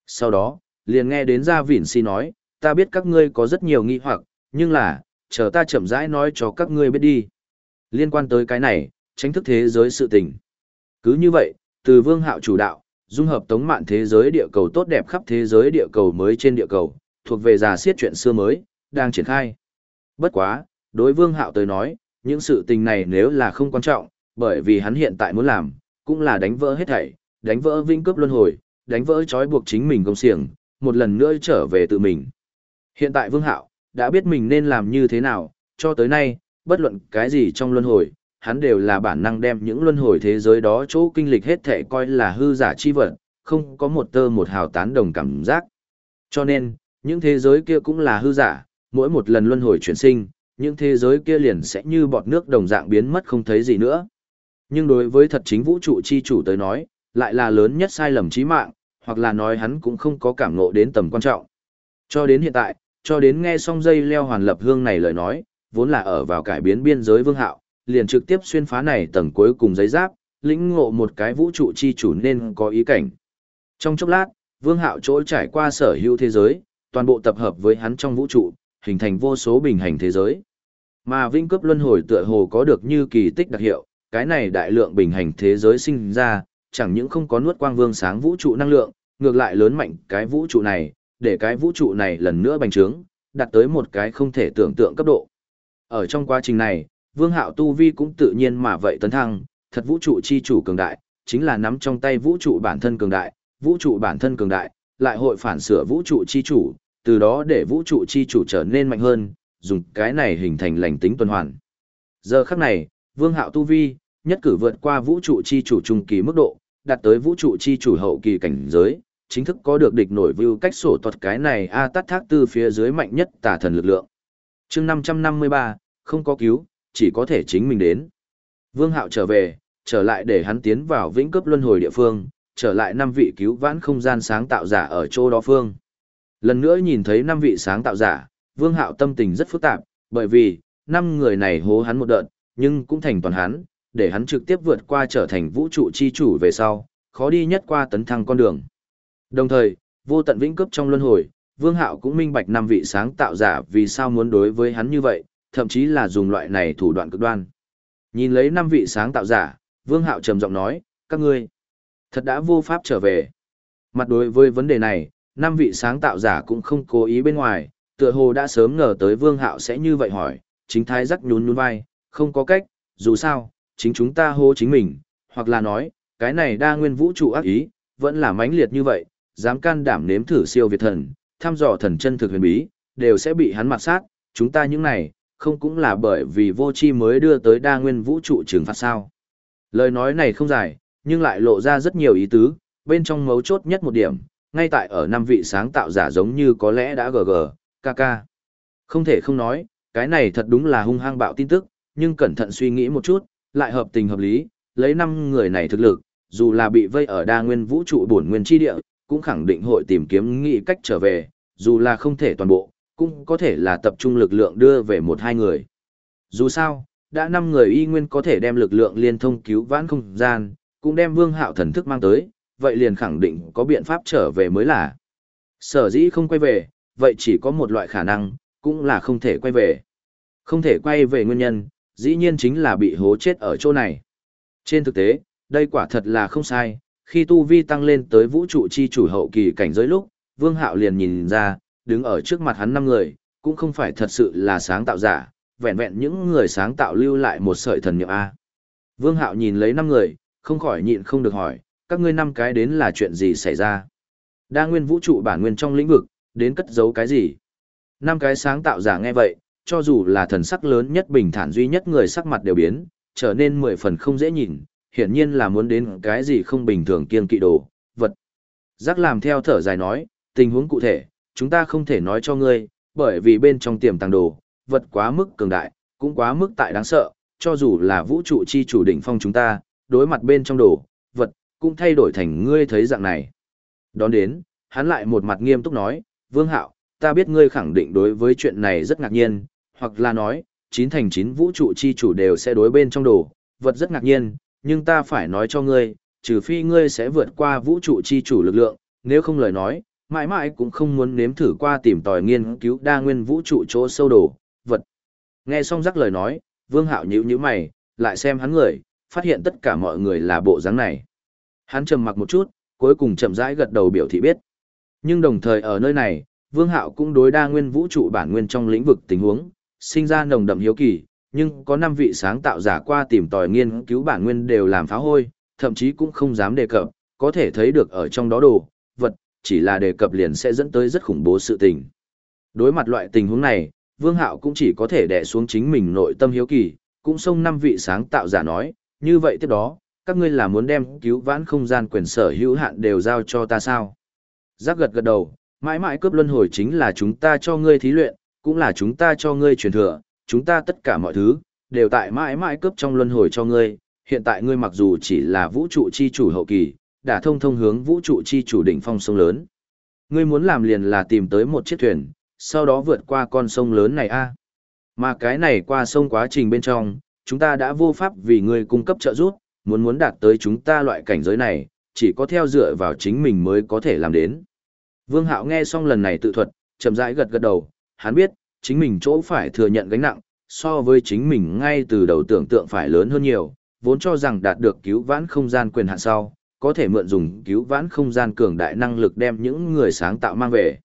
Sau đó, liền nghe đến Gia vĩn Si nói, ta biết các ngươi có rất nhiều nghi hoặc, nhưng là, chờ ta chậm rãi nói cho các ngươi biết đi. Liên quan tới cái này, tránh thức thế giới sự tình. Cứ như vậy, từ vương hạo chủ đạo, dung hợp tống mạn thế giới địa cầu tốt đẹp khắp thế giới địa cầu mới trên địa cầu, thuộc về già siết chuyện xưa mới, đang triển khai. Bất quá, đối vương hạo tới nói, những sự tình này nếu là không quan trọng, bởi vì hắn hiện tại muốn làm, cũng là đánh vỡ hết thảy, đánh vỡ vinh cướp luân hồi, đánh vỡ trói buộc chính mình công xiềng, một lần nữa trở về tự mình. Hiện tại vương hạo, đã biết mình nên làm như thế nào, cho tới nay, bất luận cái gì trong luân hồi, hắn đều là bản năng đem những luân hồi thế giới đó chỗ kinh lịch hết thể coi là hư giả chi vật, không có một tơ một hào tán đồng cảm giác. Cho nên, những thế giới kia cũng là hư giả, mỗi một lần luân hồi chuyển sinh, những thế giới kia liền sẽ như bọt nước đồng dạng biến mất không thấy gì nữa. Nhưng đối với thật chính vũ trụ chi chủ tới nói, lại là lớn nhất sai lầm chí mạng, hoặc là nói hắn cũng không có cảm ngộ đến tầm quan trọng. Cho đến hiện tại, cho đến nghe xong dây leo hoàn lập hương này lời nói, vốn là ở vào cải biến biên giới vương hạo, liền trực tiếp xuyên phá này tầng cuối cùng giấy giáp, lĩnh ngộ một cái vũ trụ chi chủ nên có ý cảnh. Trong chốc lát, vương hạo trỗi trải qua sở hữu thế giới, toàn bộ tập hợp với hắn trong vũ trụ, hình thành vô số bình hành thế giới. Mà vinh cấp luân hồi tựa hồ có được như kỳ tích đặc hiệu, cái này đại lượng bình hành thế giới sinh ra, chẳng những không có nuốt quang vương sáng vũ trụ năng lượng, ngược lại lớn mạnh cái vũ trụ này, để cái vũ trụ này lần nữa bành trướng, đạt tới một cái không thể tưởng tượng cấp độ. Ở trong quá trình này, Vương Hạo Tu Vi cũng tự nhiên mà vậy tấn thăng, thật vũ trụ chi chủ cường đại, chính là nắm trong tay vũ trụ bản thân cường đại, vũ trụ bản thân cường đại, lại hội phản sửa vũ trụ chi chủ, từ đó để vũ trụ chi chủ trở nên mạnh hơn, dùng cái này hình thành lành tính tuần hoàn. Giờ khắc này, Vương Hạo Tu Vi, nhất cử vượt qua vũ trụ chi chủ trung kỳ mức độ, đạt tới vũ trụ chi chủ hậu kỳ cảnh giới, chính thức có được địch nổi view cách sổ thuật cái này A tắt thác từ phía dưới mạnh nhất tả thần lực lượng. chương 553, không có cứu, chỉ có thể chính mình đến. Vương Hạo trở về, trở lại để hắn tiến vào vĩnh cấp luân hồi địa phương, trở lại năm vị cứu vãn không gian sáng tạo giả ở chỗ đó phương. Lần nữa nhìn thấy năm vị sáng tạo giả, Vương Hạo tâm tình rất phức tạp, bởi vì, năm người này hố hắn một đợt, nhưng cũng thành toàn hắn, để hắn trực tiếp vượt qua trở thành vũ trụ chi chủ về sau, khó đi nhất qua tấn thăng con đường. Đồng thời, vô tận vĩnh cấp trong luân hồi, Vương Hạo cũng minh bạch năm vị sáng tạo giả vì sao muốn đối với hắn như vậy, thậm chí là dùng loại này thủ đoạn cực đoan. Nhìn lấy năm vị sáng tạo giả, Vương Hạo trầm giọng nói, các ngươi, thật đã vô pháp trở về. Mặt đối với vấn đề này, năm vị sáng tạo giả cũng không cố ý bên ngoài, tựa hồ đã sớm ngờ tới Vương Hạo sẽ như vậy hỏi, chính thái rắc nhún nhún vai, không có cách, dù sao, chính chúng ta hô chính mình, hoặc là nói, cái này đa nguyên vũ trụ ác ý, vẫn là mãnh liệt như vậy, dám can đảm nếm thử siêu việt thần, thăm dò thần chân thực huyền bí, đều sẽ bị hắn mặt sát, chúng ta những này, không cũng là bởi vì vô chi mới đưa tới đa nguyên vũ trụ trừng phạt sao. Lời nói này không dài, nhưng lại lộ ra rất nhiều ý tứ, bên trong mấu chốt nhất một điểm, ngay tại ở năm vị sáng tạo giả giống như có lẽ đã gg, kk. Không thể không nói, cái này thật đúng là hung hăng bạo tin tức, nhưng cẩn thận suy nghĩ một chút, lại hợp tình hợp lý, lấy năm người này thực lực, dù là bị vây ở đa nguyên vũ trụ bổn nguyên chi địa, cũng khẳng định hội tìm kiếm nghị cách trở về, dù là không thể toàn bộ, cũng có thể là tập trung lực lượng đưa về một hai người. Dù sao, đã năm người y nguyên có thể đem lực lượng liên thông cứu vãn không gian, cũng đem vương hạo thần thức mang tới, vậy liền khẳng định có biện pháp trở về mới là. Sở dĩ không quay về, vậy chỉ có một loại khả năng, cũng là không thể quay về. Không thể quay về nguyên nhân, dĩ nhiên chính là bị hố chết ở chỗ này. Trên thực tế, đây quả thật là không sai, khi tu vi tăng lên tới vũ trụ chi chủ hậu kỳ cảnh giới lúc, Vương Hạo liền nhìn ra, đứng ở trước mặt hắn năm người, cũng không phải thật sự là sáng tạo giả, vẹn vẹn những người sáng tạo lưu lại một sợi thần niệm A. Vương Hạo nhìn lấy năm người, không khỏi nhịn không được hỏi, các ngươi năm cái đến là chuyện gì xảy ra? Đa nguyên vũ trụ bản nguyên trong lĩnh vực, đến cất giấu cái gì? Năm cái sáng tạo giả nghe vậy, cho dù là thần sắc lớn nhất bình thản duy nhất người sắc mặt đều biến, trở nên mười phần không dễ nhìn, hiển nhiên là muốn đến cái gì không bình thường kiên kỵ đồ, vật. Giác làm theo thở dài nói, tình huống cụ thể, chúng ta không thể nói cho ngươi, bởi vì bên trong tiềm tàng đồ, vật quá mức cường đại, cũng quá mức tại đáng sợ, cho dù là vũ trụ chi chủ đỉnh phong chúng ta, đối mặt bên trong đồ, vật, cũng thay đổi thành ngươi thấy dạng này. Đón đến, hắn lại một mặt nghiêm túc nói, Vương Hạo, ta biết ngươi khẳng định đối với chuyện này rất ngạc nhiên, hoặc là nói, chín thành chín vũ trụ chi chủ đều sẽ đối bên trong đồ, vật rất ngạc nhiên, nhưng ta phải nói cho ngươi, trừ phi ngươi sẽ vượt qua vũ trụ chi chủ lực lượng, nếu không lời nói, mãi mãi cũng không muốn nếm thử qua tìm tòi nghiên cứu đa nguyên vũ trụ chỗ sâu đồ, vật. Nghe xong rắc lời nói, Vương Hạo nhíu nhíu mày, lại xem hắn người, phát hiện tất cả mọi người là bộ dáng này. Hắn trầm mặc một chút, cuối cùng chậm rãi gật đầu biểu thị biết. Nhưng đồng thời ở nơi này, Vương Hạo cũng đối đa nguyên vũ trụ bản nguyên trong lĩnh vực tình huống, sinh ra nồng đậm hiếu kỳ, nhưng có năm vị sáng tạo giả qua tìm tòi nghiên cứu bản nguyên đều làm phá hôi, thậm chí cũng không dám đề cập, có thể thấy được ở trong đó đồ, vật, chỉ là đề cập liền sẽ dẫn tới rất khủng bố sự tình. Đối mặt loại tình huống này, Vương Hạo cũng chỉ có thể đè xuống chính mình nội tâm hiếu kỳ, cũng xông năm vị sáng tạo giả nói, như vậy tiếp đó, các ngươi là muốn đem cứu vãn không gian quyền sở hữu hạn đều giao cho ta sao? Giác gật gật đầu, mãi mãi cướp luân hồi chính là chúng ta cho ngươi thí luyện, cũng là chúng ta cho ngươi truyền thừa, chúng ta tất cả mọi thứ, đều tại mãi mãi cướp trong luân hồi cho ngươi, hiện tại ngươi mặc dù chỉ là vũ trụ chi chủ hậu kỳ, đã thông thông hướng vũ trụ chi chủ đỉnh phong sông lớn. Ngươi muốn làm liền là tìm tới một chiếc thuyền, sau đó vượt qua con sông lớn này a. Mà cái này qua sông quá trình bên trong, chúng ta đã vô pháp vì ngươi cung cấp trợ giúp, muốn muốn đạt tới chúng ta loại cảnh giới này, chỉ có theo dựa vào chính mình mới có thể làm đến. Vương Hạo nghe xong lần này tự thuật, chậm rãi gật gật đầu, hắn biết, chính mình chỗ phải thừa nhận gánh nặng, so với chính mình ngay từ đầu tưởng tượng phải lớn hơn nhiều, vốn cho rằng đạt được cứu vãn không gian quyền hạn sau, có thể mượn dùng cứu vãn không gian cường đại năng lực đem những người sáng tạo mang về.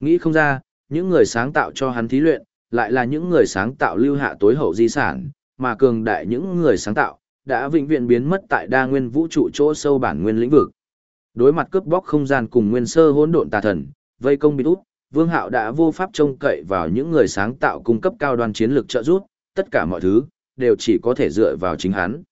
Nghĩ không ra, những người sáng tạo cho hắn thí luyện, lại là những người sáng tạo lưu hạ tối hậu di sản, mà cường đại những người sáng tạo, đã vĩnh viễn biến mất tại đa nguyên vũ trụ chỗ sâu bản nguyên lĩnh vực. Đối mặt cướp bóc không gian cùng nguyên sơ hỗn độn tà thần, vây công bị út, Vương Hạo đã vô pháp trông cậy vào những người sáng tạo cung cấp cao đoan chiến lược trợ giúp, tất cả mọi thứ đều chỉ có thể dựa vào chính hắn.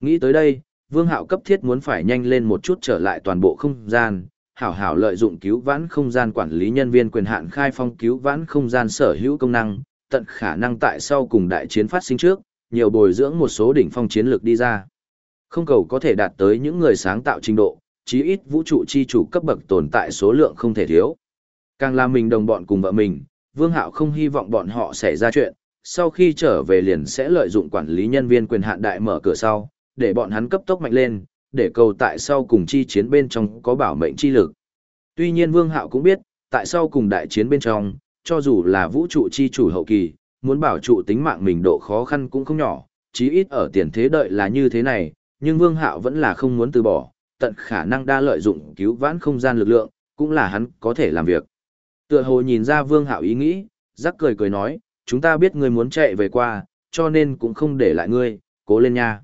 Nghĩ tới đây, Vương Hạo cấp thiết muốn phải nhanh lên một chút trở lại toàn bộ không gian, hảo hảo lợi dụng cứu vãn không gian quản lý nhân viên quyền hạn khai phong cứu vãn không gian sở hữu công năng, tận khả năng tại sau cùng đại chiến phát sinh trước, nhiều bồi dưỡng một số đỉnh phong chiến lược đi ra. Không cầu có thể đạt tới những người sáng tạo trình độ, chí ít vũ trụ chi chủ cấp bậc tồn tại số lượng không thể thiếu. Càng là mình đồng bọn cùng vợ mình, Vương Hạo không hy vọng bọn họ xảy ra chuyện, sau khi trở về liền sẽ lợi dụng quản lý nhân viên quyền hạn đại mở cửa sau, để bọn hắn cấp tốc mạnh lên, để cầu tại sau cùng chi chiến bên trong có bảo mệnh chi lực. Tuy nhiên Vương Hạo cũng biết, tại sau cùng đại chiến bên trong, cho dù là vũ trụ chi chủ hậu kỳ, muốn bảo trụ tính mạng mình độ khó khăn cũng không nhỏ, chí ít ở tiền thế đợi là như thế này, nhưng Vương Hạo vẫn là không muốn từ bỏ, tận khả năng đa lợi dụng cứu vãn không gian lực lượng, cũng là hắn có thể làm việc. Tựa hồ nhìn ra Vương Hạo ý nghĩ, rắc cười cười nói, chúng ta biết ngươi muốn chạy về qua, cho nên cũng không để lại ngươi, cố lên nha.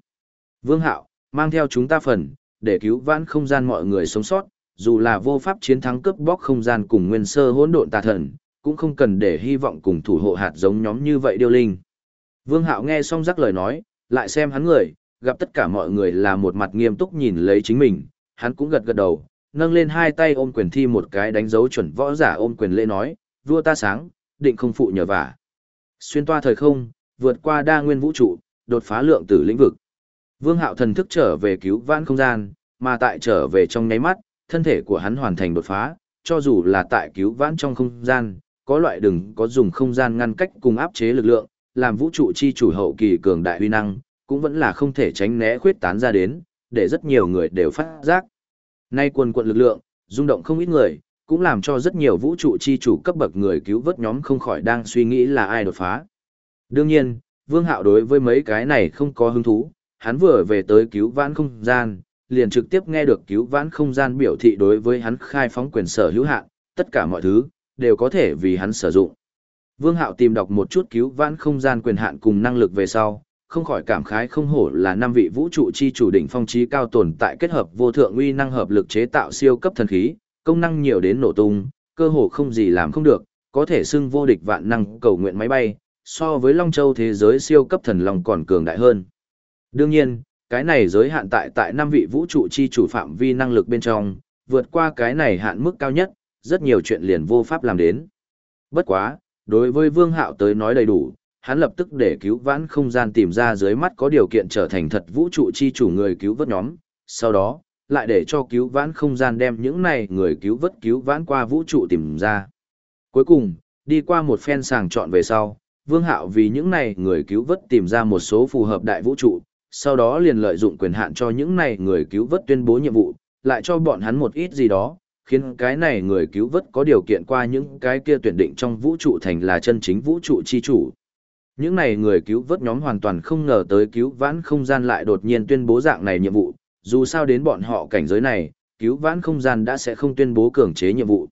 Vương Hạo, mang theo chúng ta phần, để cứu vãn không gian mọi người sống sót, dù là vô pháp chiến thắng cướp bóc không gian cùng nguyên sơ hỗn độn tà thần, cũng không cần để hy vọng cùng thủ hộ hạt giống nhóm như vậy điêu linh. Vương Hạo nghe xong rắc lời nói, lại xem hắn người, gặp tất cả mọi người là một mặt nghiêm túc nhìn lấy chính mình, hắn cũng gật gật đầu, nâng lên hai tay ôm quyền thi một cái đánh dấu chuẩn võ giả ôm quyền lễ nói, vua ta sáng, định không phụ nhờ vả. Xuyên toa thời không, vượt qua đa nguyên vũ trụ, đột phá lượng tử lĩnh vực. Vương Hạo thần thức trở về cứu vãn không gian, mà tại trở về trong nháy mắt, thân thể của hắn hoàn thành đột phá, cho dù là tại cứu vãn trong không gian, có loại đừng có dùng không gian ngăn cách cùng áp chế lực lượng, làm vũ trụ chi chủ hậu kỳ cường đại uy năng, cũng vẫn là không thể tránh né khuyết tán ra đến, để rất nhiều người đều phát giác. Nay quần quận lực lượng, rung động không ít người, cũng làm cho rất nhiều vũ trụ chi chủ cấp bậc người cứu vớt nhóm không khỏi đang suy nghĩ là ai đột phá. Đương nhiên, Vương Hạo đối với mấy cái này không có hứng thú, hắn vừa về tới cứu vãn không gian, liền trực tiếp nghe được cứu vãn không gian biểu thị đối với hắn khai phóng quyền sở hữu hạn, tất cả mọi thứ, đều có thể vì hắn sử dụng. Vương Hạo tìm đọc một chút cứu vãn không gian quyền hạn cùng năng lực về sau, không khỏi cảm khái không hổ là năm vị vũ trụ chi chủ đỉnh phong trí cao tồn tại kết hợp vô thượng uy năng hợp lực chế tạo siêu cấp thần khí, công năng nhiều đến nổ tung, cơ hồ không gì làm không được, có thể xưng vô địch vạn năng cầu nguyện máy bay, so với Long Châu thế giới siêu cấp thần long còn cường đại hơn. Đương nhiên, cái này giới hạn tại tại năm vị vũ trụ chi chủ phạm vi năng lực bên trong, vượt qua cái này hạn mức cao nhất, rất nhiều chuyện liền vô pháp làm đến. Bất quá, đối với Vương Hạo tới nói đầy đủ, hắn lập tức để cứu vãn không gian tìm ra dưới mắt có điều kiện trở thành thật vũ trụ chi chủ người cứu vớt nhóm, sau đó, lại để cho cứu vãn không gian đem những này người cứu vớt cứu vãn qua vũ trụ tìm ra. Cuối cùng, đi qua một phen sàng chọn về sau, Vương Hạo vì những này người cứu vớt tìm ra một số phù hợp đại vũ trụ, sau đó liền lợi dụng quyền hạn cho những này người cứu vớt tuyên bố nhiệm vụ, lại cho bọn hắn một ít gì đó, khiến cái này người cứu vớt có điều kiện qua những cái kia tuyển định trong vũ trụ thành là chân chính vũ trụ chi chủ. Những này người cứu vớt nhóm hoàn toàn không ngờ tới cứu vãn không gian lại đột nhiên tuyên bố dạng này nhiệm vụ, dù sao đến bọn họ cảnh giới này, cứu vãn không gian đã sẽ không tuyên bố cường chế nhiệm vụ.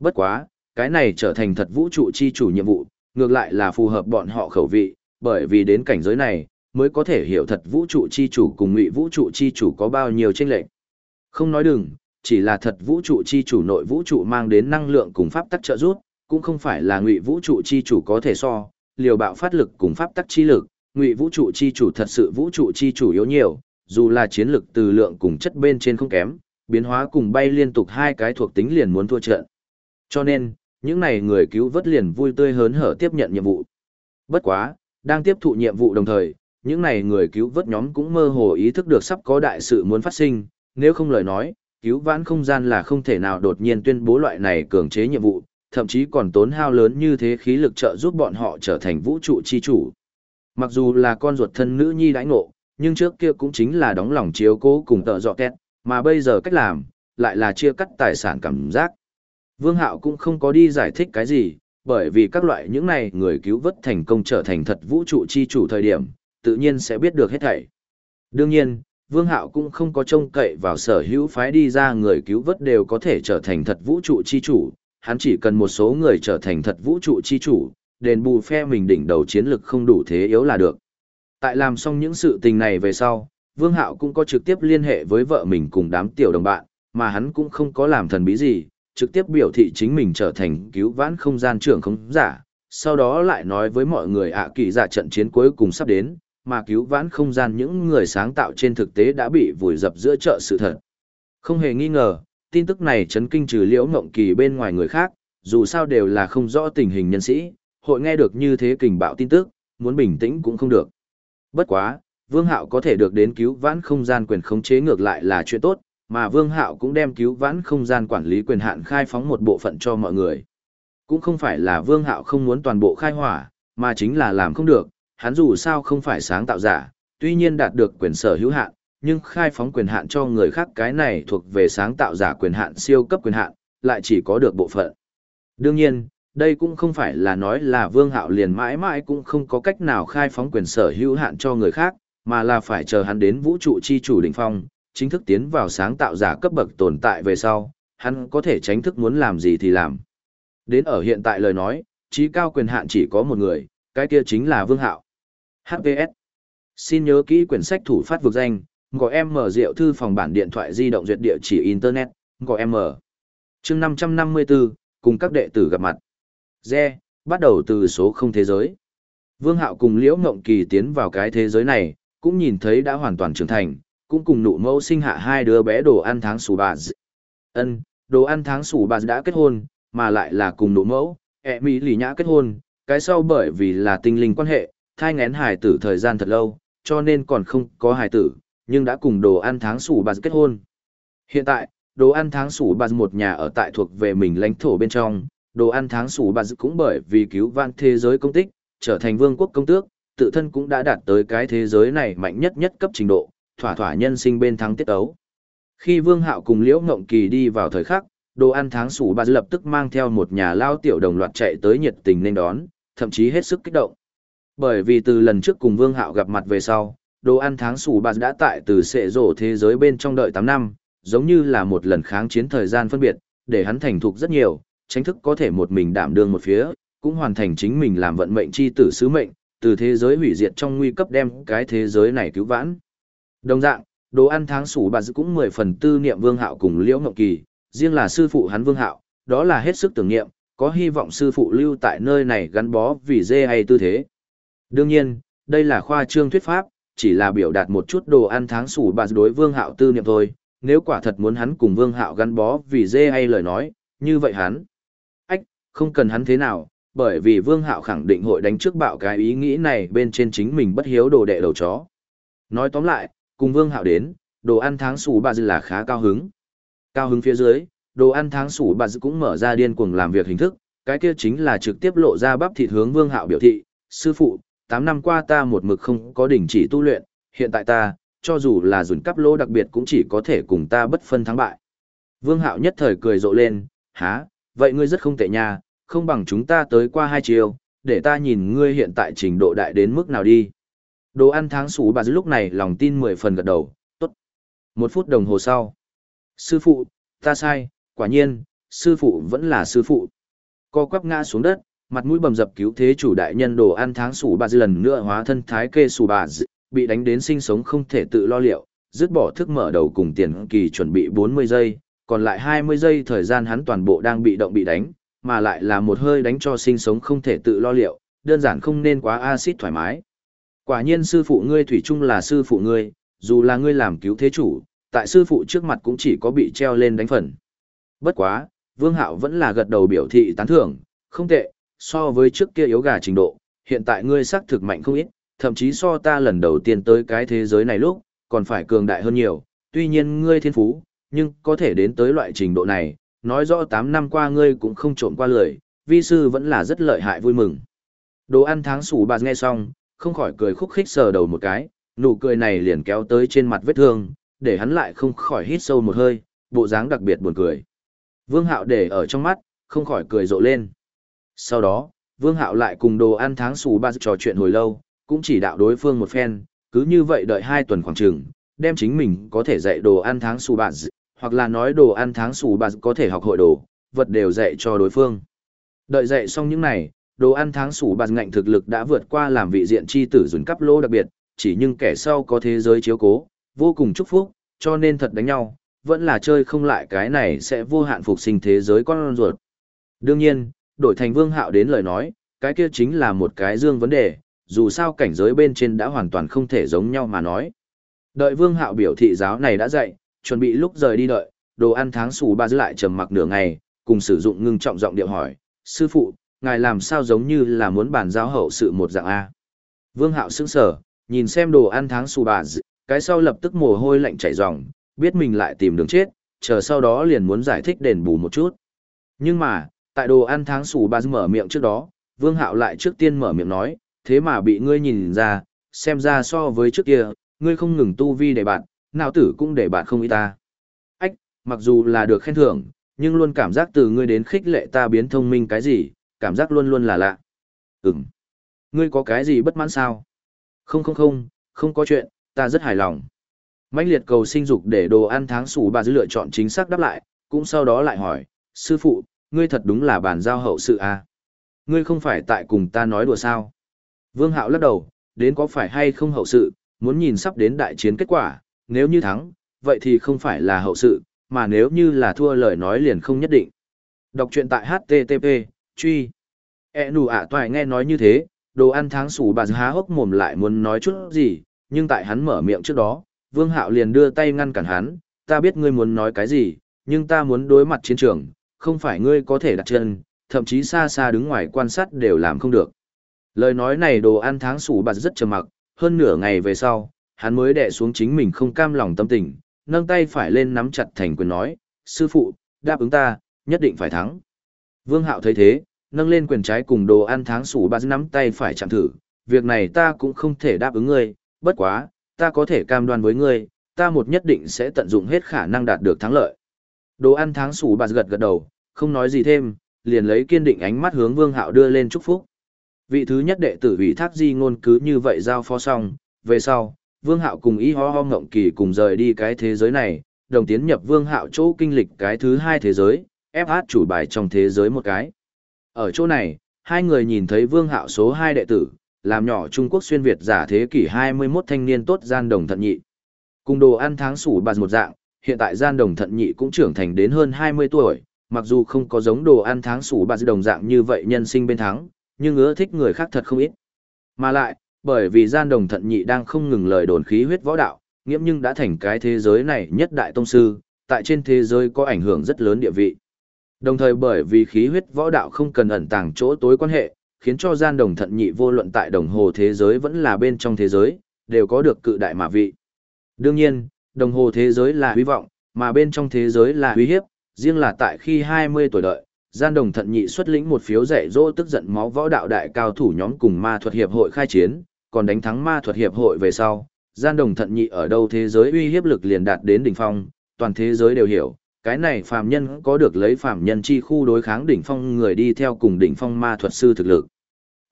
Bất quá, cái này trở thành thật vũ trụ chi chủ nhiệm vụ, ngược lại là phù hợp bọn họ khẩu vị, bởi vì đến cảnh giới này, mới có thể hiểu thật vũ trụ chi chủ cùng ngụy vũ trụ chi chủ có bao nhiêu tranh lệch. Không nói đừng, chỉ là thật vũ trụ chi chủ nội vũ trụ mang đến năng lượng cùng pháp tắc trợ giúp, cũng không phải là ngụy vũ trụ chi chủ có thể so, liều bạo phát lực cùng pháp tắc chi lực, ngụy vũ trụ chi chủ thật sự vũ trụ chi chủ yếu nhiều, dù là chiến lực từ lượng cùng chất bên trên không kém, biến hóa cùng bay liên tục hai cái thuộc tính liền muốn thua trận. Cho nên, những này người cứu vớt liền vui tươi hớn hở tiếp nhận nhiệm vụ. Bất quá, đang tiếp thụ nhiệm vụ đồng thời, những này người cứu vớt nhóm cũng mơ hồ ý thức được sắp có đại sự muốn phát sinh, nếu không lời nói, cứu vãn không gian là không thể nào đột nhiên tuyên bố loại này cường chế nhiệm vụ, thậm chí còn tốn hao lớn như thế khí lực trợ giúp bọn họ trở thành vũ trụ chi chủ. Mặc dù là con ruột thân nữ nhi đãi ngộ, nhưng trước kia cũng chính là đóng lòng chiếu cố cùng tợ dọ kẹt, mà bây giờ cách làm, lại là chia cắt tài sản cảm giác. Vương Hạo cũng không có đi giải thích cái gì, bởi vì các loại những này người cứu vớt thành công trở thành thật vũ trụ chi chủ thời điểm, tự nhiên sẽ biết được hết thảy. Đương nhiên, Vương Hạo cũng không có trông cậy vào sở hữu phái đi ra người cứu vớt đều có thể trở thành thật vũ trụ chi chủ, hắn chỉ cần một số người trở thành thật vũ trụ chi chủ, đền bù phe mình đỉnh đầu chiến lực không đủ thế yếu là được. Tại làm xong những sự tình này về sau, Vương Hạo cũng có trực tiếp liên hệ với vợ mình cùng đám tiểu đồng bạn, mà hắn cũng không có làm thần bí gì, trực tiếp biểu thị chính mình trở thành cứu vãn không gian trưởng không giả, sau đó lại nói với mọi người ạ kỳ giả trận chiến cuối cùng sắp đến, mà cứu vãn không gian những người sáng tạo trên thực tế đã bị vùi dập giữa chợ sự thật. Không hề nghi ngờ, tin tức này chấn kinh trừ liễu ngộng kỳ bên ngoài người khác, dù sao đều là không rõ tình hình nhân sĩ, hội nghe được như thế kình bạo tin tức, muốn bình tĩnh cũng không được. Bất quá, Vương Hạo có thể được đến cứu vãn không gian quyền khống chế ngược lại là chuyện tốt, mà Vương Hạo cũng đem cứu vãn không gian quản lý quyền hạn khai phóng một bộ phận cho mọi người. Cũng không phải là Vương Hạo không muốn toàn bộ khai hỏa, mà chính là làm không được, hắn dù sao không phải sáng tạo giả, tuy nhiên đạt được quyền sở hữu hạn, nhưng khai phóng quyền hạn cho người khác cái này thuộc về sáng tạo giả quyền hạn siêu cấp quyền hạn, lại chỉ có được bộ phận. Đương nhiên, đây cũng không phải là nói là Vương Hạo liền mãi mãi cũng không có cách nào khai phóng quyền sở hữu hạn cho người khác, mà là phải chờ hắn đến vũ trụ chi chủ đỉnh phong, chính thức tiến vào sáng tạo giả cấp bậc tồn tại về sau, hắn có thể tránh thức muốn làm gì thì làm. Đến ở hiện tại lời nói, trí cao quyền hạn chỉ có một người, cái kia chính là Vương Hạo. HVS. Xin nhớ kỹ quyển sách thủ phát vực danh, gọi em mở rượu thư phòng bản điện thoại di động duyệt địa chỉ Internet, gọi em mở. chương 554, cùng các đệ tử gặp mặt. Re, bắt đầu từ số không thế giới. Vương Hạo cùng Liễu Ngộng Kỳ tiến vào cái thế giới này, cũng nhìn thấy đã hoàn toàn trưởng thành, cũng cùng nụ mẫu sinh hạ hai đứa bé đồ ăn tháng sủ bà d... ân đồ ăn tháng sủ bà đã kết hôn mà lại là cùng nụ mẫu ẹ mỹ lì nhã kết hôn cái sau bởi vì là tinh linh quan hệ thai ngén hài tử thời gian thật lâu cho nên còn không có hài tử nhưng đã cùng đồ ăn tháng sủ bà kết hôn hiện tại đồ ăn tháng sủ bà một nhà ở tại thuộc về mình lãnh thổ bên trong đồ ăn tháng sủ bà cũng bởi vì cứu vãn thế giới công tích trở thành vương quốc công tước, tự thân cũng đã đạt tới cái thế giới này mạnh nhất nhất cấp trình độ, thỏa thỏa nhân sinh bên thắng tiết ấu. Khi Vương Hạo cùng Liễu Ngộng Kỳ đi vào thời khắc, đồ ăn tháng sủ bà lập tức mang theo một nhà lao tiểu đồng loạt chạy tới nhiệt tình nên đón, thậm chí hết sức kích động. Bởi vì từ lần trước cùng Vương Hạo gặp mặt về sau, đồ ăn tháng sủ bạt đã tại từ sệ rổ thế giới bên trong đợi 8 năm, giống như là một lần kháng chiến thời gian phân biệt, để hắn thành thục rất nhiều, tránh thức có thể một mình đảm đương một phía, cũng hoàn thành chính mình làm vận mệnh chi tử sứ mệnh, từ thế giới hủy diệt trong nguy cấp đem cái thế giới này cứu vãn. Đồng dạng, đồ ăn tháng sủ bạt cũng mười phần tư niệm Vương Hạo cùng Liễu Ngọc Kỳ, riêng là sư phụ hắn Vương Hạo, đó là hết sức tưởng niệm, có hy vọng sư phụ lưu tại nơi này gắn bó vì dê hay tư thế. Đương nhiên, đây là khoa trương thuyết pháp, chỉ là biểu đạt một chút đồ ăn tháng sủ bà đối Vương Hạo tư niệm thôi, nếu quả thật muốn hắn cùng Vương Hạo gắn bó vì dê hay lời nói, như vậy hắn. Ách, không cần hắn thế nào, bởi vì Vương Hạo khẳng định hội đánh trước bạo cái ý nghĩ này bên trên chính mình bất hiếu đồ đệ đầu chó. Nói tóm lại, cùng Vương Hạo đến, đồ ăn tháng sủ bà dư là khá cao hứng. Cao hứng phía dưới, đồ ăn tháng sủ bà dư cũng mở ra điên cuồng làm việc hình thức, cái kia chính là trực tiếp lộ ra bắp thịt hướng Vương Hạo biểu thị, sư phụ, 8 năm qua ta một mực không có đình chỉ tu luyện, hiện tại ta, cho dù là dùn cắp lỗ đặc biệt cũng chỉ có thể cùng ta bất phân thắng bại. Vương Hạo nhất thời cười rộ lên, há, vậy ngươi rất không tệ nha, không bằng chúng ta tới qua hai chiều, để ta nhìn ngươi hiện tại trình độ đại đến mức nào đi. Đồ ăn tháng sủ bà dưới lúc này lòng tin mười phần gật đầu, tốt. Một phút đồng hồ sau. Sư phụ, ta sai, quả nhiên, sư phụ vẫn là sư phụ. Co quắp ngã xuống đất, mặt mũi bầm dập cứu thế chủ đại nhân đồ ăn tháng sủ bà lần nữa hóa thân thái kê sủ bà bị đánh đến sinh sống không thể tự lo liệu, dứt bỏ thức mở đầu cùng tiền kỳ chuẩn bị 40 giây, còn lại 20 giây thời gian hắn toàn bộ đang bị động bị đánh, mà lại là một hơi đánh cho sinh sống không thể tự lo liệu, đơn giản không nên quá axit thoải mái. Quả nhiên sư phụ ngươi thủy chung là sư phụ ngươi, dù là ngươi làm cứu thế chủ, tại sư phụ trước mặt cũng chỉ có bị treo lên đánh phần. Bất quá, Vương Hạo vẫn là gật đầu biểu thị tán thưởng, không tệ, so với trước kia yếu gà trình độ, hiện tại ngươi sắc thực mạnh không ít, thậm chí so ta lần đầu tiên tới cái thế giới này lúc, còn phải cường đại hơn nhiều, tuy nhiên ngươi thiên phú, nhưng có thể đến tới loại trình độ này, nói rõ 8 năm qua ngươi cũng không trộm qua lời, vi sư vẫn là rất lợi hại vui mừng. Đồ ăn tháng sủ bà nghe xong, không khỏi cười khúc khích sờ đầu một cái, nụ cười này liền kéo tới trên mặt vết thương, để hắn lại không khỏi hít sâu một hơi, bộ dáng đặc biệt buồn cười. Vương Hạo để ở trong mắt, không khỏi cười rộ lên. Sau đó, Vương Hạo lại cùng đồ ăn tháng sủ ba trò chuyện hồi lâu, cũng chỉ đạo đối phương một phen, cứ như vậy đợi hai tuần khoảng trường, đem chính mình có thể dạy đồ ăn tháng sủ bà hoặc là nói đồ ăn tháng sủ bà có thể học hội đồ, vật đều dạy cho đối phương. Đợi dạy xong những này, đồ ăn tháng sủ bà ngạnh thực lực đã vượt qua làm vị diện chi tử dùn cắp lô đặc biệt, chỉ nhưng kẻ sau có thế giới chiếu cố, vô cùng chúc phúc, cho nên thật đánh nhau, vẫn là chơi không lại cái này sẽ vô hạn phục sinh thế giới con ruột. Đương nhiên, đổi thành vương hạo đến lời nói, cái kia chính là một cái dương vấn đề, dù sao cảnh giới bên trên đã hoàn toàn không thể giống nhau mà nói. Đợi vương hạo biểu thị giáo này đã dạy, chuẩn bị lúc rời đi đợi, đồ ăn tháng xù ba giữ lại trầm mặc nửa ngày, cùng sử dụng ngưng trọng giọng điệu hỏi, sư phụ, ngài làm sao giống như là muốn bàn giao hậu sự một dạng A. Vương hạo sững sở, nhìn xem đồ ăn tháng xù bà dị, cái sau lập tức mồ hôi lạnh chảy ròng, biết mình lại tìm đường chết, chờ sau đó liền muốn giải thích đền bù một chút. Nhưng mà, tại đồ ăn tháng sủ bà mở miệng trước đó, Vương Hạo lại trước tiên mở miệng nói, thế mà bị ngươi nhìn ra, xem ra so với trước kia, ngươi không ngừng tu vi để bạn, nào tử cũng để bạn không ý ta. Ách, mặc dù là được khen thưởng, nhưng luôn cảm giác từ ngươi đến khích lệ ta biến thông minh cái gì, cảm giác luôn luôn là lạ. Ừm. Ngươi có cái gì bất mãn sao? Không không không, không có chuyện, ta rất hài lòng. Mạnh liệt cầu sinh dục để đồ ăn tháng sủ bà dư lựa chọn chính xác đáp lại, cũng sau đó lại hỏi, sư phụ, ngươi thật đúng là bàn giao hậu sự à? Ngươi không phải tại cùng ta nói đùa sao? Vương Hạo lắc đầu, đến có phải hay không hậu sự, muốn nhìn sắp đến đại chiến kết quả, nếu như thắng, vậy thì không phải là hậu sự, mà nếu như là thua lời nói liền không nhất định. Đọc truyện tại HTTP, truy. E nù ạ toài nghe nói như thế, đồ ăn tháng sủ bà há hốc mồm lại muốn nói chút gì, nhưng tại hắn mở miệng trước đó, Vương Hạo liền đưa tay ngăn cản hắn, ta biết ngươi muốn nói cái gì, nhưng ta muốn đối mặt chiến trường, không phải ngươi có thể đặt chân, thậm chí xa xa đứng ngoài quan sát đều làm không được. Lời nói này đồ ăn tháng sủ bạt rất trầm mặc, hơn nửa ngày về sau, hắn mới đè xuống chính mình không cam lòng tâm tình, nâng tay phải lên nắm chặt thành quyền nói, sư phụ, đáp ứng ta, nhất định phải thắng. Vương Hạo thấy thế, nâng lên quyền trái cùng đồ ăn tháng sủ bạt nắm tay phải chạm thử, việc này ta cũng không thể đáp ứng ngươi, bất quá, ta có thể cam đoan với ngươi, ta một nhất định sẽ tận dụng hết khả năng đạt được thắng lợi. Đồ ăn tháng sủ bà gật gật đầu, không nói gì thêm, liền lấy kiên định ánh mắt hướng Vương Hạo đưa lên chúc phúc. Vị thứ nhất đệ tử ủy thác di ngôn cứ như vậy giao phó xong, về sau, Vương Hạo cùng ý Ho Ho Ngộng Kỳ cùng rời đi cái thế giới này, đồng tiến nhập Vương Hạo chỗ kinh lịch cái thứ hai thế giới, FH chủ bài trong thế giới một cái. Ở chỗ này, hai người nhìn thấy Vương Hạo số hai đệ tử, làm nhỏ Trung Quốc xuyên Việt giả thế kỷ 21 thanh niên tốt gian đồng thận nhị. Cùng đồ ăn tháng sủ bạt một dạng, hiện tại gian đồng thận nhị cũng trưởng thành đến hơn 20 tuổi, mặc dù không có giống đồ ăn tháng sủ bạt đồng dạng như vậy nhân sinh bên thắng, nhưng ưa thích người khác thật không ít. Mà lại, bởi vì gian đồng thận nhị đang không ngừng lời đồn khí huyết võ đạo, nghiễm nhưng đã thành cái thế giới này nhất đại tông sư, tại trên thế giới có ảnh hưởng rất lớn địa vị. Đồng thời bởi vì khí huyết võ đạo không cần ẩn tàng chỗ tối quan hệ, khiến cho gian đồng thận nhị vô luận tại đồng hồ thế giới vẫn là bên trong thế giới, đều có được cự đại mà vị. Đương nhiên, đồng hồ thế giới là hy vọng, mà bên trong thế giới là uy hiếp, riêng là tại khi 20 tuổi đợi, gian đồng thận nhị xuất lĩnh một phiếu dạy dỗ tức giận máu võ đạo đại cao thủ nhóm cùng ma thuật hiệp hội khai chiến, còn đánh thắng ma thuật hiệp hội về sau, gian đồng thận nhị ở đâu thế giới uy hiếp lực liền đạt đến đỉnh phong, toàn thế giới đều hiểu, cái này phàm nhân có được lấy phàm nhân chi khu đối kháng đỉnh phong người đi theo cùng đỉnh phong ma thuật sư thực lực.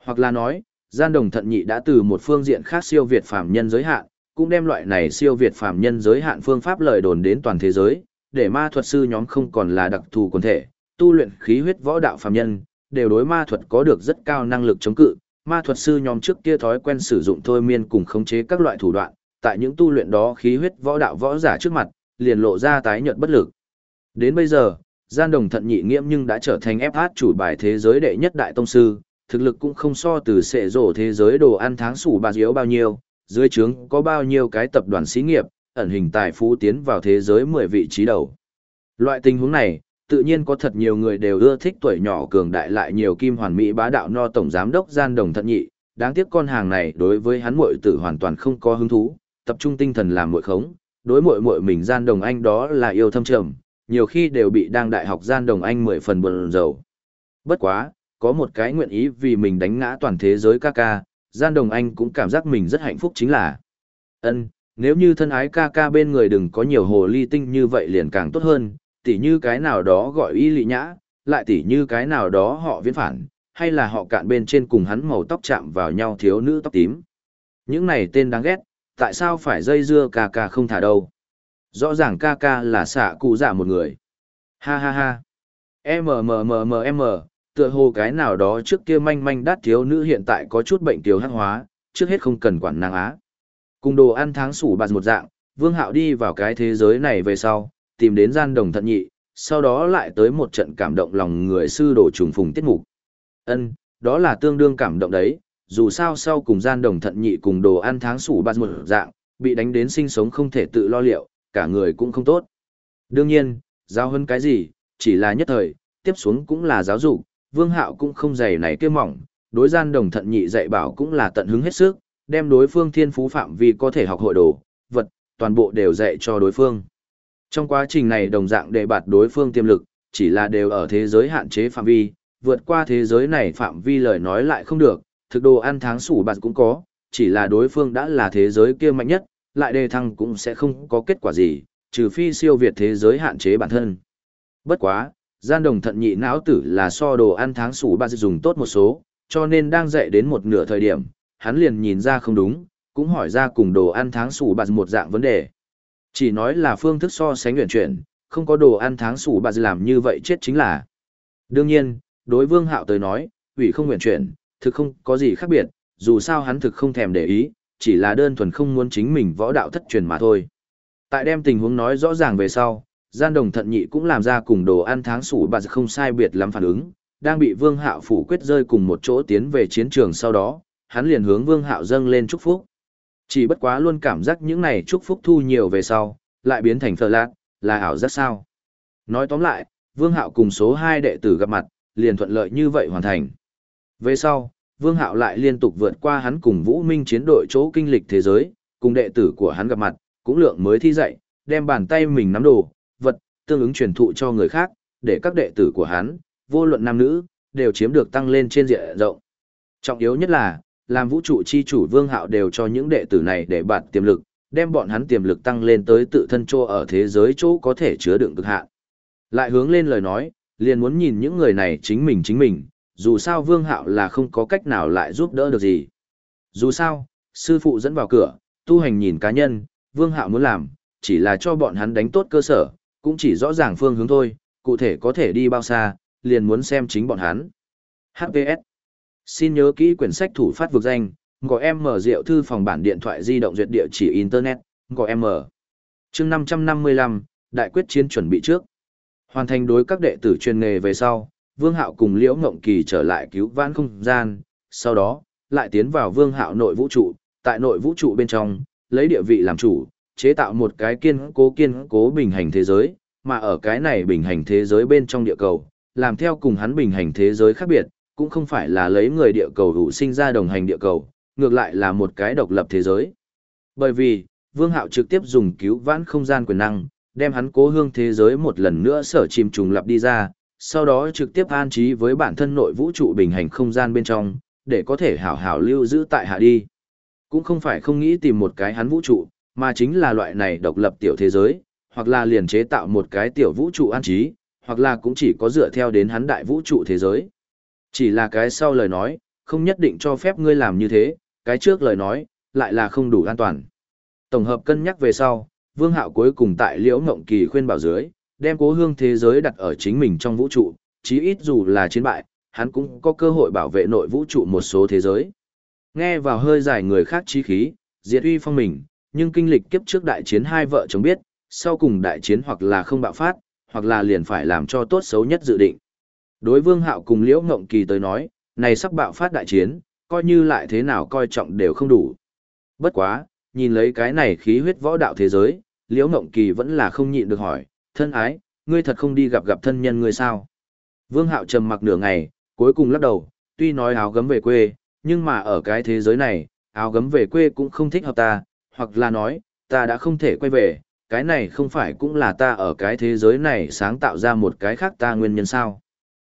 Hoặc là nói, gian đồng thận nhị đã từ một phương diện khác siêu việt phàm nhân giới hạn, cũng đem loại này siêu việt phàm nhân giới hạn phương pháp lời đồn đến toàn thế giới, để ma thuật sư nhóm không còn là đặc thù quần thể, tu luyện khí huyết võ đạo phàm nhân, đều đối ma thuật có được rất cao năng lực chống cự. Ma thuật sư nhóm trước kia thói quen sử dụng thôi miên cùng khống chế các loại thủ đoạn, tại những tu luyện đó khí huyết võ đạo võ giả trước mặt, liền lộ ra tái nhợt bất lực. Đến bây giờ, gian đồng thận nhị nghiễm nhưng đã trở thành FH chủ bài thế giới đệ nhất đại tông sư, thực lực cũng không so từ sệ rổ thế giới đồ ăn tháng sủ bà diếu bao nhiêu, dưới trướng có bao nhiêu cái tập đoàn xí nghiệp, ẩn hình tài phú tiến vào thế giới 10 vị trí đầu. Loại tình huống này, tự nhiên có thật nhiều người đều ưa thích tuổi nhỏ cường đại lại nhiều kim hoàn mỹ bá đạo no tổng giám đốc gian đồng thận nhị, đáng tiếc con hàng này đối với hắn muội tử hoàn toàn không có hứng thú, tập trung tinh thần làm muội khống, đối muội muội mình gian đồng anh đó là yêu thâm trầm, nhiều khi đều bị đang đại học gian đồng anh mười phần buồn rầu. Bất quá, có một cái nguyện ý vì mình đánh ngã toàn thế giới ca ca, gian đồng anh cũng cảm giác mình rất hạnh phúc chính là. ân nếu như thân ái ca ca bên người đừng có nhiều hồ ly tinh như vậy liền càng tốt hơn, tỉ như cái nào đó gọi y lị nhã, lại tỉ như cái nào đó họ viễn phản, hay là họ cạn bên trên cùng hắn màu tóc chạm vào nhau thiếu nữ tóc tím. Những này tên đáng ghét, tại sao phải dây dưa ca ca không thả đâu? Rõ ràng ca ca là xạ cụ giả một người. Ha ha ha. MMMMM, tựa hồ cái nào đó trước kia manh manh đắt thiếu nữ hiện tại có chút bệnh tiểu hắc hóa, trước hết không cần quản nàng á. Cùng đồ ăn tháng sủ bạt một dạng, Vương Hạo đi vào cái thế giới này về sau, tìm đến gian đồng thận nhị, sau đó lại tới một trận cảm động lòng người sư đồ trùng phùng tiết mục. Ân, đó là tương đương cảm động đấy, dù sao sau cùng gian đồng thận nhị cùng đồ ăn tháng sủ bạt một dạng, bị đánh đến sinh sống không thể tự lo liệu, cả người cũng không tốt. Đương nhiên, giáo hơn cái gì, chỉ là nhất thời, tiếp xuống cũng là giáo dục, vương hạo cũng không dày này kia mỏng, đối gian đồng thận nhị dạy bảo cũng là tận hứng hết sức, đem đối phương thiên phú phạm vi có thể học hội đồ, vật, toàn bộ đều dạy cho đối phương. Trong quá trình này đồng dạng đề bạt đối phương tiềm lực, chỉ là đều ở thế giới hạn chế phạm vi, vượt qua thế giới này phạm vi lời nói lại không được, thực đồ ăn tháng sủ bạt cũng có, chỉ là đối phương đã là thế giới kia mạnh nhất, lại đề thăng cũng sẽ không có kết quả gì, trừ phi siêu việt thế giới hạn chế bản thân. Bất quá, gian đồng thận nhị não tử là so đồ ăn tháng sủ ba dùng tốt một số, cho nên đang dạy đến một nửa thời điểm, hắn liền nhìn ra không đúng, cũng hỏi ra cùng đồ ăn tháng sủ bạt một dạng vấn đề. Chỉ nói là phương thức so sánh nguyện chuyển, không có đồ ăn tháng sủ bạt làm như vậy chết chính là. Đương nhiên, đối vương hạo tới nói, ủy không nguyện chuyển, thực không có gì khác biệt, dù sao hắn thực không thèm để ý, chỉ là đơn thuần không muốn chính mình võ đạo thất truyền mà thôi. Tại đem tình huống nói rõ ràng về sau, gian đồng thận nhị cũng làm ra cùng đồ ăn tháng sủ bà không sai biệt lắm phản ứng, đang bị vương hạo phủ quyết rơi cùng một chỗ tiến về chiến trường sau đó, hắn liền hướng Vương Hạo dâng lên chúc phúc. Chỉ bất quá luôn cảm giác những này chúc phúc thu nhiều về sau, lại biến thành phờ lạc, là ảo rất sao. Nói tóm lại, Vương Hạo cùng số hai đệ tử gặp mặt, liền thuận lợi như vậy hoàn thành. Về sau, Vương Hạo lại liên tục vượt qua hắn cùng Vũ Minh chiến đội chỗ kinh lịch thế giới, cùng đệ tử của hắn gặp mặt, cũng lượng mới thi dạy, đem bàn tay mình nắm đồ, vật, tương ứng truyền thụ cho người khác, để các đệ tử của hắn, vô luận nam nữ, đều chiếm được tăng lên trên diện rộng. Trọng yếu nhất là, làm vũ trụ chi chủ vương hạo đều cho những đệ tử này để bạt tiềm lực, đem bọn hắn tiềm lực tăng lên tới tự thân chỗ ở thế giới chỗ có thể chứa đựng cực hạn. Lại hướng lên lời nói, liền muốn nhìn những người này chính mình chính mình, dù sao vương hạo là không có cách nào lại giúp đỡ được gì. Dù sao, sư phụ dẫn vào cửa, tu hành nhìn cá nhân, vương hạo muốn làm, chỉ là cho bọn hắn đánh tốt cơ sở, cũng chỉ rõ ràng phương hướng thôi, cụ thể có thể đi bao xa, liền muốn xem chính bọn hắn. HVS Xin nhớ kỹ quyển sách thủ phát vực danh, gọi em mở rượu thư phòng bản điện thoại di động duyệt địa chỉ Internet, gọi em mở. chương 555, Đại quyết chiến chuẩn bị trước. Hoàn thành đối các đệ tử chuyên nghề về sau, Vương Hạo cùng Liễu Ngộng Kỳ trở lại cứu vãn không gian, sau đó, lại tiến vào Vương Hạo nội vũ trụ, tại nội vũ trụ bên trong, lấy địa vị làm chủ, chế tạo một cái kiên cố kiên cố bình hành thế giới, mà ở cái này bình hành thế giới bên trong địa cầu, làm theo cùng hắn bình hành thế giới khác biệt, cũng không phải là lấy người địa cầu đủ sinh ra đồng hành địa cầu, ngược lại là một cái độc lập thế giới. Bởi vì, Vương Hạo trực tiếp dùng cứu vãn không gian quyền năng, đem hắn cố hương thế giới một lần nữa sở chìm trùng lập đi ra, sau đó trực tiếp an trí với bản thân nội vũ trụ bình hành không gian bên trong, để có thể hảo hảo lưu giữ tại hạ đi. Cũng không phải không nghĩ tìm một cái hắn vũ trụ, mà chính là loại này độc lập tiểu thế giới, hoặc là liền chế tạo một cái tiểu vũ trụ an trí, hoặc là cũng chỉ có dựa theo đến hắn đại vũ trụ thế giới. Chỉ là cái sau lời nói, không nhất định cho phép ngươi làm như thế, cái trước lời nói, lại là không đủ an toàn. Tổng hợp cân nhắc về sau, Vương Hạo cuối cùng tại Liễu Ngộng Kỳ khuyên bảo dưới, đem cố hương thế giới đặt ở chính mình trong vũ trụ, chí ít dù là chiến bại, hắn cũng có cơ hội bảo vệ nội vũ trụ một số thế giới. Nghe vào hơi dài người khác chí khí, diệt uy phong mình, nhưng kinh lịch kiếp trước đại chiến hai vợ chồng biết, sau cùng đại chiến hoặc là không bạo phát, hoặc là liền phải làm cho tốt xấu nhất dự định. Đối Vương Hạo cùng Liễu Ngộng Kỳ tới nói, này sắp bạo phát đại chiến, coi như lại thế nào coi trọng đều không đủ. Bất quá, nhìn lấy cái này khí huyết võ đạo thế giới, Liễu Ngộng Kỳ vẫn là không nhịn được hỏi, thân ái, ngươi thật không đi gặp gặp thân nhân ngươi sao? Vương Hạo trầm mặc nửa ngày, cuối cùng lắc đầu, tuy nói áo gấm về quê, nhưng mà ở cái thế giới này, áo gấm về quê cũng không thích hợp ta, hoặc là nói, ta đã không thể quay về, cái này không phải cũng là ta ở cái thế giới này sáng tạo ra một cái khác ta nguyên nhân sao.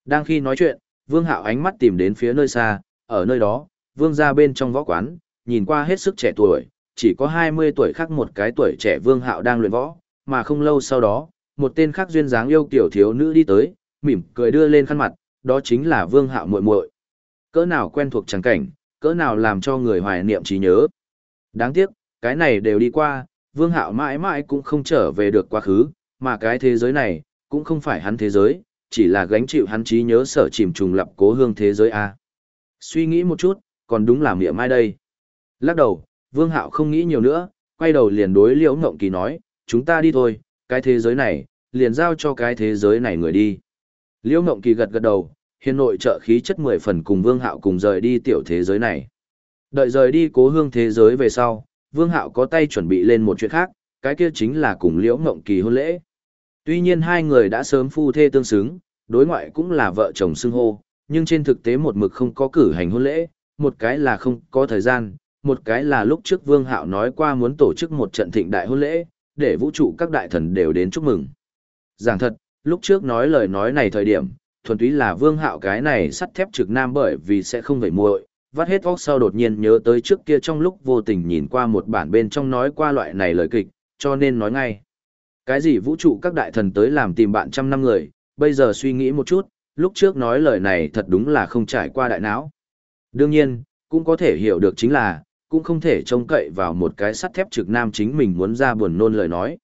Đang khi nói chuyện, Vương Hạo ánh mắt tìm đến phía nơi xa, ở nơi đó, Vương ra bên trong võ quán, nhìn qua hết sức trẻ tuổi, chỉ có 20 tuổi khác một cái tuổi trẻ Vương Hạo đang luyện võ, mà không lâu sau đó, một tên khác duyên dáng yêu tiểu thiếu nữ đi tới, mỉm cười đưa lên khăn mặt, đó chính là Vương Hạo muội muội. Cỡ nào quen thuộc chẳng cảnh, cỡ nào làm cho người hoài niệm trí nhớ. Đáng tiếc, cái này đều đi qua, Vương Hạo mãi mãi cũng không trở về được quá khứ, mà cái thế giới này, cũng không phải hắn thế giới, chỉ là gánh chịu hắn trí nhớ sở chìm trùng lập cố hương thế giới A. Suy nghĩ một chút, còn đúng là miệng mai đây. Lắc đầu, Vương Hạo không nghĩ nhiều nữa, quay đầu liền đối Liễu Ngộng Kỳ nói, chúng ta đi thôi, cái thế giới này, liền giao cho cái thế giới này người đi. Liễu Ngộng Kỳ gật gật đầu, hiền nội trợ khí chất mười phần cùng Vương Hạo cùng rời đi tiểu thế giới này. Đợi rời đi cố hương thế giới về sau, Vương Hạo có tay chuẩn bị lên một chuyện khác, cái kia chính là cùng Liễu Ngộng Kỳ hôn lễ. Tuy nhiên hai người đã sớm phu thê tương xứng, đối ngoại cũng là vợ chồng xưng hô, nhưng trên thực tế một mực không có cử hành hôn lễ, một cái là không có thời gian, một cái là lúc trước Vương Hạo nói qua muốn tổ chức một trận thịnh đại hôn lễ, để vũ trụ các đại thần đều đến chúc mừng. Giảng thật, lúc trước nói lời nói này thời điểm, thuần túy là Vương Hạo cái này sắt thép trực nam bởi vì sẽ không vẩy muội, vắt hết óc sau đột nhiên nhớ tới trước kia trong lúc vô tình nhìn qua một bản bên trong nói qua loại này lời kịch, cho nên nói ngay. Cái gì vũ trụ các đại thần tới làm tìm bạn trăm năm người, bây giờ suy nghĩ một chút, lúc trước nói lời này thật đúng là không trải qua đại não. Đương nhiên, cũng có thể hiểu được chính là, cũng không thể trông cậy vào một cái sắt thép trực nam chính mình muốn ra buồn nôn lời nói.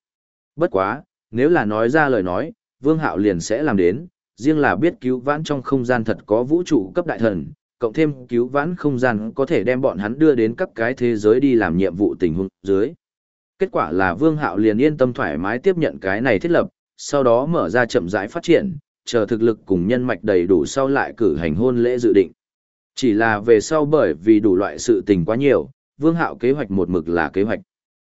Bất quá, nếu là nói ra lời nói, Vương Hạo liền sẽ làm đến, riêng là biết cứu vãn trong không gian thật có vũ trụ cấp đại thần, cộng thêm cứu vãn không gian có thể đem bọn hắn đưa đến các cái thế giới đi làm nhiệm vụ tình huống dưới. Kết quả là Vương Hạo liền yên tâm thoải mái tiếp nhận cái này thiết lập, sau đó mở ra chậm rãi phát triển, chờ thực lực cùng nhân mạch đầy đủ sau lại cử hành hôn lễ dự định. Chỉ là về sau bởi vì đủ loại sự tình quá nhiều, Vương Hạo kế hoạch một mực là kế hoạch.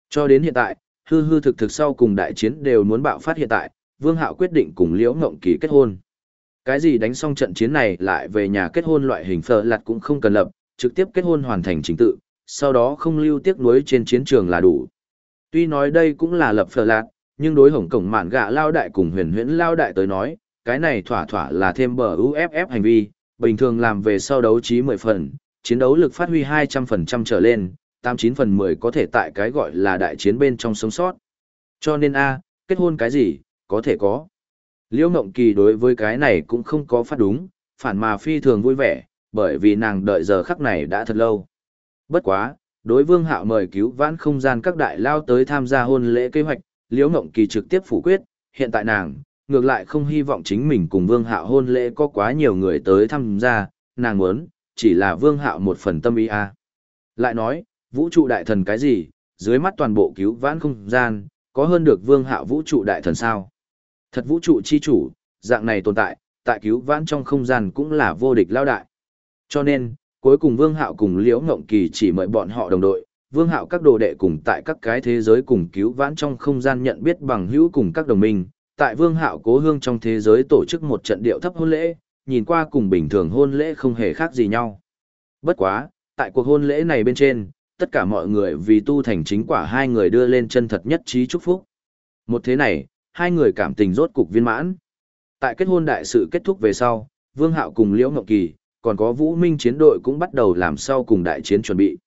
Cho đến hiện tại, hư hư thực thực sau cùng đại chiến đều muốn bạo phát hiện tại, Vương Hạo quyết định cùng Liễu Ngộng Kỳ kết hôn. Cái gì đánh xong trận chiến này lại về nhà kết hôn loại hình phở lạt cũng không cần lập, trực tiếp kết hôn hoàn thành chính tự, sau đó không lưu tiếc nuối trên chiến trường là đủ. Tuy nói đây cũng là lập phở lạt, nhưng đối hổng cổng mạn gạ lao đại cùng huyền huyễn lao đại tới nói, cái này thỏa thỏa là thêm bờ UFF hành vi, bình thường làm về sau đấu trí 10 phần, chiến đấu lực phát huy 200% trở lên, 89 phần 10 có thể tại cái gọi là đại chiến bên trong sống sót. Cho nên A, kết hôn cái gì, có thể có. Liễu Ngộng Kỳ đối với cái này cũng không có phát đúng, phản mà phi thường vui vẻ, bởi vì nàng đợi giờ khắc này đã thật lâu. Bất quá, đối Vương Hạo mời cứu vãn không gian các đại lao tới tham gia hôn lễ kế hoạch, Liễu Ngộng Kỳ trực tiếp phủ quyết, hiện tại nàng, ngược lại không hy vọng chính mình cùng Vương Hạo hôn lễ có quá nhiều người tới tham gia, nàng muốn, chỉ là Vương Hạo một phần tâm ý a. Lại nói, vũ trụ đại thần cái gì, dưới mắt toàn bộ cứu vãn không gian, có hơn được Vương Hạo vũ trụ đại thần sao? Thật vũ trụ chi chủ, dạng này tồn tại, tại cứu vãn trong không gian cũng là vô địch lao đại. Cho nên, cuối cùng Vương Hạo cùng Liễu Ngộng Kỳ chỉ mời bọn họ đồng đội, Vương Hạo các đồ đệ cùng tại các cái thế giới cùng cứu vãn trong không gian nhận biết bằng hữu cùng các đồng minh, tại Vương Hạo cố hương trong thế giới tổ chức một trận điệu thấp hôn lễ, nhìn qua cùng bình thường hôn lễ không hề khác gì nhau. Bất quá, tại cuộc hôn lễ này bên trên, tất cả mọi người vì tu thành chính quả hai người đưa lên chân thật nhất trí chúc phúc. Một thế này, hai người cảm tình rốt cục viên mãn. Tại kết hôn đại sự kết thúc về sau, Vương Hạo cùng Liễu Ngọc Kỳ, còn có Vũ Minh chiến đội cũng bắt đầu làm sau cùng đại chiến chuẩn bị.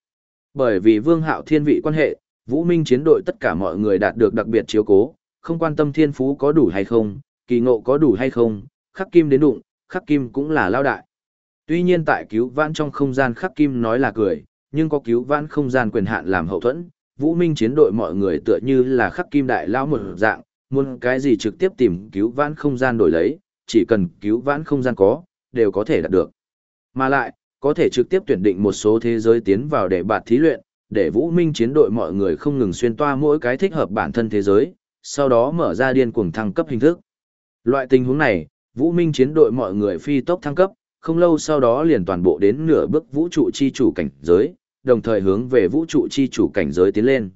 Bởi vì Vương Hạo thiên vị quan hệ, Vũ Minh chiến đội tất cả mọi người đạt được đặc biệt chiếu cố, không quan tâm thiên phú có đủ hay không, kỳ ngộ có đủ hay không, khắc kim đến đụng, khắc kim cũng là lao đại. Tuy nhiên tại cứu vãn trong không gian khắc kim nói là cười, nhưng có cứu vãn không gian quyền hạn làm hậu thuẫn, Vũ Minh chiến đội mọi người tựa như là khắc kim đại lao một dạng, muốn cái gì trực tiếp tìm cứu vãn không gian đổi lấy, chỉ cần cứu vãn không gian có, đều có thể đạt được. Mà lại, có thể trực tiếp tuyển định một số thế giới tiến vào để bạt thí luyện, để Vũ Minh chiến đội mọi người không ngừng xuyên toa mỗi cái thích hợp bản thân thế giới, sau đó mở ra điên cuồng thăng cấp hình thức. Loại tình huống này, Vũ Minh chiến đội mọi người phi tốc thăng cấp, không lâu sau đó liền toàn bộ đến nửa bước vũ trụ chi chủ cảnh giới, đồng thời hướng về vũ trụ chi chủ cảnh giới tiến lên.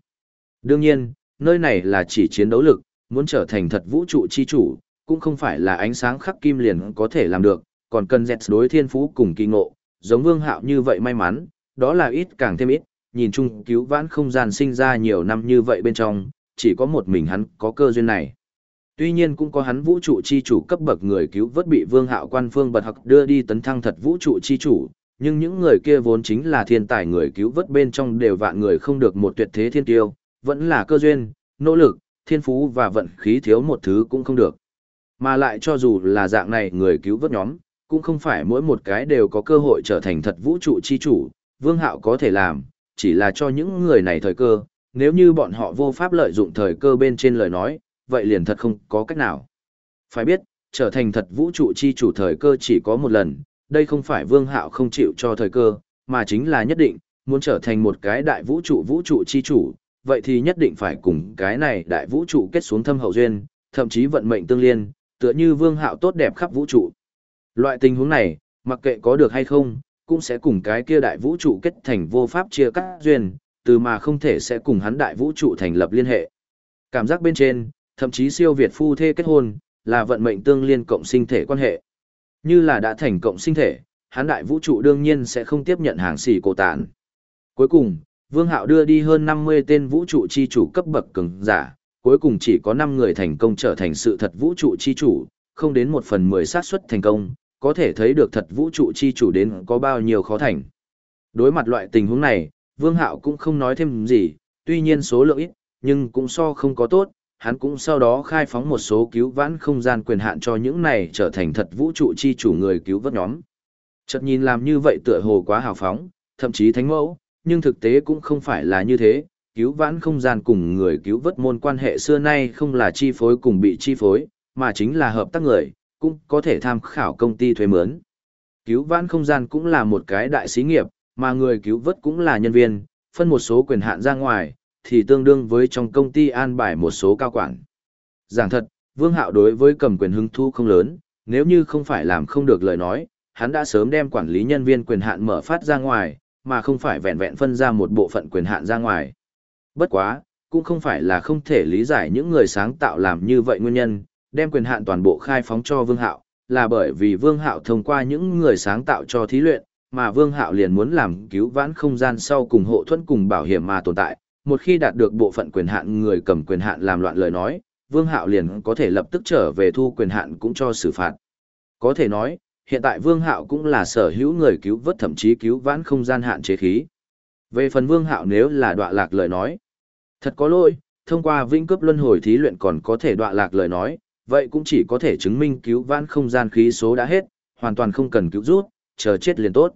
Đương nhiên, nơi này là chỉ chiến đấu lực, muốn trở thành thật vũ trụ chi chủ, cũng không phải là ánh sáng khắc kim liền có thể làm được, còn cần dẹt đối thiên phú cùng kỳ ngộ, giống vương hạo như vậy may mắn, đó là ít càng thêm ít, nhìn chung cứu vãn không gian sinh ra nhiều năm như vậy bên trong, chỉ có một mình hắn có cơ duyên này. Tuy nhiên cũng có hắn vũ trụ chi chủ cấp bậc người cứu vớt bị vương hạo quan phương bật học đưa đi tấn thăng thật vũ trụ chi chủ, nhưng những người kia vốn chính là thiên tài người cứu vớt bên trong đều vạn người không được một tuyệt thế thiên tiêu, vẫn là cơ duyên, nỗ lực, thiên phú và vận khí thiếu một thứ cũng không được. Mà lại cho dù là dạng này người cứu vớt nhóm, cũng không phải mỗi một cái đều có cơ hội trở thành thật vũ trụ chi chủ, vương hạo có thể làm, chỉ là cho những người này thời cơ, nếu như bọn họ vô pháp lợi dụng thời cơ bên trên lời nói, vậy liền thật không có cách nào. Phải biết, trở thành thật vũ trụ chi chủ thời cơ chỉ có một lần, đây không phải vương hạo không chịu cho thời cơ, mà chính là nhất định, muốn trở thành một cái đại vũ trụ vũ trụ chi chủ, vậy thì nhất định phải cùng cái này đại vũ trụ kết xuống thâm hậu duyên, thậm chí vận mệnh tương liên, tựa như vương hạo tốt đẹp khắp vũ trụ. Loại tình huống này, mặc kệ có được hay không, cũng sẽ cùng cái kia đại vũ trụ kết thành vô pháp chia cắt duyên, từ mà không thể sẽ cùng hắn đại vũ trụ thành lập liên hệ. Cảm giác bên trên, thậm chí siêu việt phu thê kết hôn, là vận mệnh tương liên cộng sinh thể quan hệ. Như là đã thành cộng sinh thể, hắn đại vũ trụ đương nhiên sẽ không tiếp nhận hàng xỉ cổ tản. Cuối cùng, Vương Hạo đưa đi hơn 50 tên vũ trụ chi chủ cấp bậc cường giả, cuối cùng chỉ có 5 người thành công trở thành sự thật vũ trụ chi chủ, không đến 1 phần 10 xác suất thành công, có thể thấy được thật vũ trụ chi chủ đến có bao nhiêu khó thành. Đối mặt loại tình huống này, Vương Hạo cũng không nói thêm gì, tuy nhiên số lượng ít, nhưng cũng so không có tốt, hắn cũng sau đó khai phóng một số cứu vãn không gian quyền hạn cho những này trở thành thật vũ trụ chi chủ người cứu vớt nhóm. Chợt nhìn làm như vậy tựa hồ quá hào phóng, thậm chí thánh mẫu, nhưng thực tế cũng không phải là như thế, cứu vãn không gian cùng người cứu vớt môn quan hệ xưa nay không là chi phối cùng bị chi phối, mà chính là hợp tác người, cũng có thể tham khảo công ty thuê mướn. Cứu vãn không gian cũng là một cái đại xí nghiệp, mà người cứu vớt cũng là nhân viên, phân một số quyền hạn ra ngoài, thì tương đương với trong công ty an bài một số cao quản. Giảng thật, Vương Hạo đối với cầm quyền hứng thu không lớn, nếu như không phải làm không được lời nói, hắn đã sớm đem quản lý nhân viên quyền hạn mở phát ra ngoài, mà không phải vẹn vẹn phân ra một bộ phận quyền hạn ra ngoài. Bất quá, cũng không phải là không thể lý giải những người sáng tạo làm như vậy nguyên nhân, đem quyền hạn toàn bộ khai phóng cho Vương Hạo, là bởi vì Vương Hạo thông qua những người sáng tạo cho thí luyện, mà Vương Hạo liền muốn làm cứu vãn không gian sau cùng hộ thuẫn cùng bảo hiểm mà tồn tại, một khi đạt được bộ phận quyền hạn người cầm quyền hạn làm loạn lời nói, Vương Hạo liền có thể lập tức trở về thu quyền hạn cũng cho xử phạt. Có thể nói, hiện tại Vương Hạo cũng là sở hữu người cứu vớt thậm chí cứu vãn không gian hạn chế khí. Về phần Vương Hạo nếu là đọa lạc lời nói, thật có lỗi, thông qua vĩnh cấp luân hồi thí luyện còn có thể đọa lạc lời nói, vậy cũng chỉ có thể chứng minh cứu vãn không gian khí số đã hết, hoàn toàn không cần cứu rút, chờ chết liền tốt.